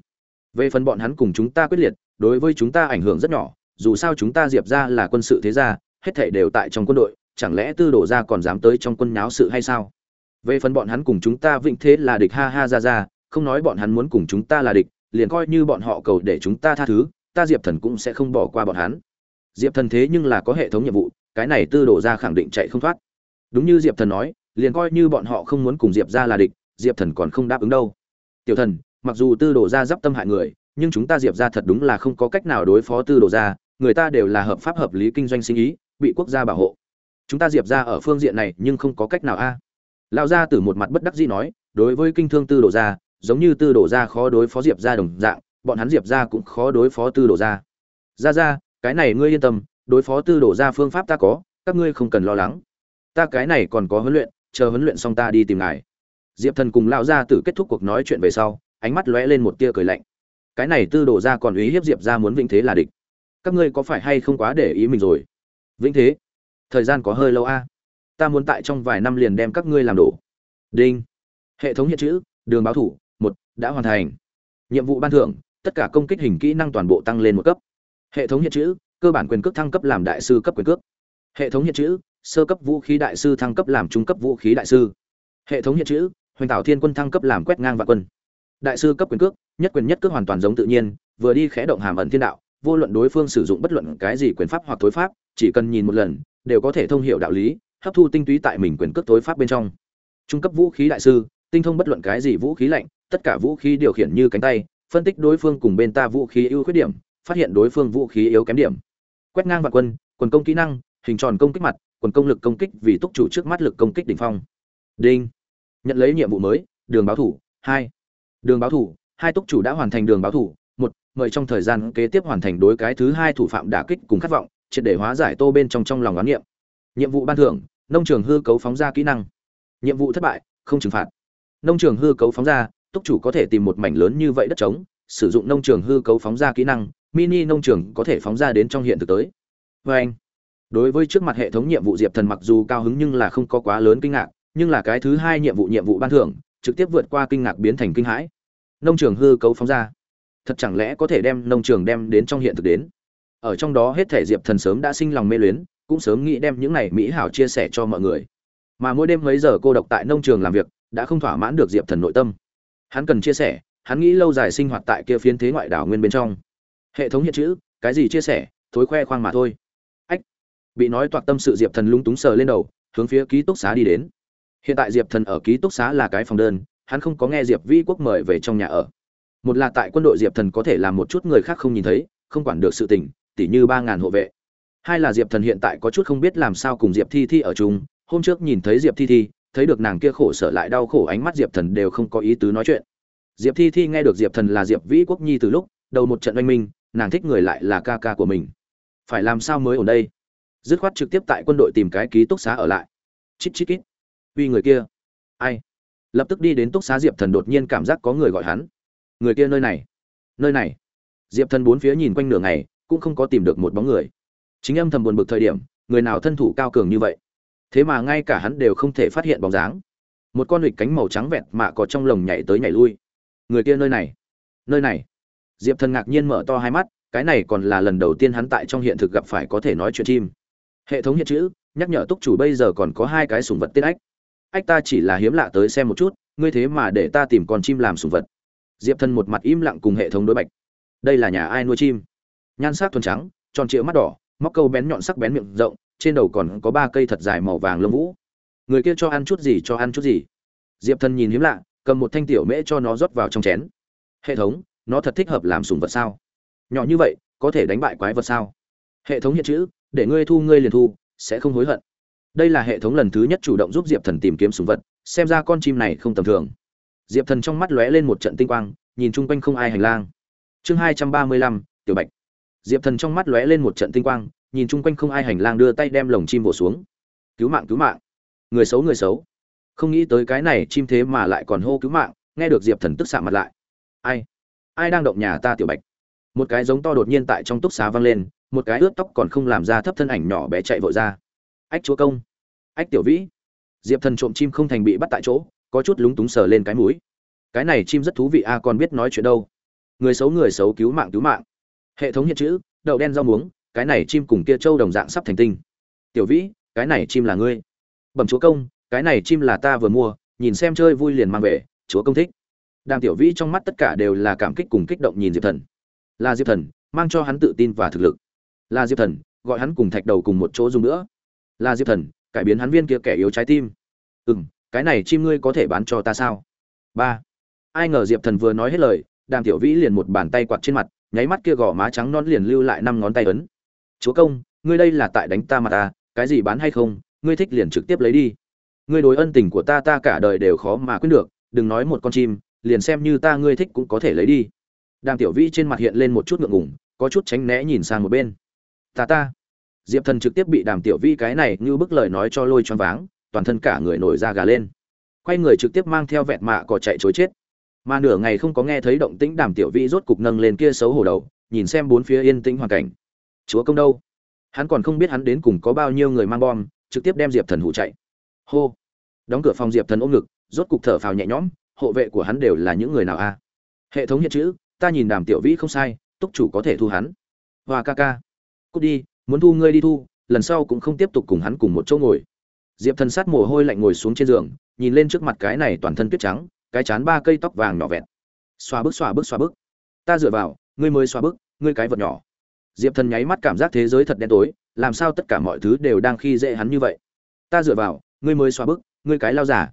Speaker 1: Về phần bọn hắn cùng chúng ta quyết liệt, đối với chúng ta ảnh hưởng rất nhỏ, dù sao chúng ta diệp ra là quân sự thế gia hết thảy đều tại trong quân đội chẳng lẽ tư đồ Gia còn dám tới trong quân nháo sự hay sao? Về phần bọn hắn cùng chúng ta vĩnh thế là địch ha ha ra ra không nói bọn hắn muốn cùng chúng ta là địch liền coi như bọn họ cầu để chúng ta tha thứ ta diệp thần cũng sẽ không bỏ qua bọn hắn. Diệp thần thế nhưng là có hệ thống nhiệm vụ cái này tư Đồ Gia khẳng định chạy không thoát. Đúng như diệp thần nói liền coi như bọn họ không muốn cùng diệp gia là địch diệp thần còn không đáp ứng đâu. Tiểu thần mặc dù tư Đồ gia giáp tâm hại người nhưng chúng ta diệp gia thật đúng là không có cách nào đối phó tư Đồ Gia, người ta đều là hợp pháp hợp lý kinh doanh sinh ý bị quốc gia bảo hộ. Chúng ta diệp ra ở phương diện này nhưng không có cách nào a. Lão gia tử một mặt bất đắc dĩ nói đối với kinh thương tư đổ gia, giống như tư đổ gia khó đối phó diệp ra đồng dạng bọn hắn diệp ra cũng khó đối phó tư đổ gia. ra ra cái này ngươi yên tâm đối phó tư đổ gia phương pháp ta có các ngươi không cần lo lắng. Ta cái này còn có huấn luyện chờ huấn luyện xong ta đi tìm ngài. Diệp thần cùng lão gia tử kết thúc cuộc nói chuyện về sau ánh mắt lóe lên một tia cười lạnh. Cái này tư đổ gia còn ý hiếp diệp ra muốn vĩnh thế là địch. Các ngươi có phải hay không quá để ý mình rồi? Vĩnh thế, thời gian có hơi lâu a. Ta muốn tại trong vài năm liền đem các ngươi làm đổ. Đinh. Hệ thống hiện chữ, đường báo thủ, một, đã hoàn thành. Nhiệm vụ ban thưởng, tất cả công kích hình kỹ năng toàn bộ tăng lên một cấp. Hệ thống hiện chữ, cơ bản quyền cước thăng cấp làm đại sư cấp quyền cước. Hệ thống hiện chữ, sơ cấp vũ khí đại sư thăng cấp làm trung cấp vũ khí đại sư. Hệ thống hiện chữ, hoành tạo thiên quân thăng cấp làm quét ngang vạn quân. Đại sư cấp quyền cước, nhất quyền nhất cước hoàn toàn giống tự nhiên, vừa đi khẽ động hàm ẩn thiên đạo vô luận đối phương sử dụng bất luận cái gì quyền pháp hoặc tối pháp, chỉ cần nhìn một lần, đều có thể thông hiểu đạo lý, hấp thu tinh túy tại mình quyền cước tối pháp bên trong. Trung cấp vũ khí đại sư, tinh thông bất luận cái gì vũ khí lạnh, tất cả vũ khí điều khiển như cánh tay, phân tích đối phương cùng bên ta vũ khí ưu khuyết điểm, phát hiện đối phương vũ khí yếu kém điểm. Quét ngang vạn quân, quần công kỹ năng, hình tròn công kích mặt, quần công lực công kích vì túc chủ trước mắt lực công kích đỉnh phong. Đinh. Nhận lấy nhiệm vụ mới, đường báo thủ, hai. Đường báo thủ, hai túc chủ đã hoàn thành đường báo thủ một, mời trong thời gian kế tiếp hoàn thành đối cái thứ hai thủ phạm đả kích cùng khát vọng, triệt để hóa giải tô bên trong trong lòng oán niệm. Nhiệm vụ ban thưởng, nông trường hư cấu phóng ra kỹ năng. Nhiệm vụ thất bại, không trừng phạt. Nông trường hư cấu phóng ra, túc chủ có thể tìm một mảnh lớn như vậy đất trống, sử dụng nông trường hư cấu phóng ra kỹ năng, mini nông trường có thể phóng ra đến trong hiện thực tới. Vê anh, đối với trước mặt hệ thống nhiệm vụ diệp thần mặc dù cao hứng nhưng là không có quá lớn kinh ngạc, nhưng là cái thứ hai nhiệm vụ nhiệm vụ ban thưởng, trực tiếp vượt qua kinh ngạc biến thành kinh hãi. Nông trường hư cấu phóng ra thật chẳng lẽ có thể đem nông trường đem đến trong hiện thực đến? Ở trong đó hết thể diệp thần sớm đã sinh lòng mê luyến, cũng sớm nghĩ đem những này mỹ hảo chia sẻ cho mọi người. Mà mỗi đêm mấy giờ cô độc tại nông trường làm việc, đã không thỏa mãn được diệp thần nội tâm. Hắn cần chia sẻ, hắn nghĩ lâu dài sinh hoạt tại kia phiến thế ngoại đảo nguyên bên trong. Hệ thống hiện chữ, cái gì chia sẻ, thối khoe khoang mà thôi. Ách, bị nói toạc tâm sự diệp thần lung túng sờ lên đầu, hướng phía ký túc xá đi đến. Hiện tại diệp thần ở ký túc xá là cái phòng đơn, hắn không có nghe diệp vi quốc mời về trong nhà ở một là tại quân đội diệp thần có thể làm một chút người khác không nhìn thấy, không quản được sự tình, tỉ như ba ngàn hộ vệ. Hai là diệp thần hiện tại có chút không biết làm sao cùng diệp thi thi ở chung, hôm trước nhìn thấy diệp thi thi, thấy được nàng kia khổ sở lại đau khổ ánh mắt diệp thần đều không có ý tứ nói chuyện. Diệp thi thi nghe được diệp thần là diệp vĩ quốc nhi từ lúc, đầu một trận oanh minh, nàng thích người lại là ca ca của mình. Phải làm sao mới ở đây? Dứt khoát trực tiếp tại quân đội tìm cái ký túc xá ở lại. Chít chít ít uy người kia. Ai? Lập tức đi đến túc xá diệp thần đột nhiên cảm giác có người gọi hắn người kia nơi này nơi này. Diệp thần bốn phía nhìn quanh nửa ngày, cũng không có tìm được một bóng người. Chính âm thầm buồn bực thời điểm, người nào thân thủ cao cường như vậy? Thế mà ngay cả hắn đều không thể phát hiện bóng dáng. Một con lịch cánh màu trắng vẹn mạ có trong lồng nhảy tới nhảy lui. Người kia nơi này nơi này. Diệp thần ngạc nhiên mở to hai mắt, cái này còn là lần đầu tiên hắn tại trong hiện thực gặp phải có thể nói chuyện chim. Hệ thống hiện chữ, nhắc nhở túc chủ bây giờ còn có hai cái sùng vật tiết ách. Ách ta chỉ là hiếm lạ tới xem một chút, ngươi thế mà để ta tìm con chim làm sùng vật diệp thần một mặt im lặng cùng hệ thống đối bạch. Đây là nhà ai nuôi chim? Nhan sắc thuần trắng, tròn trịa mắt đỏ, móc câu bén nhọn sắc bén miệng rộng, trên đầu còn có ba cây thật dài màu vàng lông vũ. Người kia cho ăn chút gì cho ăn chút gì. Diệp thần nhìn hiếm lạ, cầm một thanh tiểu mễ cho nó rót vào trong chén. Hệ thống, nó thật thích hợp làm sùng vật sao? Nhỏ như vậy, có thể đánh bại quái vật sao? Hệ thống hiện chữ, để ngươi thu ngươi liền thu, sẽ không hối hận. Đây là hệ thống lần thứ nhất chủ động giúp diệp thần tìm kiếm sùng vật, xem ra con chim này không tầm thường diệp thần trong mắt lóe lên một trận tinh quang, nhìn chung quanh không ai hành lang. Chương hai trăm ba mươi lăm, tiểu bạch. Diệp thần trong mắt lóe lên một trận tinh quang, nhìn chung quanh không ai hành lang đưa tay đem lồng chim vỗ xuống. Cứu mạng cứu mạng. Người xấu người xấu. Không nghĩ tới cái này chim thế mà lại còn hô cứu mạng, nghe được diệp thần tức xạ mặt lại. Ai? Ai đang động nhà ta, tiểu bạch? Một cái giống to đột nhiên tại trong túc xá vang lên, một cái ướt tóc còn không làm ra thấp thân ảnh nhỏ bé chạy vội ra. Ách chúa công. Ách tiểu vĩ. Diệp thần trộm chim không thành bị bắt tại chỗ có chút lúng túng sờ lên cái mũi. Cái này chim rất thú vị a còn biết nói chuyện đâu. Người xấu người xấu cứu mạng cứu mạng. Hệ thống hiện chữ, đậu đen rau muống, cái này chim cùng kia trâu đồng dạng sắp thành tinh. Tiểu vĩ, cái này chim là ngươi. Bẩm chúa công, cái này chim là ta vừa mua, nhìn xem chơi vui liền mang về, chúa công thích. Đàm tiểu vĩ trong mắt tất cả đều là cảm kích cùng kích động nhìn diệp thần. Là diệp thần, mang cho hắn tự tin và thực lực. Là diệp thần, gọi hắn cùng thạch đầu cùng một chỗ dùng nữa. Là diệp thần, cải biến hắn viên kia kẻ yếu trái tim. Ừ m cái này chim ngươi có thể bán cho ta sao? Ba. Ai ngờ diệp thần vừa nói hết lời, đàm tiểu vĩ liền một bàn tay quạt trên mặt, nháy mắt kia gò má trắng non liền lưu lại năm ngón tay ấn. Chúa công, ngươi đây là tại đánh ta mà ta, cái gì bán hay không, ngươi thích liền trực tiếp lấy đi. Ngươi đối ân tình của ta ta cả đời đều khó mà quên được, đừng nói một con chim, liền xem như ta ngươi thích cũng có thể lấy đi. Đàm tiểu vĩ trên mặt hiện lên một chút ngượng ngùng, có chút tránh né nhìn sang một bên. Ta ta. Diệp thần trực tiếp bị đàm tiểu vĩ cái này như bức lời nói cho lôi choáng váng toàn thân cả người nổi da gà lên. Quay người trực tiếp mang theo vẹn mạ cỏ chạy chối chết. Mà nửa ngày không có nghe thấy động tĩnh đàm tiểu vĩ rốt cục nâng lên kia xấu hổ đầu, nhìn xem bốn phía yên tĩnh hoàn cảnh. Chúa công đâu? Hắn còn không biết hắn đến cùng có bao nhiêu người mang bom, trực tiếp đem diệp thần hụ chạy. Hô! Đóng cửa phòng diệp thần ôm ngực, rốt cục thở phào nhẹ nhõm, hộ vệ của hắn đều là những người nào a? Hệ thống hiện chữ, ta nhìn đàm tiểu vĩ không sai, túc chủ có thể thu hắn. Hoa ca ca. Cút đi, muốn thu ngươi đi thu, lần sau cũng không tiếp tục cùng hắn cùng một chỗ ngồi diệp thần sát mồ hôi lạnh ngồi xuống trên giường, nhìn lên trước mặt cái này toàn thân tuyết trắng, cái chán ba cây tóc vàng nhỏ vẹn. Xoa bức xoa bức xoa bức. Ta dựa vào, ngươi mới xoa bức, ngươi cái vật nhỏ. Diệp thần nháy mắt cảm giác thế giới thật đen tối, làm sao tất cả mọi thứ đều đang khi dễ hắn như vậy? Ta dựa vào, ngươi mới xóa bức, ngươi cái lao giả.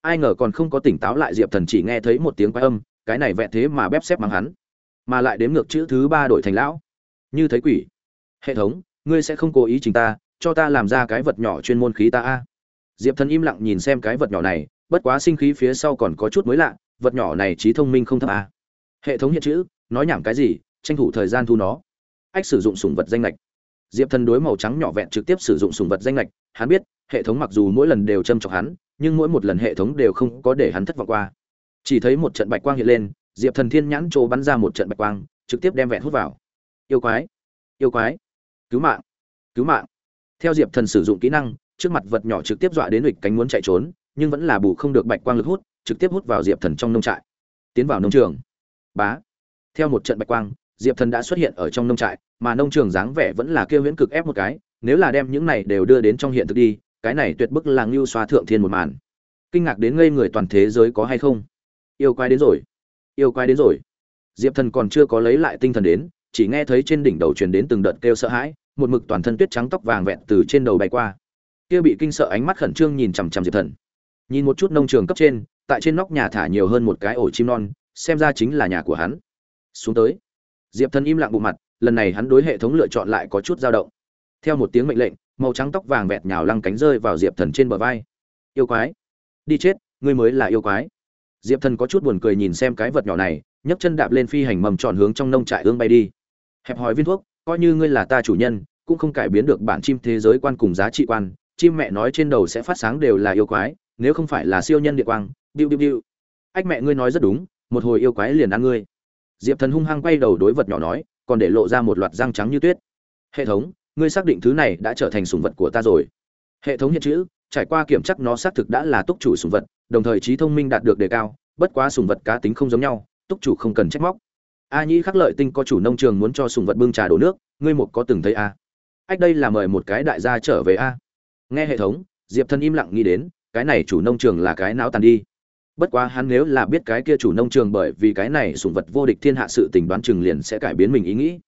Speaker 1: Ai ngờ còn không có tỉnh táo lại, diệp thần chỉ nghe thấy một tiếng quái âm, cái này vẹn thế mà bép xếp mắng hắn, mà lại đếm ngược chữ thứ ba đổi thành lão. Như thấy quỷ. Hệ thống, ngươi sẽ không cố ý chính ta cho ta làm ra cái vật nhỏ chuyên môn khí ta a. Diệp thần im lặng nhìn xem cái vật nhỏ này, bất quá sinh khí phía sau còn có chút mới lạ, vật nhỏ này trí thông minh không thấp a. Hệ thống hiện chữ, nói nhảm cái gì, tranh thủ thời gian thu nó. Ách sử dụng sủng vật danh lệch diệp thần đối màu trắng nhỏ vẹn trực tiếp sử dụng sủng vật danh lệch hắn biết, hệ thống mặc dù mỗi lần đều châm chọc hắn, nhưng mỗi một lần hệ thống đều không có để hắn thất vọng qua. Chỉ thấy một trận bạch quang hiện lên, diệp thần thiên nhãn chỗ bắn ra một trận bạch quang, trực tiếp đem vẹn hút vào. Yêu quái yêu quái, cứu mạng cứu mạng theo diệp thần sử dụng kỹ năng, trước mặt vật nhỏ trực tiếp dọa đến lịch cánh muốn chạy trốn, nhưng vẫn là bù không được bạch quang lực hút, trực tiếp hút vào diệp thần trong nông trại. Tiến vào nông trường. Bá. Theo một trận bạch quang, diệp thần đã xuất hiện ở trong nông trại, mà nông trường dáng vẻ vẫn là kêu huyễn cực ép một cái, nếu là đem những này đều đưa đến trong hiện thực đi, cái này tuyệt bức làng lưu xoa thượng thiên một màn. Kinh ngạc đến ngây người toàn thế giới có hay không? Yêu quái đến rồi. Yêu quái đến rồi. Diệp thần còn chưa có lấy lại tinh thần đến, chỉ nghe thấy trên đỉnh đầu truyền đến từng đợt kêu sợ hãi một mực toàn thân tuyết trắng tóc vàng vẹn từ trên đầu bay qua. Kia bị kinh sợ ánh mắt khẩn trương nhìn chằm chằm diệp thần. Nhìn một chút nông trường cấp trên, tại trên nóc nhà thả nhiều hơn một cái ổ chim non, xem ra chính là nhà của hắn. Xuống tới. Diệp thần im lặng bộ mặt, lần này hắn đối hệ thống lựa chọn lại có chút dao động. Theo một tiếng mệnh lệnh, màu trắng tóc vàng vẹt nhào lăng cánh rơi vào diệp thần trên bờ vai. Yêu quái, đi chết, ngươi mới là yêu quái. Diệp thần có chút buồn cười nhìn xem cái vật nhỏ này, nhấc chân đạp lên phi hành mầm tròn hướng trong nông trại ương bay đi. Hẹp hòi viên thuốc coi như ngươi là ta chủ nhân, cũng không cải biến được bản chim thế giới quan cùng giá trị quan, chim mẹ nói trên đầu sẽ phát sáng đều là yêu quái, nếu không phải là siêu nhân địa quang biu biu biu ách mẹ ngươi nói rất đúng, một hồi yêu quái liền ăn ngươi. Diệp thần hung hăng quay đầu đối vật nhỏ nói, còn để lộ ra một loạt răng trắng như tuyết. Hệ thống, ngươi xác định thứ này đã trở thành sủng vật của ta rồi. Hệ thống hiện chữ, trải qua kiểm chắc nó xác thực đã là túc chủ sủng vật, đồng thời trí thông minh đạt được đề cao, bất quá sủng vật cá tính không giống nhau, túc chủ không cần trách móc a nhĩ khắc lợi tinh có chủ nông trường muốn cho sùng vật bưng trà đổ nước, ngươi một có từng thấy a? Ách, đây là mời một cái đại gia trở về a. Nghe hệ thống, diệp thần im lặng nghĩ đến, cái này chủ nông trường là cái não tàn đi. Bất quá hắn nếu là biết cái kia chủ nông trường bởi vì cái này sùng vật vô địch thiên hạ sự tình đoán chừng liền sẽ cải biến mình ý nghĩ.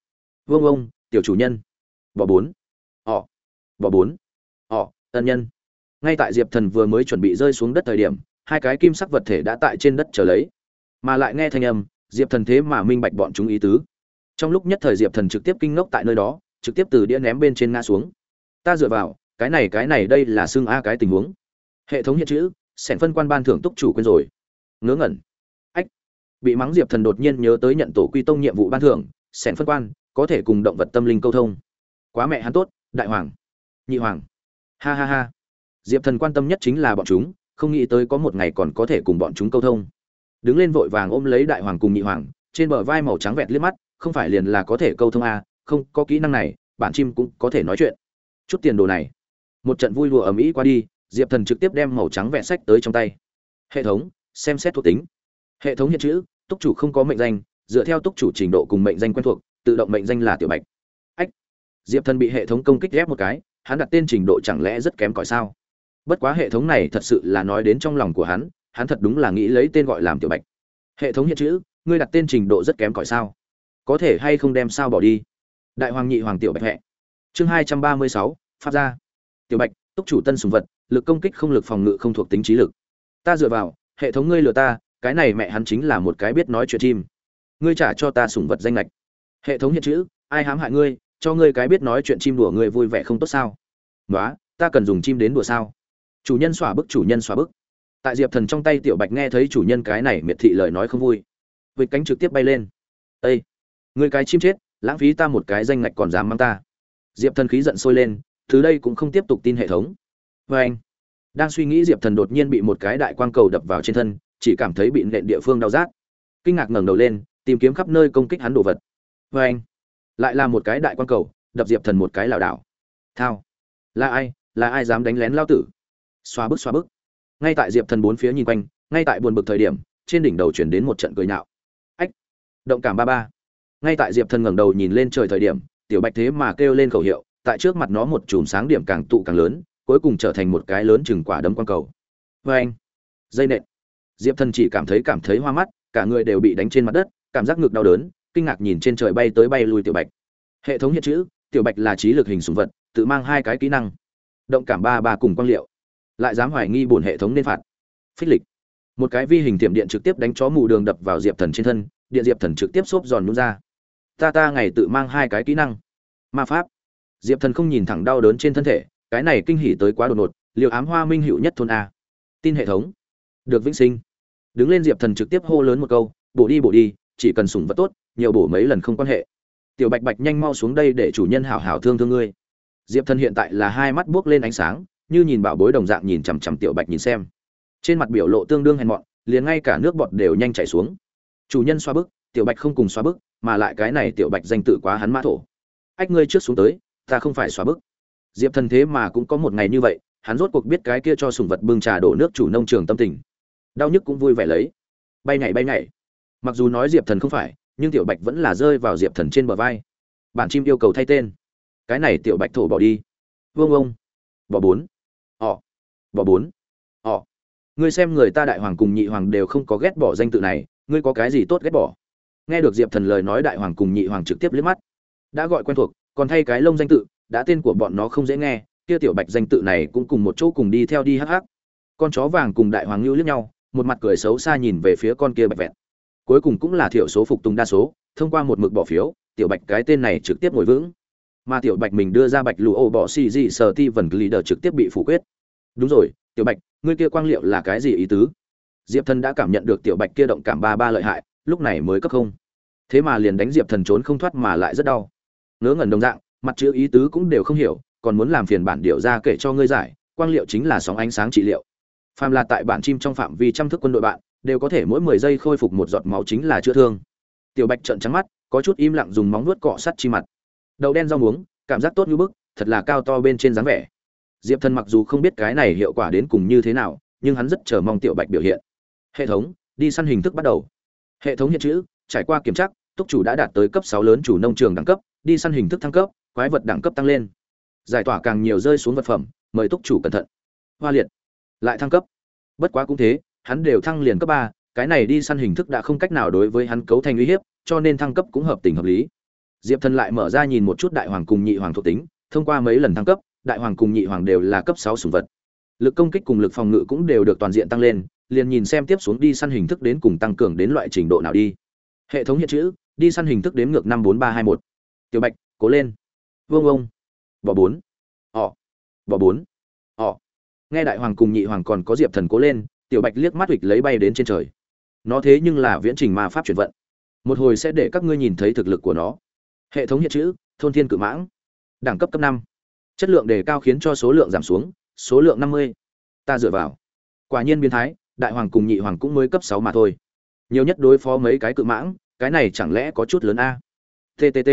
Speaker 1: Vương ông, tiểu chủ nhân. Bỏ bốn. Họ bỏ bốn. Họ ân nhân. Ngay tại diệp thần vừa mới chuẩn bị rơi xuống đất thời điểm, hai cái kim sắc vật thể đã tại trên đất chờ lấy. Mà lại nghe thanh âm diệp thần thế mà minh bạch bọn chúng ý tứ. Trong lúc nhất thời diệp thần trực tiếp kinh ngốc tại nơi đó, trực tiếp từ đĩa ném bên trên ngã xuống. Ta dựa vào, cái này cái này, đây là xương a cái tình huống. Hệ thống hiện chữ, sẻn phân quan ban thưởng túc chủ quên rồi. Ngớ ngẩn. Ách. Bị mắng diệp thần đột nhiên nhớ tới nhận tổ quy tông nhiệm vụ ban thưởng, sẻn phân quan, có thể cùng động vật tâm linh câu thông. Quá mẹ hắn tốt, đại hoàng. Nhị hoàng. Ha ha ha. Diệp thần quan tâm nhất chính là bọn chúng, không nghĩ tới có một ngày còn có thể cùng bọn chúng câu thông đứng lên vội vàng ôm lấy đại hoàng cùng nhị hoàng, trên bờ vai màu trắng vẹt liếc mắt, không phải liền là có thể câu thông a, không, có kỹ năng này, bản chim cũng có thể nói chuyện. Chút tiền đồ này. Một trận vui đùa ầm ĩ qua đi, diệp thần trực tiếp đem màu trắng vẹt sách tới trong tay. Hệ thống, xem xét thuộc tính. Hệ thống hiện chữ, túc chủ không có mệnh danh, dựa theo túc chủ trình độ cùng mệnh danh quen thuộc, tự động mệnh danh là tiểu bạch. Ách. Diệp thần bị hệ thống công kích ghép một cái, hắn đặt tên trình độ chẳng lẽ rất kém cỏi sao? Bất quá hệ thống này thật sự là nói đến trong lòng của hắn hắn thật đúng là nghĩ lấy tên gọi làm tiểu bạch. Hệ thống hiện chữ, ngươi đặt tên trình độ rất kém cỏi sao? Có thể hay không đem sao bỏ đi? Đại hoàng nhị hoàng tiểu bạch hệ chương hai trăm ba mươi sáu phát ra tiểu bạch, túc chủ tân sùng vật, lực công kích không lực phòng ngự không thuộc tính trí lực. Ta dựa vào, hệ thống ngươi lừa ta, cái này mẹ hắn chính là một cái biết nói chuyện chim. Ngươi trả cho ta sùng vật danh lệch hệ thống hiện chữ, ai hãm hại ngươi, cho ngươi cái biết nói chuyện chim đùa ngươi vui vẻ không tốt sao? Nói ta cần dùng chim đến đùa sao? Chủ nhân xóa bức, chủ nhân xóa bức tại diệp thần trong tay tiểu bạch nghe thấy chủ nhân cái này miệt thị lời nói không vui, vịt cánh trực tiếp bay lên. Ây người cái chim chết, lãng phí ta một cái danh ngạch còn dám mang ta. Diệp thần khí giận sôi lên thứ đây cũng không tiếp tục tin hệ thống. Vê anh. Đang suy nghĩ diệp thần đột nhiên bị một cái đại quang cầu đập vào trên thân, chỉ cảm thấy bị nện địa phương đau rát. Kinh ngạc ngẩng đầu lên, tìm kiếm khắp nơi công kích hắn đồ vật. Vê anh. Lại là một cái đại quang cầu, đập diệp thần một cái lảo đảo. Thao. Là ai? Là ai dám đánh lén lao tử? Xoa bức xoa bức ngay tại diệp thần bốn phía nhìn quanh, ngay tại buồn bực thời điểm, trên đỉnh đầu chuyển đến một trận cười nhạo. Ách, động cảm ba ba. Ngay tại diệp thần ngẩng đầu nhìn lên trời thời điểm, tiểu bạch thế mà kêu lên khẩu hiệu, tại trước mặt nó một chùm sáng điểm càng tụ càng lớn, cuối cùng trở thành một cái lớn chừng quả đấm quang cầu. Vê anh. Dây nện. Diệp thần chỉ cảm thấy cảm thấy hoa mắt, cả người đều bị đánh trên mặt đất, cảm giác ngực đau đớn, kinh ngạc nhìn trên trời bay tới bay lui tiểu bạch. Hệ thống hiện chữ, tiểu bạch là trí lực hình sùng vật, tự mang hai cái kỹ năng. Động cảm ba ba cùng quang liệu lại dám hoài nghi bổn hệ thống nên phạt. Phích lịch. Một cái vi hình tiệm điện trực tiếp đánh chó mù đường đập vào diệp thần trên thân, điện diệp thần trực tiếp xốp giòn nhún ra. Ta ta ngày tự mang hai cái kỹ năng. Ma pháp. Diệp thần không nhìn thẳng đau đớn trên thân thể, cái này kinh hỉ tới quá đột ngột liệu ám hoa minh hữu nhất thôn a. Tin hệ thống. Được vĩnh sinh. Đứng lên diệp thần trực tiếp hô lớn một câu, bổ đi bổ đi, chỉ cần sủng vật tốt, nhiều bổ mấy lần không quan hệ. Tiểu bạch bạch nhanh mau xuống đây để chủ nhân hảo hảo thương thương ngươi. Diệp thần hiện tại là hai mắt buốc lên ánh sáng như nhìn bảo bối đồng dạng nhìn chằm chằm tiểu bạch nhìn xem. Trên mặt biểu lộ tương đương hèn mọn, liền ngay cả nước bọt đều nhanh chảy xuống. Chủ nhân xoa bức, tiểu bạch không cùng xoa bức, mà lại cái này tiểu bạch danh tự quá hắn mã thổ. Ách, ngươi trước xuống tới, ta không phải xoa bức. Diệp thần thế mà cũng có một ngày như vậy, hắn rốt cuộc biết cái kia cho sùng vật bưng trà đổ nước chủ nông trường tâm tình. Đau nhức cũng vui vẻ lấy. Bay nhảy bay nhảy. Mặc dù nói diệp thần không phải, nhưng tiểu bạch vẫn là rơi vào diệp thần trên bờ vai. Bản chim yêu cầu thay tên. Cái này tiểu bạch thổ bỏ đi. Vương ông. Bỏ bốn họ bỏ bốn. Họ ngươi xem người ta đại hoàng cùng nhị hoàng đều không có ghét bỏ danh tự này, ngươi có cái gì tốt ghét bỏ? Nghe được diệp thần lời nói đại hoàng cùng nhị hoàng trực tiếp liếc mắt. Đã gọi quen thuộc, còn thay cái lông danh tự, đã tên của bọn nó không dễ nghe, kia tiểu bạch danh tự này cũng cùng một chỗ cùng đi theo đi hắc hắc. Con chó vàng cùng đại hoàng lưu liếc nhau, một mặt cười xấu xa nhìn về phía con kia bạch vẹn. Cuối cùng cũng là thiểu số phục tùng đa số, thông qua một mực bỏ phiếu, tiểu bạch cái tên này trực tiếp ngồi vững mà tiểu bạch mình đưa ra bạch lụ ô bỏ xì gì, sờ ti vần leader trực tiếp bị phủ quyết. Đúng rồi, tiểu bạch, ngươi kia quang liệu là cái gì ý tứ? Diệp thần đã cảm nhận được tiểu bạch kia động cảm ba ba lợi hại, lúc này mới cấp không. Thế mà liền đánh diệp thần trốn không thoát mà lại rất đau. Ngớ ngẩn đồng dạng, mặt chữ ý tứ cũng đều không hiểu, còn muốn làm phiền bản điệu ra kể cho ngươi giải, quang liệu chính là sóng ánh sáng trị liệu. Phàm là tại bản chim trong phạm vi trăm thức quân đội bạn, đều có thể mỗi mười giây khôi phục một giọt máu chính là chữa thương. Tiểu bạch trợn trắng mắt, có chút im lặng dùng móng vuốt cọ sắt chi mặt đậu đen rau muống, cảm giác tốt như bức, thật là cao to bên trên dáng vẻ. Diệp thần mặc dù không biết cái này hiệu quả đến cùng như thế nào, nhưng hắn rất chờ mong tiểu bạch biểu hiện. Hệ thống, đi săn hình thức bắt đầu. Hệ thống hiện chữ, trải qua kiểm tra, túc chủ đã đạt tới cấp sáu lớn chủ nông trường đẳng cấp, đi săn hình thức thăng cấp, quái vật đẳng cấp tăng lên. Giải tỏa càng nhiều rơi xuống vật phẩm, mời túc chủ cẩn thận. Hoa liệt, lại thăng cấp. Bất quá cũng thế, hắn đều thăng liền cấp ba, cái này đi săn hình thức đã không cách nào đối với hắn cấu thành uy hiếp, cho nên thăng cấp cũng hợp tình hợp lý diệp thần lại mở ra nhìn một chút đại hoàng cùng nhị hoàng thuộc tính, thông qua mấy lần thăng cấp, đại hoàng cùng nhị hoàng đều là cấp sáu sủng vật. Lực công kích cùng lực phòng ngự cũng đều được toàn diện tăng lên, liền nhìn xem tiếp xuống đi săn hình thức đến cùng tăng cường đến loại trình độ nào đi. Hệ thống hiện chữ, đi săn hình thức đếm ngược năm bốn ba hai một. Tiểu bạch, cố lên. Vương ông bỏ bốn. Họ bỏ bốn. Họ nghe đại hoàng cùng nhị hoàng còn có diệp thần cố lên, tiểu bạch liếc mắt huỵch lấy bay đến trên trời. Nó thế nhưng là viễn trình ma pháp chuyển vận. Một hồi sẽ để các ngươi nhìn thấy thực lực của nó hệ thống hiện chữ, thôn thiên cự mãng. Đẳng cấp cấp năm. Chất lượng đề cao khiến cho số lượng giảm xuống, số lượng năm mươi. Ta dựa vào. Quả nhiên biến thái, đại hoàng cùng nhị hoàng cũng mới cấp sáu mà thôi. Nhiều nhất đối phó mấy cái cự mãng, cái này chẳng lẽ có chút lớn a? Ttt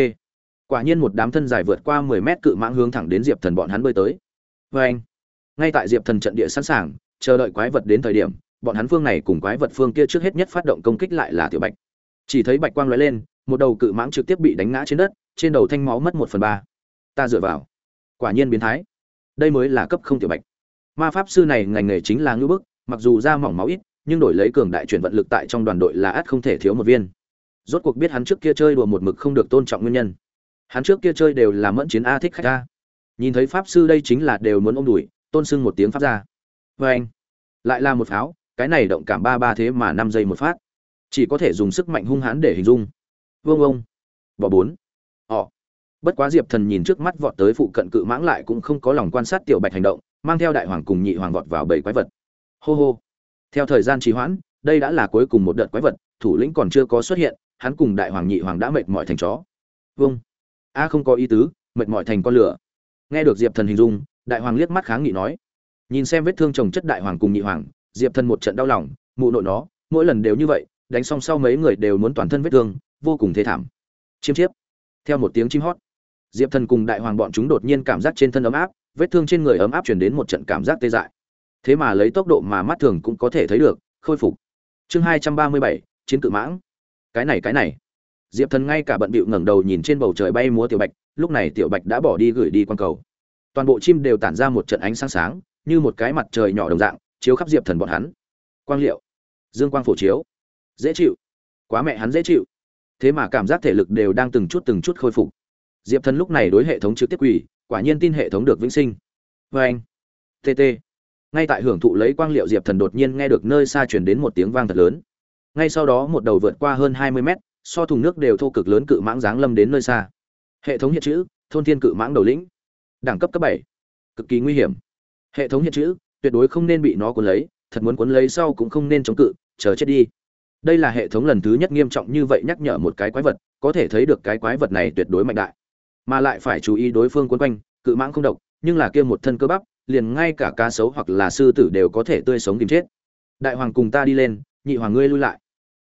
Speaker 1: quả nhiên một đám thân dài vượt qua mười mét cự mãng hướng thẳng đến diệp thần bọn hắn bơi tới. Vê anh. Ngay tại diệp thần trận địa sẵn sàng, chờ đợi quái vật đến thời điểm, bọn hắn phương này cùng quái vật phương kia trước hết nhất phát động công kích lại là tiểu bạch. Chỉ thấy bạch quang lóe lên một đầu cự mãng trực tiếp bị đánh ngã trên đất, trên đầu thanh máu mất một phần ba. Ta dựa vào. Quả nhiên biến thái. Đây mới là cấp không tiểu bạch. Ma pháp sư này ngành nghề chính là ngưỡng bức, mặc dù da mỏng máu ít, nhưng đổi lấy cường đại chuyển vận lực tại trong đoàn đội là ắt không thể thiếu một viên. Rốt cuộc biết hắn trước kia chơi đùa một mực không được tôn trọng nguyên nhân. Hắn trước kia chơi đều là mẫn chiến a thích khách a. Nhìn thấy pháp sư đây chính là đều muốn ôm đùi, tôn sưng một tiếng pháp ra. Vê anh, lại là một pháo, cái này động cảm ba ba thế mà năm giây một phát. Chỉ có thể dùng sức mạnh hung hãn để hình dung vương ông. Bỏ bốn. Họ. Bất quá diệp thần nhìn trước mắt vọt tới phụ cận cự mãng lại cũng không có lòng quan sát tiểu bạch hành động, mang theo đại hoàng cùng nhị hoàng vọt vào bảy quái vật. Hô hô. Theo thời gian trì hoãn, đây đã là cuối cùng một đợt quái vật, thủ lĩnh còn chưa có xuất hiện, hắn cùng đại hoàng nhị hoàng đã mệt mỏi thành chó. Vương. A không có ý tứ, mệt mỏi thành con lửa. Nghe được diệp thần hình dung, đại hoàng liếc mắt kháng nghị nói. Nhìn xem vết thương chồng chất đại hoàng cùng nhị hoàng, diệp thần một trận đau lòng, mụ nội nó, mỗi lần đều như vậy, đánh xong sau mấy người đều muốn toàn thân vết thương vô cùng thê thảm. Chiêm chiếp. Theo một tiếng chim hót, diệp thần cùng đại hoàng bọn chúng đột nhiên cảm giác trên thân ấm áp, vết thương trên người ấm áp chuyển đến một trận cảm giác tê dại. Thế mà lấy tốc độ mà mắt thường cũng có thể thấy được, khôi phục. Chương hai trăm ba mươi bảy, chiến cự mãng. Cái này cái này. Diệp thần ngay cả bận bịu ngẩng đầu nhìn trên bầu trời bay múa tiểu bạch, lúc này tiểu bạch đã bỏ đi gửi đi quan cầu. Toàn bộ chim đều tản ra một trận ánh sáng sáng, như một cái mặt trời nhỏ đồng dạng, chiếu khắp diệp thần bọn hắn. Quang liệu. Dương quang phổ chiếu. Dễ chịu. Quá mẹ hắn dễ chịu thế mà cảm giác thể lực đều đang từng chút từng chút khôi phục. Diệp thần lúc này đối hệ thống trực tiếp quỷ quả nhiên tin hệ thống được vĩnh sinh. Vê anh tt ngay tại hưởng thụ lấy quang liệu, diệp thần đột nhiên nghe được nơi xa chuyển đến một tiếng vang thật lớn. Ngay sau đó một đầu vượt qua hơn hai mươi mét, so thùng nước đều thô cực lớn cự mãng giáng lâm đến nơi xa. Hệ thống hiện chữ, thôn thiên cự mãng đầu lĩnh. Đẳng cấp cấp bảy. Cực kỳ nguy hiểm. Hệ thống hiện chữ, tuyệt đối không nên bị nó cuốn lấy, thật muốn cuốn lấy sau cũng không nên chống cự, chờ chết đi đây là hệ thống lần thứ nhất nghiêm trọng như vậy nhắc nhở một cái quái vật, có thể thấy được cái quái vật này tuyệt đối mạnh đại. Mà lại phải chú ý đối phương quấn quanh, cự mãng không độc, nhưng là kia một thân cơ bắp, liền ngay cả cá sấu hoặc là sư tử đều có thể tươi sống tìm chết. Đại hoàng cùng ta đi lên, nhị hoàng ngươi lui lại.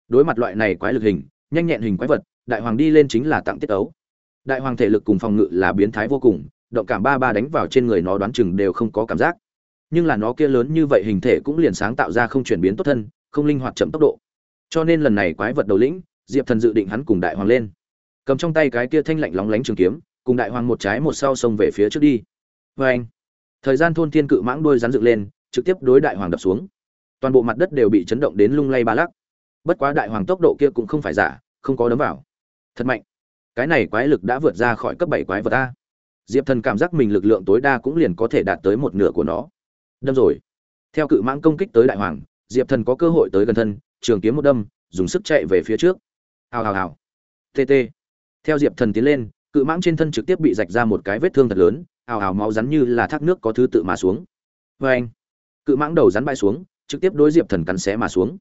Speaker 1: Đối mặt loại này quái lực hình, nhanh nhẹn hình quái vật, đại hoàng đi lên chính là tặng tiết ấu. Đại hoàng thể lực cùng phòng ngự là biến thái vô cùng, động cảm ba ba đánh vào trên người nó đoán chừng đều không có cảm giác. Nhưng là nó kia lớn như vậy hình thể cũng liền sáng tạo ra không chuyển biến tốt thân, không linh hoạt chậm tốc độ cho nên lần này quái vật đầu lĩnh, diệp thần dự định hắn cùng đại hoàng lên. Cầm trong tay cái kia thanh lạnh lóng lánh trường kiếm, cùng đại hoàng một trái một sau xông về phía trước đi. Vê anh thời gian thôn thiên cự mãng đôi rắn dựng lên, trực tiếp đối đại hoàng đập xuống. Toàn bộ mặt đất đều bị chấn động đến lung lay ba lắc. Bất quá đại hoàng tốc độ kia cũng không phải giả, không có đấm vào. Thật mạnh! Cái này quái lực đã vượt ra khỏi cấp bảy quái vật a. Diệp thần cảm giác mình lực lượng tối đa cũng liền có thể đạt tới một nửa của nó. Đâm rồi. Theo cự mãng công kích tới đại hoàng, diệp thần có cơ hội tới gần thân trường kiếm một đâm, dùng sức chạy về phía trước. Hào hào hào. Tt theo diệp thần tiến lên, cự mãng trên thân trực tiếp bị rạch ra một cái vết thương thật lớn, hào hào, máu rắn như là thác nước có thứ tự mà xuống. Oeng. cự mãng đầu rắn bay xuống, trực tiếp đối diệp thần cắn xé mà xuống.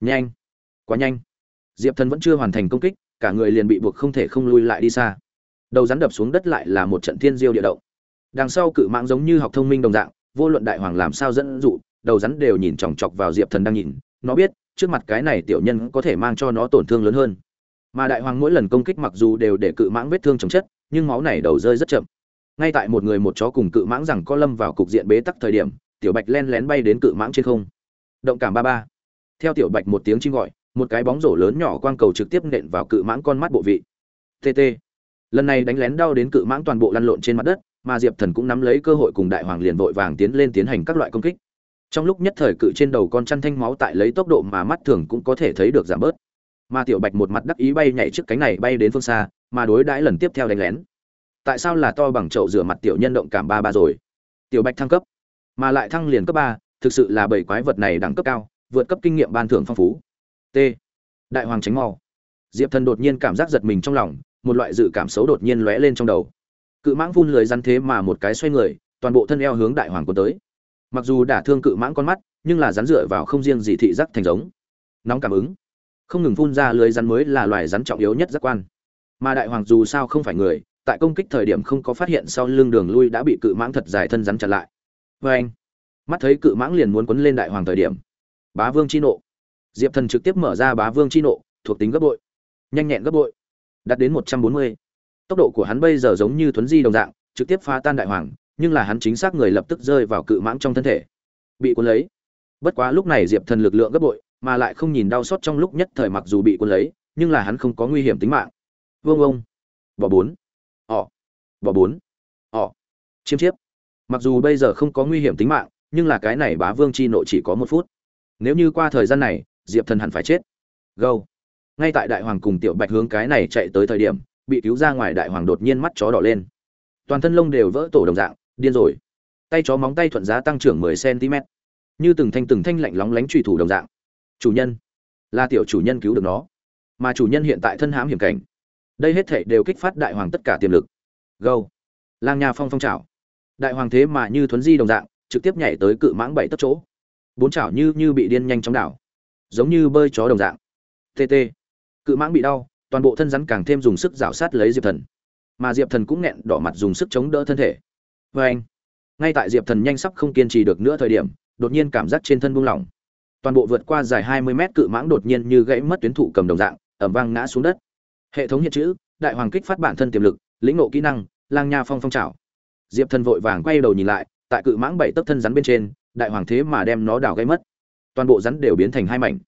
Speaker 1: Nhanh. Quá nhanh. Diệp thần vẫn chưa hoàn thành công kích, cả người liền bị buộc không thể không lui lại đi xa. Đầu rắn đập xuống đất lại là một trận thiên diêu địa động. Đằng sau cự mãng giống như học thông minh đồng dạng, vô luận đại hoàng làm sao dẫn dụ, đầu rắn đều nhìn chòng chọc vào diệp thần đang nhìn, nó biết trước mặt cái này tiểu nhân có thể mang cho nó tổn thương lớn hơn. Mà đại hoàng mỗi lần công kích mặc dù đều để cự mãng vết thương chồng chất, nhưng máu này đầu rơi rất chậm. Ngay tại một người một chó cùng cự mãng rằng có lâm vào cục diện bế tắc thời điểm, tiểu bạch len lén bay đến cự mãng trên không. Động cảm ba ba. Theo tiểu bạch một tiếng chim gọi, một cái bóng rổ lớn nhỏ quang cầu trực tiếp nện vào cự mãng con mắt bộ vị. Tt lần này đánh lén đau đến cự mãng toàn bộ lăn lộn trên mặt đất, mà diệp thần cũng nắm lấy cơ hội cùng đại hoàng liền vội vàng tiến lên tiến hành các loại công kích trong lúc nhất thời cự trên đầu con chăn thanh máu tại lấy tốc độ mà mắt thường cũng có thể thấy được giảm bớt. Mà tiểu bạch một mặt đắc ý bay nhảy trước cánh này bay đến phương xa, mà đối đãi lần tiếp theo đánh lén. Tại sao là to bằng chậu rửa mặt tiểu nhân động cảm ba ba rồi? Tiểu bạch thăng cấp, mà lại thăng liền cấp ba, thực sự là bảy quái vật này đẳng cấp cao, vượt cấp kinh nghiệm ban thưởng phong phú. T. Đại hoàng tránh mau. Diệp thần đột nhiên cảm giác giật mình trong lòng, một loại dự cảm xấu đột nhiên lóe lên trong đầu. Cự mãng vun lưới rắn thế mà một cái xoay người, toàn bộ thân eo hướng đại hoàng cuốn tới mặc dù đả thương cự mãng con mắt, nhưng là rắn dựa vào không riêng gì thị giác thành giống. Nóng cảm ứng. Không ngừng phun ra lưới rắn mới là loài rắn trọng yếu nhất giác quan. Mà đại hoàng dù sao không phải người, tại công kích thời điểm không có phát hiện sau lưng đường lui đã bị cự mãng thật dài thân rắn chặn lại. Vê anh, mắt thấy cự mãng liền muốn quấn lên đại hoàng thời điểm. Bá vương chi nộ. Diệp thần trực tiếp mở ra bá vương chi nộ, thuộc tính gấp bội. Nhanh nhẹn gấp bội. Đạt đến một trăm bốn mươi. Tốc độ của hắn bây giờ giống như thuấn di đồng dạng, trực tiếp phá tan đại hoàng nhưng là hắn chính xác người lập tức rơi vào cự mãng trong thân thể. Bị cuốn lấy. Bất quá lúc này diệp thần lực lượng gấp bội, mà lại không nhìn đau xót trong lúc nhất thời mặc dù bị cuốn lấy, nhưng là hắn không có nguy hiểm tính mạng. Vương ông bỏ bốn. Ỏ bỏ bốn. Ỏ chiêm chiếp. Mặc dù bây giờ không có nguy hiểm tính mạng, nhưng là cái này bá vương chi nộ chỉ có một phút. Nếu như qua thời gian này, diệp thần hẳn phải chết. Gâu. Ngay tại đại hoàng cùng tiểu bạch hướng cái này chạy tới thời điểm, bị cứu ra ngoài đại hoàng đột nhiên mắt chó đỏ lên. Toàn thân lông đều vỡ tổ đồng dạng điên rồi. Tay chó móng tay thuận giá tăng trưởng 10 cm. Như từng thanh từng thanh lạnh lóng lánh truy thủ đồng dạng. Chủ nhân. Là tiểu chủ nhân cứu được nó. Mà chủ nhân hiện tại thân hãm hiểm cảnh. Đây hết thảy đều kích phát đại hoàng tất cả tiềm lực. Gâu. Lang nha phong phong trào đại hoàng thế mà như thuấn di đồng dạng, trực tiếp nhảy tới cự mãng bảy tấc chỗ. Bốn chảo như như bị điên nhanh chóng đảo. Giống như bơi chó đồng dạng. Tt cự mãng bị đau, toàn bộ thân rắn càng thêm dùng sức rảo sát lấy diệp thần. Mà diệp thần cũng nghẹn đỏ mặt dùng sức chống đỡ thân thể vê anh, ngay tại diệp thần nhanh sắp không kiên trì được nữa thời điểm, đột nhiên cảm giác trên thân buông lỏng. Toàn bộ vượt qua dài hai mươi mét cự mãng đột nhiên như gãy mất tuyến thụ cầm đồng dạng ẩm vang ngã xuống đất. Hệ thống hiện chữ, đại hoàng kích phát bản thân tiềm lực, lĩnh nộ kỹ năng, lang nha phong phong trào diệp thần vội vàng quay đầu nhìn lại, tại cự mãng bảy tấc thân rắn bên trên, đại hoàng thế mà đem nó đào gây mất. Toàn bộ rắn đều biến thành hai mảnh.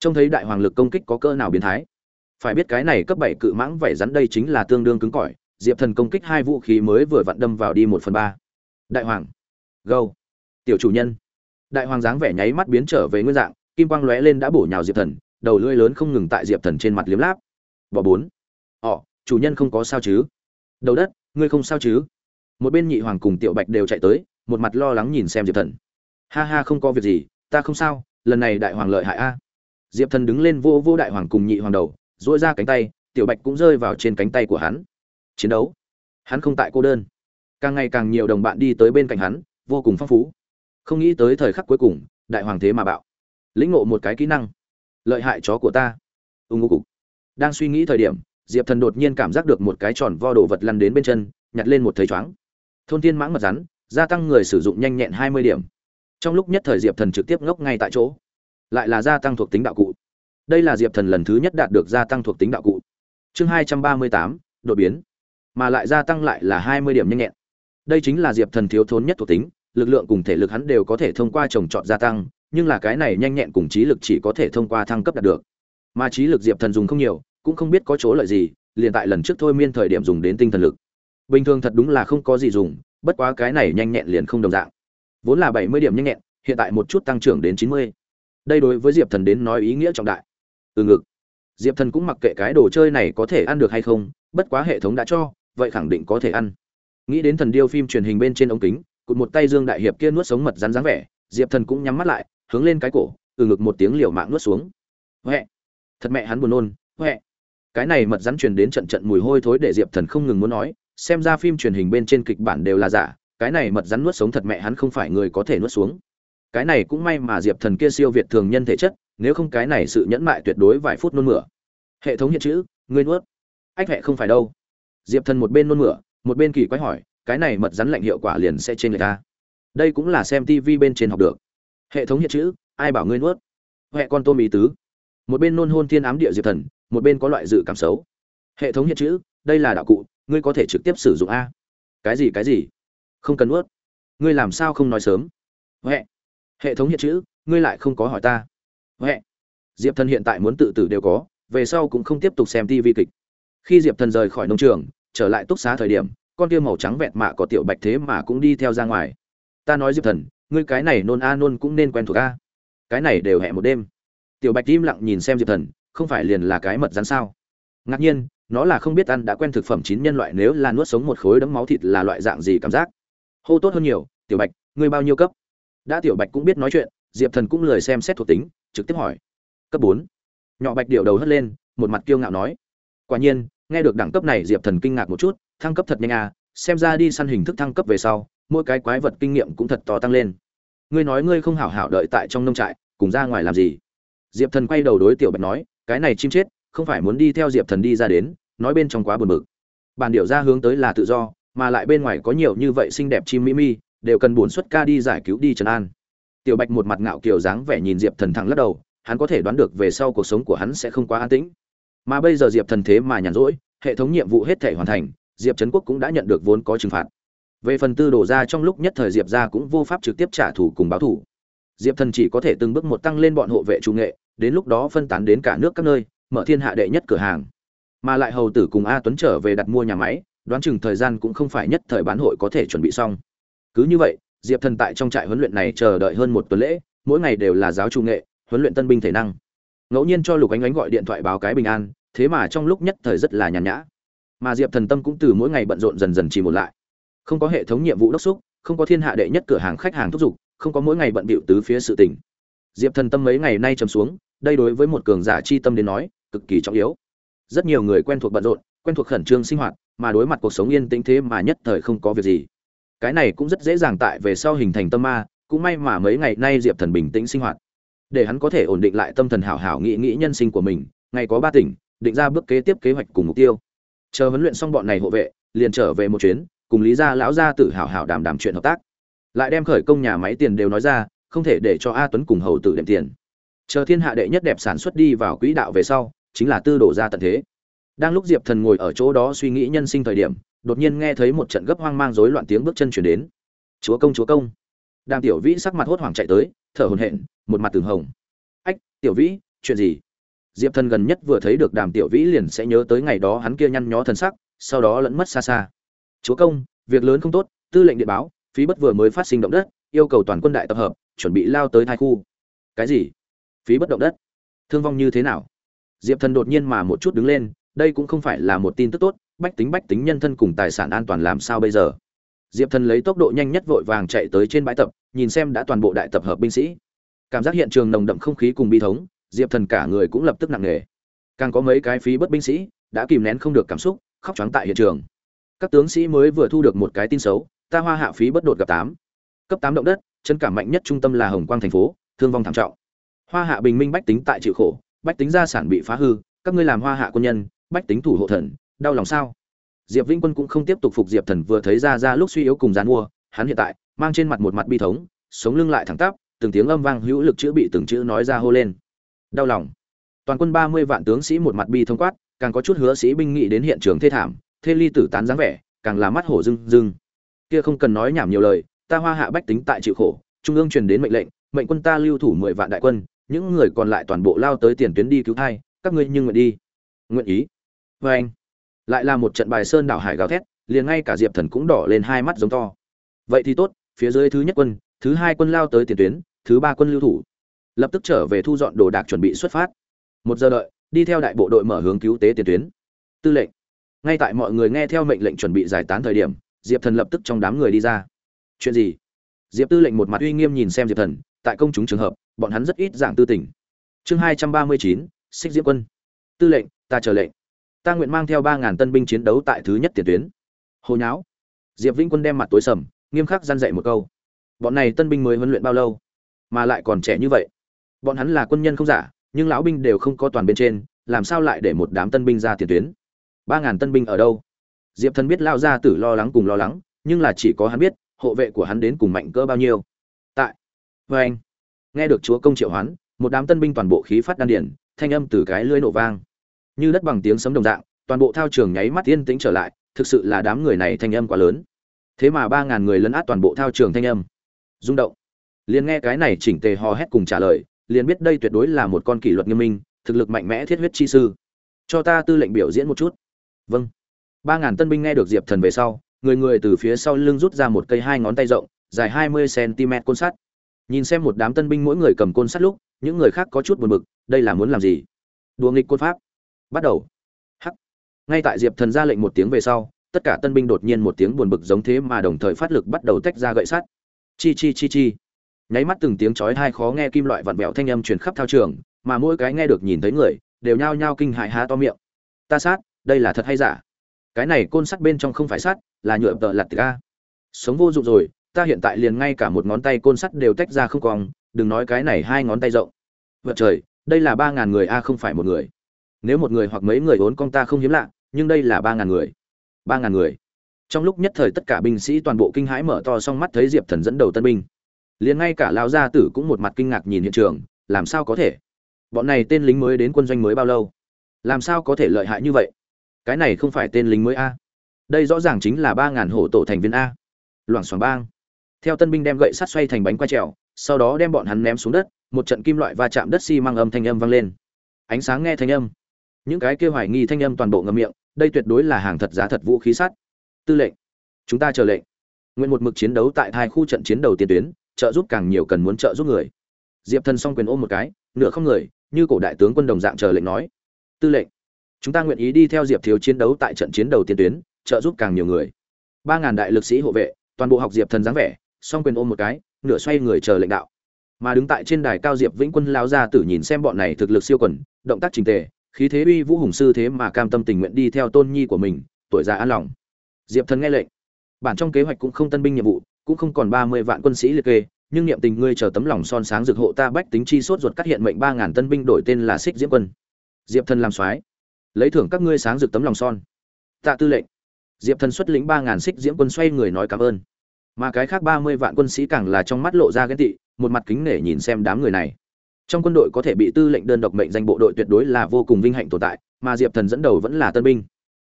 Speaker 1: Trông thấy đại hoàng lực công kích có cỡ nào biến thái. Phải biết cái này cấp bảy cự mãng vảy rắn đây chính là tương đương cứng cỏi diệp thần công kích hai vũ khí mới vừa vặn đâm vào đi một phần ba. Đại hoàng. Gâu. Tiểu chủ nhân. Đại hoàng dáng vẻ nháy mắt biến trở về nguyên dạng, kim quang lóe lên đã bổ nhào diệp thần, đầu lưỡi lớn không ngừng tại diệp thần trên mặt liếm láp. Bỏ bốn. Ỏ chủ nhân không có sao chứ? Đầu đất, ngươi không sao chứ? Một bên nhị hoàng cùng tiểu bạch đều chạy tới, một mặt lo lắng nhìn xem diệp thần. Ha ha, không có việc gì, ta không sao, lần này đại hoàng lợi hại a. Diệp thần đứng lên vô vô đại hoàng cùng nhị hoàng đầu dỗi ra cánh tay, tiểu bạch cũng rơi vào trên cánh tay của hắn chiến đấu. Hắn không tại cô đơn. Càng ngày càng nhiều đồng bạn đi tới bên cạnh hắn, vô cùng phong phú. Không nghĩ tới thời khắc cuối cùng, đại hoàng thế mà bạo. Lĩnh ngộ một cái kỹ năng. Lợi hại chó của ta. Ưng ngô cục. Đang suy nghĩ thời điểm, diệp thần đột nhiên cảm giác được một cái tròn vo đồ vật lăn đến bên chân, nhặt lên một thầy choáng. Thôn thiên mãng mật rắn, gia tăng người sử dụng nhanh nhẹn hai mươi điểm. Trong lúc nhất thời diệp thần trực tiếp ngốc ngay tại chỗ. Lại là gia tăng thuộc tính đạo cụ. Đây là diệp thần lần thứ nhất đạt được gia tăng thuộc tính đạo cụ. Chương hai trăm ba mươi tám, đột biến mà lại gia tăng lại là hai mươi điểm nhanh nhẹn. Đây chính là diệp thần thiếu thốn nhất thuộc tính, lực lượng cùng thể lực hắn đều có thể thông qua trồng trọt gia tăng, nhưng là cái này nhanh nhẹn cùng trí lực chỉ có thể thông qua thăng cấp đạt được. Mà trí lực diệp thần dùng không nhiều, cũng không biết có chỗ lợi gì, liền tại lần trước thôi miên thời điểm dùng đến tinh thần lực. Bình thường thật đúng là không có gì dùng, bất quá cái này nhanh nhẹn liền không đồng dạng. Vốn là bảy mươi điểm nhanh nhẹn, hiện tại một chút tăng trưởng đến chín mươi. Đây đối với diệp thần đến nói ý nghĩa trọng đại. Từ ngực. Diệp thần cũng mặc kệ cái đồ chơi này có thể ăn được hay không, bất quá hệ thống đã cho vậy khẳng định có thể ăn. Nghĩ đến thần điêu phim truyền hình bên trên ống kính, cụt một tay dương đại hiệp kia nuốt sống mật rắn dáng vẻ, diệp thần cũng nhắm mắt lại, hướng lên cái cổ, từ ngực một tiếng liều mạng nuốt xuống. Huệ! Thật mẹ hắn buồn nôn, huệ! Cái này mật rắn truyền đến trận trận mùi hôi thối để diệp thần không ngừng muốn nói, xem ra phim truyền hình bên trên kịch bản đều là giả, cái này mật rắn nuốt sống thật mẹ hắn không phải người có thể nuốt xuống. Cái này cũng may mà diệp thần kia siêu việt thường nhân thể chất, nếu không cái này sự nhẫn mại tuyệt đối vài phút nôn mửa. Hệ thống hiện chữ ngươi nuốt. Ách hệ không phải đâu diệp thần một bên nôn mửa, một bên kỳ quái hỏi, cái này mật rắn lạnh hiệu quả liền sẽ trên người ta. Đây cũng là xem tv bên trên học được. Hệ thống hiện chữ, ai bảo ngươi nuốt? Huệ con tôm ý tứ. Một bên nôn hôn thiên ám địa diệp thần, một bên có loại dự cảm xấu. Hệ thống hiện chữ, đây là đạo cụ, ngươi có thể trực tiếp sử dụng a. Cái gì cái gì? Không cần nuốt. Ngươi làm sao không nói sớm? Huệ. Hệ thống hiện chữ, ngươi lại không có hỏi ta. Huệ. Diệp thần hiện tại muốn tự tử đều có, về sau cũng không tiếp tục xem tv kịch khi diệp thần rời khỏi nông trường, trở lại túc xá thời điểm, con kia màu trắng vẹn mạ có tiểu bạch thế mà cũng đi theo ra ngoài. Ta nói diệp thần, ngươi cái này nôn a nôn cũng nên quen thuộc a. Cái này đều hẹ một đêm. Tiểu bạch im lặng nhìn xem diệp thần, không phải liền là cái mật rắn sao? Ngạc nhiên, nó là không biết ăn đã quen thực phẩm chín nhân loại nếu là nuốt sống một khối đấm máu thịt là loại dạng gì cảm giác. Hô tốt hơn nhiều, tiểu bạch, ngươi bao nhiêu cấp? Đã tiểu bạch cũng biết nói chuyện, diệp thần cũng lười xem xét thuộc tính, trực tiếp hỏi. Cấp bốn. Nhỏ bạch điệu đầu hất lên, một mặt kiêu ngạo nói. Quả nhiên nghe được đẳng cấp này, diệp thần kinh ngạc một chút, thăng cấp thật nhanh à xem ra đi săn hình thức thăng cấp về sau, mỗi cái quái vật kinh nghiệm cũng thật to tăng lên. Ngươi nói ngươi không hảo hảo đợi tại trong nông trại, cùng ra ngoài làm gì? Diệp thần quay đầu đối tiểu bạch nói, cái này chim chết, không phải muốn đi theo diệp thần đi ra đến, nói bên trong quá buồn bực. Bản điệu ra hướng tới là tự do, mà lại bên ngoài có nhiều như vậy xinh đẹp chim mỹ mi, đều cần buồn xuất ca đi giải cứu đi trần an. Tiểu bạch một mặt ngạo kiều dáng vẻ nhìn diệp thần thẳng lắc đầu, hắn có thể đoán được về sau cuộc sống của hắn sẽ không quá an tĩnh mà bây giờ diệp thần thế mà nhàn rỗi, hệ thống nhiệm vụ hết thể hoàn thành, diệp trấn quốc cũng đã nhận được vốn có trừng phạt. Về phần tư đổ ra trong lúc nhất thời diệp ra cũng vô pháp trực tiếp trả thù cùng báo thù. Diệp thần chỉ có thể từng bước một tăng lên bọn hộ vệ trung nghệ, đến lúc đó phân tán đến cả nước các nơi, mở thiên hạ đệ nhất cửa hàng. Mà lại hầu tử cùng a tuấn trở về đặt mua nhà máy, đoán chừng thời gian cũng không phải nhất thời bán hội có thể chuẩn bị xong. Cứ như vậy, diệp thần tại trong trại huấn luyện này chờ đợi hơn một tuần lễ, mỗi ngày đều là giáo trung nghệ, huấn luyện tân binh thể năng ngẫu nhiên cho lục ánh ánh gọi điện thoại báo cái bình an, thế mà trong lúc nhất thời rất là nhàn nhã. Mà diệp thần tâm cũng từ mỗi ngày bận rộn dần dần chỉ một lại. Không có hệ thống nhiệm vụ đốc xúc, không có thiên hạ đệ nhất cửa hàng khách hàng thúc giục, không có mỗi ngày bận bịu tứ phía sự tình. Diệp thần tâm mấy ngày nay trầm xuống, đây đối với một cường giả chi tâm đến nói, cực kỳ trọng yếu. Rất nhiều người quen thuộc bận rộn, quen thuộc khẩn trương sinh hoạt, mà đối mặt cuộc sống yên tĩnh thế mà nhất thời không có việc gì. Cái này cũng rất dễ dàng tại về sau hình thành tâm ma, cũng may mà mấy ngày nay diệp thần bình tĩnh sinh hoạt để hắn có thể ổn định lại tâm thần hảo hảo nghĩ nghĩ nhân sinh của mình, ngày có ba tỉnh, định ra bước kế tiếp kế hoạch cùng mục tiêu. Chờ huấn luyện xong bọn này hộ vệ, liền trở về một chuyến, cùng lý gia lão gia tử hảo hảo đàm đàm chuyện hợp tác. Lại đem khởi công nhà máy tiền đều nói ra, không thể để cho a tuấn cùng hầu tử đem tiền. Chờ thiên hạ đệ nhất đẹp sản xuất đi vào quỹ đạo về sau, chính là tư đổ ra tận thế. Đang lúc diệp thần ngồi ở chỗ đó suy nghĩ nhân sinh thời điểm, đột nhiên nghe thấy một trận gấp hoang mang rối loạn tiếng bước chân chuyển đến. Chúa công chúa công. Đàm tiểu vĩ sắc mặt hốt hoảng chạy tới thở hổn hển, một mặt tường hồng. Ách, tiểu vĩ, chuyện gì? Diệp thần gần nhất vừa thấy được đàm tiểu vĩ liền sẽ nhớ tới ngày đó hắn kia nhăn nhó thần sắc, sau đó lẫn mất xa xa. Chúa công, việc lớn không tốt, tư lệnh điện báo, phí bất vừa mới phát sinh động đất, yêu cầu toàn quân đại tập hợp, chuẩn bị lao tới thai khu. Cái gì? Phí bất động đất? Thương vong như thế nào? Diệp thần đột nhiên mà một chút đứng lên, đây cũng không phải là một tin tức tốt, bách tính bách tính nhân thân cùng tài sản an toàn làm sao bây giờ? Diệp thần lấy tốc độ nhanh nhất vội vàng chạy tới trên bãi tập, nhìn xem đã toàn bộ đại tập hợp binh sĩ. Cảm giác hiện trường nồng đậm không khí cùng bi thống, diệp thần cả người cũng lập tức nặng nề. Càng có mấy cái phí bất binh sĩ, đã kìm nén không được cảm xúc, khóc trắng tại hiện trường. Các tướng sĩ mới vừa thu được một cái tin xấu, ta hoa hạ phí bất đột gặp tám. Cấp tám động đất, chân cảm mạnh nhất trung tâm là hồng quang thành phố, thương vong thảm trọng. Hoa hạ bình minh bách tính tại chịu khổ, bách tính gia sản bị phá hư, các ngươi làm hoa hạ quân nhân, bách tính thủ hộ thần, đau lòng sao? Diệp vĩnh quân cũng không tiếp tục phục diệp thần vừa thấy ra ra lúc suy yếu cùng gián mua, hắn hiện tại mang trên mặt một mặt bi thống, sống lưng lại thẳng tắp, từng tiếng âm vang hữu lực chữ bị từng chữ nói ra hô lên. Đau lòng. Toàn quân ba mươi vạn tướng sĩ một mặt bi thống quát, càng có chút hứa sĩ binh nghị đến hiện trường thê thảm, thê ly tử tán dáng vẻ, càng là mắt hổ rưng rưng. Kia không cần nói nhảm nhiều lời, ta hoa hạ bách tính tại chịu khổ, trung ương truyền đến mệnh lệnh, mệnh quân ta lưu thủ mười vạn đại quân, những người còn lại toàn bộ lao tới tiền tuyến đi cứu thai, các ngươi nhưng nguyện đi. Nguyện ý. Vê anh lại là một trận bài sơn đảo hải gào thét, liền ngay cả diệp thần cũng đỏ lên hai mắt giống to. Vậy thì tốt, phía dưới thứ nhất quân, thứ hai quân lao tới tiền tuyến, thứ ba quân lưu thủ. Lập tức trở về thu dọn đồ đạc chuẩn bị xuất phát. Một giờ đợi, đi theo đại bộ đội mở hướng cứu tế tiền tuyến. Tư lệnh. Ngay tại mọi người nghe theo mệnh lệnh chuẩn bị giải tán thời điểm, diệp thần lập tức trong đám người đi ra. Chuyện gì? Diệp tư lệnh một mặt uy nghiêm nhìn xem diệp thần, tại công chúng trường hợp, bọn hắn rất ít giảng tư tỉnh chương hai trăm ba mươi chín, xích diễm quân. Tư lệnh, ta chờ lệnh ta nguyện mang theo ba ngàn tân binh chiến đấu tại thứ nhất tiền tuyến. Hồi nháo. Diệp vĩnh quân đem mặt tối sầm, nghiêm khắc gian dạy một câu. Bọn này tân binh mới huấn luyện bao lâu? Mà lại còn trẻ như vậy. Bọn hắn là quân nhân không giả, nhưng lão binh đều không có toàn bên trên, làm sao lại để một đám tân binh ra tiền tuyến? Ba ngàn tân binh ở đâu? Diệp thần biết lao ra tử lo lắng cùng lo lắng, nhưng là chỉ có hắn biết, hộ vệ của hắn đến cùng mạnh cỡ bao nhiêu. Tại. Vê anh, nghe được chúa công triệu hoán, một đám tân binh toàn bộ khí phát đan điển thanh âm từ cái lưới nổ vang như đất bằng tiếng sấm đồng dạng, toàn bộ thao trường nháy mắt yên tĩnh trở lại, thực sự là đám người này thanh âm quá lớn. Thế mà ba ngàn người lấn át toàn bộ thao trường thanh âm. Rung động. Liền nghe cái này chỉnh tề hò hét cùng trả lời, liền biết đây tuyệt đối là một con kỷ luật nghiêm minh, thực lực mạnh mẽ thiết huyết chi sư. Cho ta tư lệnh biểu diễn một chút. Vâng. Ba ngàn tân binh nghe được diệp thần về sau, người người từ phía sau lưng rút ra một cây hai ngón tay rộng, dài hai mươi cm côn sắt. Nhìn xem một đám tân binh mỗi người cầm côn sắt lúc, những người khác có chút buồn bực, đây là muốn làm gì? Đùa nghịch côn pháp bắt đầu. Hắc. Ngay tại diệp thần ra lệnh một tiếng về sau, tất cả tân binh đột nhiên một tiếng buồn bực giống thế mà đồng thời phát lực bắt đầu tách ra gậy sắt. Chi chi chi chi. Nháy mắt từng tiếng chói tai khó nghe kim loại vặn vẹo thanh âm truyền khắp thao trường, mà mỗi cái nghe được nhìn thấy người, đều nhao nhao kinh hại há to miệng. Ta sát, đây là thật hay giả? Cái này côn sắt bên trong không phải sắt, là nhựa tợ lặt ga. Sống vô dụng rồi, ta hiện tại liền ngay cả một ngón tay côn sắt đều tách ra không còn, đừng nói cái này hai ngón tay rộng. Vợ trời, đây là ba ngàn người a không phải một người nếu một người hoặc mấy người vốn con ta không hiếm lạ, nhưng đây là ba ngàn người. Ba ngàn người. Trong lúc nhất thời tất cả binh sĩ toàn bộ kinh hãi mở to xong mắt thấy diệp thần dẫn đầu tân binh. Liền ngay cả lão gia tử cũng một mặt kinh ngạc nhìn hiện trường, làm sao có thể? Bọn này tên lính mới đến quân doanh mới bao lâu? Làm sao có thể lợi hại như vậy? Cái này không phải tên lính mới a. Đây rõ ràng chính là ba ngàn hổ tổ thành viên a. Loảng xoảng bang. Theo tân binh đem gậy sắt xoay thành bánh quay trèo, sau đó đem bọn hắn ném xuống đất, một trận kim loại va chạm đất xi măng âm thanh âm vang lên. Ánh sáng nghe thanh âm những cái kêu hoài nghi thanh âm toàn bộ ngậm miệng, đây tuyệt đối là hàng thật giá thật vũ khí sắt tư lệnh, chúng ta chờ lệnh. Nguyện một mực chiến đấu tại hai khu trận chiến đầu tiên tuyến, trợ giúp càng nhiều cần muốn trợ giúp người. Diệp thần song quyền ôm một cái, nửa không người, như cổ đại tướng quân đồng dạng chờ lệnh nói. Tư lệnh, chúng ta nguyện ý đi theo diệp thiếu chiến đấu tại trận chiến đầu tiên tuyến, trợ giúp càng nhiều người. Ba ngàn đại lực sĩ hộ vệ, toàn bộ học diệp thần dáng vẻ, song quyền ôm một cái, nửa xoay người chờ lệnh đạo. Mà đứng tại trên đài cao diệp vĩnh quân lao ra tử nhìn xem bọn này thực lực siêu quần, động tác trình tề khí thế uy vũ hùng sư thế mà cam tâm tình nguyện đi theo tôn nhi của mình, tuổi già an lòng. Diệp thần nghe lệnh. Bản trong kế hoạch cũng không tân binh nhiệm vụ, cũng không còn ba mươi vạn quân sĩ liệt kê, nhưng niệm tình ngươi chờ tấm lòng son sáng rực hộ ta bách tính chi sốt ruột cắt hiện mệnh ba ngàn tân binh đổi tên là xích diễm quân. Diệp thần làm soái. Lấy thưởng các ngươi sáng rực tấm lòng son. Tạ tư lệnh. Diệp thần xuất lĩnh ba ngàn xích diễm quân xoay người nói cảm ơn. Mà cái khác ba mươi vạn quân sĩ càng là trong mắt lộ ra ghen tị, một mặt kính nể nhìn xem đám người này trong quân đội có thể bị tư lệnh đơn độc mệnh danh bộ đội tuyệt đối là vô cùng vinh hạnh tồn tại, mà diệp thần dẫn đầu vẫn là tân binh.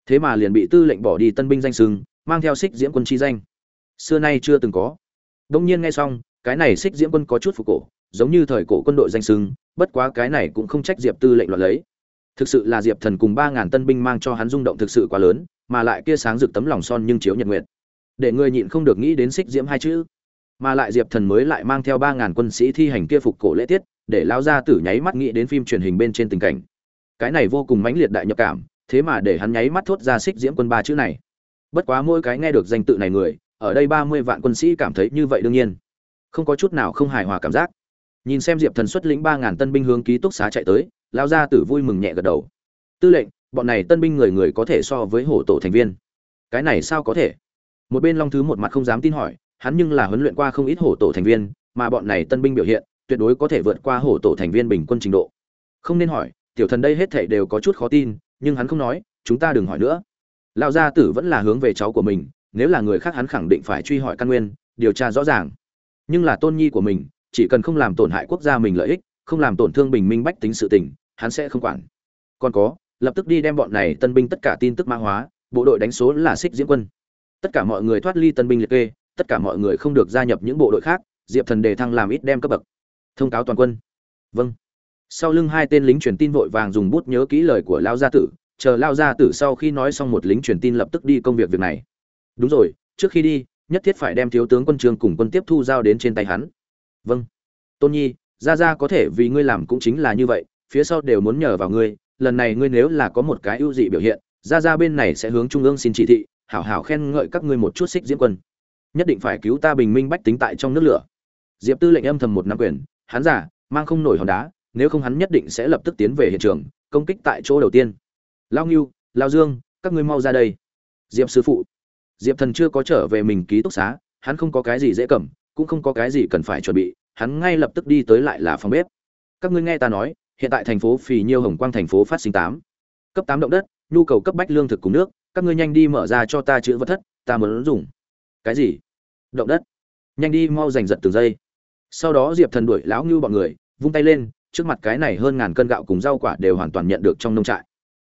Speaker 1: Thế mà liền bị tư lệnh bỏ đi tân binh danh sừng mang theo xích diễm quân chi danh. Xưa nay chưa từng có. Đông nhiên nghe xong, cái này xích diễm quân có chút phục cổ, giống như thời cổ quân đội danh sừng bất quá cái này cũng không trách diệp tư lệnh loạt lấy. Thực sự là diệp thần cùng ba ngàn tân binh mang cho hắn rung động thực sự quá lớn, mà lại kia sáng rực tấm lòng son nhưng chiếu nhật nguyệt. Để người nhịn không được nghĩ đến xích diễm hai chữ. Mà lại diệp thần mới lại mang theo ba ngàn quân sĩ thi hành kia phục cổ lễ tiết để lao ra tử nháy mắt nghĩ đến phim truyền hình bên trên tình cảnh. Cái này vô cùng mãnh liệt đại nhập cảm, thế mà để hắn nháy mắt thốt ra xích diễm quân ba chữ này. Bất quá mỗi cái nghe được danh tự này người, ở đây ba mươi vạn quân sĩ cảm thấy như vậy đương nhiên. Không có chút nào không hài hòa cảm giác. Nhìn xem diệp thần xuất lĩnh ba ngàn tân binh hướng ký túc xá chạy tới, lao ra tử vui mừng nhẹ gật đầu. Tư lệnh, bọn này tân binh người người có thể so với hổ tổ thành viên. Cái này sao có thể? Một bên long thứ một mặt không dám tin hỏi, hắn nhưng là huấn luyện qua không ít hổ tổ thành viên, mà bọn này tân binh biểu hiện tuyệt đối có thể vượt qua hổ tổ thành viên bình quân trình độ. Không nên hỏi, tiểu thần đây hết thảy đều có chút khó tin, nhưng hắn không nói, chúng ta đừng hỏi nữa. Lão gia tử vẫn là hướng về cháu của mình, nếu là người khác hắn khẳng định phải truy hỏi căn nguyên, điều tra rõ ràng. Nhưng là tôn nhi của mình, chỉ cần không làm tổn hại quốc gia mình lợi ích, không làm tổn thương bình minh bách tính sự tình, hắn sẽ không quản. Còn có, lập tức đi đem bọn này tân binh tất cả tin tức mã hóa, bộ đội đánh số là xích diễm quân. Tất cả mọi người thoát ly tân binh liệt kê, tất cả mọi người không được gia nhập những bộ đội khác, diệp thần đề thăng làm ít đem cấp bậc thông cáo toàn quân. Vâng. Sau lưng hai tên lính truyền tin vội vàng dùng bút nhớ kỹ lời của lao gia tử, chờ lao gia tử sau khi nói xong một lính truyền tin lập tức đi công việc việc này. Đúng rồi, trước khi đi, nhất thiết phải đem thiếu tướng quân trường cùng quân tiếp thu giao đến trên tay hắn. Vâng. Tôn nhi ra ra có thể vì ngươi làm cũng chính là như vậy, phía sau đều muốn nhờ vào ngươi, lần này ngươi nếu là có một cái ưu dị biểu hiện ra ra bên này sẽ hướng trung ương xin chỉ thị, hảo hảo khen ngợi các ngươi một chút xích diễm quân. Nhất định phải cứu ta bình minh bách tính tại trong nước lửa. Diệp tư lệnh âm thầm một năm quyền hắn giả, mang không nổi hòn đá, nếu không hắn nhất định sẽ lập tức tiến về hiện trường, công kích tại chỗ đầu tiên. Lao ngưu, lao dương, các ngươi mau ra đây. Diệp sư phụ. Diệp thần chưa có trở về mình ký túc xá, hắn không có cái gì dễ cầm, cũng không có cái gì cần phải chuẩn bị, hắn ngay lập tức đi tới lại là phòng bếp. Các ngươi nghe ta nói, hiện tại thành phố phì nhiêu hồng quang thành phố phát sinh tám. Cấp tám động đất, nhu cầu cấp bách lương thực cùng nước, các ngươi nhanh đi mở ra cho ta chữ vật thất, ta muốn dùng. Cái gì? Động đất. Nhanh đi mau giành giật từng giây sau đó diệp thần đuổi lão ngưu bọn người, vung tay lên, trước mặt cái này hơn ngàn cân gạo cùng rau quả đều hoàn toàn nhận được trong nông trại.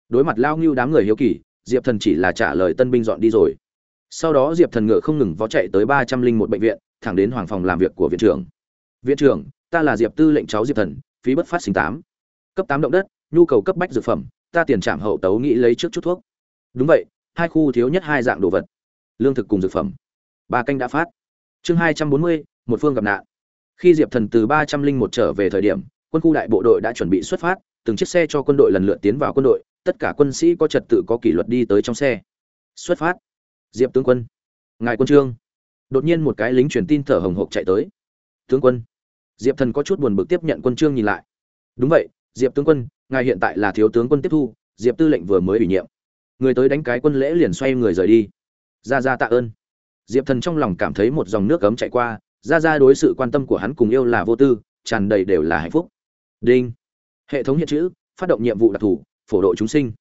Speaker 1: Đối mặt lao ngưu đám người hiếu kỳ, diệp thần chỉ là trả lời tân binh dọn đi rồi. Sau đó diệp thần ngựa không ngừng vó chạy tới ba trăm linh một bệnh viện, thẳng đến hoàng phòng làm việc của viện trưởng. Viện trưởng, ta là diệp tư lệnh cháu diệp thần, phí bất phát sinh tám. Cấp tám động đất, nhu cầu cấp bách dược phẩm, ta tiền trạm hậu tấu nghĩ lấy trước chút thuốc. Đúng vậy, hai khu thiếu nhất hai dạng đồ vật, lương thực cùng dược phẩm. Ba canh đã phát. Chương hai trăm bốn mươi, một phương gặp nạn khi diệp thần từ ba trăm linh một trở về thời điểm, quân khu đại bộ đội đã chuẩn bị xuất phát, từng chiếc xe cho quân đội lần lượt tiến vào quân đội, tất cả quân sĩ có trật tự có kỷ luật đi tới trong xe. Xuất phát. Diệp tướng quân. Ngài quân trương. Đột nhiên một cái lính truyền tin thở hồng hộc chạy tới. Tướng quân. Diệp thần có chút buồn bực tiếp nhận quân trương nhìn lại. Đúng vậy, diệp tướng quân, ngài hiện tại là thiếu tướng quân tiếp thu, diệp tư lệnh vừa mới ủy nhiệm. Người tới đánh cái quân lễ liền xoay người rời đi. Ra ra tạ ơn. Diệp thần trong lòng cảm thấy một dòng nước cấm chạy qua ra ra đối sự quan tâm của hắn cùng yêu là vô tư, tràn đầy đều là hạnh phúc. Đinh. Hệ thống hiện chữ, phát động nhiệm vụ đặc thù, phổ độ chúng sinh.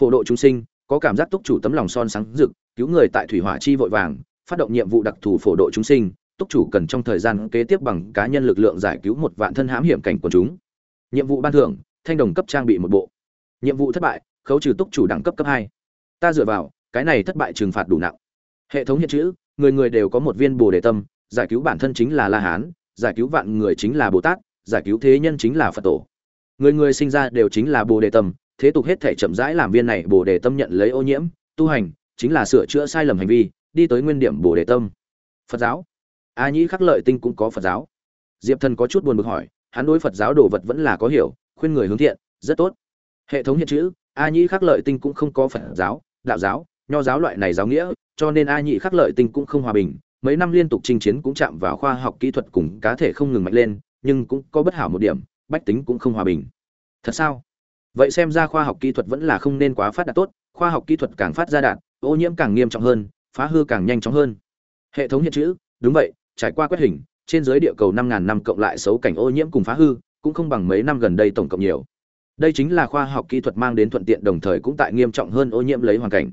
Speaker 1: Phổ độ chúng sinh, có cảm giác túc chủ tấm lòng son sáng rực, cứu người tại thủy hỏa chi vội vàng, phát động nhiệm vụ đặc thù phổ độ chúng sinh, túc chủ cần trong thời gian kế tiếp bằng cá nhân lực lượng giải cứu một vạn thân hãm hiểm cảnh của chúng. Nhiệm vụ ban thưởng, thanh đồng cấp trang bị một bộ. Nhiệm vụ thất bại, khấu trừ túc chủ đẳng cấp cấp hai. Ta dựa vào, cái này thất bại trừng phạt đủ nặng. Hệ thống hiện chữ, người người đều có một viên bồ đề tâm giải cứu bản thân chính là la hán, giải cứu vạn người chính là bồ tát, giải cứu thế nhân chính là phật tổ. Người người sinh ra đều chính là bồ đề tâm, thế tục hết thể chậm rãi làm viên này bồ đề tâm nhận lấy ô nhiễm, tu hành, chính là sửa chữa sai lầm hành vi, đi tới nguyên điểm bồ đề tâm. Phật giáo? A nhĩ khắc lợi tinh cũng có phật giáo. Diệp thần có chút buồn bực hỏi, hắn đối phật giáo đồ vật vẫn là có hiểu, khuyên người hướng thiện, rất tốt. Hệ thống hiện chữ, a nhĩ khắc lợi tinh cũng không có phật giáo, đạo giáo, nho giáo loại này giáo nghĩa, cho nên a nhĩ khắc lợi tinh cũng không hòa bình mấy năm liên tục chinh chiến cũng chạm vào khoa học kỹ thuật cùng cá thể không ngừng mạnh lên, nhưng cũng có bất hảo một điểm, bách tính cũng không hòa bình. Thật sao? Vậy xem ra khoa học kỹ thuật vẫn là không nên quá phát đạt tốt, khoa học kỹ thuật càng phát ra đạt, ô nhiễm càng nghiêm trọng hơn, phá hư càng nhanh chóng hơn. Hệ thống hiện chữ, đúng vậy, trải qua quét hình, trên dưới địa cầu năm ngàn năm cộng lại xấu cảnh ô nhiễm cùng phá hư, cũng không bằng mấy năm gần đây tổng cộng nhiều. Đây chính là khoa học kỹ thuật mang đến thuận tiện đồng thời cũng tại nghiêm trọng hơn ô nhiễm lấy hoàn cảnh.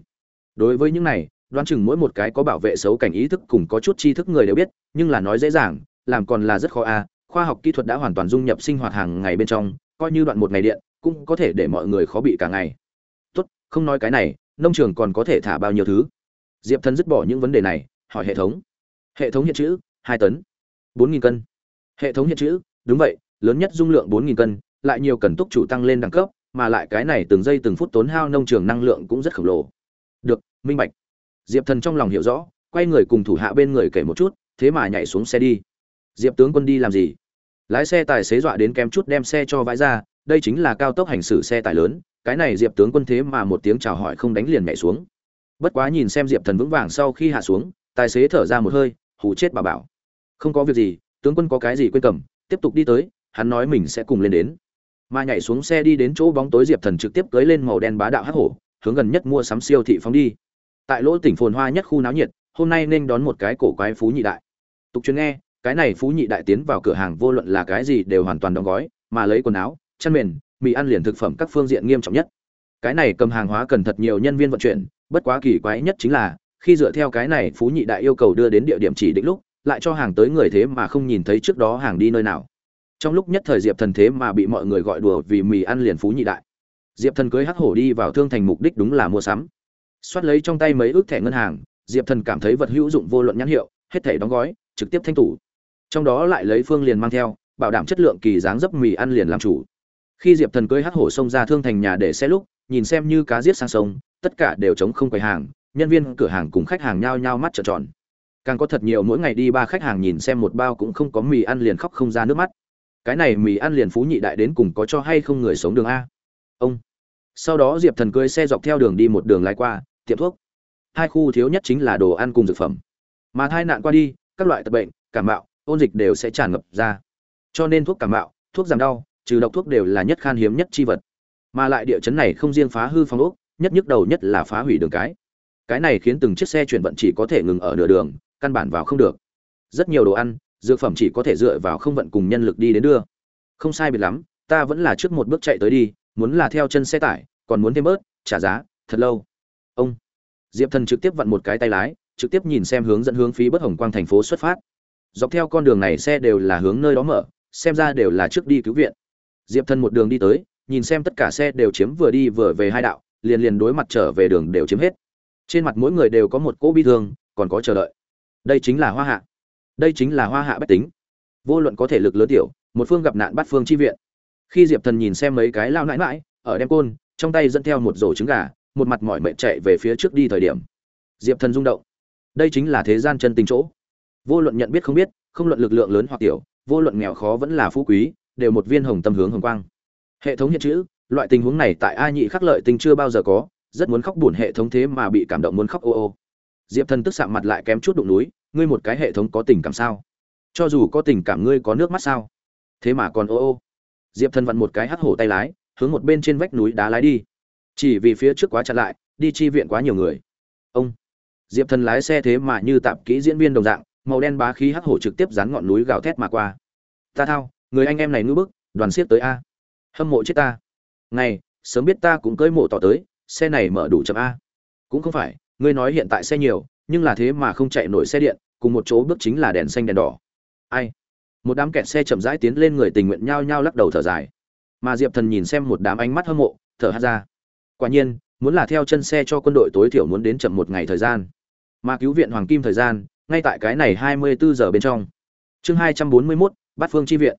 Speaker 1: Đối với những này đoán chừng mỗi một cái có bảo vệ xấu cảnh ý thức cùng có chút tri thức người đều biết, nhưng là nói dễ dàng, làm còn là rất khó a khoa học kỹ thuật đã hoàn toàn dung nhập sinh hoạt hàng ngày bên trong, coi như đoạn một ngày điện, cũng có thể để mọi người khó bị cả ngày. Tốt, không nói cái này, nông trường còn có thể thả bao nhiêu thứ? Diệp thần dứt bỏ những vấn đề này, hỏi hệ thống. Hệ thống hiện chữ, hai tấn, bốn nghìn cân. Hệ thống hiện chữ, đúng vậy, lớn nhất dung lượng bốn nghìn cân, lại nhiều cần túc chủ tăng lên đẳng cấp, mà lại cái này từng giây từng phút tốn hao nông trường năng lượng cũng rất khổng lồ. Được, minh bạch diệp thần trong lòng hiểu rõ, quay người cùng thủ hạ bên người kể một chút, thế mà nhảy xuống xe đi. Diệp tướng quân đi làm gì? Lái xe tài xế dọa đến kém chút đem xe cho vãi ra, đây chính là cao tốc hành xử xe tải lớn, cái này diệp tướng quân thế mà một tiếng chào hỏi không đánh liền nhảy xuống. Bất quá nhìn xem diệp thần vững vàng sau khi hạ xuống, tài xế thở ra một hơi, hù chết bà bảo. Không có việc gì, tướng quân có cái gì quên cầm, tiếp tục đi tới, hắn nói mình sẽ cùng lên đến. Mà nhảy xuống xe đi đến chỗ bóng tối diệp thần trực tiếp cưới lên màu đen bá đạo hắc hổ, hướng gần nhất mua sắm siêu thị phóng đi tại lỗ tỉnh phồn hoa nhất khu náo nhiệt, hôm nay nên đón một cái cổ quái phú nhị đại. Tục truyền nghe, cái này phú nhị đại tiến vào cửa hàng vô luận là cái gì đều hoàn toàn đóng gói, mà lấy quần áo, chăn mền, mì ăn liền thực phẩm các phương diện nghiêm trọng nhất. Cái này cầm hàng hóa cần thật nhiều nhân viên vận chuyển, bất quá kỳ quái nhất chính là, khi dựa theo cái này phú nhị đại yêu cầu đưa đến địa điểm chỉ định lúc, lại cho hàng tới người thế mà không nhìn thấy trước đó hàng đi nơi nào. Trong lúc nhất thời diệp thần thế mà bị mọi người gọi đùa vì mì ăn liền phú nhị đại. Diệp thần cưới hắc hổ đi vào thương thành mục đích đúng là mua sắm xoát lấy trong tay mấy ước thẻ ngân hàng, diệp thần cảm thấy vật hữu dụng vô luận nhãn hiệu, hết thẻ đóng gói, trực tiếp thanh tủ trong đó lại lấy phương liền mang theo, bảo đảm chất lượng kỳ dáng dấp mì ăn liền làm chủ. Khi diệp thần cưới hắc hổ xông ra thương thành nhà để xe lúc, nhìn xem như cá giết sang sông, tất cả đều chống không quầy hàng, nhân viên cửa hàng cùng khách hàng nhao nhao mắt trợn tròn. Càng có thật nhiều mỗi ngày đi ba khách hàng nhìn xem một bao cũng không có mì ăn liền khóc không ra nước mắt. Cái này mì ăn liền phú nhị đại đến cùng có cho hay không người sống đường a? Ông. Sau đó diệp thần cưới xe dọc theo đường đi một đường lái qua tiệm thuốc. Hai khu thiếu nhất chính là đồ ăn cùng dược phẩm. Mà thai nạn qua đi, các loại tật bệnh, cảm mạo, ôn dịch đều sẽ tràn ngập ra. Cho nên thuốc cảm mạo, thuốc giảm đau, trừ độc thuốc đều là nhất khan hiếm nhất chi vật. Mà lại địa chấn này không riêng phá hư phong ốc, nhất nhức đầu nhất là phá hủy đường cái. Cái này khiến từng chiếc xe chuyển vận chỉ có thể ngừng ở nửa đường, căn bản vào không được. Rất nhiều đồ ăn, dược phẩm chỉ có thể dựa vào không vận cùng nhân lực đi đến đưa. Không sai biệt lắm, ta vẫn là trước một bước chạy tới đi, muốn là theo chân xe tải, còn muốn thêm bớt, trả giá, thật lâu ông. Diệp thần trực tiếp vặn một cái tay lái, trực tiếp nhìn xem hướng dẫn hướng phí bất hồng quang thành phố xuất phát. Dọc theo con đường này xe đều là hướng nơi đó mở, xem ra đều là trước đi cứu viện. Diệp thần một đường đi tới, nhìn xem tất cả xe đều chiếm vừa đi vừa về hai đạo, liền liền đối mặt trở về đường đều chiếm hết. Trên mặt mỗi người đều có một cỗ bi thương, còn có chờ đợi. Đây chính là hoa hạ. Đây chính là hoa hạ bách tính. Vô luận có thể lực lớn tiểu, một phương gặp nạn bắt phương chi viện. Khi diệp thần nhìn xem mấy cái lao nãi mãi ở đem côn, trong tay dẫn theo một rổ trứng gà một mặt mỏi mệt chạy về phía trước đi thời điểm. Diệp thần rung động. Đây chính là thế gian chân tình chỗ. Vô luận nhận biết không biết, không luận lực lượng lớn hoặc tiểu, vô luận nghèo khó vẫn là phú quý, đều một viên hồng tâm hướng hồng quang. Hệ thống hiện chữ, loại tình huống này tại ai nhị khắc lợi tình chưa bao giờ có, rất muốn khóc buồn hệ thống thế mà bị cảm động muốn khóc ô ô. Diệp thần tức sạm mặt lại kém chút đụng núi, ngươi một cái hệ thống có tình cảm sao? Cho dù có tình cảm ngươi có nước mắt sao? Thế mà còn ô ô. Diệp thần vặn một cái hắt hổ tay lái, hướng một bên trên vách núi đá lái đi chỉ vì phía trước quá chặn lại, đi chi viện quá nhiều người. Ông diệp thần lái xe thế mà như tạp kỹ diễn viên đồng dạng, màu đen bá khí hắc hổ trực tiếp dán ngọn núi gào thét mà qua. Ta thao, người anh em này ngưỡng bức, đoàn siết tới a. Hâm mộ chết ta. Ngày, sớm biết ta cũng cưỡi mộ tỏ tới, xe này mở đủ chậm a. Cũng không phải, ngươi nói hiện tại xe nhiều, nhưng là thế mà không chạy nổi xe điện, cùng một chỗ bước chính là đèn xanh đèn đỏ. Ai? Một đám kẹt xe chậm rãi tiến lên người tình nguyện nhao nhao lắc đầu thở dài. Mà diệp thần nhìn xem một đám ánh mắt hâm mộ, thở hát ra quả nhiên, muốn là theo chân xe cho quân đội tối thiểu muốn đến chậm một ngày thời gian. Mà cứu viện hoàng kim thời gian, ngay tại cái này hai mươi bốn giờ bên trong. Chương hai trăm bốn mươi mốt, bát phương chi viện.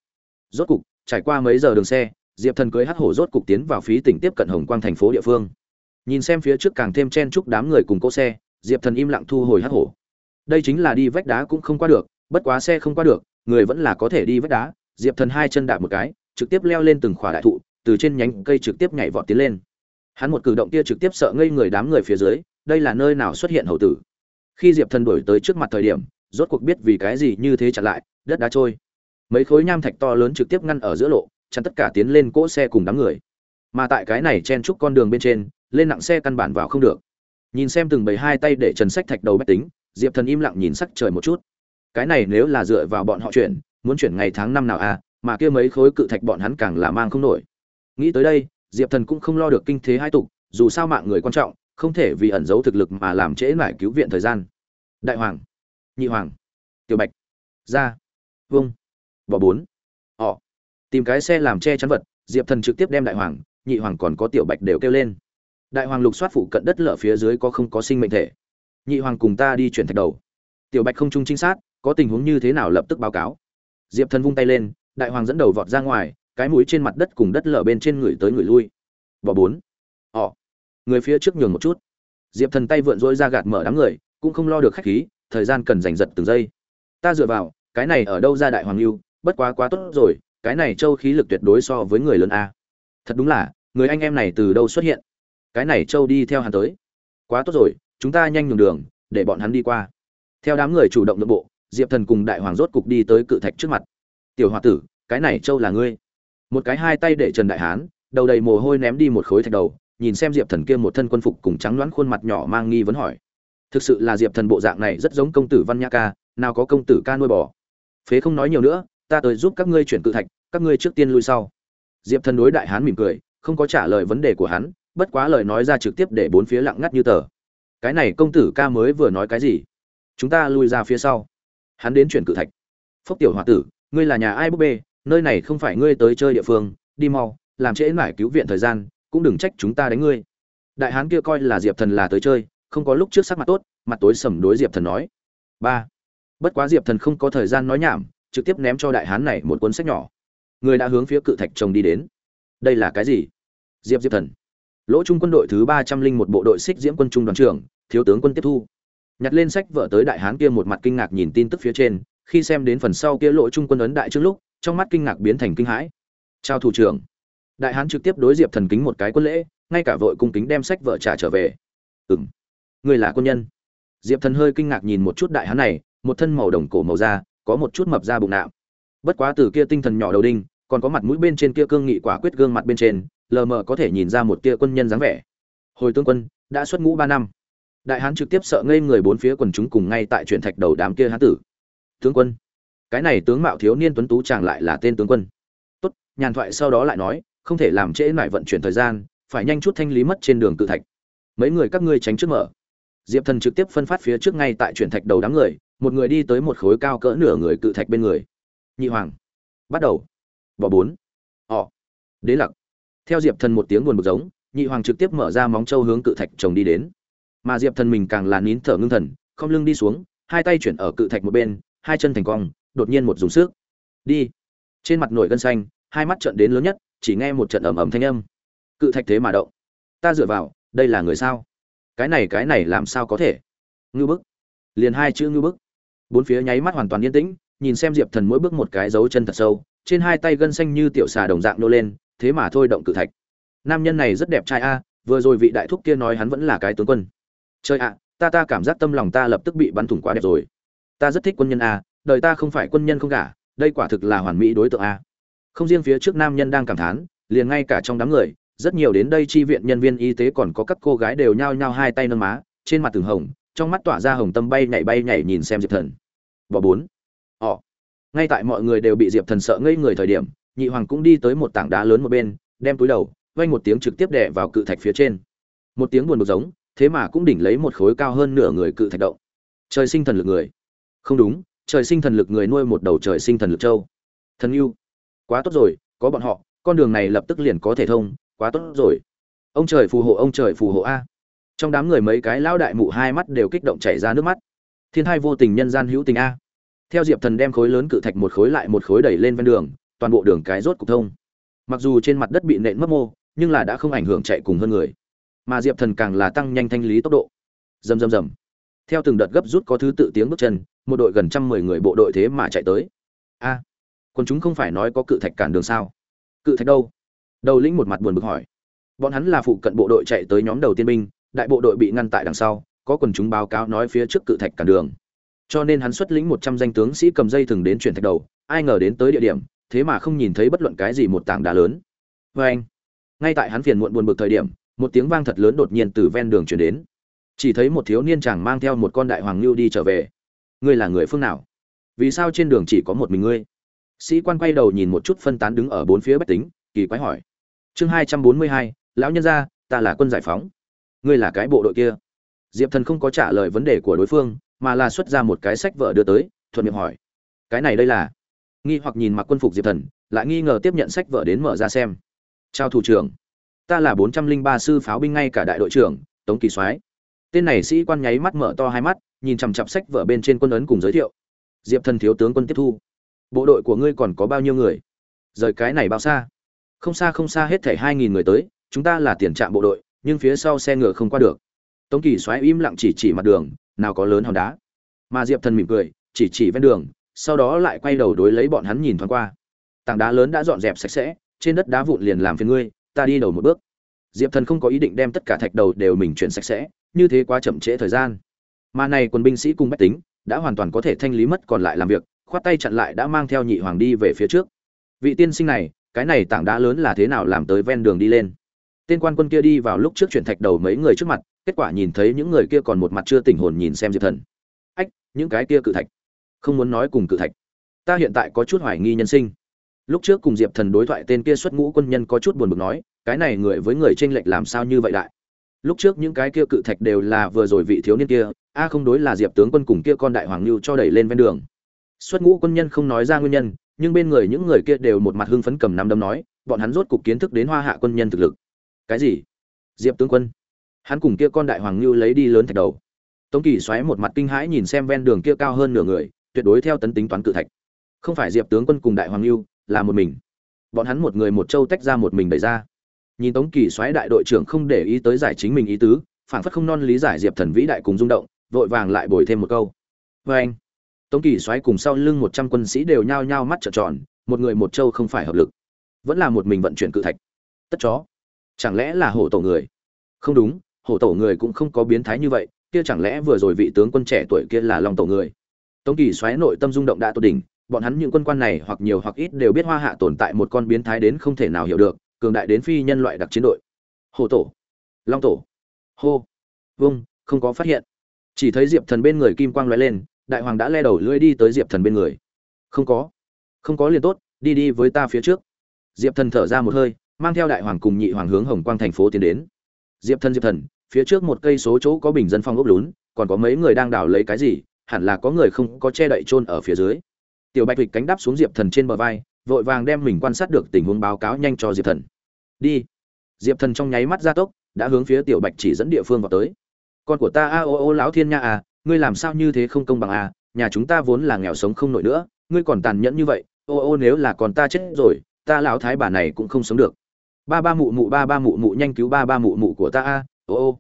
Speaker 1: Rốt cục, trải qua mấy giờ đường xe, diệp thần cưới hắc hổ rốt cục tiến vào phí tỉnh tiếp cận hồng quang thành phố địa phương. Nhìn xem phía trước càng thêm chen chúc đám người cùng cỗ xe, diệp thần im lặng thu hồi hắc hổ. Đây chính là đi vách đá cũng không qua được, bất quá xe không qua được, người vẫn là có thể đi vách đá. Diệp thần hai chân đạp một cái, trực tiếp leo lên từng khỏa đại thụ, từ trên nhánh cây trực tiếp nhảy vọt tiến lên hắn một cử động kia trực tiếp sợ ngây người đám người phía dưới, đây là nơi nào xuất hiện hậu tử? Khi diệp thần đuổi tới trước mặt thời điểm, rốt cuộc biết vì cái gì như thế chặn lại, đất đá trôi. Mấy khối nham thạch to lớn trực tiếp ngăn ở giữa lộ chắn tất cả tiến lên cỗ xe cùng đám người. Mà tại cái này chen chúc con đường bên trên, lên nặng xe căn bản vào không được. Nhìn xem từng bầy hai tay để trần sách thạch đầu bách tính, diệp thần im lặng nhìn sắc trời một chút. Cái này nếu là dựa vào bọn họ chuyển, muốn chuyển ngày tháng năm nào à mà kia mấy khối cự thạch bọn hắn càng là mang không nổi. Nghĩ tới đây diệp thần cũng không lo được kinh thế hai tục, dù sao mạng người quan trọng, không thể vì ẩn giấu thực lực mà làm trễ mải cứu viện thời gian. Đại hoàng, nhị hoàng, tiểu bạch ra vung bỏ bốn họ tìm cái xe làm che chắn vật, diệp thần trực tiếp đem đại hoàng, nhị hoàng còn có tiểu bạch đều kêu lên. Đại hoàng lục soát phụ cận đất lở phía dưới có không có sinh mệnh thể. Nhị hoàng cùng ta đi chuyển thạch đầu. Tiểu bạch không trung trinh sát, có tình huống như thế nào lập tức báo cáo. Diệp thần vung tay lên, đại hoàng dẫn đầu vọt ra ngoài cái mũi trên mặt đất cùng đất lở bên trên người tới người lui. Bỏ bốn. Họ người phía trước nhường một chút. Diệp thần tay vượn dối ra gạt mở đám người, cũng không lo được khách khí, thời gian cần giành giật từng giây. Ta dựa vào, cái này ở đâu ra đại hoàng lưu, bất quá quá tốt rồi, cái này châu khí lực tuyệt đối so với người lớn a. Thật đúng là, người anh em này từ đâu xuất hiện? Cái này châu đi theo hắn tới. Quá tốt rồi, chúng ta nhanh nhường đường, để bọn hắn đi qua. Theo đám người chủ động nội bộ, diệp thần cùng đại hoàng rốt cục đi tới cự thạch trước mặt. Tiểu h tử, cái này châu là ngươi một cái hai tay để trần đại hán, đầu đầy mồ hôi ném đi một khối thạch đầu, nhìn xem diệp thần kia một thân quân phục cùng trắng loãng khuôn mặt nhỏ mang nghi vấn hỏi. Thực sự là diệp thần bộ dạng này rất giống công tử văn nhã ca, nào có công tử ca nuôi bò. Phế không nói nhiều nữa, ta tới giúp các ngươi chuyển cự thạch, các ngươi trước tiên lui sau. Diệp thần đối đại hán mỉm cười, không có trả lời vấn đề của hắn, bất quá lời nói ra trực tiếp để bốn phía lặng ngắt như tờ. Cái này công tử ca mới vừa nói cái gì? Chúng ta lui ra phía sau. Hắn đến chuyển cự thạch. Phúc tiểu h o a tử, ngươi là nhà ai búp bê? Nơi này không phải ngươi tới chơi địa phương, đi mau, làm trễ mải cứu viện thời gian, cũng đừng trách chúng ta đánh ngươi. Đại hán kia coi là diệp thần là tới chơi, không có lúc trước sắc mặt tốt, mặt tối sầm đối diệp thần nói. Ba. Bất quá diệp thần không có thời gian nói nhảm, trực tiếp ném cho đại hán này một cuốn sách nhỏ. Người đã hướng phía cự thạch chồng đi đến. Đây là cái gì? Diệp diệp thần. Lỗ trung quân đội thứ ba trăm linh một bộ đội xích diễm quân trung đoàn trưởng, thiếu tướng quân tiếp thu. Nhặt lên sách vợ tới đại hán kia một mặt kinh ngạc nhìn tin tức phía trên, khi xem đến phần sau kia lỗ trung quân ấn đại trước lúc trong mắt kinh ngạc biến thành kinh hãi. Chào thủ trưởng. Đại hán trực tiếp đối diệp thần kính một cái quân lễ, ngay cả vội cung kính đem sách vợ trả trở về. Ừ m người là quân nhân. Diệp thần hơi kinh ngạc nhìn một chút đại hán này, một thân màu đồng cổ màu da, có một chút mập da bụng nạo bất quá từ kia tinh thần nhỏ đầu đinh, còn có mặt mũi bên trên kia cương nghị quả quyết gương mặt bên trên, lờ mờ có thể nhìn ra một tia quân nhân dáng vẻ. Hồi tướng quân, đã xuất ngũ ba năm. Đại hán trực tiếp sợ ngây người bốn phía quần chúng cùng ngay tại chuyện thạch đầu đám kia hán tử. Tướng quân cái này tướng mạo thiếu niên tuấn tú chàng lại là tên tướng quân. Tốt, nhàn thoại sau đó lại nói, không thể làm trễ lại vận chuyển thời gian, phải nhanh chút thanh lý mất trên đường cự thạch. Mấy người các ngươi tránh trước mở. Diệp thần trực tiếp phân phát phía trước ngay tại chuyển thạch đầu đám người, một người đi tới một khối cao cỡ nửa người cự thạch bên người. Nhị hoàng. Bắt đầu. Bỏ bốn. Họ. Đế lặc. Theo diệp thần một tiếng buồn bực giống, nhị hoàng trực tiếp mở ra móng trâu hướng cự thạch chồng đi đến. Mà diệp thần mình càng là nín thở ngưng thần, không lưng đi xuống, hai tay chuyển ở cự thạch một bên, hai chân thành cong đột nhiên một dùng sức. Đi. Trên mặt nổi gân xanh, hai mắt trợn đến lớn nhất, chỉ nghe một trận ầm ầm thanh âm. Cự thạch thế mà động. Ta dựa vào, đây là người sao? Cái này cái này làm sao có thể? Ngư bức. Liền hai chữ ngư bức. Bốn phía nháy mắt hoàn toàn yên tĩnh, nhìn xem diệp thần mỗi bước một cái dấu chân thật sâu, trên hai tay gân xanh như tiểu xà đồng dạng nô lên, thế mà thôi động cự thạch. Nam nhân này rất đẹp trai a, vừa rồi vị đại thúc kia nói hắn vẫn là cái tướng quân. Chơi ạ, ta ta cảm giác tâm lòng ta lập tức bị bắn thủng quá đẹp rồi. Ta rất thích quân nhân a đời ta không phải quân nhân không cả đây quả thực là hoàn mỹ đối tượng a. Không riêng phía trước nam nhân đang cảm thán, liền ngay cả trong đám người, rất nhiều đến đây chi viện nhân viên y tế còn có các cô gái đều nhao nhao hai tay nâng má, trên mặt từng hồng, trong mắt tỏa ra hồng tâm bay nhảy bay nhảy nhìn xem diệp thần. Bỏ bốn. Họ. Ngay tại mọi người đều bị diệp thần sợ ngây người thời điểm, nhị hoàng cũng đi tới một tảng đá lớn một bên, đem túi đầu vay một tiếng trực tiếp đè vào cự thạch phía trên. Một tiếng buồn bực giống, thế mà cũng đỉnh lấy một khối cao hơn nửa người cự thạch động. Trời sinh thần lực người. Không đúng trời sinh thần lực người nuôi một đầu trời sinh thần lực châu. Thần yêu. Quá tốt rồi, có bọn họ, con đường này lập tức liền có thể thông, quá tốt rồi. Ông trời phù hộ, ông trời phù hộ a. Trong đám người mấy cái lão đại mụ hai mắt đều kích động chảy ra nước mắt. Thiên hai vô tình nhân gian hữu tình a. Theo diệp thần đem khối lớn cự thạch một khối lại một khối đẩy lên ven đường, toàn bộ đường cái rốt cục thông. Mặc dù trên mặt đất bị nện mất mô, nhưng là đã không ảnh hưởng chạy cùng hơn người. Mà diệp thần càng là tăng nhanh thanh lý tốc độ. Rầm rầm rầm. Theo từng đợt gấp rút có thứ tự tiếng bước chân một đội gần trăm mười người bộ đội thế mà chạy tới. A quân chúng không phải nói có cự thạch cản đường sao? Cự thạch đâu? Đầu lĩnh một mặt buồn bực hỏi. Bọn hắn là phụ cận bộ đội chạy tới nhóm đầu tiên binh, đại bộ đội bị ngăn tại đằng sau, có quần chúng báo cáo nói phía trước cự thạch cản đường. Cho nên hắn xuất lĩnh một trăm danh tướng sĩ cầm dây thừng đến chuyển thạch đầu, ai ngờ đến tới địa điểm, thế mà không nhìn thấy bất luận cái gì một tảng đá lớn. Vê anh, ngay tại hắn phiền muộn buồn bực thời điểm, một tiếng vang thật lớn đột nhiên từ ven đường chuyển đến. Chỉ thấy một thiếu niên chàng mang theo một con đại hoàng lưu đi trở về ngươi là người phương nào? Vì sao trên đường chỉ có một mình ngươi? Sĩ quan quay đầu nhìn một chút phân tán đứng ở bốn phía bách tính, kỳ quái hỏi. Chương hai trăm bốn mươi hai, lão nhân gia, ta là quân giải phóng. Ngươi là cái bộ đội kia. Diệp thần không có trả lời vấn đề của đối phương, mà là xuất ra một cái sách vợ đưa tới, thuận miệng hỏi. Cái này đây là? Nghi hoặc nhìn mặc quân phục diệp thần, lại nghi ngờ tiếp nhận sách vợ đến mở ra xem. Chào thủ trưởng. Ta là bốn trăm linh ba sư pháo binh ngay cả đại đội trưởng, tống kỳ soái. Tên này sĩ quan nháy mắt mở to hai mắt nhìn chằm chặp sách vở bên trên quân ấn cùng giới thiệu. Diệp thần thiếu tướng quân tiếp thu. Bộ đội của ngươi còn có bao nhiêu người? Rời cái này bao xa? Không xa không xa hết thảy hai nghìn người tới, chúng ta là tiền trạm bộ đội, nhưng phía sau xe ngựa không qua được. Tống kỳ xoáy im lặng chỉ chỉ mặt đường, nào có lớn hòn đá. Mà diệp thần mỉm cười, chỉ chỉ ven đường, sau đó lại quay đầu đối lấy bọn hắn nhìn thoáng qua. Tảng đá lớn đã dọn dẹp sạch sẽ, trên đất đá vụn liền làm phiền ngươi, ta đi đầu một bước. Diệp thần không có ý định đem tất cả thạch đầu đều mình chuyển sạch sẽ, như thế quá chậm trễ thời gian mà này quân binh sĩ cùng bách tính, đã hoàn toàn có thể thanh lý mất còn lại làm việc, khoát tay chặn lại đã mang theo nhị hoàng đi về phía trước. Vị tiên sinh này, cái này tảng đá lớn là thế nào làm tới ven đường đi lên? Tên quan quân kia đi vào lúc trước chuyển thạch đầu mấy người trước mặt, kết quả nhìn thấy những người kia còn một mặt chưa tỉnh hồn nhìn xem diệp thần. Ách, những cái kia cự thạch. Không muốn nói cùng cự thạch. Ta hiện tại có chút hoài nghi nhân sinh. Lúc trước cùng diệp thần đối thoại tên kia xuất ngũ quân nhân có chút buồn bực nói, cái này người với người tranh lệch làm sao như vậy đại lúc trước những cái kia cự thạch đều là vừa rồi vị thiếu niên kia, a không đối là diệp tướng quân cùng kia con đại hoàng lưu cho đẩy lên ven đường. Xuất ngũ quân nhân không nói ra nguyên nhân, nhưng bên người những người kia đều một mặt hưng phấn cầm nắm đấm nói, bọn hắn rốt cục kiến thức đến hoa hạ quân nhân thực lực. Cái gì? Diệp tướng quân. Hắn cùng kia con đại hoàng lưu lấy đi lớn thạch đầu. Tống kỳ xoáy một mặt kinh hãi nhìn xem ven đường kia cao hơn nửa người, tuyệt đối theo tấn tính toán cự thạch. Không phải diệp tướng quân cùng đại hoàng lưu, là một mình. Bọn hắn một người một châu tách ra một mình đẩy ra nhìn tống kỳ xoáy đại đội trưởng không để ý tới giải chính mình ý tứ phản phất không non lý giải diệp thần vĩ đại cùng rung động, vội vàng lại bồi thêm một câu. Vê anh, tống kỳ xoáy cùng sau lưng một trăm quân sĩ đều nhao nhao mắt trợn tròn, một người một châu không phải hợp lực, vẫn là một mình vận chuyển cự thạch. Tất chó, chẳng lẽ là hổ tổ người? Không đúng, hổ tổ người cũng không có biến thái như vậy, kia chẳng lẽ vừa rồi vị tướng quân trẻ tuổi kia là long tổ người? Tống kỳ xoáy nội tâm rung động đã tột đỉnh, bọn hắn những quân quan này hoặc nhiều hoặc ít đều biết hoa hạ tồn tại một con biến thái đến không thể nào hiểu được cường đại đến phi nhân loại đặc chiến đội. Hồ tổ, long tổ, hô, vung, không có phát hiện. Chỉ thấy diệp thần bên người kim quang lóe lên, đại hoàng đã le đầu lưỡi đi tới diệp thần bên người. Không có không có liền tốt, đi đi với ta phía trước. Diệp thần thở ra một hơi, mang theo đại hoàng cùng nhị hoàng hướng hồng quang thành phố tiến đến. Diệp thần diệp thần, phía trước một cây số chỗ có bình dân phong ốc lún, còn có mấy người đang đào lấy cái gì, hẳn là có người không có che đậy trôn ở phía dưới. Tiểu bạch vịt cánh đáp xuống diệp thần trên bờ vai, vội vàng đem mình quan sát được tình huống báo cáo nhanh cho diệp thần đi. Diệp thần trong nháy mắt gia tốc, đã hướng phía tiểu bạch chỉ dẫn địa phương vào tới. Con của ta, a ô ô lão thiên nha à ngươi làm sao như thế không công bằng à nhà chúng ta vốn là nghèo sống không nổi nữa, ngươi còn tàn nhẫn như vậy, ô ô, nếu là còn ta chết rồi, ta lão thái bà này cũng không sống được. Ba ba mụ mụ, ba ba mụ mụ, nhanh cứu ba ba mụ mụ của ta a, ô ô.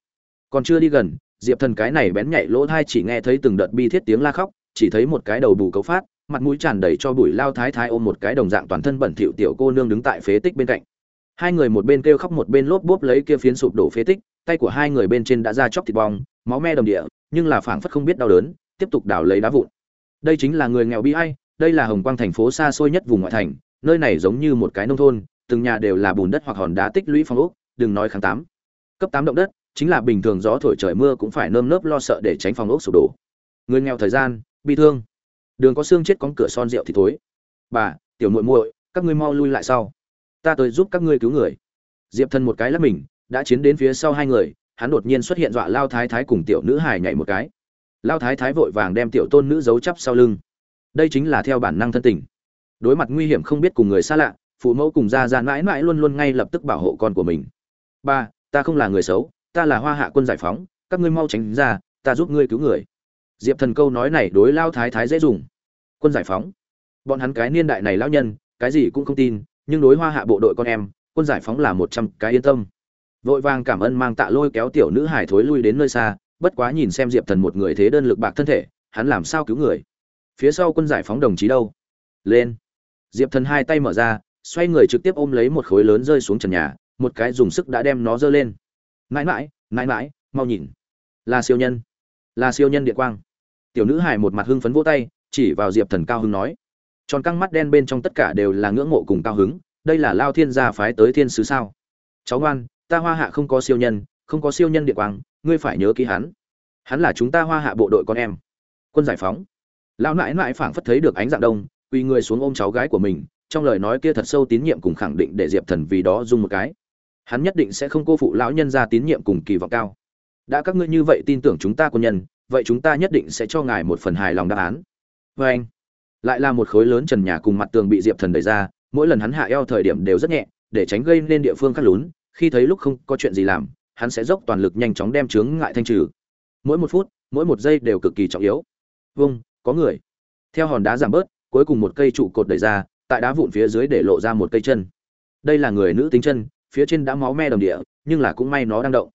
Speaker 1: Còn chưa đi gần, diệp thần cái này bén nhạy lỗ thai chỉ nghe thấy từng đợt bi thiết tiếng la khóc, chỉ thấy một cái đầu bù cấu phát, mặt mũi tràn đầy cho bụi lao thái thái ôm một cái đồng dạng toàn thân bẩn thỉu tiểu cô nương đứng tại phế tích bên cạnh hai người một bên kêu khóc một bên lốp bốp lấy kia phiến sụp đổ phế tích, tay của hai người bên trên đã ra chóc thịt bong, máu me đồng địa, nhưng là phảng phất không biết đau đớn, tiếp tục đào lấy đá vụn. Đây chính là người nghèo bi ai, đây là hồng quang thành phố xa xôi nhất vùng ngoại thành, nơi này giống như một cái nông thôn, từng nhà đều là bùn đất hoặc hòn đá tích lũy phong ốc, đừng nói kháng tám. Cấp tám động đất, chính là bình thường gió thổi trời mưa cũng phải nơm nớp lo sợ để tránh phòng ốc sụp đổ. Người nghèo thời gian, bi thương. Đường có xương chết có cửa son rượu thì thối. Bà, tiểu muội muội, các ngươi mau lui lại sau ta tới giúp các ngươi cứu người. Diệp thần một cái lắp mình, đã chiến đến phía sau hai người, hắn đột nhiên xuất hiện dọa lao thái thái cùng tiểu nữ hài nhảy một cái. Lao thái thái vội vàng đem tiểu tôn nữ giấu chắp sau lưng. Đây chính là theo bản năng thân tình. Đối mặt nguy hiểm không biết cùng người xa lạ, phụ mẫu cùng gia ra mãi mãi luôn luôn ngay lập tức bảo hộ con của mình. Ba, ta không là người xấu, ta là hoa hạ quân giải phóng, các ngươi mau tránh ra, ta giúp ngươi cứu người. Diệp thần câu nói này đối lao thái thái dễ dùng. Quân giải phóng? Bọn hắn cái niên đại này lao nhân, cái gì cũng không tin nhưng đối hoa hạ bộ đội con em, quân giải phóng là một trăm cái yên tâm. Vội vàng cảm ơn mang tạ lôi kéo tiểu nữ hải thối lui đến nơi xa, bất quá nhìn xem diệp thần một người thế đơn lực bạc thân thể, hắn làm sao cứu người? Phía sau quân giải phóng đồng chí đâu? Lên. Diệp thần hai tay mở ra, xoay người trực tiếp ôm lấy một khối lớn rơi xuống trần nhà, một cái dùng sức đã đem nó giơ lên. Mãi mãi mãi mãi, mau nhìn. Là siêu nhân. Là siêu nhân điện quang. Tiểu nữ hải một mặt hưng phấn vỗ tay, chỉ vào diệp thần cao hưng nói tròn căng mắt đen bên trong tất cả đều là ngưỡng mộ cùng cao hứng, đây là lao thiên gia phái tới thiên sứ sao? Cháu ngoan, ta hoa hạ không có siêu nhân, không có siêu nhân địa quang, ngươi phải nhớ ký hắn. Hắn là chúng ta hoa hạ bộ đội con em. Quân giải phóng. Lão nãi nãi phảng phất thấy được ánh dạng đông, quỳ người xuống ôm cháu gái của mình, trong lời nói kia thật sâu tín nhiệm cùng khẳng định để diệp thần vì đó dung một cái. Hắn nhất định sẽ không cô phụ lão nhân ra tín nhiệm cùng kỳ vọng cao. Đã các ngươi như vậy tin tưởng chúng ta quân nhân, vậy chúng ta nhất định sẽ cho ngài một phần hài lòng đáp án. Vê anh lại là một khối lớn trần nhà cùng mặt tường bị diệp thần đẩy ra, mỗi lần hắn hạ eo thời điểm đều rất nhẹ, để tránh gây nên địa phương khắc lún, khi thấy lúc không có chuyện gì làm, hắn sẽ dốc toàn lực nhanh chóng đem chướng ngại thanh trừ. Mỗi một phút, mỗi một giây đều cực kỳ trọng yếu. Vâng có người. Theo hòn đá giảm bớt, cuối cùng một cây trụ cột đẩy ra, tại đá vụn phía dưới để lộ ra một cây chân. Đây là người nữ tính chân, phía trên đã máu me đồng địa, nhưng là cũng may nó đang động.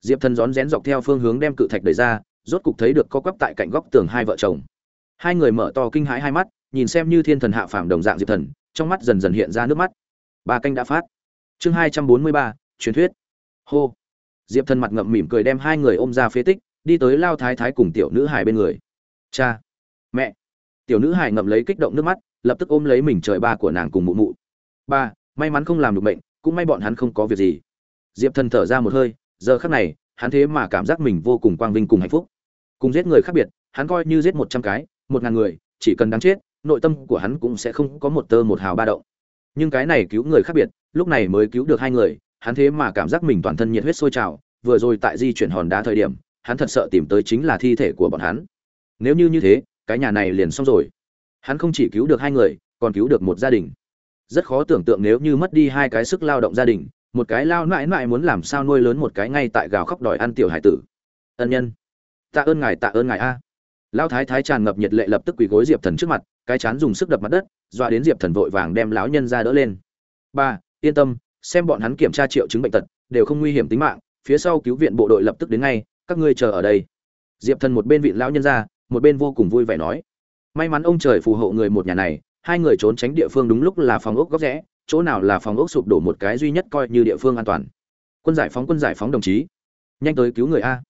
Speaker 1: Diệp thần rón rén dọc theo phương hướng đem cự thạch đẩy ra, rốt cục thấy được co quắp tại cạnh góc tường hai vợ chồng hai người mở to kinh hãi hai mắt, nhìn xem như thiên thần hạ phàm đồng dạng diệp thần, trong mắt dần dần hiện ra nước mắt. Ba canh đã phát. Chương hai trăm bốn mươi ba, truyền thuyết. Hô. Diệp thần mặt ngậm mỉm cười đem hai người ôm ra phế tích, đi tới lao thái thái cùng tiểu nữ hải bên người. Cha. Mẹ. Tiểu nữ hải ngậm lấy kích động nước mắt, lập tức ôm lấy mình trời ba của nàng cùng mụ mụ. Ba, may mắn không làm được bệnh, cũng may bọn hắn không có việc gì. Diệp thần thở ra một hơi, giờ khắc này, hắn thế mà cảm giác mình vô cùng quang vinh cùng hạnh phúc. Cùng giết người khác biệt, hắn coi như giết một trăm cái một ngàn người, chỉ cần đáng chết, nội tâm của hắn cũng sẽ không có một tơ một hào ba động. Nhưng cái này cứu người khác biệt, lúc này mới cứu được hai người, hắn thế mà cảm giác mình toàn thân nhiệt huyết sôi trào, vừa rồi tại di chuyển hòn đá thời điểm, hắn thật sợ tìm tới chính là thi thể của bọn hắn. Nếu như như thế, cái nhà này liền xong rồi. Hắn không chỉ cứu được hai người, còn cứu được một gia đình. Rất khó tưởng tượng nếu như mất đi hai cái sức lao động gia đình, một cái lao mãi mãi muốn làm sao nuôi lớn một cái ngay tại gào khóc đòi ăn tiểu hải tử. Ân nhân, tạ ơn ngài, tạ ơn ngài a lao thái thái tràn ngập nhiệt lệ lập tức quỳ gối diệp thần trước mặt, cái chán dùng sức đập mặt đất, dọa đến diệp thần vội vàng đem lão nhân ra đỡ lên. Ba, yên tâm, xem bọn hắn kiểm tra triệu chứng bệnh tật, đều không nguy hiểm tính mạng, phía sau cứu viện bộ đội lập tức đến ngay, các ngươi chờ ở đây. Diệp thần một bên vị lão nhân ra, một bên vô cùng vui vẻ nói. May mắn ông trời phù hộ người một nhà này, hai người trốn tránh địa phương đúng lúc là phòng ốc góc rẽ, chỗ nào là phòng ốc sụp đổ một cái duy nhất coi như địa phương an toàn. Quân giải phóng, quân giải phóng, đồng chí. Nhanh tới cứu người a.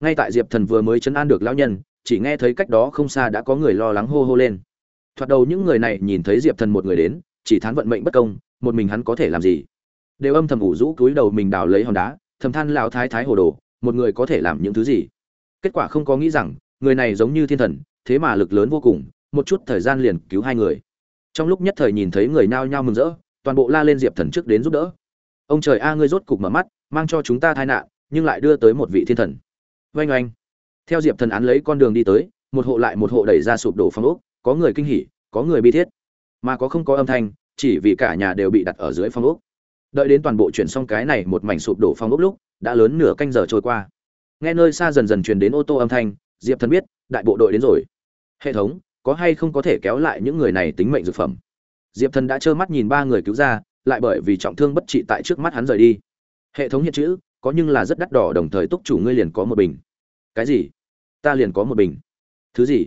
Speaker 1: Ngay tại diệp thần vừa mới chấn an được lão nhân chỉ nghe thấy cách đó không xa đã có người lo lắng hô hô lên. Thoạt đầu những người này nhìn thấy diệp thần một người đến, chỉ thán vận mệnh bất công, một mình hắn có thể làm gì? Đều âm thầm ủ rũ túi đầu mình đào lấy hòn đá, thầm than lão thái thái hồ đồ, một người có thể làm những thứ gì? Kết quả không có nghĩ rằng, người này giống như thiên thần, thế mà lực lớn vô cùng, một chút thời gian liền cứu hai người. Trong lúc nhất thời nhìn thấy người nao nhao mừng rỡ, toàn bộ la lên diệp thần trước đến giúp đỡ. Ông trời a, ngươi rốt cục mở mắt, mang cho chúng ta tai nạn, nhưng lại đưa tới một vị thiên thần. Oanh oanh theo diệp thần án lấy con đường đi tới, một hộ lại một hộ đẩy ra sụp đổ phong ốc, có người kinh hỉ, có người bi thiết. Mà có không có âm thanh, chỉ vì cả nhà đều bị đặt ở dưới phong ốc. Đợi đến toàn bộ chuyển xong cái này một mảnh sụp đổ phong ốc lúc, đã lớn nửa canh giờ trôi qua. Nghe nơi xa dần dần truyền đến ô tô âm thanh, diệp thần biết, đại bộ đội đến rồi. Hệ thống, có hay không có thể kéo lại những người này tính mệnh dược phẩm? Diệp thần đã trơ mắt nhìn ba người cứu ra, lại bởi vì trọng thương bất trị tại trước mắt hắn rời đi. Hệ thống hiện chữ, có nhưng là rất đắt đỏ đồng thời túc chủ ngươi liền có một bình. Cái gì? Ta liền có một bình. Thứ gì?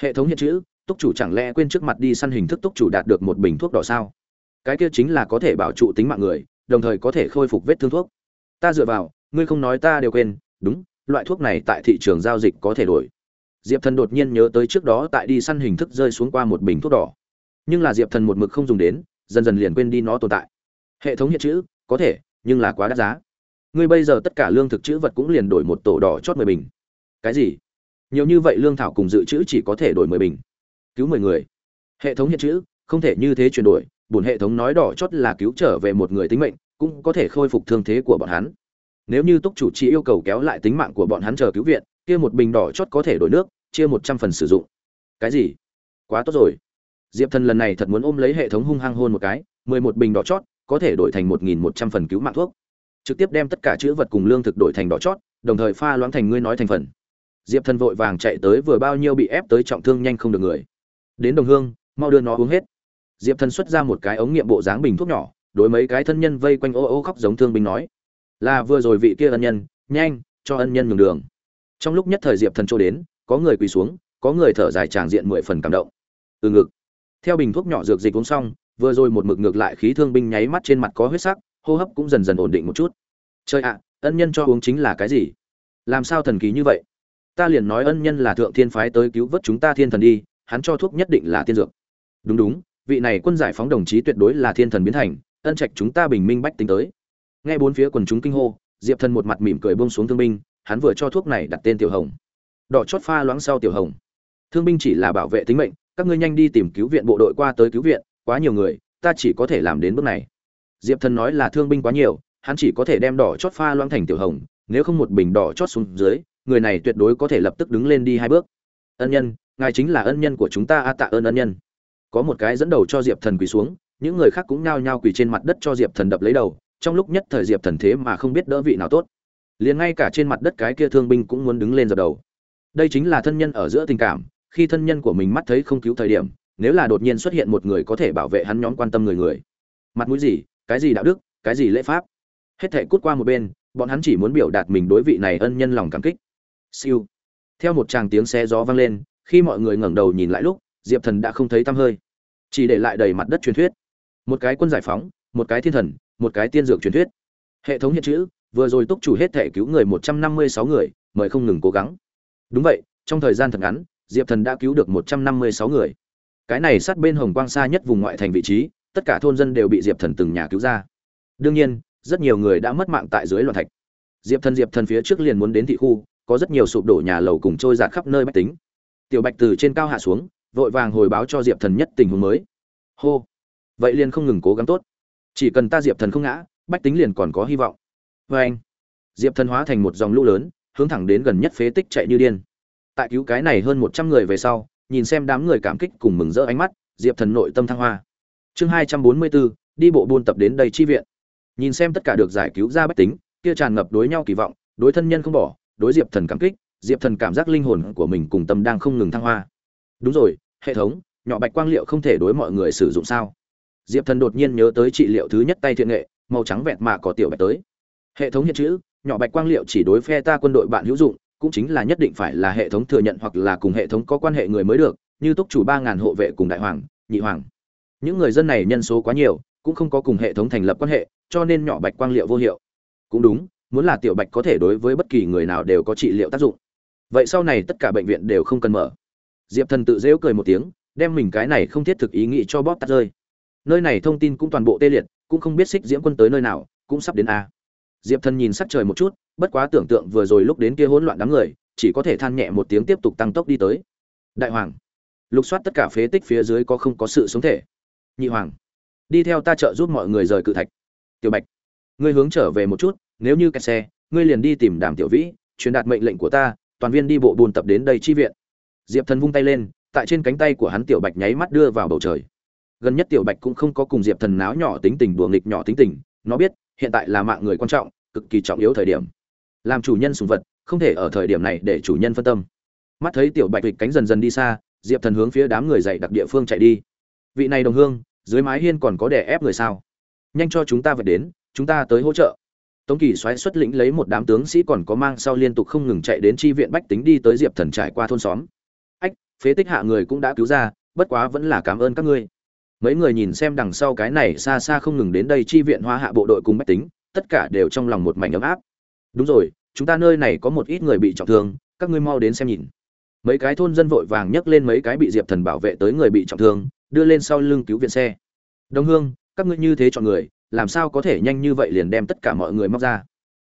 Speaker 1: Hệ thống hiện chữ, túc chủ chẳng lẽ quên trước mặt đi săn hình thức túc chủ đạt được một bình thuốc đỏ sao? Cái kia chính là có thể bảo trụ tính mạng người, đồng thời có thể khôi phục vết thương thuốc. Ta dựa vào, ngươi không nói ta đều quên. Đúng, loại thuốc này tại thị trường giao dịch có thể đổi. Diệp thần đột nhiên nhớ tới trước đó tại đi săn hình thức rơi xuống qua một bình thuốc đỏ. Nhưng là diệp thần một mực không dùng đến, dần dần liền quên đi nó tồn tại. Hệ thống hiện chữ, có thể, nhưng là quá đắt giá. Ngươi bây giờ tất cả lương thực chữ vật cũng liền đổi một tổ đỏ chót mười bình cái gì? Nhiều như vậy lương thảo cùng dự trữ chỉ có thể đổi mười bình. Cứu mười người. Hệ thống hiện chữ, không thể như thế chuyển đổi bùn hệ thống nói đỏ chót là cứu trở về một người tính mệnh, cũng có thể khôi phục thương thế của bọn hắn. Nếu như túc chủ chỉ yêu cầu kéo lại tính mạng của bọn hắn chờ cứu viện, kia một bình đỏ chót có thể đổi nước, chia một trăm phần sử dụng. Cái gì? Quá tốt rồi. Diệp thần lần này thật muốn ôm lấy hệ thống hung hăng hôn một cái, mười một bình đỏ chót, có thể đổi thành một nghìn một trăm phần cứu mạng thuốc. Trực tiếp đem tất cả chữ vật cùng lương thực đổi thành đỏ chót, đồng thời pha loãng thành ngươi nói thành phần diệp thần vội vàng chạy tới vừa bao nhiêu bị ép tới trọng thương nhanh không được người. Đến đồng hương, mau đưa nó uống hết. Diệp thần xuất ra một cái ống nghiệm bộ dáng bình thuốc nhỏ, đối mấy cái thân nhân vây quanh ô ô khóc giống thương binh nói. Là vừa rồi vị kia ân nhân, nhanh, cho ân nhân nhường đường. Trong lúc nhất thời diệp thần trôi đến, có người quỳ xuống, có người thở dài tràng diện mười phần cảm động. Từ ngực. Theo bình thuốc nhỏ dược dịch uống xong, vừa rồi một mực ngược lại khí thương binh nháy mắt trên mặt có huyết sắc, hô hấp cũng dần dần ổn định một chút. Chơi ạ, ân nhân cho uống chính là cái gì? Làm sao thần kỳ như vậy? Ta liền nói ân nhân là thượng thiên phái tới cứu vớt chúng ta thiên thần đi, hắn cho thuốc nhất định là tiên dược. Đúng đúng, vị này quân giải phóng đồng chí tuyệt đối là thiên thần biến thành, ân trạch chúng ta bình minh bách tính tới. Nghe bốn phía quần chúng kinh hô, diệp thần một mặt mỉm cười bông xuống thương binh, hắn vừa cho thuốc này đặt tên tiểu hồng. Đỏ chót pha loãng sau tiểu hồng. Thương binh chỉ là bảo vệ tính mệnh, các ngươi nhanh đi tìm cứu viện bộ đội qua tới cứu viện, quá nhiều người, ta chỉ có thể làm đến bước này. Diệp thần nói là thương binh quá nhiều, hắn chỉ có thể đem đỏ chót pha loãng thành tiểu hồng, nếu không một bình đỏ chót xuống dưới người này tuyệt đối có thể lập tức đứng lên đi hai bước. Ân nhân, ngài chính là ân nhân của chúng ta a tạ ơn ân nhân. Có một cái dẫn đầu cho diệp thần quỳ xuống, những người khác cũng nhao nhao quỳ trên mặt đất cho diệp thần đập lấy đầu, trong lúc nhất thời diệp thần thế mà không biết đỡ vị nào tốt. Liền ngay cả trên mặt đất cái kia thương binh cũng muốn đứng lên dập đầu. Đây chính là thân nhân ở giữa tình cảm, khi thân nhân của mình mắt thấy không cứu thời điểm, nếu là đột nhiên xuất hiện một người có thể bảo vệ hắn nhóm quan tâm người người. Mặt mũi gì, cái gì đạo đức, cái gì lễ pháp? Hết thể cút qua một bên, bọn hắn chỉ muốn biểu đạt mình đối vị này ân nhân lòng cảm kích siêu. Theo một tràng tiếng xe gió vang lên, khi mọi người ngẩng đầu nhìn lại lúc, diệp thần đã không thấy tăm hơi. Chỉ để lại đầy mặt đất truyền thuyết. Một cái quân giải phóng, một cái thiên thần, một cái tiên dược truyền thuyết. Hệ thống hiện chữ, vừa rồi túc chủ hết thể cứu người một trăm năm mươi sáu người, mời không ngừng cố gắng. Đúng vậy, trong thời gian thật ngắn, diệp thần đã cứu được một trăm năm mươi sáu người. Cái này sát bên hồng quang xa nhất vùng ngoại thành vị trí, tất cả thôn dân đều bị diệp thần từng nhà cứu ra. Đương nhiên, rất nhiều người đã mất mạng tại dưới loạn thạch. Diệp thần diệp thần phía trước liền muốn đến thị khu có rất nhiều sụp đổ nhà lầu cùng trôi giạt khắp nơi bách tính. Tiểu bạch từ trên cao hạ xuống, vội vàng hồi báo cho diệp thần nhất tình huống mới. Hô! Vậy liền không ngừng cố gắng tốt. Chỉ cần ta diệp thần không ngã, bách tính liền còn có hy vọng. Vê anh, diệp thần hóa thành một dòng lũ lớn, hướng thẳng đến gần nhất phế tích chạy như điên. Tại cứu cái này hơn một trăm người về sau, nhìn xem đám người cảm kích cùng mừng rỡ ánh mắt, diệp thần nội tâm thăng hoa. Chương hai trăm bốn mươi bốn, đi bộ buôn tập đến đây chi viện. Nhìn xem tất cả được giải cứu ra bách tính, kia tràn ngập đối nhau kỳ vọng, đối thân nhân không bỏ đối diệp thần cảm kích, diệp thần cảm giác linh hồn của mình cùng tâm đang không ngừng thăng hoa. Đúng rồi, hệ thống, nhỏ bạch quang liệu không thể đối mọi người sử dụng sao? Diệp thần đột nhiên nhớ tới trị liệu thứ nhất tay thiện nghệ, màu trắng vẹn mà có tiểu bạch tới. Hệ thống hiện chữ, nhỏ bạch quang liệu chỉ đối phe ta quân đội bạn hữu dụng, cũng chính là nhất định phải là hệ thống thừa nhận hoặc là cùng hệ thống có quan hệ người mới được, như túc chủ ba ngàn hộ vệ cùng đại hoàng, nhị hoàng. Những người dân này nhân số quá nhiều, cũng không có cùng hệ thống thành lập quan hệ, cho nên nhỏ bạch quang liệu vô hiệu. Cũng đúng muốn là tiểu bạch có thể đối với bất kỳ người nào đều có trị liệu tác dụng. Vậy sau này tất cả bệnh viện đều không cần mở. Diệp thần tự dễu cười một tiếng, đem mình cái này không thiết thực ý nghĩ cho bóp tắt rơi. Nơi này thông tin cũng toàn bộ tê liệt, cũng không biết xích diễm quân tới nơi nào, cũng sắp đến a. Diệp thần nhìn sắc trời một chút, bất quá tưởng tượng vừa rồi lúc đến kia hỗn loạn đám người, chỉ có thể than nhẹ một tiếng tiếp tục tăng tốc đi tới. Đại hoàng, lục soát tất cả phế tích phía dưới có không có sự sống thể? Nhị hoàng, đi theo ta trợ giúp mọi người rời cự thạch. Tiểu bạch, ngươi hướng trở về một chút nếu như kẹt xe, ngươi liền đi tìm đàm tiểu vĩ, truyền đạt mệnh lệnh của ta, toàn viên đi bộ buôn tập đến đây chi viện. Diệp thần vung tay lên, tại trên cánh tay của hắn tiểu bạch nháy mắt đưa vào bầu trời. Gần nhất tiểu bạch cũng không có cùng diệp thần náo nhỏ tính tình đùa nghịch nhỏ tính tình, nó biết, hiện tại là mạng người quan trọng, cực kỳ trọng yếu thời điểm. Làm chủ nhân sùng vật, không thể ở thời điểm này để chủ nhân phân tâm. Mắt thấy tiểu bạch vịt cánh dần dần đi xa, diệp thần hướng phía đám người dạy đặc địa phương chạy đi. Vị này đồng hương, dưới mái hiên còn có đè ép người sao? Nhanh cho chúng ta vượt đến, chúng ta tới hỗ trợ tống kỳ xoáy xuất lĩnh lấy một đám tướng sĩ còn có mang sau liên tục không ngừng chạy đến chi viện bách tính đi tới diệp thần trải qua thôn xóm. Ách, phế tích hạ người cũng đã cứu ra, bất quá vẫn là cảm ơn các ngươi. Mấy người nhìn xem đằng sau cái này xa xa không ngừng đến đây chi viện hoa hạ bộ đội cùng bách tính, tất cả đều trong lòng một mảnh ấm áp. Đúng rồi, chúng ta nơi này có một ít người bị trọng thương, các ngươi mau đến xem nhìn. Mấy cái thôn dân vội vàng nhấc lên mấy cái bị diệp thần bảo vệ tới người bị trọng thương, đưa lên sau lưng cứu viện xe. Đông hương, các ngươi như thế chọn người làm sao có thể nhanh như vậy liền đem tất cả mọi người móc ra?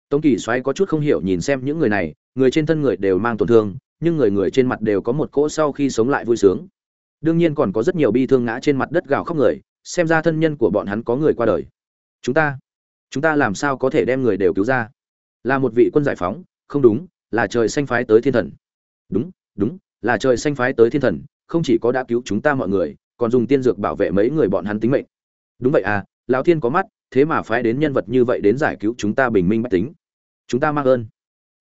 Speaker 1: Tống kỳ xoáy có chút không hiểu nhìn xem những người này, người trên thân người đều mang tổn thương, nhưng người người trên mặt đều có một cỗ sau khi sống lại vui sướng. Đương nhiên còn có rất nhiều bi thương ngã trên mặt đất gào khóc người, xem ra thân nhân của bọn hắn có người qua đời. Chúng ta chúng ta làm sao có thể đem người đều cứu ra? Là một vị quân giải phóng, không đúng, là trời xanh phái tới thiên thần. Đúng đúng, là trời xanh phái tới thiên thần, không chỉ có đã cứu chúng ta mọi người, còn dùng tiên dược bảo vệ mấy người bọn hắn tính mệnh. Đúng vậy à lão thiên có mắt thế mà phái đến nhân vật như vậy đến giải cứu chúng ta bình minh bách tính. Chúng ta mang ơn.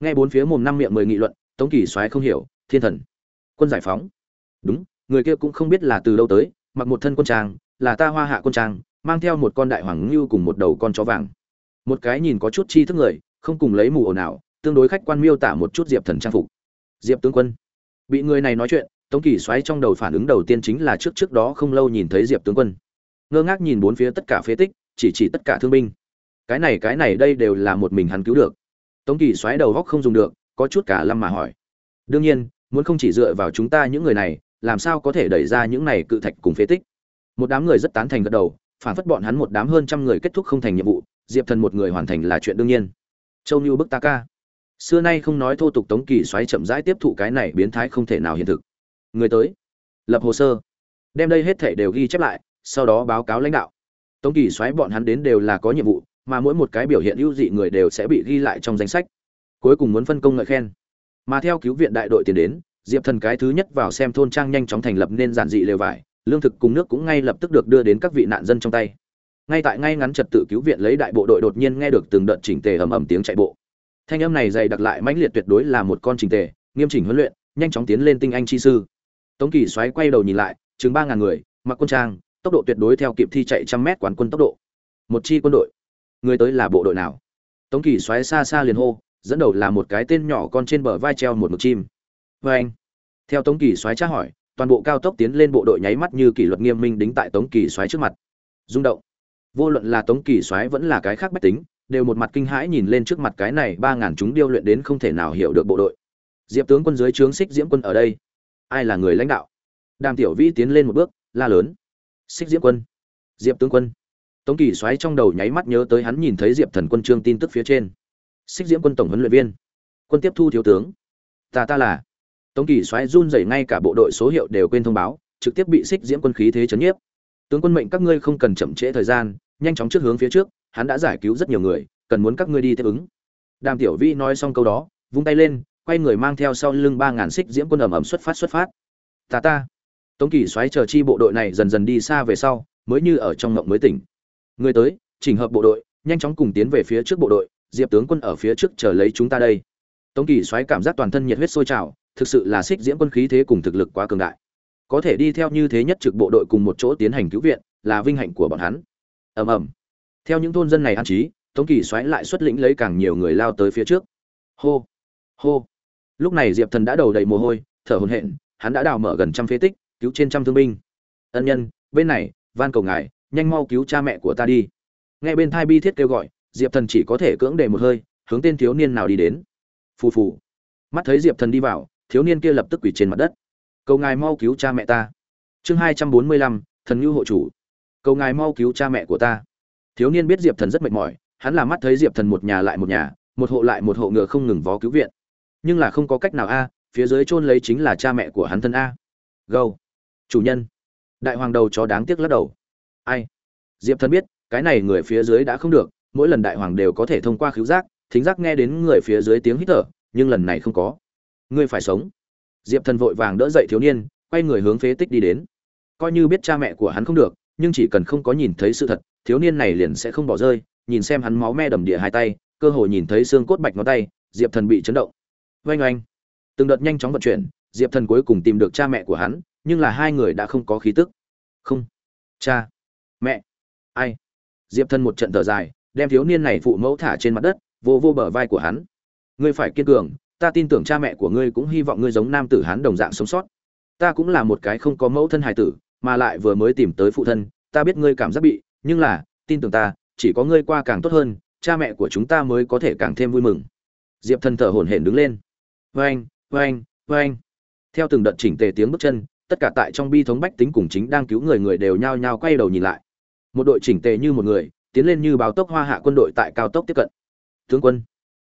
Speaker 1: Nghe bốn phía mồm năm miệng mười nghị luận, tống kỳ soái không hiểu, thiên thần, quân giải phóng. Đúng, người kia cũng không biết là từ đâu tới, mặc một thân quân trang, là ta hoa hạ quân trang, mang theo một con đại hoàng ngưu cùng một đầu con chó vàng. Một cái nhìn có chút chi thức người, không cùng lấy mù ồn ào, tương đối khách quan miêu tả một chút diệp thần trang phục. Diệp tướng quân. Bị người này nói chuyện, tống kỳ xoáy trong đầu phản ứng đầu tiên chính là trước trước đó không lâu nhìn thấy diệp tướng quân. Ngơ ngác nhìn bốn phía tất cả phế tích chỉ chỉ tất cả thương binh. Cái này cái này đây đều là một mình hắn cứu được. Tống kỳ xoáy đầu góc không dùng được, có chút cả lâm mà hỏi. Đương nhiên, muốn không chỉ dựa vào chúng ta những người này, làm sao có thể đẩy ra những này cự thạch cùng phế tích? Một đám người rất tán thành gật đầu, phản phất bọn hắn một đám hơn trăm người kết thúc không thành nhiệm vụ, diệp thần một người hoàn thành là chuyện đương nhiên. Châu như bức ta ca. Xưa nay không nói thô tục tống kỳ xoáy chậm rãi tiếp thụ cái này biến thái không thể nào hiện thực. Người tới. Lập hồ sơ. Đem đây hết thể đều ghi chép lại, sau đó báo cáo lãnh đạo tống kỳ xoáy bọn hắn đến đều là có nhiệm vụ, mà mỗi một cái biểu hiện ưu dị người đều sẽ bị ghi lại trong danh sách. Cuối cùng muốn phân công ngợi khen. Mà theo cứu viện đại đội tiền đến, diệp thần cái thứ nhất vào xem thôn trang nhanh chóng thành lập nên giản dị lều vải, lương thực cùng nước cũng ngay lập tức được đưa đến các vị nạn dân trong tay. Ngay tại ngay ngắn trật tự cứu viện lấy đại bộ đội đột nhiên nghe được từng đợt chỉnh tề ầm ầm tiếng chạy bộ. Thanh âm này dày đặc lại mãnh liệt tuyệt đối là một con chỉnh tề, nghiêm chỉnh huấn luyện, nhanh chóng tiến lên tinh anh chi sư. Tống kỳ xoáy quay đầu nhìn lại, chừng ba ngàn người, mặc quân trang tốc độ tuyệt đối theo kịp thi chạy trăm mét quán quân tốc độ. Một chi quân đội. Người tới là bộ đội nào? Tống kỳ xoáy xa xa liền hô, dẫn đầu là một cái tên nhỏ con trên bờ vai treo một mực chim. Vê anh. Theo tống kỳ xoáy tra hỏi, toàn bộ cao tốc tiến lên bộ đội nháy mắt như kỷ luật nghiêm minh đính tại tống kỳ xoáy trước mặt. Rung động. Vô luận là tống kỳ xoáy vẫn là cái khác bách tính, đều một mặt kinh hãi nhìn lên trước mặt cái này ba ngàn chúng điêu luyện đến không thể nào hiểu được bộ đội. Diệp tướng quân dưới trướng xích diễm quân ở đây. Ai là người lãnh đạo? Đàm tiểu vĩ tiến lên một bước, la lớn xích diễm quân. Diệp tướng quân. Tống kỳ xoáy trong đầu nháy mắt nhớ tới hắn nhìn thấy diệp thần quân trương tin tức phía trên. Xích diễm quân tổng huấn luyện viên. Quân tiếp thu thiếu tướng. Ta ta là. Tống kỳ xoáy run rẩy ngay cả bộ đội số hiệu đều quên thông báo, trực tiếp bị xích diễm quân khí thế chấn nhiếp. Tướng quân mệnh các ngươi không cần chậm trễ thời gian, nhanh chóng trước hướng phía trước, hắn đã giải cứu rất nhiều người, cần muốn các ngươi đi tiếp ứng. Đàm tiểu vi nói xong câu đó, vung tay lên, quay người mang theo sau lưng ba ngàn xích diễm quân ầm ầm xuất phát xuất phát. Ta ta tống kỳ xoáy chờ chi bộ đội này dần dần đi xa về sau, mới như ở trong ngộng mới tỉnh. Người tới, chỉnh hợp bộ đội, nhanh chóng cùng tiến về phía trước bộ đội, diệp tướng quân ở phía trước chờ lấy chúng ta đây. Tống kỳ xoáy cảm giác toàn thân nhiệt huyết sôi trào, thực sự là xích diễm quân khí thế cùng thực lực quá cường đại. Có thể đi theo như thế nhất trực bộ đội cùng một chỗ tiến hành cứu viện, là vinh hạnh của bọn hắn. Ầm ầm. Theo những thôn dân này an trí, tống kỳ xoáy lại xuất lĩnh lấy càng nhiều người lao tới phía trước. Hô hô. Lúc này diệp thần đã đầu đầy mồ hôi, thở hổn hển, hắn đã đào mở gần trăm phế tích cứu trên trăm thương binh. Ân nhân, bên này, van cầu ngài, nhanh mau cứu cha mẹ của ta đi. Nghe bên thai bi thiết kêu gọi, diệp thần chỉ có thể cưỡng để một hơi, hướng tên thiếu niên nào đi đến. Phù phù. Mắt thấy diệp thần đi vào, thiếu niên kia lập tức quỳ trên mặt đất. Cầu ngài mau cứu cha mẹ ta. Chương hai trăm bốn mươi lăm, thần ngưu hộ chủ. Cầu ngài mau cứu cha mẹ của ta. Thiếu niên biết diệp thần rất mệt mỏi, hắn là mắt thấy diệp thần một nhà lại một nhà, một hộ lại một hộ ngựa không ngừng vó cứu viện. Nhưng là không có cách nào a, phía dưới chôn lấy chính là cha mẹ của hắn thân a. Gâu chủ nhân. Đại hoàng đầu chó đáng tiếc lắc đầu. Ai? Diệp thần biết, cái này người phía dưới đã không được, mỗi lần đại hoàng đều có thể thông qua khứu giác, thính giác nghe đến người phía dưới tiếng hít thở, nhưng lần này không có. Ngươi phải sống. Diệp thần vội vàng đỡ dậy thiếu niên, quay người hướng phế tích đi đến. Coi như biết cha mẹ của hắn không được, nhưng chỉ cần không có nhìn thấy sự thật, thiếu niên này liền sẽ không bỏ rơi, nhìn xem hắn máu me đầm địa hai tay, cơ hội nhìn thấy xương cốt bạch ngón tay, diệp thần bị chấn động. Oanh oanh. Từng đợt nhanh chóng vận chuyển, diệp thần cuối cùng tìm được cha mẹ của hắn nhưng là hai người đã không có khí tức. Không. Cha. Mẹ. Ai? Diệp thân một trận thở dài, đem thiếu niên này phụ mẫu thả trên mặt đất, vô vô bờ vai của hắn. Ngươi phải kiên cường, ta tin tưởng cha mẹ của ngươi cũng hy vọng ngươi giống nam tử hán đồng dạng sống sót. Ta cũng là một cái không có mẫu thân hài tử, mà lại vừa mới tìm tới phụ thân, ta biết ngươi cảm giác bị, nhưng là, tin tưởng ta, chỉ có ngươi qua càng tốt hơn, cha mẹ của chúng ta mới có thể càng thêm vui mừng. Diệp thần thở hổn hển đứng lên. Vang vang vang theo từng đợt chỉnh tề tiếng bước chân tất cả tại trong bi thống bách tính cùng chính đang cứu người người đều nhao nhao quay đầu nhìn lại. Một đội chỉnh tề như một người, tiến lên như báo tốc hoa hạ quân đội tại cao tốc tiếp cận. Tướng quân,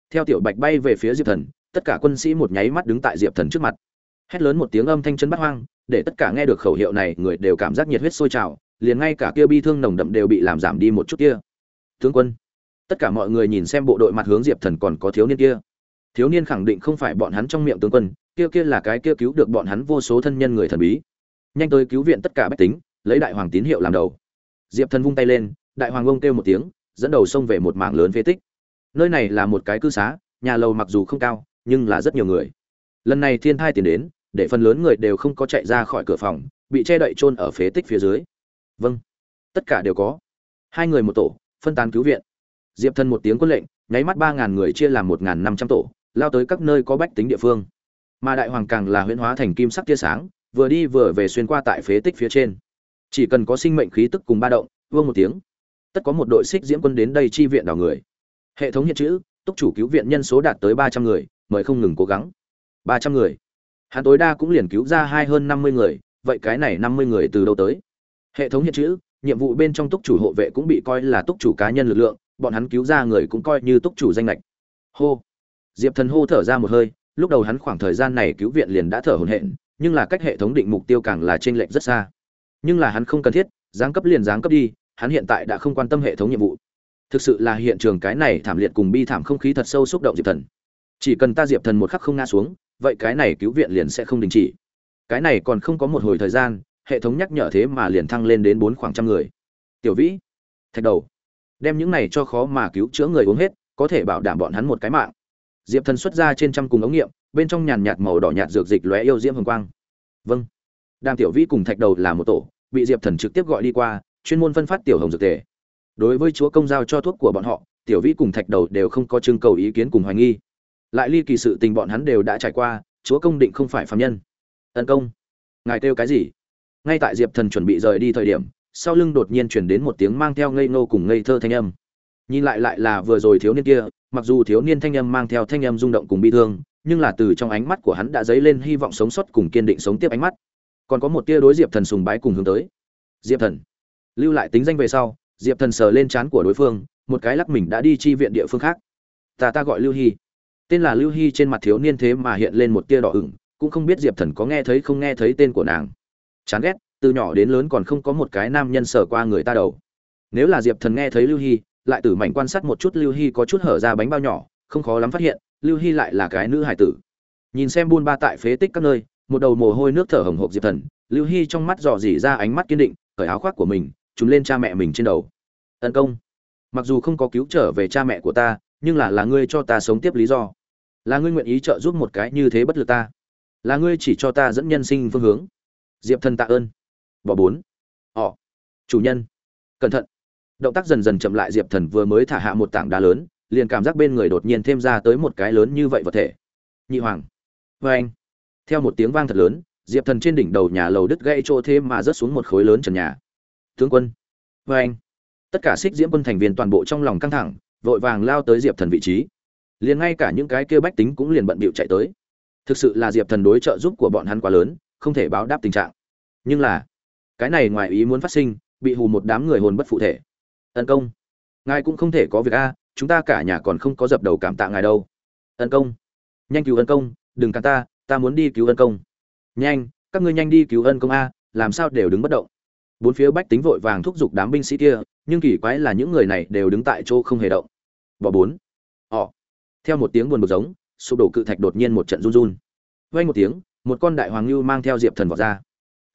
Speaker 1: theo tiểu bạch bay về phía diệp thần, tất cả quân sĩ một nháy mắt đứng tại diệp thần trước mặt. Hét lớn một tiếng âm thanh chân bắt hoang, để tất cả nghe được khẩu hiệu này, người đều cảm giác nhiệt huyết sôi trào, liền ngay cả kia bi thương nồng đậm đều bị làm giảm đi một chút kia. Tướng quân, tất cả mọi người nhìn xem bộ đội mặt hướng diệp thần còn có thiếu niên kia. Thiếu niên khẳng định không phải bọn hắn trong miệng tướng quân kia kia là cái kia cứu được bọn hắn vô số thân nhân người thần bí. Nhanh tới cứu viện tất cả bách tính, lấy đại hoàng tín hiệu làm đầu. Diệp thần vung tay lên, đại hoàng ông kêu một tiếng, dẫn đầu xông về một mảng lớn phế tích. Nơi này là một cái cư xá, nhà lầu mặc dù không cao, nhưng là rất nhiều người. Lần này thiên thai tiền đến, để phần lớn người đều không có chạy ra khỏi cửa phòng, bị che đậy chôn ở phế tích phía dưới. Vâng. Tất cả đều có. Hai người một tổ, phân tán cứu viện. Diệp thần một tiếng quân lệnh, nháy mắt ba ngàn người chia làm một ngàn năm trăm tổ, lao tới các nơi có bách tính địa phương mà đại hoàng càng là huyễn hóa thành kim sắc tia sáng, vừa đi vừa về xuyên qua tại phế tích phía trên. Chỉ cần có sinh mệnh khí tức cùng ba động vương một tiếng, tất có một đội xích diễm quân đến đây chi viện đào người. Hệ thống hiện chữ, túc chủ cứu viện nhân số đạt tới ba trăm người, mời không ngừng cố gắng. Ba trăm người. Hắn tối đa cũng liền cứu ra hai hơn năm mươi người, vậy cái này năm mươi người từ đâu tới? Hệ thống hiện chữ, nhiệm vụ bên trong túc chủ hộ vệ cũng bị coi là túc chủ cá nhân lực lượng, bọn hắn cứu ra người cũng coi như túc chủ danh lệch hô. Diệp thần hô thở ra một hơi lúc đầu hắn khoảng thời gian này cứu viện liền đã thở hổn hển, nhưng là cách hệ thống định mục tiêu càng là trên lệnh lệch rất xa. Nhưng là hắn không cần thiết, giáng cấp liền giáng cấp đi, hắn hiện tại đã không quan tâm hệ thống nhiệm vụ. Thực sự là hiện trường cái này thảm liệt cùng bi thảm không khí thật sâu xúc động diệp thần. Chỉ cần ta diệp thần một khắc không ngã xuống, vậy cái này cứu viện liền sẽ không đình chỉ. Cái này còn không có một hồi thời gian, hệ thống nhắc nhở thế mà liền thăng lên đến bốn khoảng trăm người. Tiểu vĩ, thạch đầu, đem những này cho khó mà cứu chữa người uống hết, có thể bảo đảm bọn hắn một cái mạng diệp thần xuất ra trên trăm cùng ống nghiệm, bên trong nhàn nhạt màu đỏ nhạt dược dịch lóe yêu diễm hồng quang. Vâng. Đàm tiểu vĩ cùng thạch đầu là một tổ, bị diệp thần trực tiếp gọi đi qua, chuyên môn phân phát tiểu hồng dược tề. Đối với chúa công giao cho thuốc của bọn họ, tiểu vĩ cùng thạch đầu đều không có trưng cầu ý kiến cùng hoài nghi. Lại ly kỳ sự tình bọn hắn đều đã trải qua, chúa công định không phải phạm nhân. Tấn công. Ngài kêu cái gì? Ngay tại diệp thần chuẩn bị rời đi thời điểm, sau lưng đột nhiên chuyển đến một tiếng mang theo ngây ngô cùng ngây thơ thanh âm nhìn lại lại là vừa rồi thiếu niên kia, mặc dù thiếu niên thanh âm mang theo thanh âm rung động cùng bi thương, nhưng là từ trong ánh mắt của hắn đã dấy lên hy vọng sống sót cùng kiên định sống tiếp ánh mắt. Còn có một tia đối diệp thần sùng bái cùng hướng tới. Diệp thần, lưu lại tính danh về sau, diệp thần sờ lên trán của đối phương, một cái lắc mình đã đi chi viện địa phương khác. Ta ta gọi lưu hy. Tên là lưu hy trên mặt thiếu niên thế mà hiện lên một tia đỏ ửng, cũng không biết diệp thần có nghe thấy không nghe thấy tên của nàng. Chán ghét, từ nhỏ đến lớn còn không có một cái nam nhân sờ qua người ta đầu. Nếu là diệp thần nghe thấy lưu hy lại tử mảnh quan sát một chút lưu hy có chút hở ra bánh bao nhỏ, không khó lắm phát hiện, lưu hy lại là cái nữ hải tử. Nhìn xem buôn ba tại phế tích các nơi, một đầu mồ hôi nước thở hồng hộc diệp thần, lưu hy trong mắt dò dỉ ra ánh mắt kiên định, cởi áo khoác của mình, trùm lên cha mẹ mình trên đầu. Tấn công, mặc dù không có cứu trở về cha mẹ của ta, nhưng là là ngươi cho ta sống tiếp lý do. Là ngươi nguyện ý trợ giúp một cái như thế bất lực ta. Là ngươi chỉ cho ta dẫn nhân sinh phương hướng. Diệp thần tạ ơn. Bỏ bốn. Họ, chủ nhân, cẩn thận động tác dần dần chậm lại diệp thần vừa mới thả hạ một tảng đá lớn, liền cảm giác bên người đột nhiên thêm ra tới một cái lớn như vậy vật thể. Nhị hoàng. Vê anh. Theo một tiếng vang thật lớn, diệp thần trên đỉnh đầu nhà lầu đứt gãy chỗ thêm mà rớt xuống một khối lớn trần nhà. Tướng quân. Vê anh. Tất cả xích diễm quân thành viên toàn bộ trong lòng căng thẳng, vội vàng lao tới diệp thần vị trí. Liền ngay cả những cái kia bách tính cũng liền bận bịu chạy tới. Thực sự là diệp thần đối trợ giúp của bọn hắn quá lớn, không thể báo đáp tình trạng. Nhưng là, cái này ngoài ý muốn phát sinh, bị hù một đám người hồn bất phụ thể ân công. Ngài cũng không thể có việc a, chúng ta cả nhà còn không có dập đầu cảm tạ ngài đâu. Ân công. Nhanh cứu ân công, đừng cản ta ta muốn đi cứu ân công. Nhanh, các ngươi nhanh đi cứu ân công a, làm sao đều đứng bất động. Bốn phía bách tính vội vàng thúc giục đám binh sĩ kia, nhưng kỳ quái là những người này đều đứng tại chỗ không hề động. Bỏ bốn. Họ. Theo một tiếng buồn bực giống, sụp đổ cự thạch đột nhiên một trận run run. Vây một tiếng, một con đại hoàng lưu mang theo diệp thần vào ra.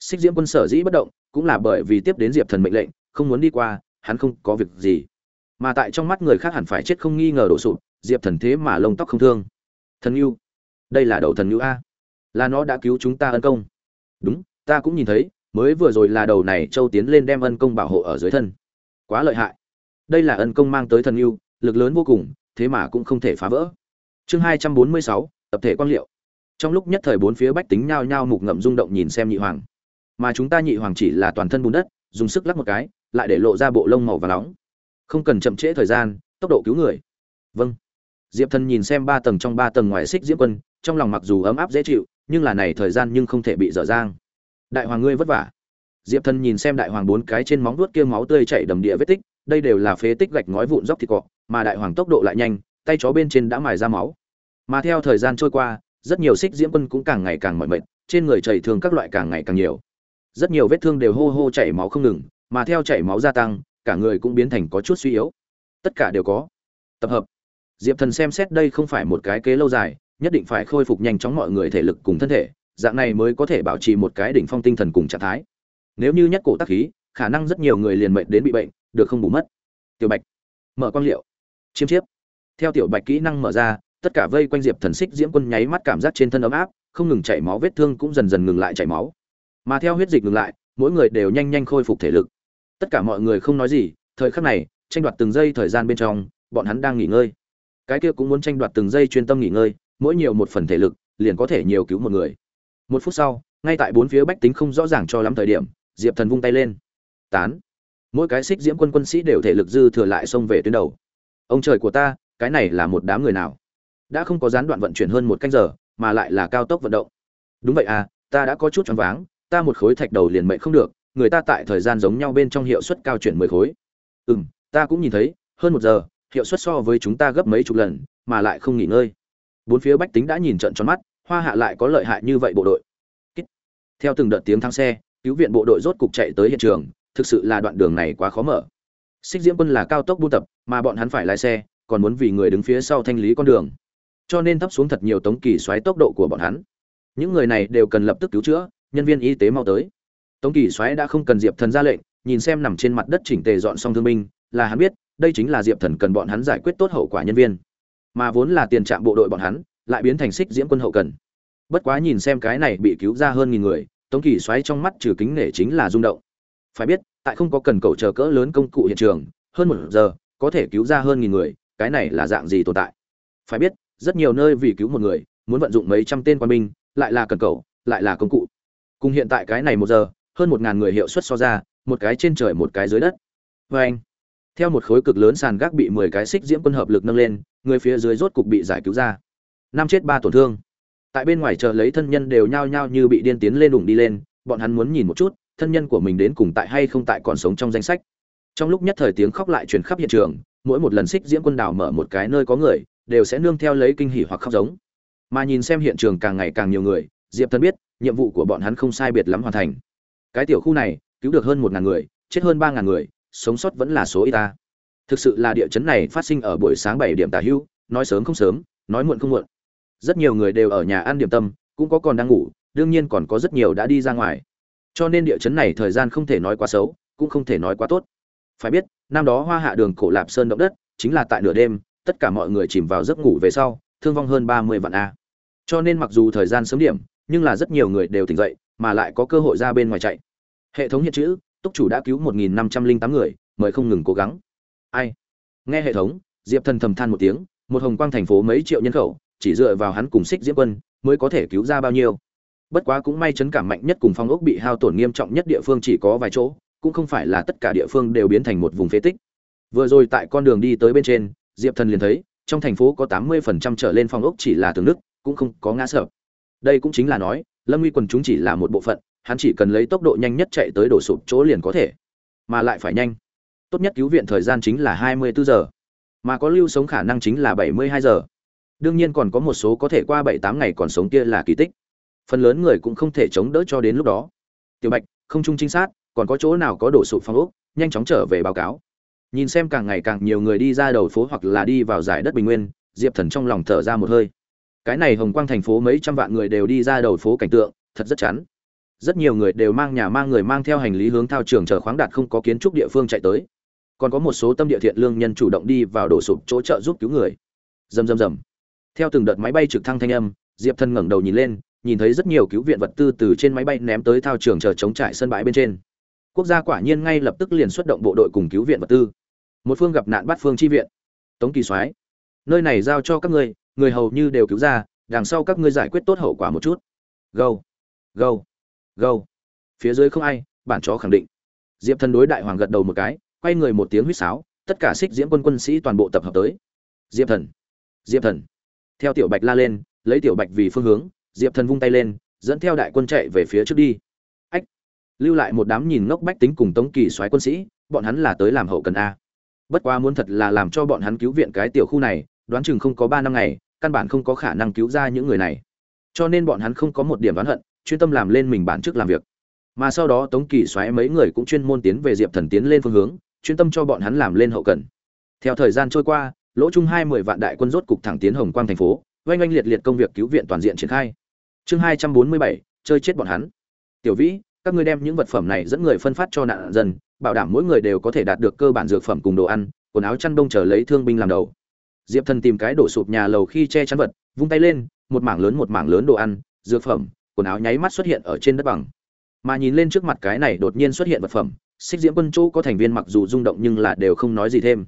Speaker 1: Xích diễm quân sở dĩ bất động, cũng là bởi vì tiếp đến diệp thần mệnh lệnh, không muốn đi qua hắn không có việc gì. Mà tại trong mắt người khác hẳn phải chết không nghi ngờ đổ sụp, diệp thần thế mà lông tóc không thương. Thần yêu, đây là đầu thần yêu a. Là nó đã cứu chúng ta ân công. Đúng, ta cũng nhìn thấy, mới vừa rồi là đầu này châu tiến lên đem ân công bảo hộ ở dưới thân. Quá lợi hại. Đây là ân công mang tới thần yêu, lực lớn vô cùng, thế mà cũng không thể phá vỡ. Chương hai trăm bốn mươi sáu, tập thể quang liệu. Trong lúc nhất thời bốn phía bách tính nhao nhao mục ngậm rung động nhìn xem nhị hoàng. Mà chúng ta nhị hoàng chỉ là toàn thân bùn đất, dùng sức lắc một cái lại để lộ ra bộ lông màu và nóng. Không cần chậm trễ thời gian, tốc độ cứu người. Vâng. Diệp thần nhìn xem ba tầng trong ba tầng ngoài xích diễm quân, trong lòng mặc dù ấm áp dễ chịu, nhưng là này thời gian nhưng không thể bị dở dang. Đại hoàng ngươi vất vả. Diệp thần nhìn xem đại hoàng bốn cái trên móng vuốt kia máu tươi chảy đầm địa vết tích, đây đều là phế tích gạch ngói vụn dốc thịt cọ, mà đại hoàng tốc độ lại nhanh, tay chó bên trên đã mài ra máu. Mà theo thời gian trôi qua, rất nhiều xích diễm quân cũng càng ngày càng mỏi mệt, trên người chảy thương các loại càng ngày càng nhiều. Rất nhiều vết thương đều hô hô chảy máu không ngừng mà theo chảy máu gia tăng, cả người cũng biến thành có chút suy yếu. Tất cả đều có. Tập hợp. Diệp thần xem xét đây không phải một cái kế lâu dài, nhất định phải khôi phục nhanh chóng mọi người thể lực cùng thân thể, dạng này mới có thể bảo trì một cái đỉnh phong tinh thần cùng trạng thái. Nếu như nhất cổ tắc khí, khả năng rất nhiều người liền mệnh đến bị bệnh, được không bù mất. Tiểu bạch. Mở quang liệu. Chiêm chiếp. Theo tiểu bạch kỹ năng mở ra, tất cả vây quanh diệp thần xích diễm quân nháy mắt cảm giác trên thân ấm áp, không ngừng chảy máu vết thương cũng dần dần ngừng lại chảy máu. Mà theo huyết dịch ngừng lại, mỗi người đều nhanh nhanh khôi phục thể lực tất cả mọi người không nói gì, thời khắc này, tranh đoạt từng giây thời gian bên trong, bọn hắn đang nghỉ ngơi. Cái kia cũng muốn tranh đoạt từng giây chuyên tâm nghỉ ngơi, mỗi nhiều một phần thể lực, liền có thể nhiều cứu một người. Một phút sau, ngay tại bốn phía bách tính không rõ ràng cho lắm thời điểm, diệp thần vung tay lên. Tán. Mỗi cái xích diễm quân quân sĩ đều thể lực dư thừa lại xông về tuyến đầu. Ông trời của ta, cái này là một đám người nào? Đã không có gián đoạn vận chuyển hơn một canh giờ, mà lại là cao tốc vận động. Đúng vậy à ta đã có chút choáng váng, ta một khối thạch đầu liền mệnh không được người ta tại thời gian giống nhau bên trong hiệu suất cao chuyển mười khối. Ừ m ta cũng nhìn thấy, hơn một giờ, hiệu suất so với chúng ta gấp mấy chục lần, mà lại không nghỉ ngơi. Bốn phía bách tính đã nhìn trận tròn mắt, hoa hạ lại có lợi hại như vậy bộ đội. Theo từng đợt tiếng thắng xe, cứu viện bộ đội rốt cục chạy tới hiện trường, thực sự là đoạn đường này quá khó mở. Xích diễm quân là cao tốc buôn tập, mà bọn hắn phải lái xe, còn muốn vì người đứng phía sau thanh lý con đường. Cho nên thấp xuống thật nhiều tống kỳ xoáy tốc độ của bọn hắn. Những người này đều cần lập tức cứu chữa, nhân viên y tế mau tới tống kỳ Soái đã không cần diệp thần ra lệnh, nhìn xem nằm trên mặt đất chỉnh tề dọn xong thương binh, là hắn biết, đây chính là diệp thần cần bọn hắn giải quyết tốt hậu quả nhân viên. Mà vốn là tiền trạm bộ đội bọn hắn, lại biến thành xích diễm quân hậu cần. Bất quá nhìn xem cái này bị cứu ra hơn nghìn người, tống kỳ Soái trong mắt trừ kính nể chính là rung động. Phải biết, tại không có cần cầu chờ cỡ lớn công cụ hiện trường, hơn một giờ, có thể cứu ra hơn nghìn người, cái này là dạng gì tồn tại? Phải biết, rất nhiều nơi vì cứu một người, muốn vận dụng mấy trăm tên quân binh, lại là cần cầu, lại là công cụ. Cùng hiện tại cái này một giờ hơn một ngàn người hiệu suất so ra, một cái trên trời một cái dưới đất. Vê anh, theo một khối cực lớn sàn gác bị mười cái xích diễm quân hợp lực nâng lên, người phía dưới rốt cục bị giải cứu ra. Năm chết ba tổn thương. Tại bên ngoài chờ lấy thân nhân đều nhao nhao như bị điên tiến lên đủng đi lên, bọn hắn muốn nhìn một chút, thân nhân của mình đến cùng tại hay không tại còn sống trong danh sách. Trong lúc nhất thời tiếng khóc lại truyền khắp hiện trường, mỗi một lần xích diễm quân đảo mở một cái nơi có người, đều sẽ nương theo lấy kinh hỉ hoặc khóc giống. Mà nhìn xem hiện trường càng ngày càng nhiều người, diệp thần biết, nhiệm vụ của bọn hắn không sai biệt lắm hoàn thành cái tiểu khu này, cứu được hơn một ngàn người, chết hơn ba ngàn người, sống sót vẫn là số y ta. Thực sự là địa chấn này phát sinh ở buổi sáng bảy điểm tả hưu, nói sớm không sớm, nói muộn không muộn. Rất nhiều người đều ở nhà ăn điểm tâm, cũng có còn đang ngủ, đương nhiên còn có rất nhiều đã đi ra ngoài. Cho nên địa chấn này thời gian không thể nói quá xấu, cũng không thể nói quá tốt. Phải biết, năm đó hoa hạ đường cổ lạp sơn động đất, chính là tại nửa đêm, tất cả mọi người chìm vào giấc ngủ về sau, thương vong hơn ba mươi vạn a. Cho nên mặc dù thời gian sớm điểm, nhưng là rất nhiều người đều tỉnh dậy mà lại có cơ hội ra bên ngoài chạy. Hệ thống hiện chữ, túc chủ đã cứu một nghìn năm trăm linh tám người, mời không ngừng cố gắng. Ai? Nghe hệ thống, diệp thần thầm than một tiếng, một hồng quang thành phố mấy triệu nhân khẩu, chỉ dựa vào hắn cùng xích diễm quân mới có thể cứu ra bao nhiêu. Bất quá cũng may chấn cảm mạnh nhất cùng phong ốc bị hao tổn nghiêm trọng nhất địa phương chỉ có vài chỗ, cũng không phải là tất cả địa phương đều biến thành một vùng phế tích. Vừa rồi tại con đường đi tới bên trên, diệp thần liền thấy, trong thành phố có tám mươi phần trăm trở lên phong ốc chỉ là tường nước, cũng không có ngã sợ đây cũng chính là nói lâm nguy quần chúng chỉ là một bộ phận, hắn chỉ cần lấy tốc độ nhanh nhất chạy tới đổ sụp chỗ liền có thể, mà lại phải nhanh. Tốt nhất cứu viện thời gian chính là hai mươi bốn giờ, mà có lưu sống khả năng chính là bảy mươi hai giờ. Đương nhiên còn có một số có thể qua bảy tám ngày còn sống kia là kỳ tích. Phần lớn người cũng không thể chống đỡ cho đến lúc đó. Tiểu bạch, không trung trinh sát, còn có chỗ nào có đổ sụp phong ốc, nhanh chóng trở về báo cáo. Nhìn xem càng ngày càng nhiều người đi ra đầu phố hoặc là đi vào giải đất bình nguyên, diệp thần trong lòng thở ra một hơi cái này hồng quang thành phố mấy trăm vạn người đều đi ra đầu phố cảnh tượng, thật rất chán. Rất nhiều người đều mang nhà mang người mang theo hành lý hướng thao trường chờ khoáng đạt không có kiến trúc địa phương chạy tới. Còn có một số tâm địa thiện lương nhân chủ động đi vào đổ sụp chỗ trợ giúp cứu người. Rầm rầm rầm. Theo từng đợt máy bay trực thăng thanh âm, diệp thần ngẩng đầu nhìn lên, nhìn thấy rất nhiều cứu viện vật tư từ trên máy bay ném tới thao trường chờ chống trải sân bãi bên trên. Quốc gia quả nhiên ngay lập tức liền xuất động bộ đội cùng cứu viện vật tư. Một phương gặp nạn bắt phương chi viện. Tống kỳ soái, nơi này giao cho các ngươi người hầu như đều cứu ra, đằng sau các ngươi giải quyết tốt hậu quả một chút. Gâu gâu gâu phía dưới không ai, bản chó khẳng định. Diệp thần đối đại hoàng gật đầu một cái, quay người một tiếng huýt sáo, tất cả xích diễm quân quân sĩ toàn bộ tập hợp tới. Diệp thần diệp thần. Theo tiểu bạch la lên, lấy tiểu bạch vì phương hướng, diệp thần vung tay lên, dẫn theo đại quân chạy về phía trước đi. Ách! Lưu lại một đám nhìn ngốc bách tính cùng tống kỳ soái quân sĩ, bọn hắn là tới làm hậu cần a. Bất quá muốn thật là làm cho bọn hắn cứu viện cái tiểu khu này đoán chừng không có ba năm ngày, căn bản không có khả năng cứu ra những người này. Cho nên bọn hắn không có một điểm đoán hận, chuyên tâm làm lên mình bản chức làm việc. Mà sau đó tống kỳ xoáy mấy người cũng chuyên môn tiến về diệp thần tiến lên phương hướng, chuyên tâm cho bọn hắn làm lên hậu cần. Theo thời gian trôi qua, lỗ chung hai mươi vạn đại quân rốt cục thẳng tiến hồng quang thành phố, oanh oanh liệt liệt công việc cứu viện toàn diện triển khai. Chương hai trăm bốn mươi bảy, chơi chết bọn hắn. Tiểu vĩ, các ngươi đem những vật phẩm này dẫn người phân phát cho nạn dân, bảo đảm mỗi người đều có thể đạt được cơ bản dược phẩm cùng đồ ăn, quần áo chăn đông chờ lấy thương binh làm đầu diệp thần tìm cái đổ sụp nhà lầu khi che chắn vật, vung tay lên, một mảng lớn một mảng lớn đồ ăn, dược phẩm, quần áo nháy mắt xuất hiện ở trên đất bằng. Mà nhìn lên trước mặt cái này đột nhiên xuất hiện vật phẩm, xích diễm quân chỗ có thành viên mặc dù rung động nhưng là đều không nói gì thêm.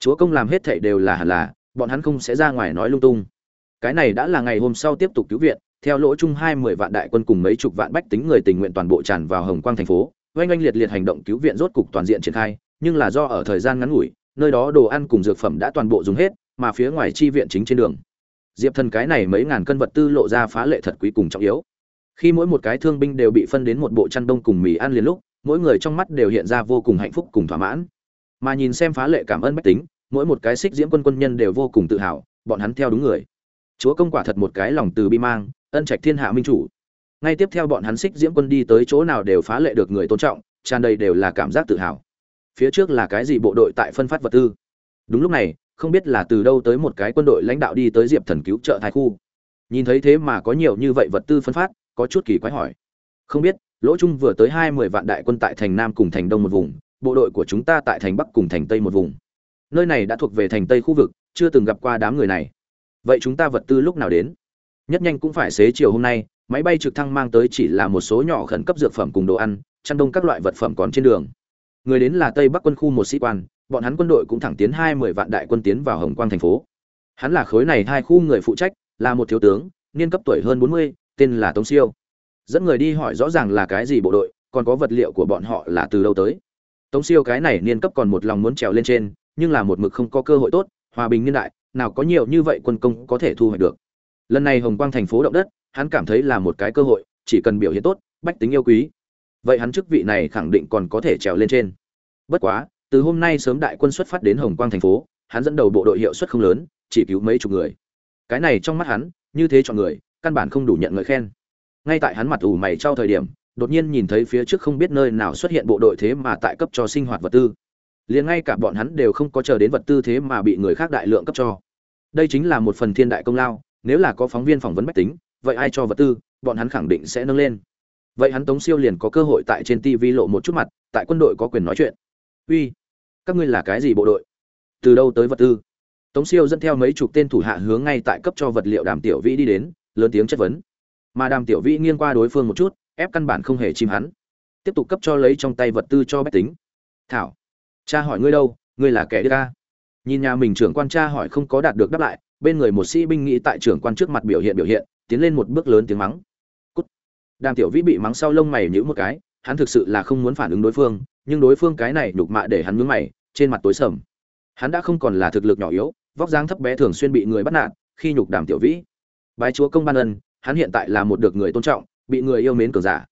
Speaker 1: Chúa công làm hết thảy đều là hẳn là, bọn hắn không sẽ ra ngoài nói lung tung. Cái này đã là ngày hôm sau tiếp tục cứu viện, theo lỗ chung hai mười vạn đại quân cùng mấy chục vạn bách tính người tình nguyện toàn bộ tràn vào hồng quang thành phố, oanh oanh liệt liệt hành động cứu viện rốt cục toàn diện triển khai, nhưng là do ở thời gian ngắn ngủi, nơi đó đồ ăn cùng dược phẩm đã toàn bộ dùng hết mà phía ngoài chi viện chính trên đường. Diệp thần cái này mấy ngàn cân vật tư lộ ra phá lệ thật quý cùng trọng yếu. Khi mỗi một cái thương binh đều bị phân đến một bộ chăn đông cùng mì ăn liền lúc, mỗi người trong mắt đều hiện ra vô cùng hạnh phúc cùng thỏa mãn. Mà nhìn xem phá lệ cảm ơn bách tính, mỗi một cái xích diễm quân quân nhân đều vô cùng tự hào, bọn hắn theo đúng người. Chúa công quả thật một cái lòng từ bi mang, ân trạch thiên hạ minh chủ. Ngay tiếp theo bọn hắn xích diễm quân đi tới chỗ nào đều phá lệ được người tôn trọng, tràn đầy đều là cảm giác tự hào. Phía trước là cái gì bộ đội tại phân phát vật tư? Đúng lúc này không biết là từ đâu tới một cái quân đội lãnh đạo đi tới diệp thần cứu trợ thái khu. Nhìn thấy thế mà có nhiều như vậy vật tư phân phát, có chút kỳ quái hỏi. Không biết, lỗ trung vừa tới hai mươi vạn đại quân tại thành nam cùng thành đông một vùng, bộ đội của chúng ta tại thành bắc cùng thành tây một vùng. Nơi này đã thuộc về thành tây khu vực, chưa từng gặp qua đám người này. Vậy chúng ta vật tư lúc nào đến? Nhất nhanh cũng phải xế chiều hôm nay, máy bay trực thăng mang tới chỉ là một số nhỏ khẩn cấp dược phẩm cùng đồ ăn, chăn đông các loại vật phẩm còn trên đường. Người đến là tây bắc quân khu một sĩ quan bọn hắn quân đội cũng thẳng tiến hai mươi vạn đại quân tiến vào hồng quang thành phố. Hắn là khối này hai khu người phụ trách, là một thiếu tướng, niên cấp tuổi hơn bốn mươi, tên là tống siêu. Dẫn người đi hỏi rõ ràng là cái gì bộ đội, còn có vật liệu của bọn họ là từ đâu tới. Tống siêu cái này niên cấp còn một lòng muốn trèo lên trên, nhưng là một mực không có cơ hội tốt, hòa bình niên đại, nào có nhiều như vậy quân công có thể thu hoạch được. Lần này hồng quang thành phố động đất, hắn cảm thấy là một cái cơ hội, chỉ cần biểu hiện tốt, bách tính yêu quý. Vậy hắn chức vị này khẳng định còn có thể trèo lên trên. Bất quá từ hôm nay sớm đại quân xuất phát đến hồng quang thành phố, hắn dẫn đầu bộ đội hiệu suất không lớn, chỉ cứu mấy chục người. Cái này trong mắt hắn, như thế chọn người, căn bản không đủ nhận người khen. Ngay tại hắn mặt ủ mày trao thời điểm, đột nhiên nhìn thấy phía trước không biết nơi nào xuất hiện bộ đội thế mà tại cấp cho sinh hoạt vật tư. Liền ngay cả bọn hắn đều không có chờ đến vật tư thế mà bị người khác đại lượng cấp cho. Đây chính là một phần thiên đại công lao, nếu là có phóng viên phỏng vấn bách tính, vậy ai cho vật tư, bọn hắn khẳng định sẽ nâng lên. Vậy hắn tống siêu liền có cơ hội tại trên tv lộ một chút mặt, tại quân đội có quyền nói chuyện. Uy các ngươi là cái gì bộ đội? Từ đâu tới vật tư? Tống siêu dẫn theo mấy chục tên thủ hạ hướng ngay tại cấp cho vật liệu đàm tiểu vĩ đi đến, lớn tiếng chất vấn. Mà đàm tiểu vĩ nghiêng qua đối phương một chút, ép căn bản không hề chìm hắn. Tiếp tục cấp cho lấy trong tay vật tư cho bách tính. Thảo, cha hỏi ngươi đâu, ngươi là kẻ đứa ca nhìn nhà mình trưởng quan cha hỏi không có đạt được đáp lại, bên người một sĩ binh nghĩ tại trưởng quan trước mặt biểu hiện biểu hiện, tiến lên một bước lớn tiếng mắng. Cút. Đàm tiểu vĩ bị mắng sau lông mày nhữ một cái, hắn thực sự là không muốn phản ứng đối phương, nhưng đối phương cái này nhục mạ để hắn nhướng mày trên mặt tối sầm. Hắn đã không còn là thực lực nhỏ yếu, vóc dáng thấp bé thường xuyên bị người bắt nạt, khi nhục đàm tiểu vĩ. Bái chúa công ban ân, hắn hiện tại là một được người tôn trọng, bị người yêu mến cường giả.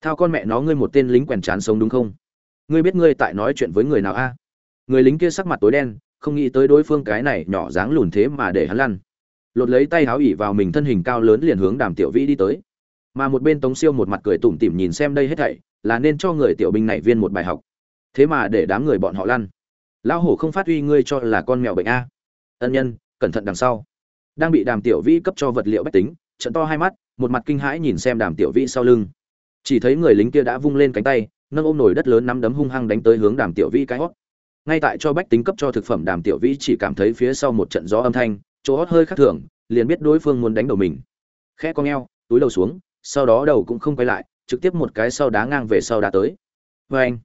Speaker 1: Thao con mẹ nó, ngươi một tên lính quèn chán sống đúng không? Ngươi biết ngươi tại nói chuyện với người nào a? Người lính kia sắc mặt tối đen, không nghĩ tới đối phương cái này nhỏ dáng lùn thế mà để hắn lăn. Lột lấy tay háo ỉ vào mình thân hình cao lớn liền hướng đàm tiểu vĩ đi tới. Mà một bên tống siêu một mặt cười tủm tỉm nhìn xem đây hết thảy, là nên cho người tiểu binh này viên một bài học. Thế mà để đám người bọn họ lăn lão hổ không phát huy ngươi cho là con mèo bệnh a. Ân nhân, cẩn thận đằng sau. Đang bị đàm tiểu vĩ cấp cho vật liệu bách tính, trận to hai mắt, một mặt kinh hãi nhìn xem đàm tiểu vĩ sau lưng. Chỉ thấy người lính kia đã vung lên cánh tay, nâng ôm nổi đất lớn nắm đấm hung hăng đánh tới hướng đàm tiểu vĩ cái hót. Ngay tại cho bách tính cấp cho thực phẩm, đàm tiểu vĩ chỉ cảm thấy phía sau một trận gió âm thanh, chỗ hót hơi khác thường, liền biết đối phương muốn đánh đầu mình. Khẽ con eo, túi đầu xuống, sau đó đầu cũng không quay lại, trực tiếp một cái sau đá ngang về sau đá tới. Vê anh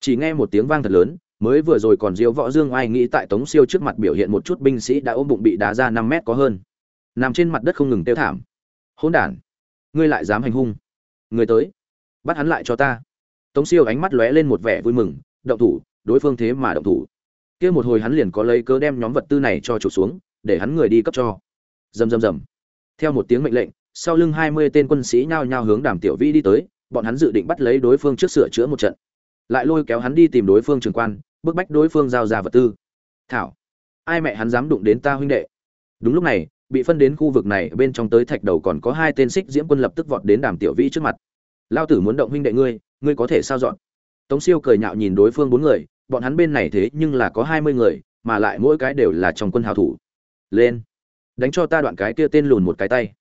Speaker 1: chỉ nghe một tiếng vang thật lớn mới vừa rồi còn diêu võ dương ai nghĩ tại tống siêu trước mặt biểu hiện một chút binh sĩ đã ôm bụng bị đá ra năm mét có hơn. Nằm trên mặt đất không ngừng tiêu thảm. Hỗn đản, ngươi lại dám hành hung. Người tới, bắt hắn lại cho ta. Tống siêu ánh mắt lóe lên một vẻ vui mừng, động thủ, đối phương thế mà động thủ. Kia một hồi hắn liền có lấy cớ đem nhóm vật tư này cho chủ xuống, để hắn người đi cấp cho. Rầm rầm rầm. Theo một tiếng mệnh lệnh, sau lưng hai mươi tên quân sĩ nhao nhao hướng đàm tiểu vi đi tới, bọn hắn dự định bắt lấy đối phương trước sửa chữa một trận. Lại lôi kéo hắn đi tìm đối phương trường quan bức bách đối phương giao ra vật tư. Thảo, ai mẹ hắn dám đụng đến ta huynh đệ? Đúng lúc này, bị phân đến khu vực này, bên trong tới thạch đầu còn có hai tên xích diễm quân lập tức vọt đến đàm tiểu vĩ trước mặt. Lao tử muốn động huynh đệ ngươi ngươi có thể sao dọn? Tống siêu cười nhạo nhìn đối phương bốn người, bọn hắn bên này thế nhưng là có hai mươi người, mà lại mỗi cái đều là trong quân hào thủ. Lên, đánh cho ta đoạn cái kia tên lùn một cái tay.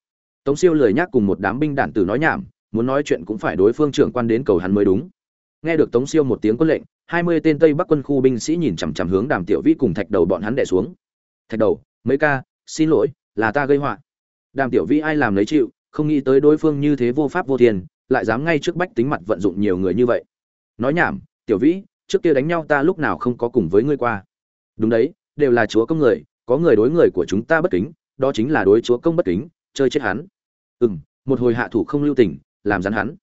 Speaker 1: Tống siêu lười nhác cùng một đám binh đản tử nói nhảm, muốn nói chuyện cũng phải đối phương trưởng quan đến cầu hắn mới đúng. Nghe được tống siêu một tiếng quân lệnh hai mươi tên tây bắc quân khu binh sĩ nhìn chằm chằm hướng đàm tiểu vĩ cùng thạch đầu bọn hắn đẻ xuống. Thạch đầu, mấy ca, xin lỗi, là ta gây họa. Đàm tiểu vĩ ai làm lấy chịu, không nghĩ tới đối phương như thế vô pháp vô tiền lại dám ngay trước bách tính mặt vận dụng nhiều người như vậy. Nói nhảm, tiểu vĩ, trước kia đánh nhau ta lúc nào không có cùng với ngươi qua. Đúng đấy, đều là chúa công người, có người đối người của chúng ta bất kính, đó chính là đối chúa công bất kính, chơi chết hắn. Ừ m một hồi hạ thủ không lưu tình, làm rắn hắn.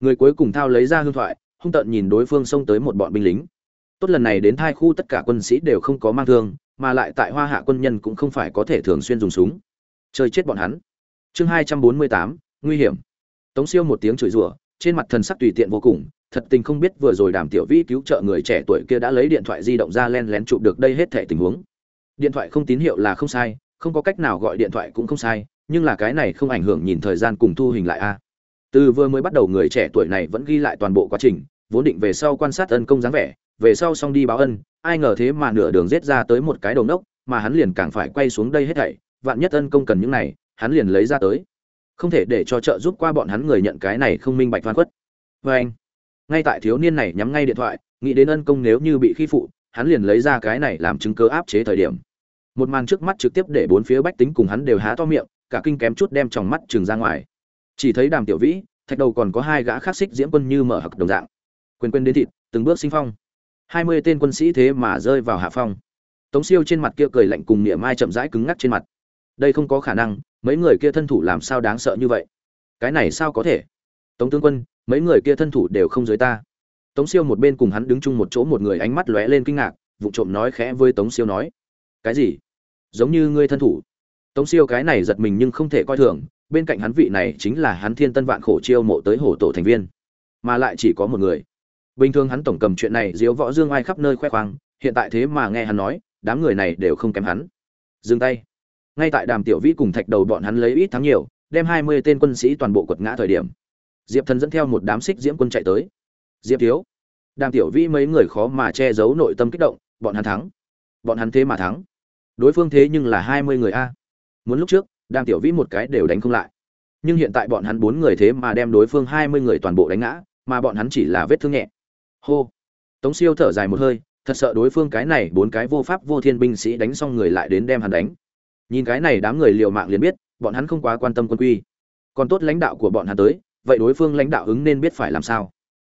Speaker 1: Người cuối cùng thao lấy ra hương thoại hung tợn nhìn đối phương xông tới một bọn binh lính. Tốt lần này đến thai khu tất cả quân sĩ đều không có mang thương, mà lại tại hoa hạ quân nhân cũng không phải có thể thường xuyên dùng súng. Chơi chết bọn hắn. Chương hai trăm bốn mươi tám, nguy hiểm. Tống siêu một tiếng chửi rủa, trên mặt thần sắc tùy tiện vô cùng, thật tình không biết vừa rồi đàm tiểu vĩ cứu trợ người trẻ tuổi kia đã lấy điện thoại di động ra len lén chụp được đây hết thể tình huống. Điện thoại không tín hiệu là không sai, không có cách nào gọi điện thoại cũng không sai, nhưng là cái này không ảnh hưởng nhìn thời gian cùng thu hình lại a từ vừa mới bắt đầu người trẻ tuổi này vẫn ghi lại toàn bộ quá trình, vốn định về sau quan sát ân công dáng vẻ, về sau xong đi báo ân, ai ngờ thế mà nửa đường giết ra tới một cái đầu nốc, mà hắn liền càng phải quay xuống đây hết thảy, vạn nhất ân công cần những này, hắn liền lấy ra tới. Không thể để cho trợ giúp qua bọn hắn người nhận cái này không minh bạch văn khuất. Vê anh, ngay tại thiếu niên này nhắm ngay điện thoại, nghĩ đến ân công nếu như bị khi phụ, hắn liền lấy ra cái này làm chứng cơ áp chế thời điểm. Một màn trước mắt trực tiếp để bốn phía bách tính cùng hắn đều há to miệng, cả kinh kém chút đem tròng mắt trừng ra ngoài chỉ thấy đàm tiểu vĩ, thạch đầu còn có hai gã khác xích diễm quân như mở hặc đồng dạng. Quên quên đến thịt, từng bước sinh phong. Hai mươi tên quân sĩ thế mà rơi vào hạ phong. Tống siêu trên mặt kia cười lạnh cùng niệm mai chậm rãi cứng ngắc trên mặt. Đây không có khả năng, mấy người kia thân thủ làm sao đáng sợ như vậy? Cái này sao có thể? Tống tướng quân, mấy người kia thân thủ đều không dưới ta. Tống siêu một bên cùng hắn đứng chung một chỗ một người ánh mắt lóe lên kinh ngạc, vụ trộm nói khẽ với tống siêu nói. Cái gì? Giống như ngươi thân thủ. Tống siêu cái này giật mình nhưng không thể coi thường bên cạnh hắn vị này chính là hắn thiên tân vạn khổ chiêu mộ tới hổ tổ thành viên, mà lại chỉ có một người. Bình thường hắn tổng cầm chuyện này diếu võ dương ai khắp nơi khoe khoang, hiện tại thế mà nghe hắn nói, đám người này đều không kém hắn. Dừng tay. Ngay tại đàm tiểu vĩ cùng thạch đầu bọn hắn lấy ít thắng nhiều, đem hai mươi tên quân sĩ toàn bộ quật ngã thời điểm, diệp thần dẫn theo một đám xích diễm quân chạy tới. Diệp thiếu. Đàm tiểu vĩ mấy người khó mà che giấu nội tâm kích động, bọn hắn thắng. Bọn hắn thế mà thắng. Đối phương thế nhưng là hai mươi người a. Muốn lúc trước đang tiểu vĩ một cái đều đánh không lại. Nhưng hiện tại bọn hắn bốn người thế mà đem đối phương hai mươi người toàn bộ đánh ngã, mà bọn hắn chỉ là vết thương nhẹ. Hô. Tống siêu thở dài một hơi, thật sợ đối phương cái này bốn cái vô pháp vô thiên binh sĩ đánh xong người lại đến đem hắn đánh. Nhìn cái này đám người liều mạng liền biết, bọn hắn không quá quan tâm quân quy. Còn tốt lãnh đạo của bọn hắn tới, vậy đối phương lãnh đạo ứng nên biết phải làm sao.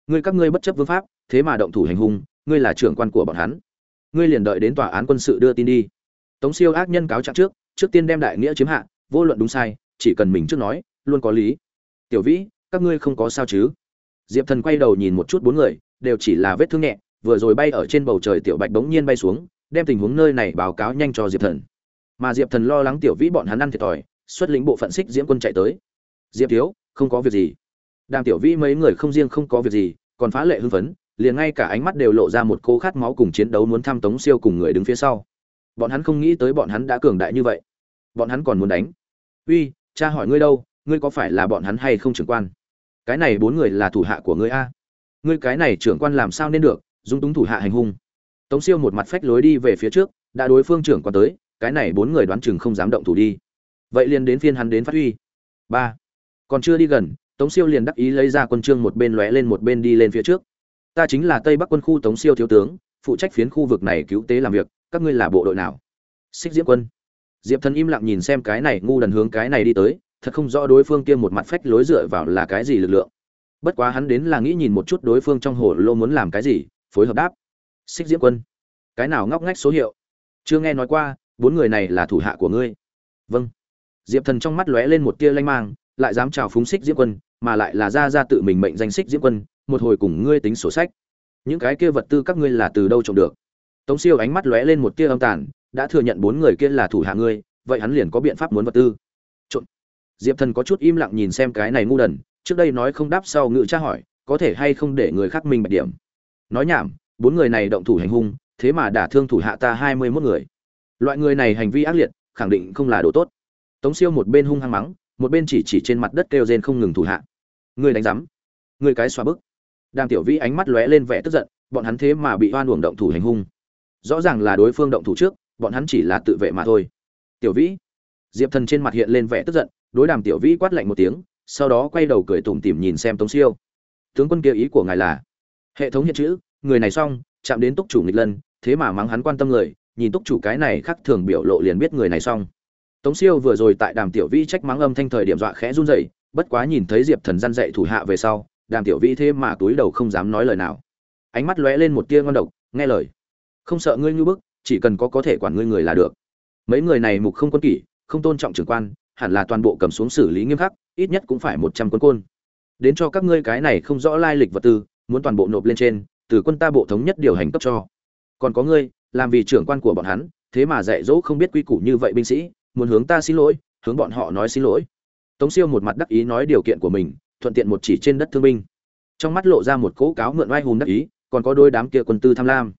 Speaker 1: Ngươi các ngươi bất chấp vương pháp, thế mà động thủ hành hung, ngươi là trưởng quan của bọn hắn. Ngươi liền đợi đến tòa án quân sự đưa tin đi. Tống siêu ác nhân cáo trạng trước trước tiên đem đại nghĩa chiếm hạ vô luận đúng sai, chỉ cần mình trước nói, luôn có lý. Tiểu vĩ, các ngươi không có sao chứ? Diệp thần quay đầu nhìn một chút bốn người, đều chỉ là vết thương nhẹ, vừa rồi bay ở trên bầu trời tiểu bạch bỗng nhiên bay xuống, đem tình huống nơi này báo cáo nhanh cho diệp thần. Mà diệp thần lo lắng tiểu vĩ bọn hắn ăn thiệt thòi, xuất lĩnh bộ phận xích diễm quân chạy tới. Diệp thiếu, không có việc gì. Đàm tiểu vĩ mấy người không riêng không có việc gì, còn phá lệ hưng phấn, liền ngay cả ánh mắt đều lộ ra một cô khát máu cùng chiến đấu muốn thăm tống siêu cùng người đứng phía sau. Bọn hắn không nghĩ tới bọn hắn đã cường đại như vậy. Bọn hắn còn muốn đánh uy, cha hỏi ngươi đâu, ngươi có phải là bọn hắn hay không trưởng quan? Cái này bốn người là thủ hạ của ngươi a. Ngươi cái này trưởng quan làm sao nên được, dung túng thủ hạ hành hung. Tống siêu một mặt phách lối đi về phía trước, đã đối phương trưởng quan tới, cái này bốn người đoán chừng không dám động thủ đi. Vậy liền đến phiên hắn đến phát huy. Ba. Còn chưa đi gần, tống siêu liền đắc ý lấy ra quân trương một bên lóe lên một bên đi lên phía trước. Ta chính là tây bắc quân khu tống siêu thiếu tướng, phụ trách phiến khu vực này cứu tế làm việc, các ngươi là bộ đội nào? Xích diễm quân diệp thần im lặng nhìn xem cái này ngu đần hướng cái này đi tới, thật không rõ đối phương kia một mặt phách lối dựa vào là cái gì lực lượng. Bất quá hắn đến là nghĩ nhìn một chút đối phương trong hồ lô muốn làm cái gì, phối hợp đáp. Xích diễm quân. Cái nào ngóc ngách số hiệu? Chưa nghe nói qua, bốn người này là thủ hạ của ngươi. Vâng. Diệp thần trong mắt lóe lên một tia lanh mang, lại dám chào phúng xích diễm quân, mà lại là ra ra tự mình mệnh danh xích diễm quân, một hồi cùng ngươi tính sổ sách. Những cái kia vật tư các ngươi là từ đâu trộm được? Tống siêu ánh mắt lóe lên một tia âm tàn, đã thừa nhận bốn người kia là thủ hạ ngươi, vậy hắn liền có biện pháp muốn vật tư. Trộn. diệp thần có chút im lặng nhìn xem cái này ngu đần, trước đây nói không đáp sau ngự tra hỏi, có thể hay không để người khác minh bạch điểm. Nói nhảm, bốn người này động thủ hành hung, thế mà đả thương thủ hạ ta hai mươi mốt người. Loại người này hành vi ác liệt, khẳng định không là đồ tốt. Tống siêu một bên hung hăng mắng, một bên chỉ chỉ trên mặt đất kêu rên không ngừng thủ hạ. Người đánh rắm người cái xoa bức. Đang tiểu vĩ ánh mắt lóe lên vẻ tức giận, bọn hắn thế mà bị oan uổng động thủ hành hung rõ ràng là đối phương động thủ trước, bọn hắn chỉ là tự vệ mà thôi. Tiểu vĩ, diệp thần trên mặt hiện lên vẻ tức giận, đối đàm tiểu vĩ quát lạnh một tiếng, sau đó quay đầu cười tủm tỉm nhìn xem tống siêu. Tướng quân kia ý của ngài là, hệ thống hiện chữ, người này xong, chạm đến túc chủ nghịch lân, thế mà mắng hắn quan tâm người, nhìn túc chủ cái này khác thường biểu lộ liền biết người này xong. Tống siêu vừa rồi tại đàm tiểu vĩ trách mắng âm thanh thời điểm dọa khẽ run rẩy, bất quá nhìn thấy diệp thần răn dạy thủ hạ về sau, đàm tiểu vĩ thế mà túi đầu không dám nói lời nào. Ánh mắt lóe lên một tia ngon độc, nghe lời không sợ ngươi như bức, chỉ cần có có thể quản ngươi người là được. Mấy người này mục không quân kỷ, không tôn trọng trưởng quan, hẳn là toàn bộ cầm xuống xử lý nghiêm khắc, ít nhất cũng phải một trăm quân côn. Đến cho các ngươi cái này không rõ lai lịch vật tư, muốn toàn bộ nộp lên trên, từ quân ta bộ thống nhất điều hành cấp cho. Còn có ngươi, làm vì trưởng quan của bọn hắn, thế mà dạy dỗ không biết quy củ như vậy binh sĩ, muốn hướng ta xin lỗi, hướng bọn họ nói xin lỗi. Tống siêu một mặt đắc ý nói điều kiện của mình, thuận tiện một chỉ trên đất thương binh. Trong mắt lộ ra một cỗ cáo mượn oai hùng đắc ý, còn có đôi đám kia quân tư tham lam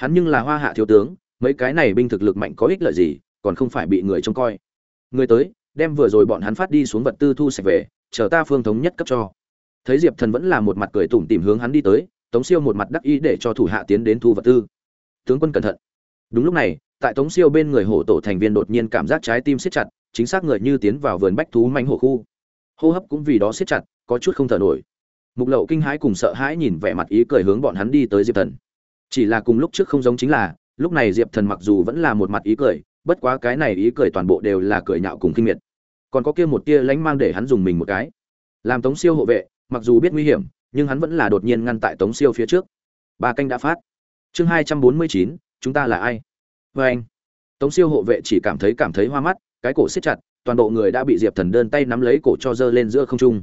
Speaker 1: hắn nhưng là hoa hạ thiếu tướng, mấy cái này binh thực lực mạnh có ích lợi gì, còn không phải bị người trông coi. Người tới, đem vừa rồi bọn hắn phát đi xuống vật tư thu sạch về, chờ ta phương thống nhất cấp cho. Thấy diệp thần vẫn là một mặt cười tủm tìm hướng hắn đi tới, tống siêu một mặt đắc ý để cho thủ hạ tiến đến thu vật tư. Tướng quân cẩn thận. Đúng lúc này, tại tống siêu bên người hổ tổ thành viên đột nhiên cảm giác trái tim siết chặt, chính xác người như tiến vào vườn bách thú manh hổ khu. Hô hấp cũng vì đó siết chặt, có chút không thở nổi. Mục lậu kinh hãi cùng sợ hãi nhìn vẻ mặt ý cười hướng bọn hắn đi tới diệp thần chỉ là cùng lúc trước không giống chính là, lúc này diệp thần mặc dù vẫn là một mặt ý cười, bất quá cái này ý cười toàn bộ đều là cười nhạo cùng kinh miệt. Còn có kia một tia lánh mang để hắn dùng mình một cái. Làm tống siêu hộ vệ, mặc dù biết nguy hiểm, nhưng hắn vẫn là đột nhiên ngăn tại tống siêu phía trước. Ba canh đã phát. Chương hai trăm bốn mươi chín, chúng ta là ai? Vê anh. Tống siêu hộ vệ chỉ cảm thấy cảm thấy hoa mắt, cái cổ siết chặt, toàn bộ người đã bị diệp thần đơn tay nắm lấy cổ cho giơ lên giữa không trung.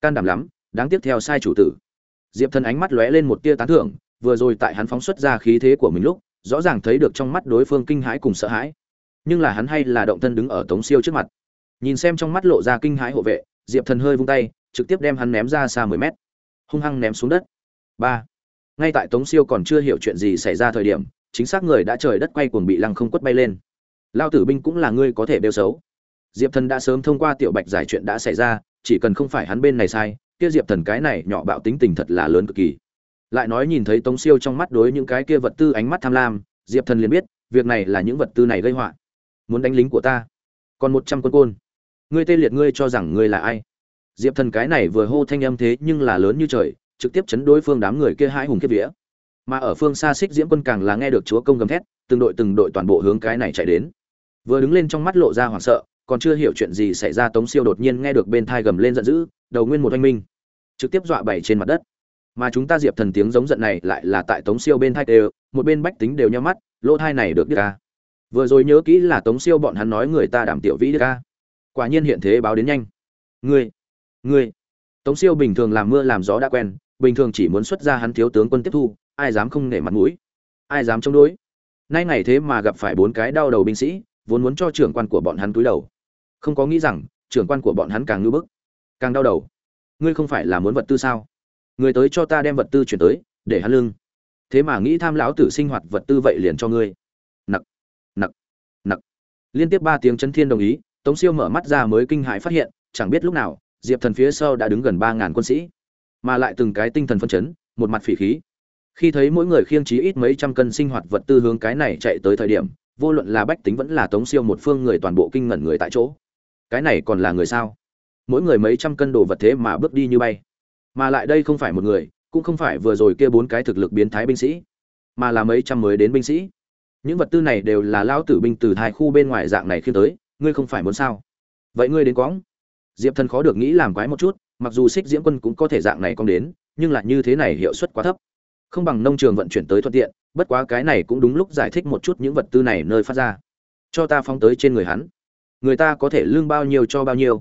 Speaker 1: Can đảm lắm, đáng tiếc theo sai chủ tử. Diệp thần ánh mắt lóe lên một tia tán thưởng vừa rồi tại hắn phóng xuất ra khí thế của mình lúc, rõ ràng thấy được trong mắt đối phương kinh hãi cùng sợ hãi. Nhưng là hắn hay là động thân đứng ở tống siêu trước mặt. Nhìn xem trong mắt lộ ra kinh hãi hộ vệ, diệp thần hơi vung tay, trực tiếp đem hắn ném ra xa mười mét. Hung hăng ném xuống đất. Ba. Ngay tại tống siêu còn chưa hiểu chuyện gì xảy ra thời điểm, chính xác người đã trời đất quay cuồng bị lăng không quất bay lên. Lao tử binh cũng là ngươi có thể đeo xấu. Diệp thần đã sớm thông qua tiểu bạch giải chuyện đã xảy ra, chỉ cần không phải hắn bên này sai, kia diệp thần cái này nhỏ bạo tính tình thật là lớn cực kỳ lại nói nhìn thấy tống siêu trong mắt đối những cái kia vật tư ánh mắt tham lam, diệp thần liền biết, việc này là những vật tư này gây họa. Muốn đánh lính của ta? Còn một trăm quân côn. Ngươi tê liệt ngươi cho rằng ngươi là ai? Diệp thần cái này vừa hô thanh âm thế nhưng là lớn như trời, trực tiếp chấn đối phương đám người kia hãi hùng kiếp vía. Mà ở phương xa xích diễm quân càng là nghe được chúa công gầm thét, từng đội từng đội toàn bộ hướng cái này chạy đến. Vừa đứng lên trong mắt lộ ra hoảng sợ, còn chưa hiểu chuyện gì xảy ra, tống siêu đột nhiên nghe được bên thai gầm lên giận dữ, đầu nguyên một oanh minh, trực tiếp dọa bày trên mặt đất mà chúng ta diệp thần tiếng giống giận này lại là tại tống siêu bên thai đều, một bên bách tính đều nhắm mắt, lỗ thai này được biết ca vừa rồi nhớ kỹ là tống siêu bọn hắn nói người ta đảm tiểu vĩ đức ca à? quả nhiên hiện thế báo đến nhanh. Ngươi ngươi. Tống siêu bình thường làm mưa làm gió đã quen, bình thường chỉ muốn xuất ra hắn thiếu tướng quân tiếp thu, ai dám không nể mặt mũi? Ai dám chống đối? Nay ngày thế mà gặp phải bốn cái đau đầu binh sĩ, vốn muốn cho trưởng quan của bọn hắn túi đầu. Không có nghĩ rằng, trưởng quan của bọn hắn càng ngưỡng bức, càng đau đầu. Ngươi không phải là muốn vật tư sao? Người tới cho ta đem vật tư chuyển tới, để hắn lưng. Thế mà nghĩ tham lão tử sinh hoạt vật tư vậy liền cho ngươi. Nặc nặc nặc. Liên tiếp ba tiếng chân thiên đồng ý, tống siêu mở mắt ra mới kinh hãi phát hiện, chẳng biết lúc nào, diệp thần phía sau đã đứng gần ba ngàn quân sĩ. Mà lại từng cái tinh thần phân chấn, một mặt phỉ khí. Khi thấy mỗi người khiêng trí ít mấy trăm cân sinh hoạt vật tư hướng cái này chạy tới thời điểm, vô luận là bách tính vẫn là tống siêu một phương người toàn bộ kinh ngẩn người tại chỗ. Cái này còn là người sao? Mỗi người mấy trăm cân đồ vật thế mà bước đi như bay mà lại đây không phải một người, cũng không phải vừa rồi kia bốn cái thực lực biến thái binh sĩ, mà là mấy trăm mới đến binh sĩ. Những vật tư này đều là lao tử binh từ hai khu bên ngoài dạng này khi tới, ngươi không phải muốn sao? Vậy ngươi đến quõng. Diệp thần khó được nghĩ làm quái một chút, mặc dù xích diễm quân cũng có thể dạng này con đến, nhưng lại như thế này hiệu suất quá thấp. Không bằng nông trường vận chuyển tới thuận tiện, bất quá cái này cũng đúng lúc giải thích một chút những vật tư này nơi phát ra. Cho ta phóng tới trên người hắn. Người ta có thể lương bao nhiêu cho bao nhiêu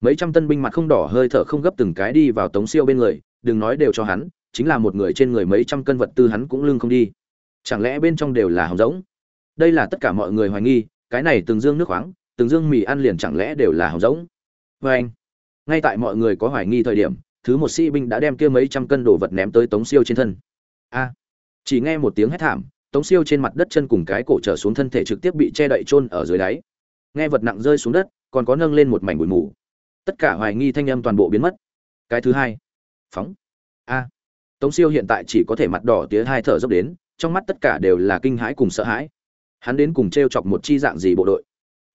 Speaker 1: mấy trăm tân binh mặt không đỏ hơi thở không gấp từng cái đi vào tống siêu bên người, đừng nói đều cho hắn, chính là một người trên người mấy trăm cân vật tư hắn cũng lưng không đi. Chẳng lẽ bên trong đều là hồng rỗng? Đây là tất cả mọi người hoài nghi, cái này từng dương nước khoáng, từng dương mì ăn liền chẳng lẽ đều là hồng rỗng? Vê anh, ngay tại mọi người có hoài nghi thời điểm, thứ một sĩ binh đã đem kia mấy trăm cân đồ vật ném tới tống siêu trên thân. A, chỉ nghe một tiếng hét thảm, tống siêu trên mặt đất chân cùng cái cổ trở xuống thân thể trực tiếp bị che đậy chôn ở dưới đáy. Nghe vật nặng rơi xuống đất, còn có nâng lên một mảnh bụi mù tất cả hoài nghi thanh âm toàn bộ biến mất. Cái thứ hai, phóng. A. Tống siêu hiện tại chỉ có thể mặt đỏ tía hai thở dốc đến, trong mắt tất cả đều là kinh hãi cùng sợ hãi. Hắn đến cùng t r e o chọc một chi dạng gì bộ đội?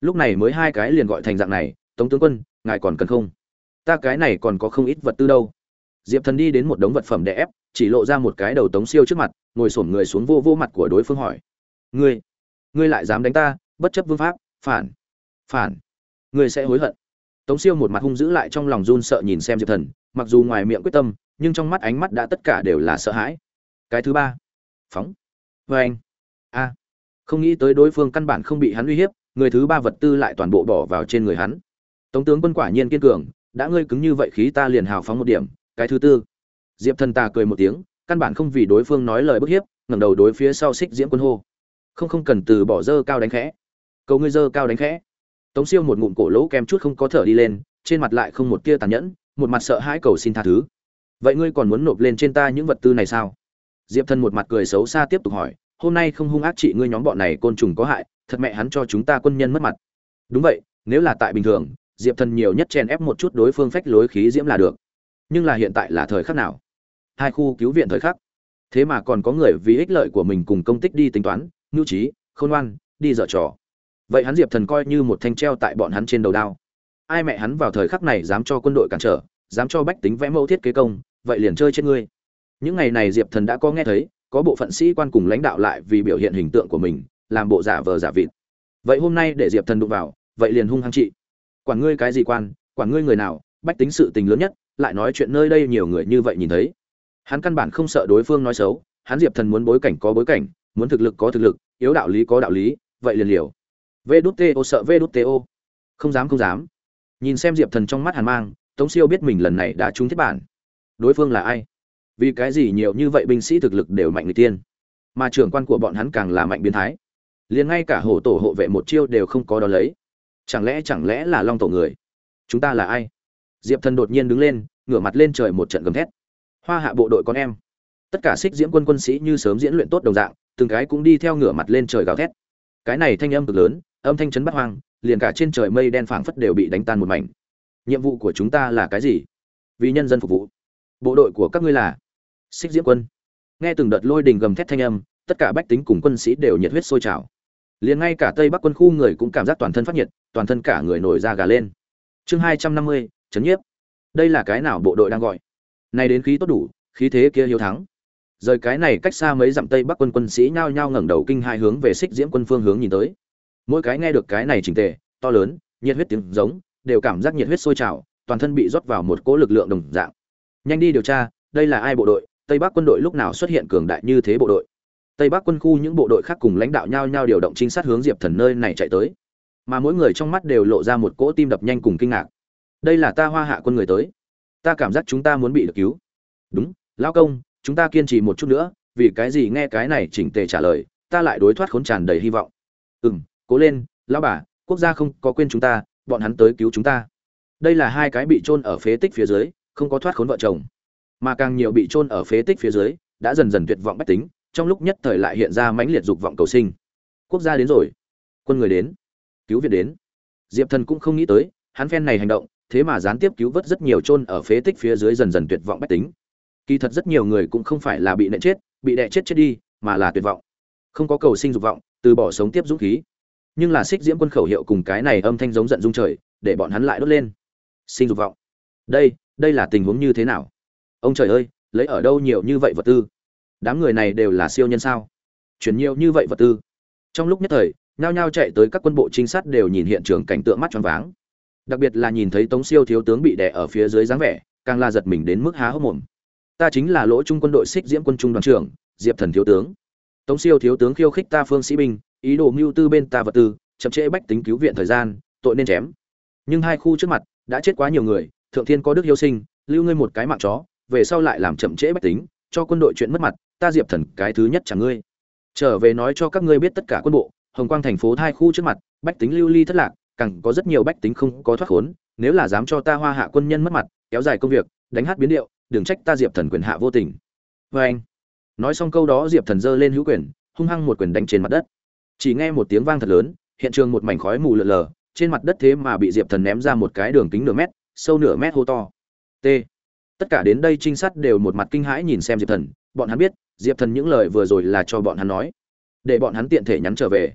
Speaker 1: Lúc này mới hai cái liền gọi thành dạng này, tống tướng quân, ngài còn cần không? Ta cái này còn có không ít vật tư đâu. Diệp thần đi đến một đống vật phẩm để ép, chỉ lộ ra một cái đầu tống siêu trước mặt, ngồi sổm người xuống vô vô mặt của đối phương hỏi. Ngươi ngươi lại dám đánh ta? Bất chấp vương pháp, phản phản, ngươi sẽ hối hận tống siêu một mặt hung dữ lại trong lòng run sợ nhìn xem diệp thần, mặc dù ngoài miệng quyết tâm, nhưng trong mắt ánh mắt đã tất cả đều là sợ hãi. Cái thứ ba. Phóng. Với anh. A. Không nghĩ tới đối phương căn bản không bị hắn uy hiếp, người thứ ba vật tư lại toàn bộ bỏ vào trên người hắn. Tống tướng quân quả nhiên kiên cường, đã ngươi cứng như vậy khí ta liền hào phóng một điểm, cái thứ tư. Diệp thần ta cười một tiếng, căn bản không vì đối phương nói lời bức hiếp, ngẩng đầu đối phía sau xích diễm quân hô. Không không cần từ bỏ dơ cao đánh khẽ. Cầu ngươi dơ cao đánh khẽ tống siêu một ngụm cổ lỗ kem chút không có thở đi lên, trên mặt lại không một tia tàn nhẫn, một mặt sợ hãi cầu xin tha thứ. Vậy ngươi còn muốn nộp lên trên ta những vật tư này sao? Diệp thần một mặt cười xấu xa tiếp tục hỏi, hôm nay không hung ác trị ngươi nhóm bọn này côn trùng có hại, thật mẹ hắn cho chúng ta quân nhân mất mặt. Đúng vậy, nếu là tại bình thường, diệp thần nhiều nhất chen ép một chút đối phương phách lối khí diễm là được. Nhưng là hiện tại là thời khắc nào? Hai khu cứu viện thời khắc. Thế mà còn có người vì ích lợi của mình cùng công tích đi tính toán ngưu trí, khôn ngoan, đi dở trò vậy hắn diệp thần coi như một thanh treo tại bọn hắn trên đầu đao. Ai mẹ hắn vào thời khắc này dám cho quân đội cản trở, dám cho bách tính vẽ mẫu thiết kế công, vậy liền chơi trên ngươi. Những ngày này diệp thần đã có nghe thấy, có bộ phận sĩ quan cùng lãnh đạo lại vì biểu hiện hình tượng của mình, làm bộ giả vờ giả vịt. Vậy hôm nay để diệp thần đụng vào, vậy liền hung hăng trị. Quản ngươi cái gì quan, quản ngươi người nào, bách tính sự tình lớn nhất, lại nói chuyện nơi đây nhiều người như vậy nhìn thấy. Hắn căn bản không sợ đối phương nói xấu, hắn diệp thần muốn bối cảnh có bối cảnh, muốn thực lực có thực lực, yếu đạo lý có đạo lý, vậy liền liều vê đút tê ô sợ vê đút tê ô không dám không dám. Nhìn xem diệp thần trong mắt hàn mang, tống siêu biết mình lần này đã trúng thiết bản. Đối phương là ai? Vì cái gì nhiều như vậy binh sĩ thực lực đều mạnh người tiên? Mà trưởng quan của bọn hắn càng là mạnh biến thái. Liền ngay cả hổ tổ hộ vệ một chiêu đều không có đón lấy. Chẳng lẽ chẳng lẽ là long tổ người? Chúng ta là ai? Diệp thần đột nhiên đứng lên, ngửa mặt lên trời một trận gầm thét. Hoa hạ bộ đội con em. Tất cả xích diễm quân quân sĩ như sớm diễn luyện tốt đồng dạng, từng cái cũng đi theo ngửa mặt lên trời gào thét. Cái này thanh âm cực lớn âm thanh chấn bắt hoang, liền cả trên trời mây đen phảng phất đều bị đánh tan một mảnh. Nhiệm vụ của chúng ta là cái gì? Vì nhân dân phục vụ. Bộ đội của các ngươi là xích diễm quân. Nghe từng đợt lôi đình gầm thét thanh âm, tất cả bách tính cùng quân sĩ đều nhiệt huyết sôi trào. Liền ngay cả tây bắc quân khu người cũng cảm giác toàn thân phát nhiệt, toàn thân cả người nổi da gà lên. Chương hai trăm năm mươi chấn nhiếp. Đây là cái nào bộ đội đang gọi? Nay đến khí tốt đủ, khí thế kia hiếu thắng. Rời cái này cách xa mấy dặm tây bắc quân quân sĩ nhao nhao ngẩng đầu kinh hai hướng về xích diễm quân phương hướng nhìn tới mỗi cái nghe được cái này chỉnh tề, to lớn, nhiệt huyết tiếng giống, đều cảm giác nhiệt huyết sôi trào, toàn thân bị rót vào một cỗ lực lượng đồng dạng. Nhanh đi điều tra, đây là ai bộ đội, tây bắc quân đội lúc nào xuất hiện cường đại như thế bộ đội? Tây bắc quân khu những bộ đội khác cùng lãnh đạo nhau nhau điều động trinh sát hướng diệp thần nơi này chạy tới. Mà mỗi người trong mắt đều lộ ra một cỗ tim đập nhanh cùng kinh ngạc. Đây là ta hoa hạ quân người tới. Ta cảm giác chúng ta muốn bị được cứu. Đúng, lão công, chúng ta kiên trì một chút nữa, vì cái gì nghe cái này chỉnh tề trả lời, ta lại đối thoát khốn tràn đầy hy vọng. Ừ m cố lên, lão bà, quốc gia không có quên chúng ta, bọn hắn tới cứu chúng ta. Đây là hai cái bị trôn ở phế tích phía dưới, không có thoát khốn vợ chồng. Mà càng nhiều bị trôn ở phế tích phía dưới, đã dần dần tuyệt vọng bách tính, trong lúc nhất thời lại hiện ra mãnh liệt dục vọng cầu sinh. Quốc gia đến rồi. Quân người đến. Cứu viện đến. Diệp thần cũng không nghĩ tới, hắn phen này hành động, thế mà gián tiếp cứu vớt rất nhiều chôn ở phế tích phía dưới dần dần tuyệt vọng bách tính. Kỳ thật rất nhiều người cũng không phải là bị nện chết, bị đè chết chết đi, mà là tuyệt vọng. Không có cầu sinh dục vọng, từ bỏ sống tiếp dũng khí nhưng là xích diễm quân khẩu hiệu cùng cái này âm thanh giống giận dung trời, để bọn hắn lại đốt lên. Sinh dục vọng. Đây đây là tình huống như thế nào? Ông trời ơi, lấy ở đâu nhiều như vậy vật tư? Đám người này đều là siêu nhân sao? Chuyển nhiều như vậy vật tư? Trong lúc nhất thời, nhao nhao chạy tới các quân bộ trinh sát đều nhìn hiện trường cảnh tượng mắt choáng váng. Đặc biệt là nhìn thấy tống siêu thiếu tướng bị đè ở phía dưới dáng vẻ, càng là giật mình đến mức há hốc mồm. Ta chính là lỗ trung quân đội xích diễm quân trung đoàn trưởng, diệp thần thiếu tướng. Tống siêu thiếu tướng khiêu khích ta phương sĩ binh ý đồ mưu tư bên ta vật tư, chậm trễ bách tính cứu viện thời gian, tội nên chém. Nhưng hai khu trước mặt đã chết quá nhiều người, thượng thiên có đức yêu sinh, lưu ngươi một cái mạng chó, về sau lại làm chậm trễ bách tính, cho quân đội chuyện mất mặt, ta diệp thần cái thứ nhất chẳng ngươi. Trở về nói cho các ngươi biết tất cả quân bộ, hồng quang thành phố hai khu trước mặt, bách tính lưu ly thất lạc, càng có rất nhiều bách tính không có thoát khốn, nếu là dám cho ta hoa hạ quân nhân mất mặt, kéo dài công việc, đánh hát biến điệu, đừng trách ta diệp thần quyền hạ vô tình. Vê anh nói xong câu đó diệp thần giơ lên hữu quyền, hung hăng một quyền đánh trên mặt đất chỉ nghe một tiếng vang thật lớn, hiện trường một mảnh khói mù lờ lờ trên mặt đất thế mà bị diệp thần ném ra một cái đường kính nửa mét, sâu nửa mét hô to. T. Tất cả đến đây trinh sát đều một mặt kinh hãi nhìn xem diệp thần, bọn hắn biết, diệp thần những lời vừa rồi là cho bọn hắn nói. Để bọn hắn tiện thể nhắn trở về.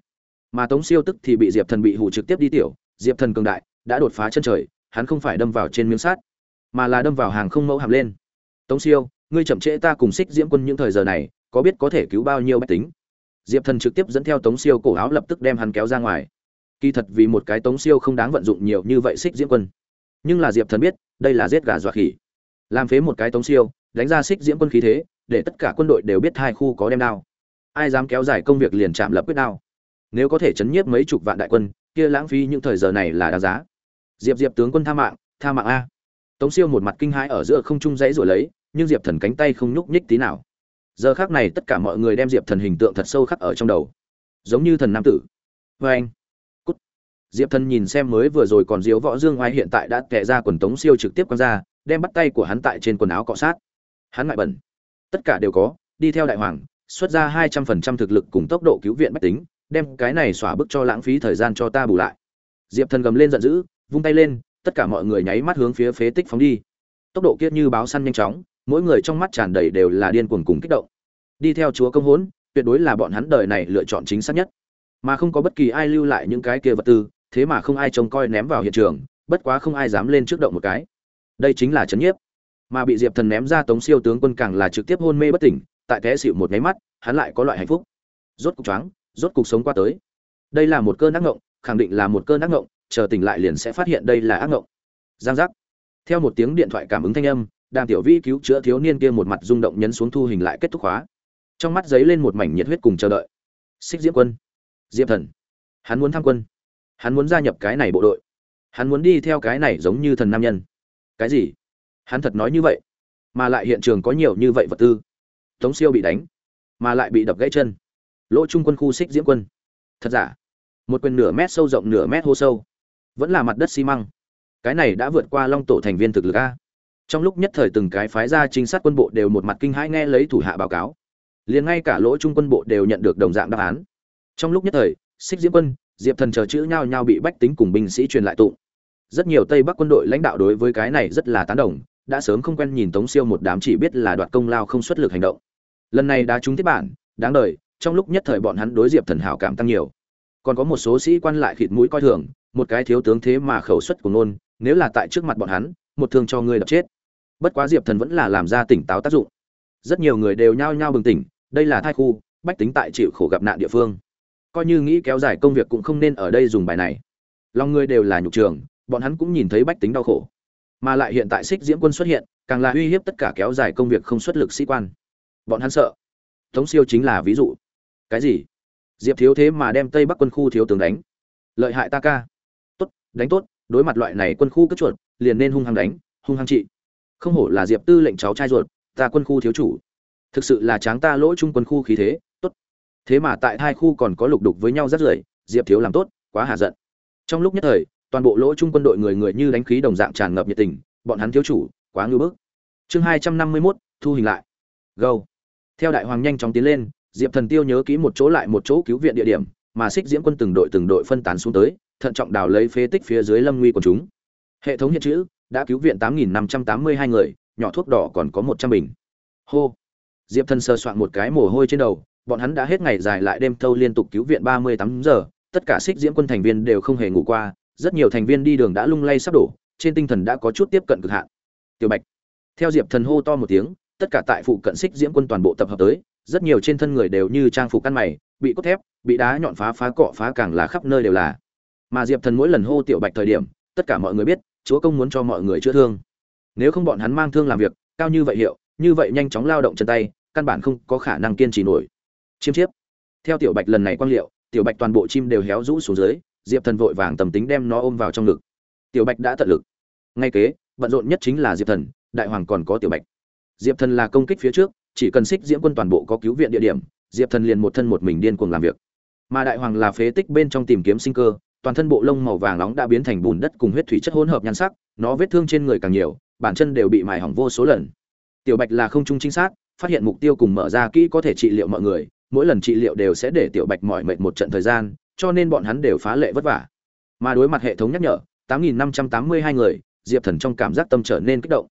Speaker 1: Mà tống siêu tức thì bị diệp thần bị hủ trực tiếp đi tiểu, diệp thần cường đại, đã đột phá chân trời, hắn không phải đâm vào trên miếng sắt, mà là đâm vào hàng không mẫu hàm lên. Tống siêu, ngươi chậm trễ ta cùng xích diễm quân những thời giờ này, có biết có thể cứu bao nhiêu bách tính? Diệp thần trực tiếp dẫn theo tống siêu cổ áo lập tức đem hắn kéo ra ngoài. Kỳ thật vì một cái tống siêu không đáng vận dụng nhiều như vậy xích diễm quân. Nhưng là diệp thần biết, đây là giết gà dọa khỉ. Làm phế một cái tống siêu, đánh ra xích diễm quân khí thế, để tất cả quân đội đều biết hai khu có đem đao. Ai dám kéo dài công việc liền chạm lập quyết đao. Nếu có thể chấn nhiếp mấy chục vạn đại quân, kia lãng phí những thời giờ này là đáng giá. Diệp diệp tướng quân tha mạng tha mạng a. Tống siêu một mặt kinh hãi ở giữa không trung dãy rồi lấy, nhưng diệp thần cánh tay không nhúc nhích tí nào giờ khác này tất cả mọi người đem diệp thần hình tượng thật sâu khắc ở trong đầu. Giống như thần nam tử. Vê anh. Cút. Diệp thần nhìn xem mới vừa rồi còn diếu võ dương oai hiện tại đã tệ ra quần tống siêu trực tiếp quăng ra, đem bắt tay của hắn tại trên quần áo cọ sát. Hắn ngại bẩn. Tất cả đều có, đi theo đại hoàng, xuất ra hai trăm phần trăm thực lực cùng tốc độ cứu viện bách tính, đem cái này xóa bức cho lãng phí thời gian cho ta bù lại. Diệp thần gầm lên giận dữ, vung tay lên, tất cả mọi người nháy mắt hướng phía phế tích phóng đi. Tốc độ kiết như báo săn nhanh chóng mỗi người trong mắt tràn đầy đều là điên cuồng cùng kích động. Đi theo chúa công hốn, tuyệt đối là bọn hắn đời này lựa chọn chính xác nhất. Mà không có bất kỳ ai lưu lại những cái kia vật tư, thế mà không ai trông coi ném vào hiện trường, bất quá không ai dám lên trước động một cái. Đây chính là chấn nhiếp. Mà bị diệp thần ném ra tống siêu tướng quân càng là trực tiếp hôn mê bất tỉnh, tại té xịu một nháy mắt, hắn lại có loại hạnh phúc. Rốt cục choáng, rốt cục sống qua tới. Đây là một cơn ác ngộng, khẳng định là một cơn ác ngộng, chờ tỉnh lại liền sẽ phát hiện đây là ác ngộng. Giang giác. Theo một tiếng điện thoại cảm ứng thanh âm đàm tiểu vi cứu chữa thiếu niên kia một mặt rung động nhấn xuống thu hình lại kết thúc khóa. Trong mắt giấy lên một mảnh nhiệt huyết cùng chờ đợi. Xích diễm quân, diệp thần, hắn muốn tham quân. Hắn muốn gia nhập cái này bộ đội. Hắn muốn đi theo cái này giống như thần nam nhân. Cái gì? Hắn thật nói như vậy, mà lại hiện trường có nhiều như vậy vật tư. Tống siêu bị đánh, mà lại bị đập gãy chân. Lỗ trung quân khu xích diễm quân. Thật giả? Một quyền nửa mét sâu rộng nửa mét hô sâu. Vẫn là mặt đất xi măng. Cái này đã vượt qua long tổ thành viên thực lực a trong lúc nhất thời từng cái phái ra trinh sát quân bộ đều một mặt kinh hãi nghe lấy thủ hạ báo cáo. Liền ngay cả lỗ trung quân bộ đều nhận được đồng dạng đáp án. Trong lúc nhất thời, xích diễm quân, diệp thần chờ chữ nhau nhau bị bách tính cùng binh sĩ truyền lại tụng. Rất nhiều tây bắc quân đội lãnh đạo đối với cái này rất là tán đồng, đã sớm không quen nhìn tống siêu một đám chỉ biết là đoạt công lao không xuất lực hành động. Lần này đã trúng tiếp bản, đáng đời, trong lúc nhất thời bọn hắn đối diệp thần hảo cảm tăng nhiều. Còn có một số sĩ quan lại khịt mũi coi thường, một cái thiếu tướng thế mà khẩu suất của nôn nếu là tại trước mặt bọn hắn, một thương cho ngươi đập chết bất quá diệp thần vẫn là làm ra tỉnh táo tác dụng rất nhiều người đều nhao nhao bừng tỉnh đây là thai khu bách tính tại chịu khổ gặp nạn địa phương coi như nghĩ kéo dài công việc cũng không nên ở đây dùng bài này lòng người đều là nhục trường bọn hắn cũng nhìn thấy bách tính đau khổ mà lại hiện tại xích diễm quân xuất hiện càng là uy hiếp tất cả kéo dài công việc không xuất lực sĩ quan bọn hắn sợ tống siêu chính là ví dụ cái gì diệp thiếu thế mà đem tây bắc quân khu thiếu tướng đánh lợi hại ta ca tốt đánh tốt đối mặt loại này quân khu cất chuột liền nên hung hăng đánh hung hăng trị không hổ là diệp tư lệnh cháu trai ruột, ta quân khu thiếu chủ. Thực sự là tráng ta lỗ chung quân khu khí thế, tốt. Thế mà tại hai khu còn có lục đục với nhau rất rưởi diệp thiếu làm tốt, quá hạ giận. Trong lúc nhất thời, toàn bộ lỗ chung quân đội người người như đánh khí đồng dạng tràn ngập nhiệt tình, bọn hắn thiếu chủ, quá ngưỡng bức. Chương hai trăm năm mươi mốt, thu hình lại. Gâu. theo đại hoàng nhanh chóng tiến lên, diệp thần tiêu nhớ kỹ một chỗ lại một chỗ cứu viện địa điểm, mà xích diễm quân từng đội từng đội phân tán xuống tới, thận trọng đào lấy phế tích phía dưới lâm nguy của chúng. Hệ thống hiện chữ đã cứu viện tám nghìn năm trăm tám mươi hai người, nhỏ thuốc đỏ còn có một trăm bình. Hô. Diệp thần sơ soạn một cái mồ hôi trên đầu, bọn hắn đã hết ngày dài lại đêm thâu liên tục cứu viện ba mươi tám giờ, tất cả xích diễm quân thành viên đều không hề ngủ qua, rất nhiều thành viên đi đường đã lung lay sắp đổ, trên tinh thần đã có chút tiếp cận cực hạn. Tiểu bạch. Theo diệp thần hô to một tiếng, tất cả tại phụ cận xích diễm quân toàn bộ tập hợp tới, rất nhiều trên thân người đều như trang phục căn mày, bị cốt thép, bị đá nhọn phá phá cọ phá càng là khắp nơi đều là. Mà diệp thần mỗi lần hô tiểu bạch thời điểm tất cả mọi người biết, chúa công muốn cho mọi người chữa thương. Nếu không bọn hắn mang thương làm việc, cao như vậy hiệu, như vậy nhanh chóng lao động chân tay, căn bản không có khả năng kiên trì nổi. Chiêm chiếp. Theo tiểu bạch lần này quang liệu, tiểu bạch toàn bộ chim đều héo rũ xuống dưới, diệp thần vội vàng tầm tính đem nó ôm vào trong ngực. Tiểu bạch đã tận lực. Ngay kế, bận rộn nhất chính là diệp thần, đại hoàng còn có tiểu bạch. Diệp thần là công kích phía trước, chỉ cần xích diễm quân toàn bộ có cứu viện địa điểm, diệp thần liền một thân một mình điên cuồng làm việc. Mà đại hoàng là phế tích bên trong tìm kiếm sinh cơ toàn thân bộ lông màu vàng nóng đã biến thành bùn đất cùng huyết thủy chất hỗn hợp nhan sắc nó vết thương trên người càng nhiều bản chân đều bị mài hỏng vô số lần. Tiểu bạch là không trung chính xác, phát hiện mục tiêu cùng mở ra kỹ có thể trị liệu mọi người mỗi lần trị liệu đều sẽ để tiểu bạch mỏi mệt một trận thời gian cho nên bọn hắn đều phá lệ vất vả. Mà đối mặt hệ thống nhắc nhở 8.582 người diệp thần trong cảm giác tâm trở nên kích động.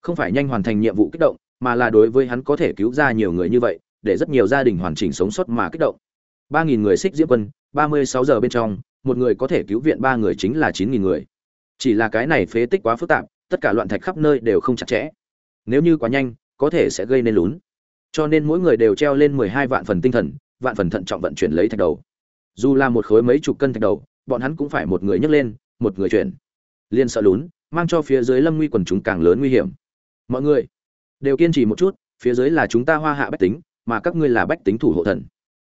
Speaker 1: Không phải nhanh hoàn thành nhiệm vụ kích động mà là đối với hắn có thể cứu ra nhiều người như vậy để rất nhiều gia đình hoàn chỉnh sống sót mà kích động. 3.000 người xích diễm quân 36 giờ bên trong một người có thể cứu viện ba người chính là 9.000 người. Chỉ là cái này phế tích quá phức tạp, tất cả loạn thạch khắp nơi đều không chặt chẽ. Nếu như quá nhanh, có thể sẽ gây nên lún. Cho nên mỗi người đều treo lên 12 vạn phần tinh thần, vạn phần thận trọng vận chuyển lấy thạch đầu. Dù là một khối mấy chục cân thạch đầu, bọn hắn cũng phải một người nhấc lên, một người chuyển. Liên sợ lún, mang cho phía dưới lâm nguy quần chúng càng lớn nguy hiểm. Mọi người, đều kiên trì một chút, phía dưới là chúng ta hoa hạ bách tính, mà các ngươi là bách tính thủ hộ thần.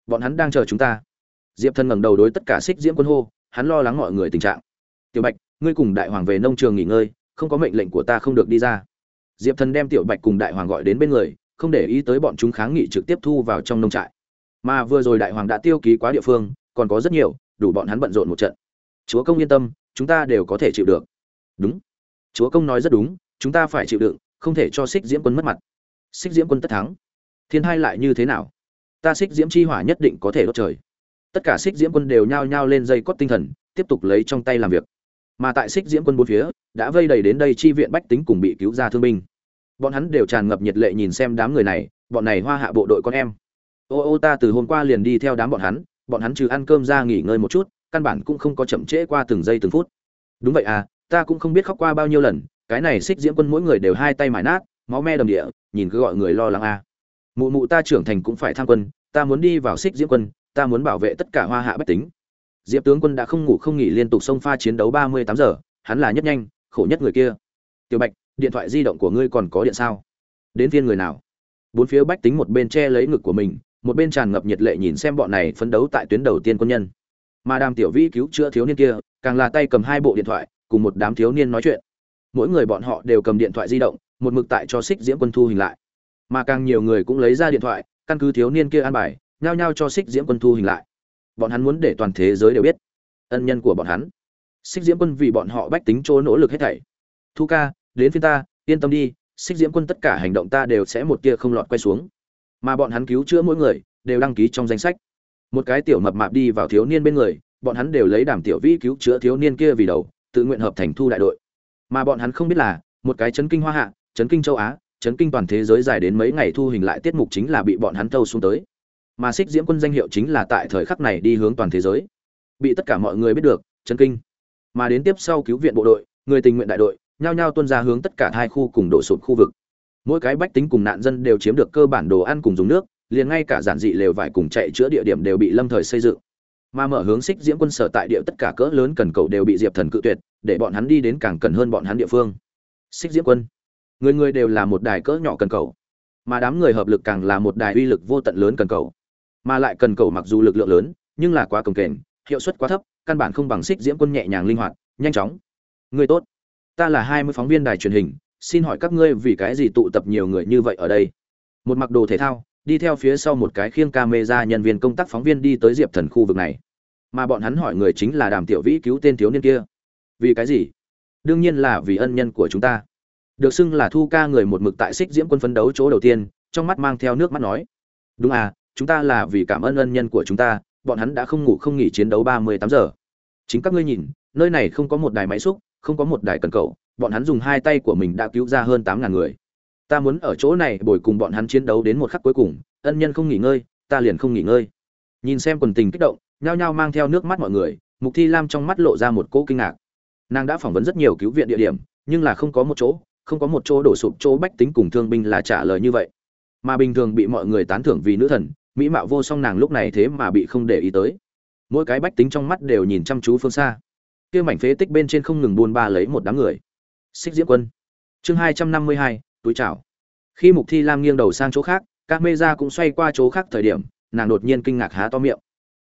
Speaker 1: Bọn hắn đang chờ chúng ta diệp thần ngẩng đầu đối tất cả xích diễm quân hô, hắn lo lắng mọi người tình trạng. Tiểu bạch, ngươi cùng đại hoàng về nông trường nghỉ ngơi, không có mệnh lệnh của ta không được đi ra. Diệp thần đem tiểu bạch cùng đại hoàng gọi đến bên người, không để ý tới bọn chúng kháng nghị trực tiếp thu vào trong nông trại. Mà vừa rồi đại hoàng đã tiêu ký quá địa phương, còn có rất nhiều, đủ bọn hắn bận rộn một trận. Chúa công yên tâm, chúng ta đều có thể chịu được. Đúng. Chúa công nói rất đúng, chúng ta phải chịu đựng, không thể cho xích diễm quân mất mặt. Xích diễm quân tất thắng. Thiên hai lại như thế nào? Ta xích diễm chi hỏa nhất định có thể đốt trời tất cả xích diễm quân đều nhao nhao lên dây cót tinh thần, tiếp tục lấy trong tay làm việc. Mà tại xích diễm quân bốn phía, đã vây đầy đến đây chi viện bách tính cùng bị cứu ra thương binh. Bọn hắn đều tràn ngập nhiệt lệ nhìn xem đám người này, bọn này hoa hạ bộ đội con em. Ô ô, ta từ hôm qua liền đi theo đám bọn hắn bọn hắn trừ ăn cơm ra nghỉ ngơi một chút, căn bản cũng không có chậm trễ qua từng giây từng phút. Đúng vậy à ta cũng không biết khóc qua bao nhiêu lần, cái này xích diễm quân mỗi người đều hai tay mải nát, máu me đầm địa, nhìn cứ gọi người lo lắng à. mụ mụ ta trưởng thành cũng phải tham quân, ta muốn đi vào xích diễm quân ta muốn bảo vệ tất cả hoa hạ bách tính. Diệp tướng quân đã không ngủ không nghỉ liên tục xông pha chiến đấu ba mươi tám giờ, hắn là nhất nhanh, khổ nhất người kia. Tiểu bạch, điện thoại di động của ngươi còn có điện sao? Đến phiên người nào? Bốn phía bách tính một bên che lấy ngực của mình, một bên tràn ngập nhiệt lệ nhìn xem bọn này phấn đấu tại tuyến đầu tiên quân nhân. Mà đàm tiểu vĩ cứu chữa thiếu niên kia, càng là tay cầm hai bộ điện thoại, cùng một đám thiếu niên nói chuyện. Mỗi người bọn họ đều cầm điện thoại di động, một mực tại cho xích diễm quân thu hình lại. Mà càng nhiều người cũng lấy ra điện thoại, căn cứ thiếu niên kia an bài nhao nhao cho xích diễm quân thu hình lại. Bọn hắn muốn để toàn thế giới đều biết, ân nhân của bọn hắn. Xích diễm quân vì bọn họ bách tính chỗ nỗ lực hết thảy. Thu ca, đến phiên ta, yên tâm đi xích diễm quân tất cả hành động ta đều sẽ một tia không lọt quay xuống. Mà bọn hắn cứu chữa mỗi người, đều đăng ký trong danh sách. Một cái tiểu mập mạp đi vào thiếu niên bên người, bọn hắn đều lấy đảm tiểu vĩ cứu chữa thiếu niên kia vì đầu, tự nguyện hợp thành thu đại đội. Mà bọn hắn không biết là, một cái chấn kinh hoa hạ, chấn kinh châu á, chấn kinh toàn thế giới dài đến mấy ngày thu hình lại tiết mục chính là bị bọn hắn thâu xuống tới mà xích diễm quân danh hiệu chính là tại thời khắc này đi hướng toàn thế giới. Bị tất cả mọi người biết được, chấn kinh. Mà đến tiếp sau cứu viện bộ đội, người tình nguyện đại đội, nhao nhao tuân ra hướng tất cả hai khu cùng đổ sụp khu vực. Mỗi cái bách tính cùng nạn dân đều chiếm được cơ bản đồ ăn cùng dùng nước, liền ngay cả giản dị lều vải cùng chạy chữa địa điểm đều bị lâm thời xây dựng. Mà mở hướng xích diễm quân sở tại địa tất cả cỡ lớn cần cầu đều bị diệp thần cự tuyệt, để bọn hắn đi đến càng cần hơn bọn hắn địa phương. Xích diễm quân. Người người đều là một đài cỡ nhỏ cần cầu, mà đám người hợp lực càng là một đài uy lực vô tận lớn cần cầu mà lại cần cầu mặc dù lực lượng lớn, nhưng là quá cồng kềnh, hiệu suất quá thấp, căn bản không bằng xích diễm quân nhẹ nhàng linh hoạt, nhanh chóng. Người tốt, ta là hai mươi phóng viên đài truyền hình, xin hỏi các ngươi vì cái gì tụ tập nhiều người như vậy ở đây? Một mặc đồ thể thao, đi theo phía sau một cái khiêng camera nhân viên công tác phóng viên đi tới diệp thần khu vực này. Mà bọn hắn hỏi người chính là đàm tiểu vĩ cứu tên thiếu niên kia. Vì cái gì? Đương nhiên là vì ân nhân của chúng ta. Được xưng là thu ca người một mực tại xích diễm quân phấn đấu chỗ đầu tiên, trong mắt mang theo nước mắt nói. Đúng à chúng ta là vì cảm ơn ân nhân của chúng ta, bọn hắn đã không ngủ không nghỉ chiến đấu ba mươi tám giờ. Chính các ngươi nhìn, nơi này không có một đài máy xúc, không có một đài cần cầu, bọn hắn dùng hai tay của mình đã cứu ra hơn tám ngàn người. Ta muốn ở chỗ này bồi cùng bọn hắn chiến đấu đến một khắc cuối cùng, ân nhân không nghỉ ngơi, ta liền không nghỉ ngơi. Nhìn xem quần tình kích động, nhao nhao mang theo nước mắt mọi người, mục thi lam trong mắt lộ ra một cỗ kinh ngạc. Nàng đã phỏng vấn rất nhiều cứu viện địa điểm, nhưng là không có một chỗ, không có một chỗ đổ sụp chỗ bách tính cùng thương binh là trả lời như vậy. Mà bình thường bị mọi người tán thưởng vì nữ thần mỹ mạo vô song nàng lúc này thế mà bị không để ý tới. Mỗi cái bách tính trong mắt đều nhìn chăm chú phương xa. Kia mảnh phế tích bên trên không ngừng buôn ba lấy một đám người. Xích diễm quân. Chương hai trăm năm mươi hai, túi chảo khi mục thi lam nghiêng đầu sang chỗ khác các mê ra cũng xoay qua chỗ khác thời điểm, nàng đột nhiên kinh ngạc há to miệng.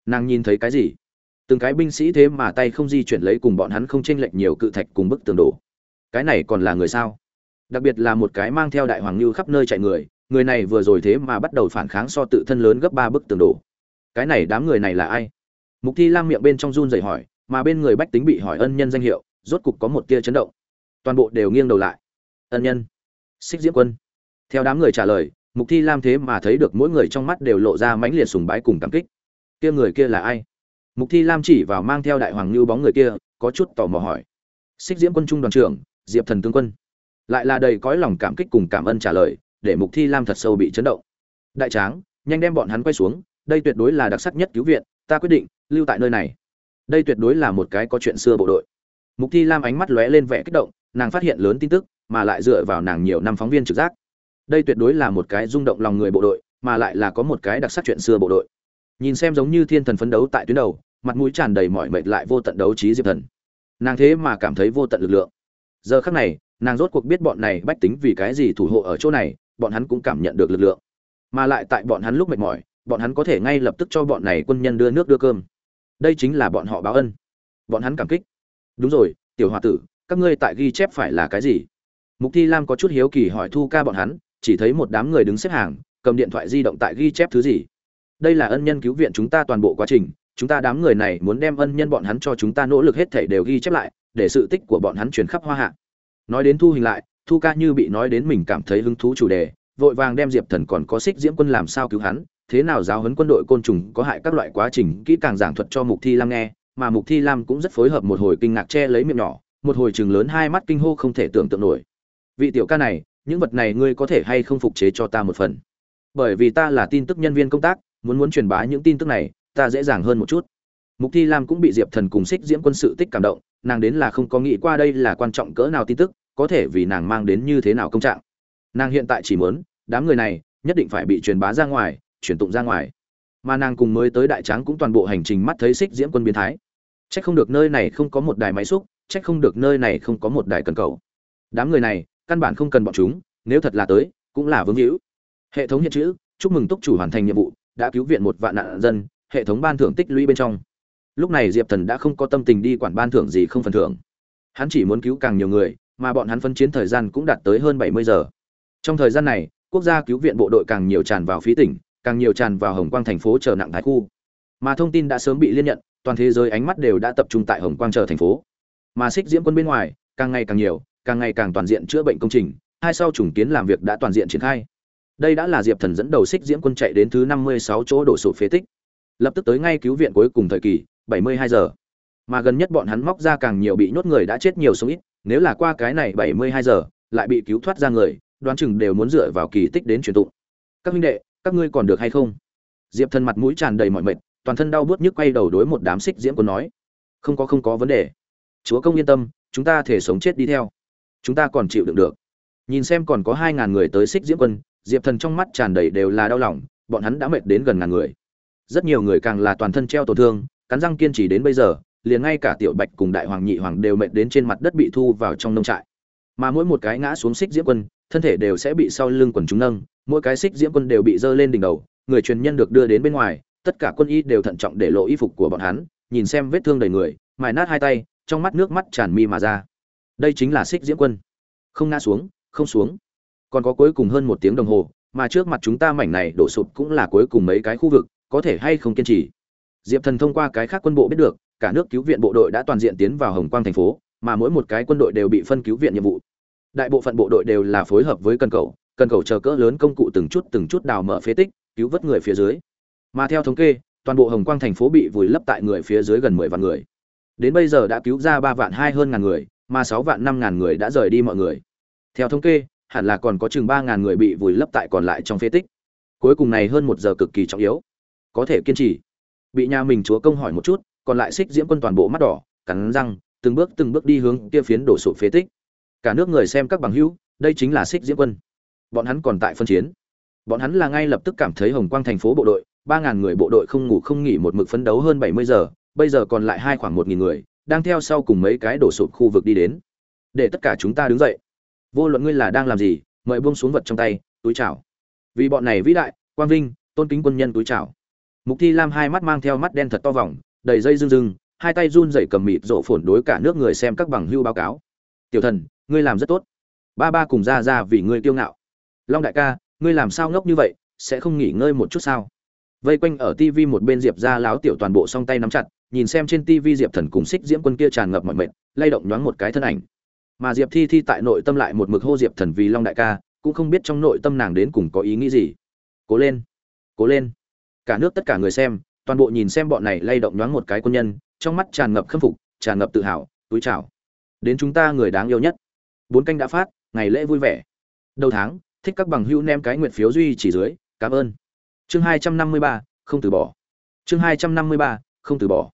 Speaker 1: Nàng nhìn thấy cái gì? Từng cái binh sĩ thế mà tay không di chuyển lấy cùng bọn hắn không chênh lệch nhiều cự thạch cùng bức tường đổ. Cái này còn là người sao? Đặc biệt là một cái mang theo đại hoàng lưu khắp nơi chạy người người này vừa rồi thế mà bắt đầu phản kháng so tự thân lớn gấp ba bức tường đổ. Cái này đám người này là ai? Mục thi lam miệng bên trong run dậy hỏi, mà bên người bách tính bị hỏi ân nhân danh hiệu, rốt cục có một tia chấn động. Toàn bộ đều nghiêng đầu lại. Ân nhân? Xích diễm quân. Theo đám người trả lời, mục thi lam thế mà thấy được mỗi người trong mắt đều lộ ra mãnh liệt sùng bái cùng cảm kích. Kia người kia là ai? Mục thi lam chỉ vào mang theo đại hoàng lưu bóng người kia, có chút tò mò hỏi. Xích diễm quân trung đoàn trưởng, diệp thần tướng quân. Lại là đầy cõi lòng cảm kích cùng cảm ơn trả lời để mục thi lam thật sâu bị chấn động. Đại tráng, nhanh đem bọn hắn quay xuống, đây tuyệt đối là đặc sắc nhất cứu viện, ta quyết định, lưu tại nơi này. Đây tuyệt đối là một cái có chuyện xưa bộ đội. Mục thi lam ánh mắt lóe lên vẻ kích động, nàng phát hiện lớn tin tức, mà lại dựa vào nàng nhiều năm phóng viên trực giác. Đây tuyệt đối là một cái rung động lòng người bộ đội, mà lại là có một cái đặc sắc chuyện xưa bộ đội. Nhìn xem giống như thiên thần phấn đấu tại tuyến đầu, mặt mũi tràn đầy mọi mệt lại vô tận đấu trí diệp thần. Nàng thế mà cảm thấy vô tận lực lượng. Giờ khắc này, nàng rốt cuộc biết bọn này bách tính vì cái gì thủ hộ ở chỗ này bọn hắn cũng cảm nhận được lực lượng. Mà lại tại bọn hắn lúc mệt mỏi, bọn hắn có thể ngay lập tức cho bọn này quân nhân đưa nước đưa cơm. Đây chính là bọn họ báo ân. Bọn hắn cảm kích. Đúng rồi, tiểu h o a tử, các ngươi tại ghi chép phải là cái gì? Mục thi lam có chút hiếu kỳ hỏi thu ca bọn hắn, chỉ thấy một đám người đứng xếp hàng, cầm điện thoại di động tại ghi chép thứ gì? Đây là ân nhân cứu viện chúng ta toàn bộ quá trình, chúng ta đám người này muốn đem ân nhân bọn hắn cho chúng ta nỗ lực hết thể đều ghi chép lại, để sự tích của bọn hắn truyền khắp hoa hạ. Nói đến thu hình lại thu ca như bị nói đến mình cảm thấy hứng thú chủ đề, vội vàng đem diệp thần còn có xích diễm quân làm sao cứu hắn, thế nào giáo huấn quân đội côn trùng có hại các loại quá trình, kỹ càng giảng thuật cho mục thi lam nghe, mà mục thi lam cũng rất phối hợp một hồi kinh ngạc che lấy miệng nhỏ, một hồi chừng lớn hai mắt kinh hô không thể tưởng tượng nổi. Vị tiểu ca này, những vật này ngươi có thể hay không phục chế cho ta một phần? Bởi vì ta là tin tức nhân viên công tác, muốn muốn truyền bá những tin tức này, ta dễ dàng hơn một chút. Mục thi lam cũng bị diệp thần cùng xích diễm quân sự tích cảm động, nàng đến là không có nghĩ qua đây là quan trọng cỡ nào tin tức có thể vì nàng mang đến như thế nào công trạng. Nàng hiện tại chỉ muốn, đám người này nhất định phải bị truyền bá ra ngoài, truyền tụng ra ngoài. Mà nàng cùng mới tới đại tráng cũng toàn bộ hành trình mắt thấy xích diễm quân biến thái. Chắc không được nơi này không có một đài máy xúc, chắc không được nơi này không có một đài cần cầu. Đám người này, căn bản không cần bọn chúng, nếu thật là tới, cũng là vướng hữu. Hệ thống hiện chữ, chúc mừng túc chủ hoàn thành nhiệm vụ, đã cứu viện một vạn nạn dân, hệ thống ban thưởng tích lũy bên trong. Lúc này diệp thần đã không có tâm tình đi quản ban thưởng gì không phần thưởng. Hắn chỉ muốn cứu càng nhiều người mà bọn hắn phân chiến thời gian cũng đạt tới hơn 70 giờ. Trong thời gian này, quốc gia cứu viện bộ đội càng nhiều tràn vào phía tỉnh, càng nhiều tràn vào Hồng Quang thành phố chờ nặng thái khu. Mà thông tin đã sớm bị liên nhận, toàn thế giới ánh mắt đều đã tập trung tại Hồng Quang chờ thành phố. Mà xích diễm quân bên ngoài, càng ngày càng nhiều, càng ngày càng toàn diện chữa bệnh công trình, hai sau trùng kiến làm việc đã toàn diện triển khai. Đây đã là Diệp Thần dẫn đầu xích diễm quân chạy đến thứ 56 chỗ đổ sụp phế tích. Lập tức tới ngay cứu viện cuối cùng thời kỳ, 72 giờ. Mà gần nhất bọn hắn móc ra càng nhiều bị nhốt người đã chết nhiều số ít, nếu là qua cái này 72 giờ, lại bị cứu thoát ra người, đoán chừng đều muốn dựa vào kỳ tích đến truyền tụng. Các huynh đệ, các ngươi còn được hay không? Diệp Thần mặt mũi tràn đầy mỏi mệt, toàn thân đau buốt nhức quay đầu đối một đám xích diễm quân nói: "Không có không có vấn đề. Chúa công yên tâm, chúng ta thể sống chết đi theo. Chúng ta còn chịu đựng được." Nhìn xem còn có 2000 người tới xích diễm quân, Diệp Thần trong mắt tràn đầy đều là đau lòng, bọn hắn đã mệt đến gần ngàn người. Rất nhiều người càng là toàn thân treo tổn thương, cắn răng kiên trì đến bây giờ, liền ngay cả tiểu bạch cùng đại hoàng nhị hoàng đều mệt đến trên mặt đất bị thu vào trong nông trại. Mà mỗi một cái ngã xuống xích diễm quân, thân thể đều sẽ bị sau lưng quần chúng nâng, mỗi cái xích diễm quân đều bị dơ lên đỉnh đầu, người truyền nhân được đưa đến bên ngoài, tất cả quân y đều thận trọng để lộ y phục của bọn hắn, nhìn xem vết thương đầy người, mài nát hai tay, trong mắt nước mắt tràn mi mà ra. Đây chính là xích diễm quân. Không ngã xuống, không xuống. Còn có cuối cùng hơn một tiếng đồng hồ, mà trước mặt chúng ta mảnh này đổ sụp cũng là cuối cùng mấy cái khu vực, có thể hay không kiên trì diệp thần thông qua cái khác quân bộ biết được cả nước cứu viện bộ đội đã toàn diện tiến vào Hồng Quang thành phố, mà mỗi một cái quân đội đều bị phân cứu viện nhiệm vụ. Đại bộ phận bộ đội đều là phối hợp với cần cầu, cần cầu chờ cỡ lớn công cụ từng chút từng chút đào mở phế tích, cứu vớt người phía dưới. Mà theo thống kê, toàn bộ Hồng Quang thành phố bị vùi lấp tại người phía dưới gần 10 vạn người. Đến bây giờ đã cứu ra 3 vạn 2 hơn ngàn người, mà 6 vạn 5 ngàn người đã rời đi mọi người. Theo thống kê, hẳn là còn có chừng 3 ngàn người bị vùi lấp tại còn lại trong phế tích. Cuối cùng này hơn một giờ cực kỳ trọng yếu. Có thể kiên trì. Bị nhà mình chúa công hỏi một chút, còn lại xích diễm quân toàn bộ mắt đỏ cắn răng từng bước từng bước đi hướng kia phiến đổ sụp phế tích. Cả nước người xem các bằng hữu đây chính là xích diễm quân. Bọn hắn còn tại phân chiến. Bọn hắn là ngay lập tức cảm thấy hồng quang thành phố bộ đội ba ngàn người bộ đội không ngủ không nghỉ một mực phấn đấu hơn bảy mươi giờ bây giờ còn lại hai khoảng một nghìn người đang theo sau cùng mấy cái đổ sụp khu vực đi đến. Để tất cả chúng ta đứng dậy. Vô luận ngươi là đang làm gì mời buông xuống vật trong tay túi chào. Vì bọn này vĩ đại quang vinh tôn kính quân nhân túi chào mục thi lam hai mắt mang theo mắt đen thật to vòng, đầy dây rưng rưng, hai tay run rẩy cầm mịt rộ phồn đối cả nước người xem các bằng hưu báo cáo. Tiểu thần, ngươi làm rất tốt. Ba ba cùng ra ra vì ngươi kiêu ngạo. Long đại ca, ngươi làm sao ngốc như vậy, sẽ không nghỉ ngơi một chút sao? Vây quanh ở TV một bên diệp ra láo tiểu toàn bộ song tay nắm chặt, nhìn xem trên TV diệp thần cùng xích diễm quân kia tràn ngập mọi mệt, lay động nhoáng một cái thân ảnh. Mà diệp thi thi tại nội tâm lại một mực hô diệp thần vì long đại ca, cũng không biết trong nội tâm nàng đến cùng có ý nghĩ gì. Cố lên cố lên cả nước tất cả người xem, toàn bộ nhìn xem bọn này lay động nhoáng một cái quân nhân, trong mắt tràn ngập khâm phục, tràn ngập tự hào, túi chào. Đến chúng ta người đáng yêu nhất. Bốn canh đã phát, ngày lễ vui vẻ. Đầu tháng, thích các bằng hữu nem cái nguyện phiếu duy chỉ dưới, cảm ơn. Chương hai trăm năm mươi ba, không từ bỏ. Chương hai trăm năm mươi ba, không từ bỏ.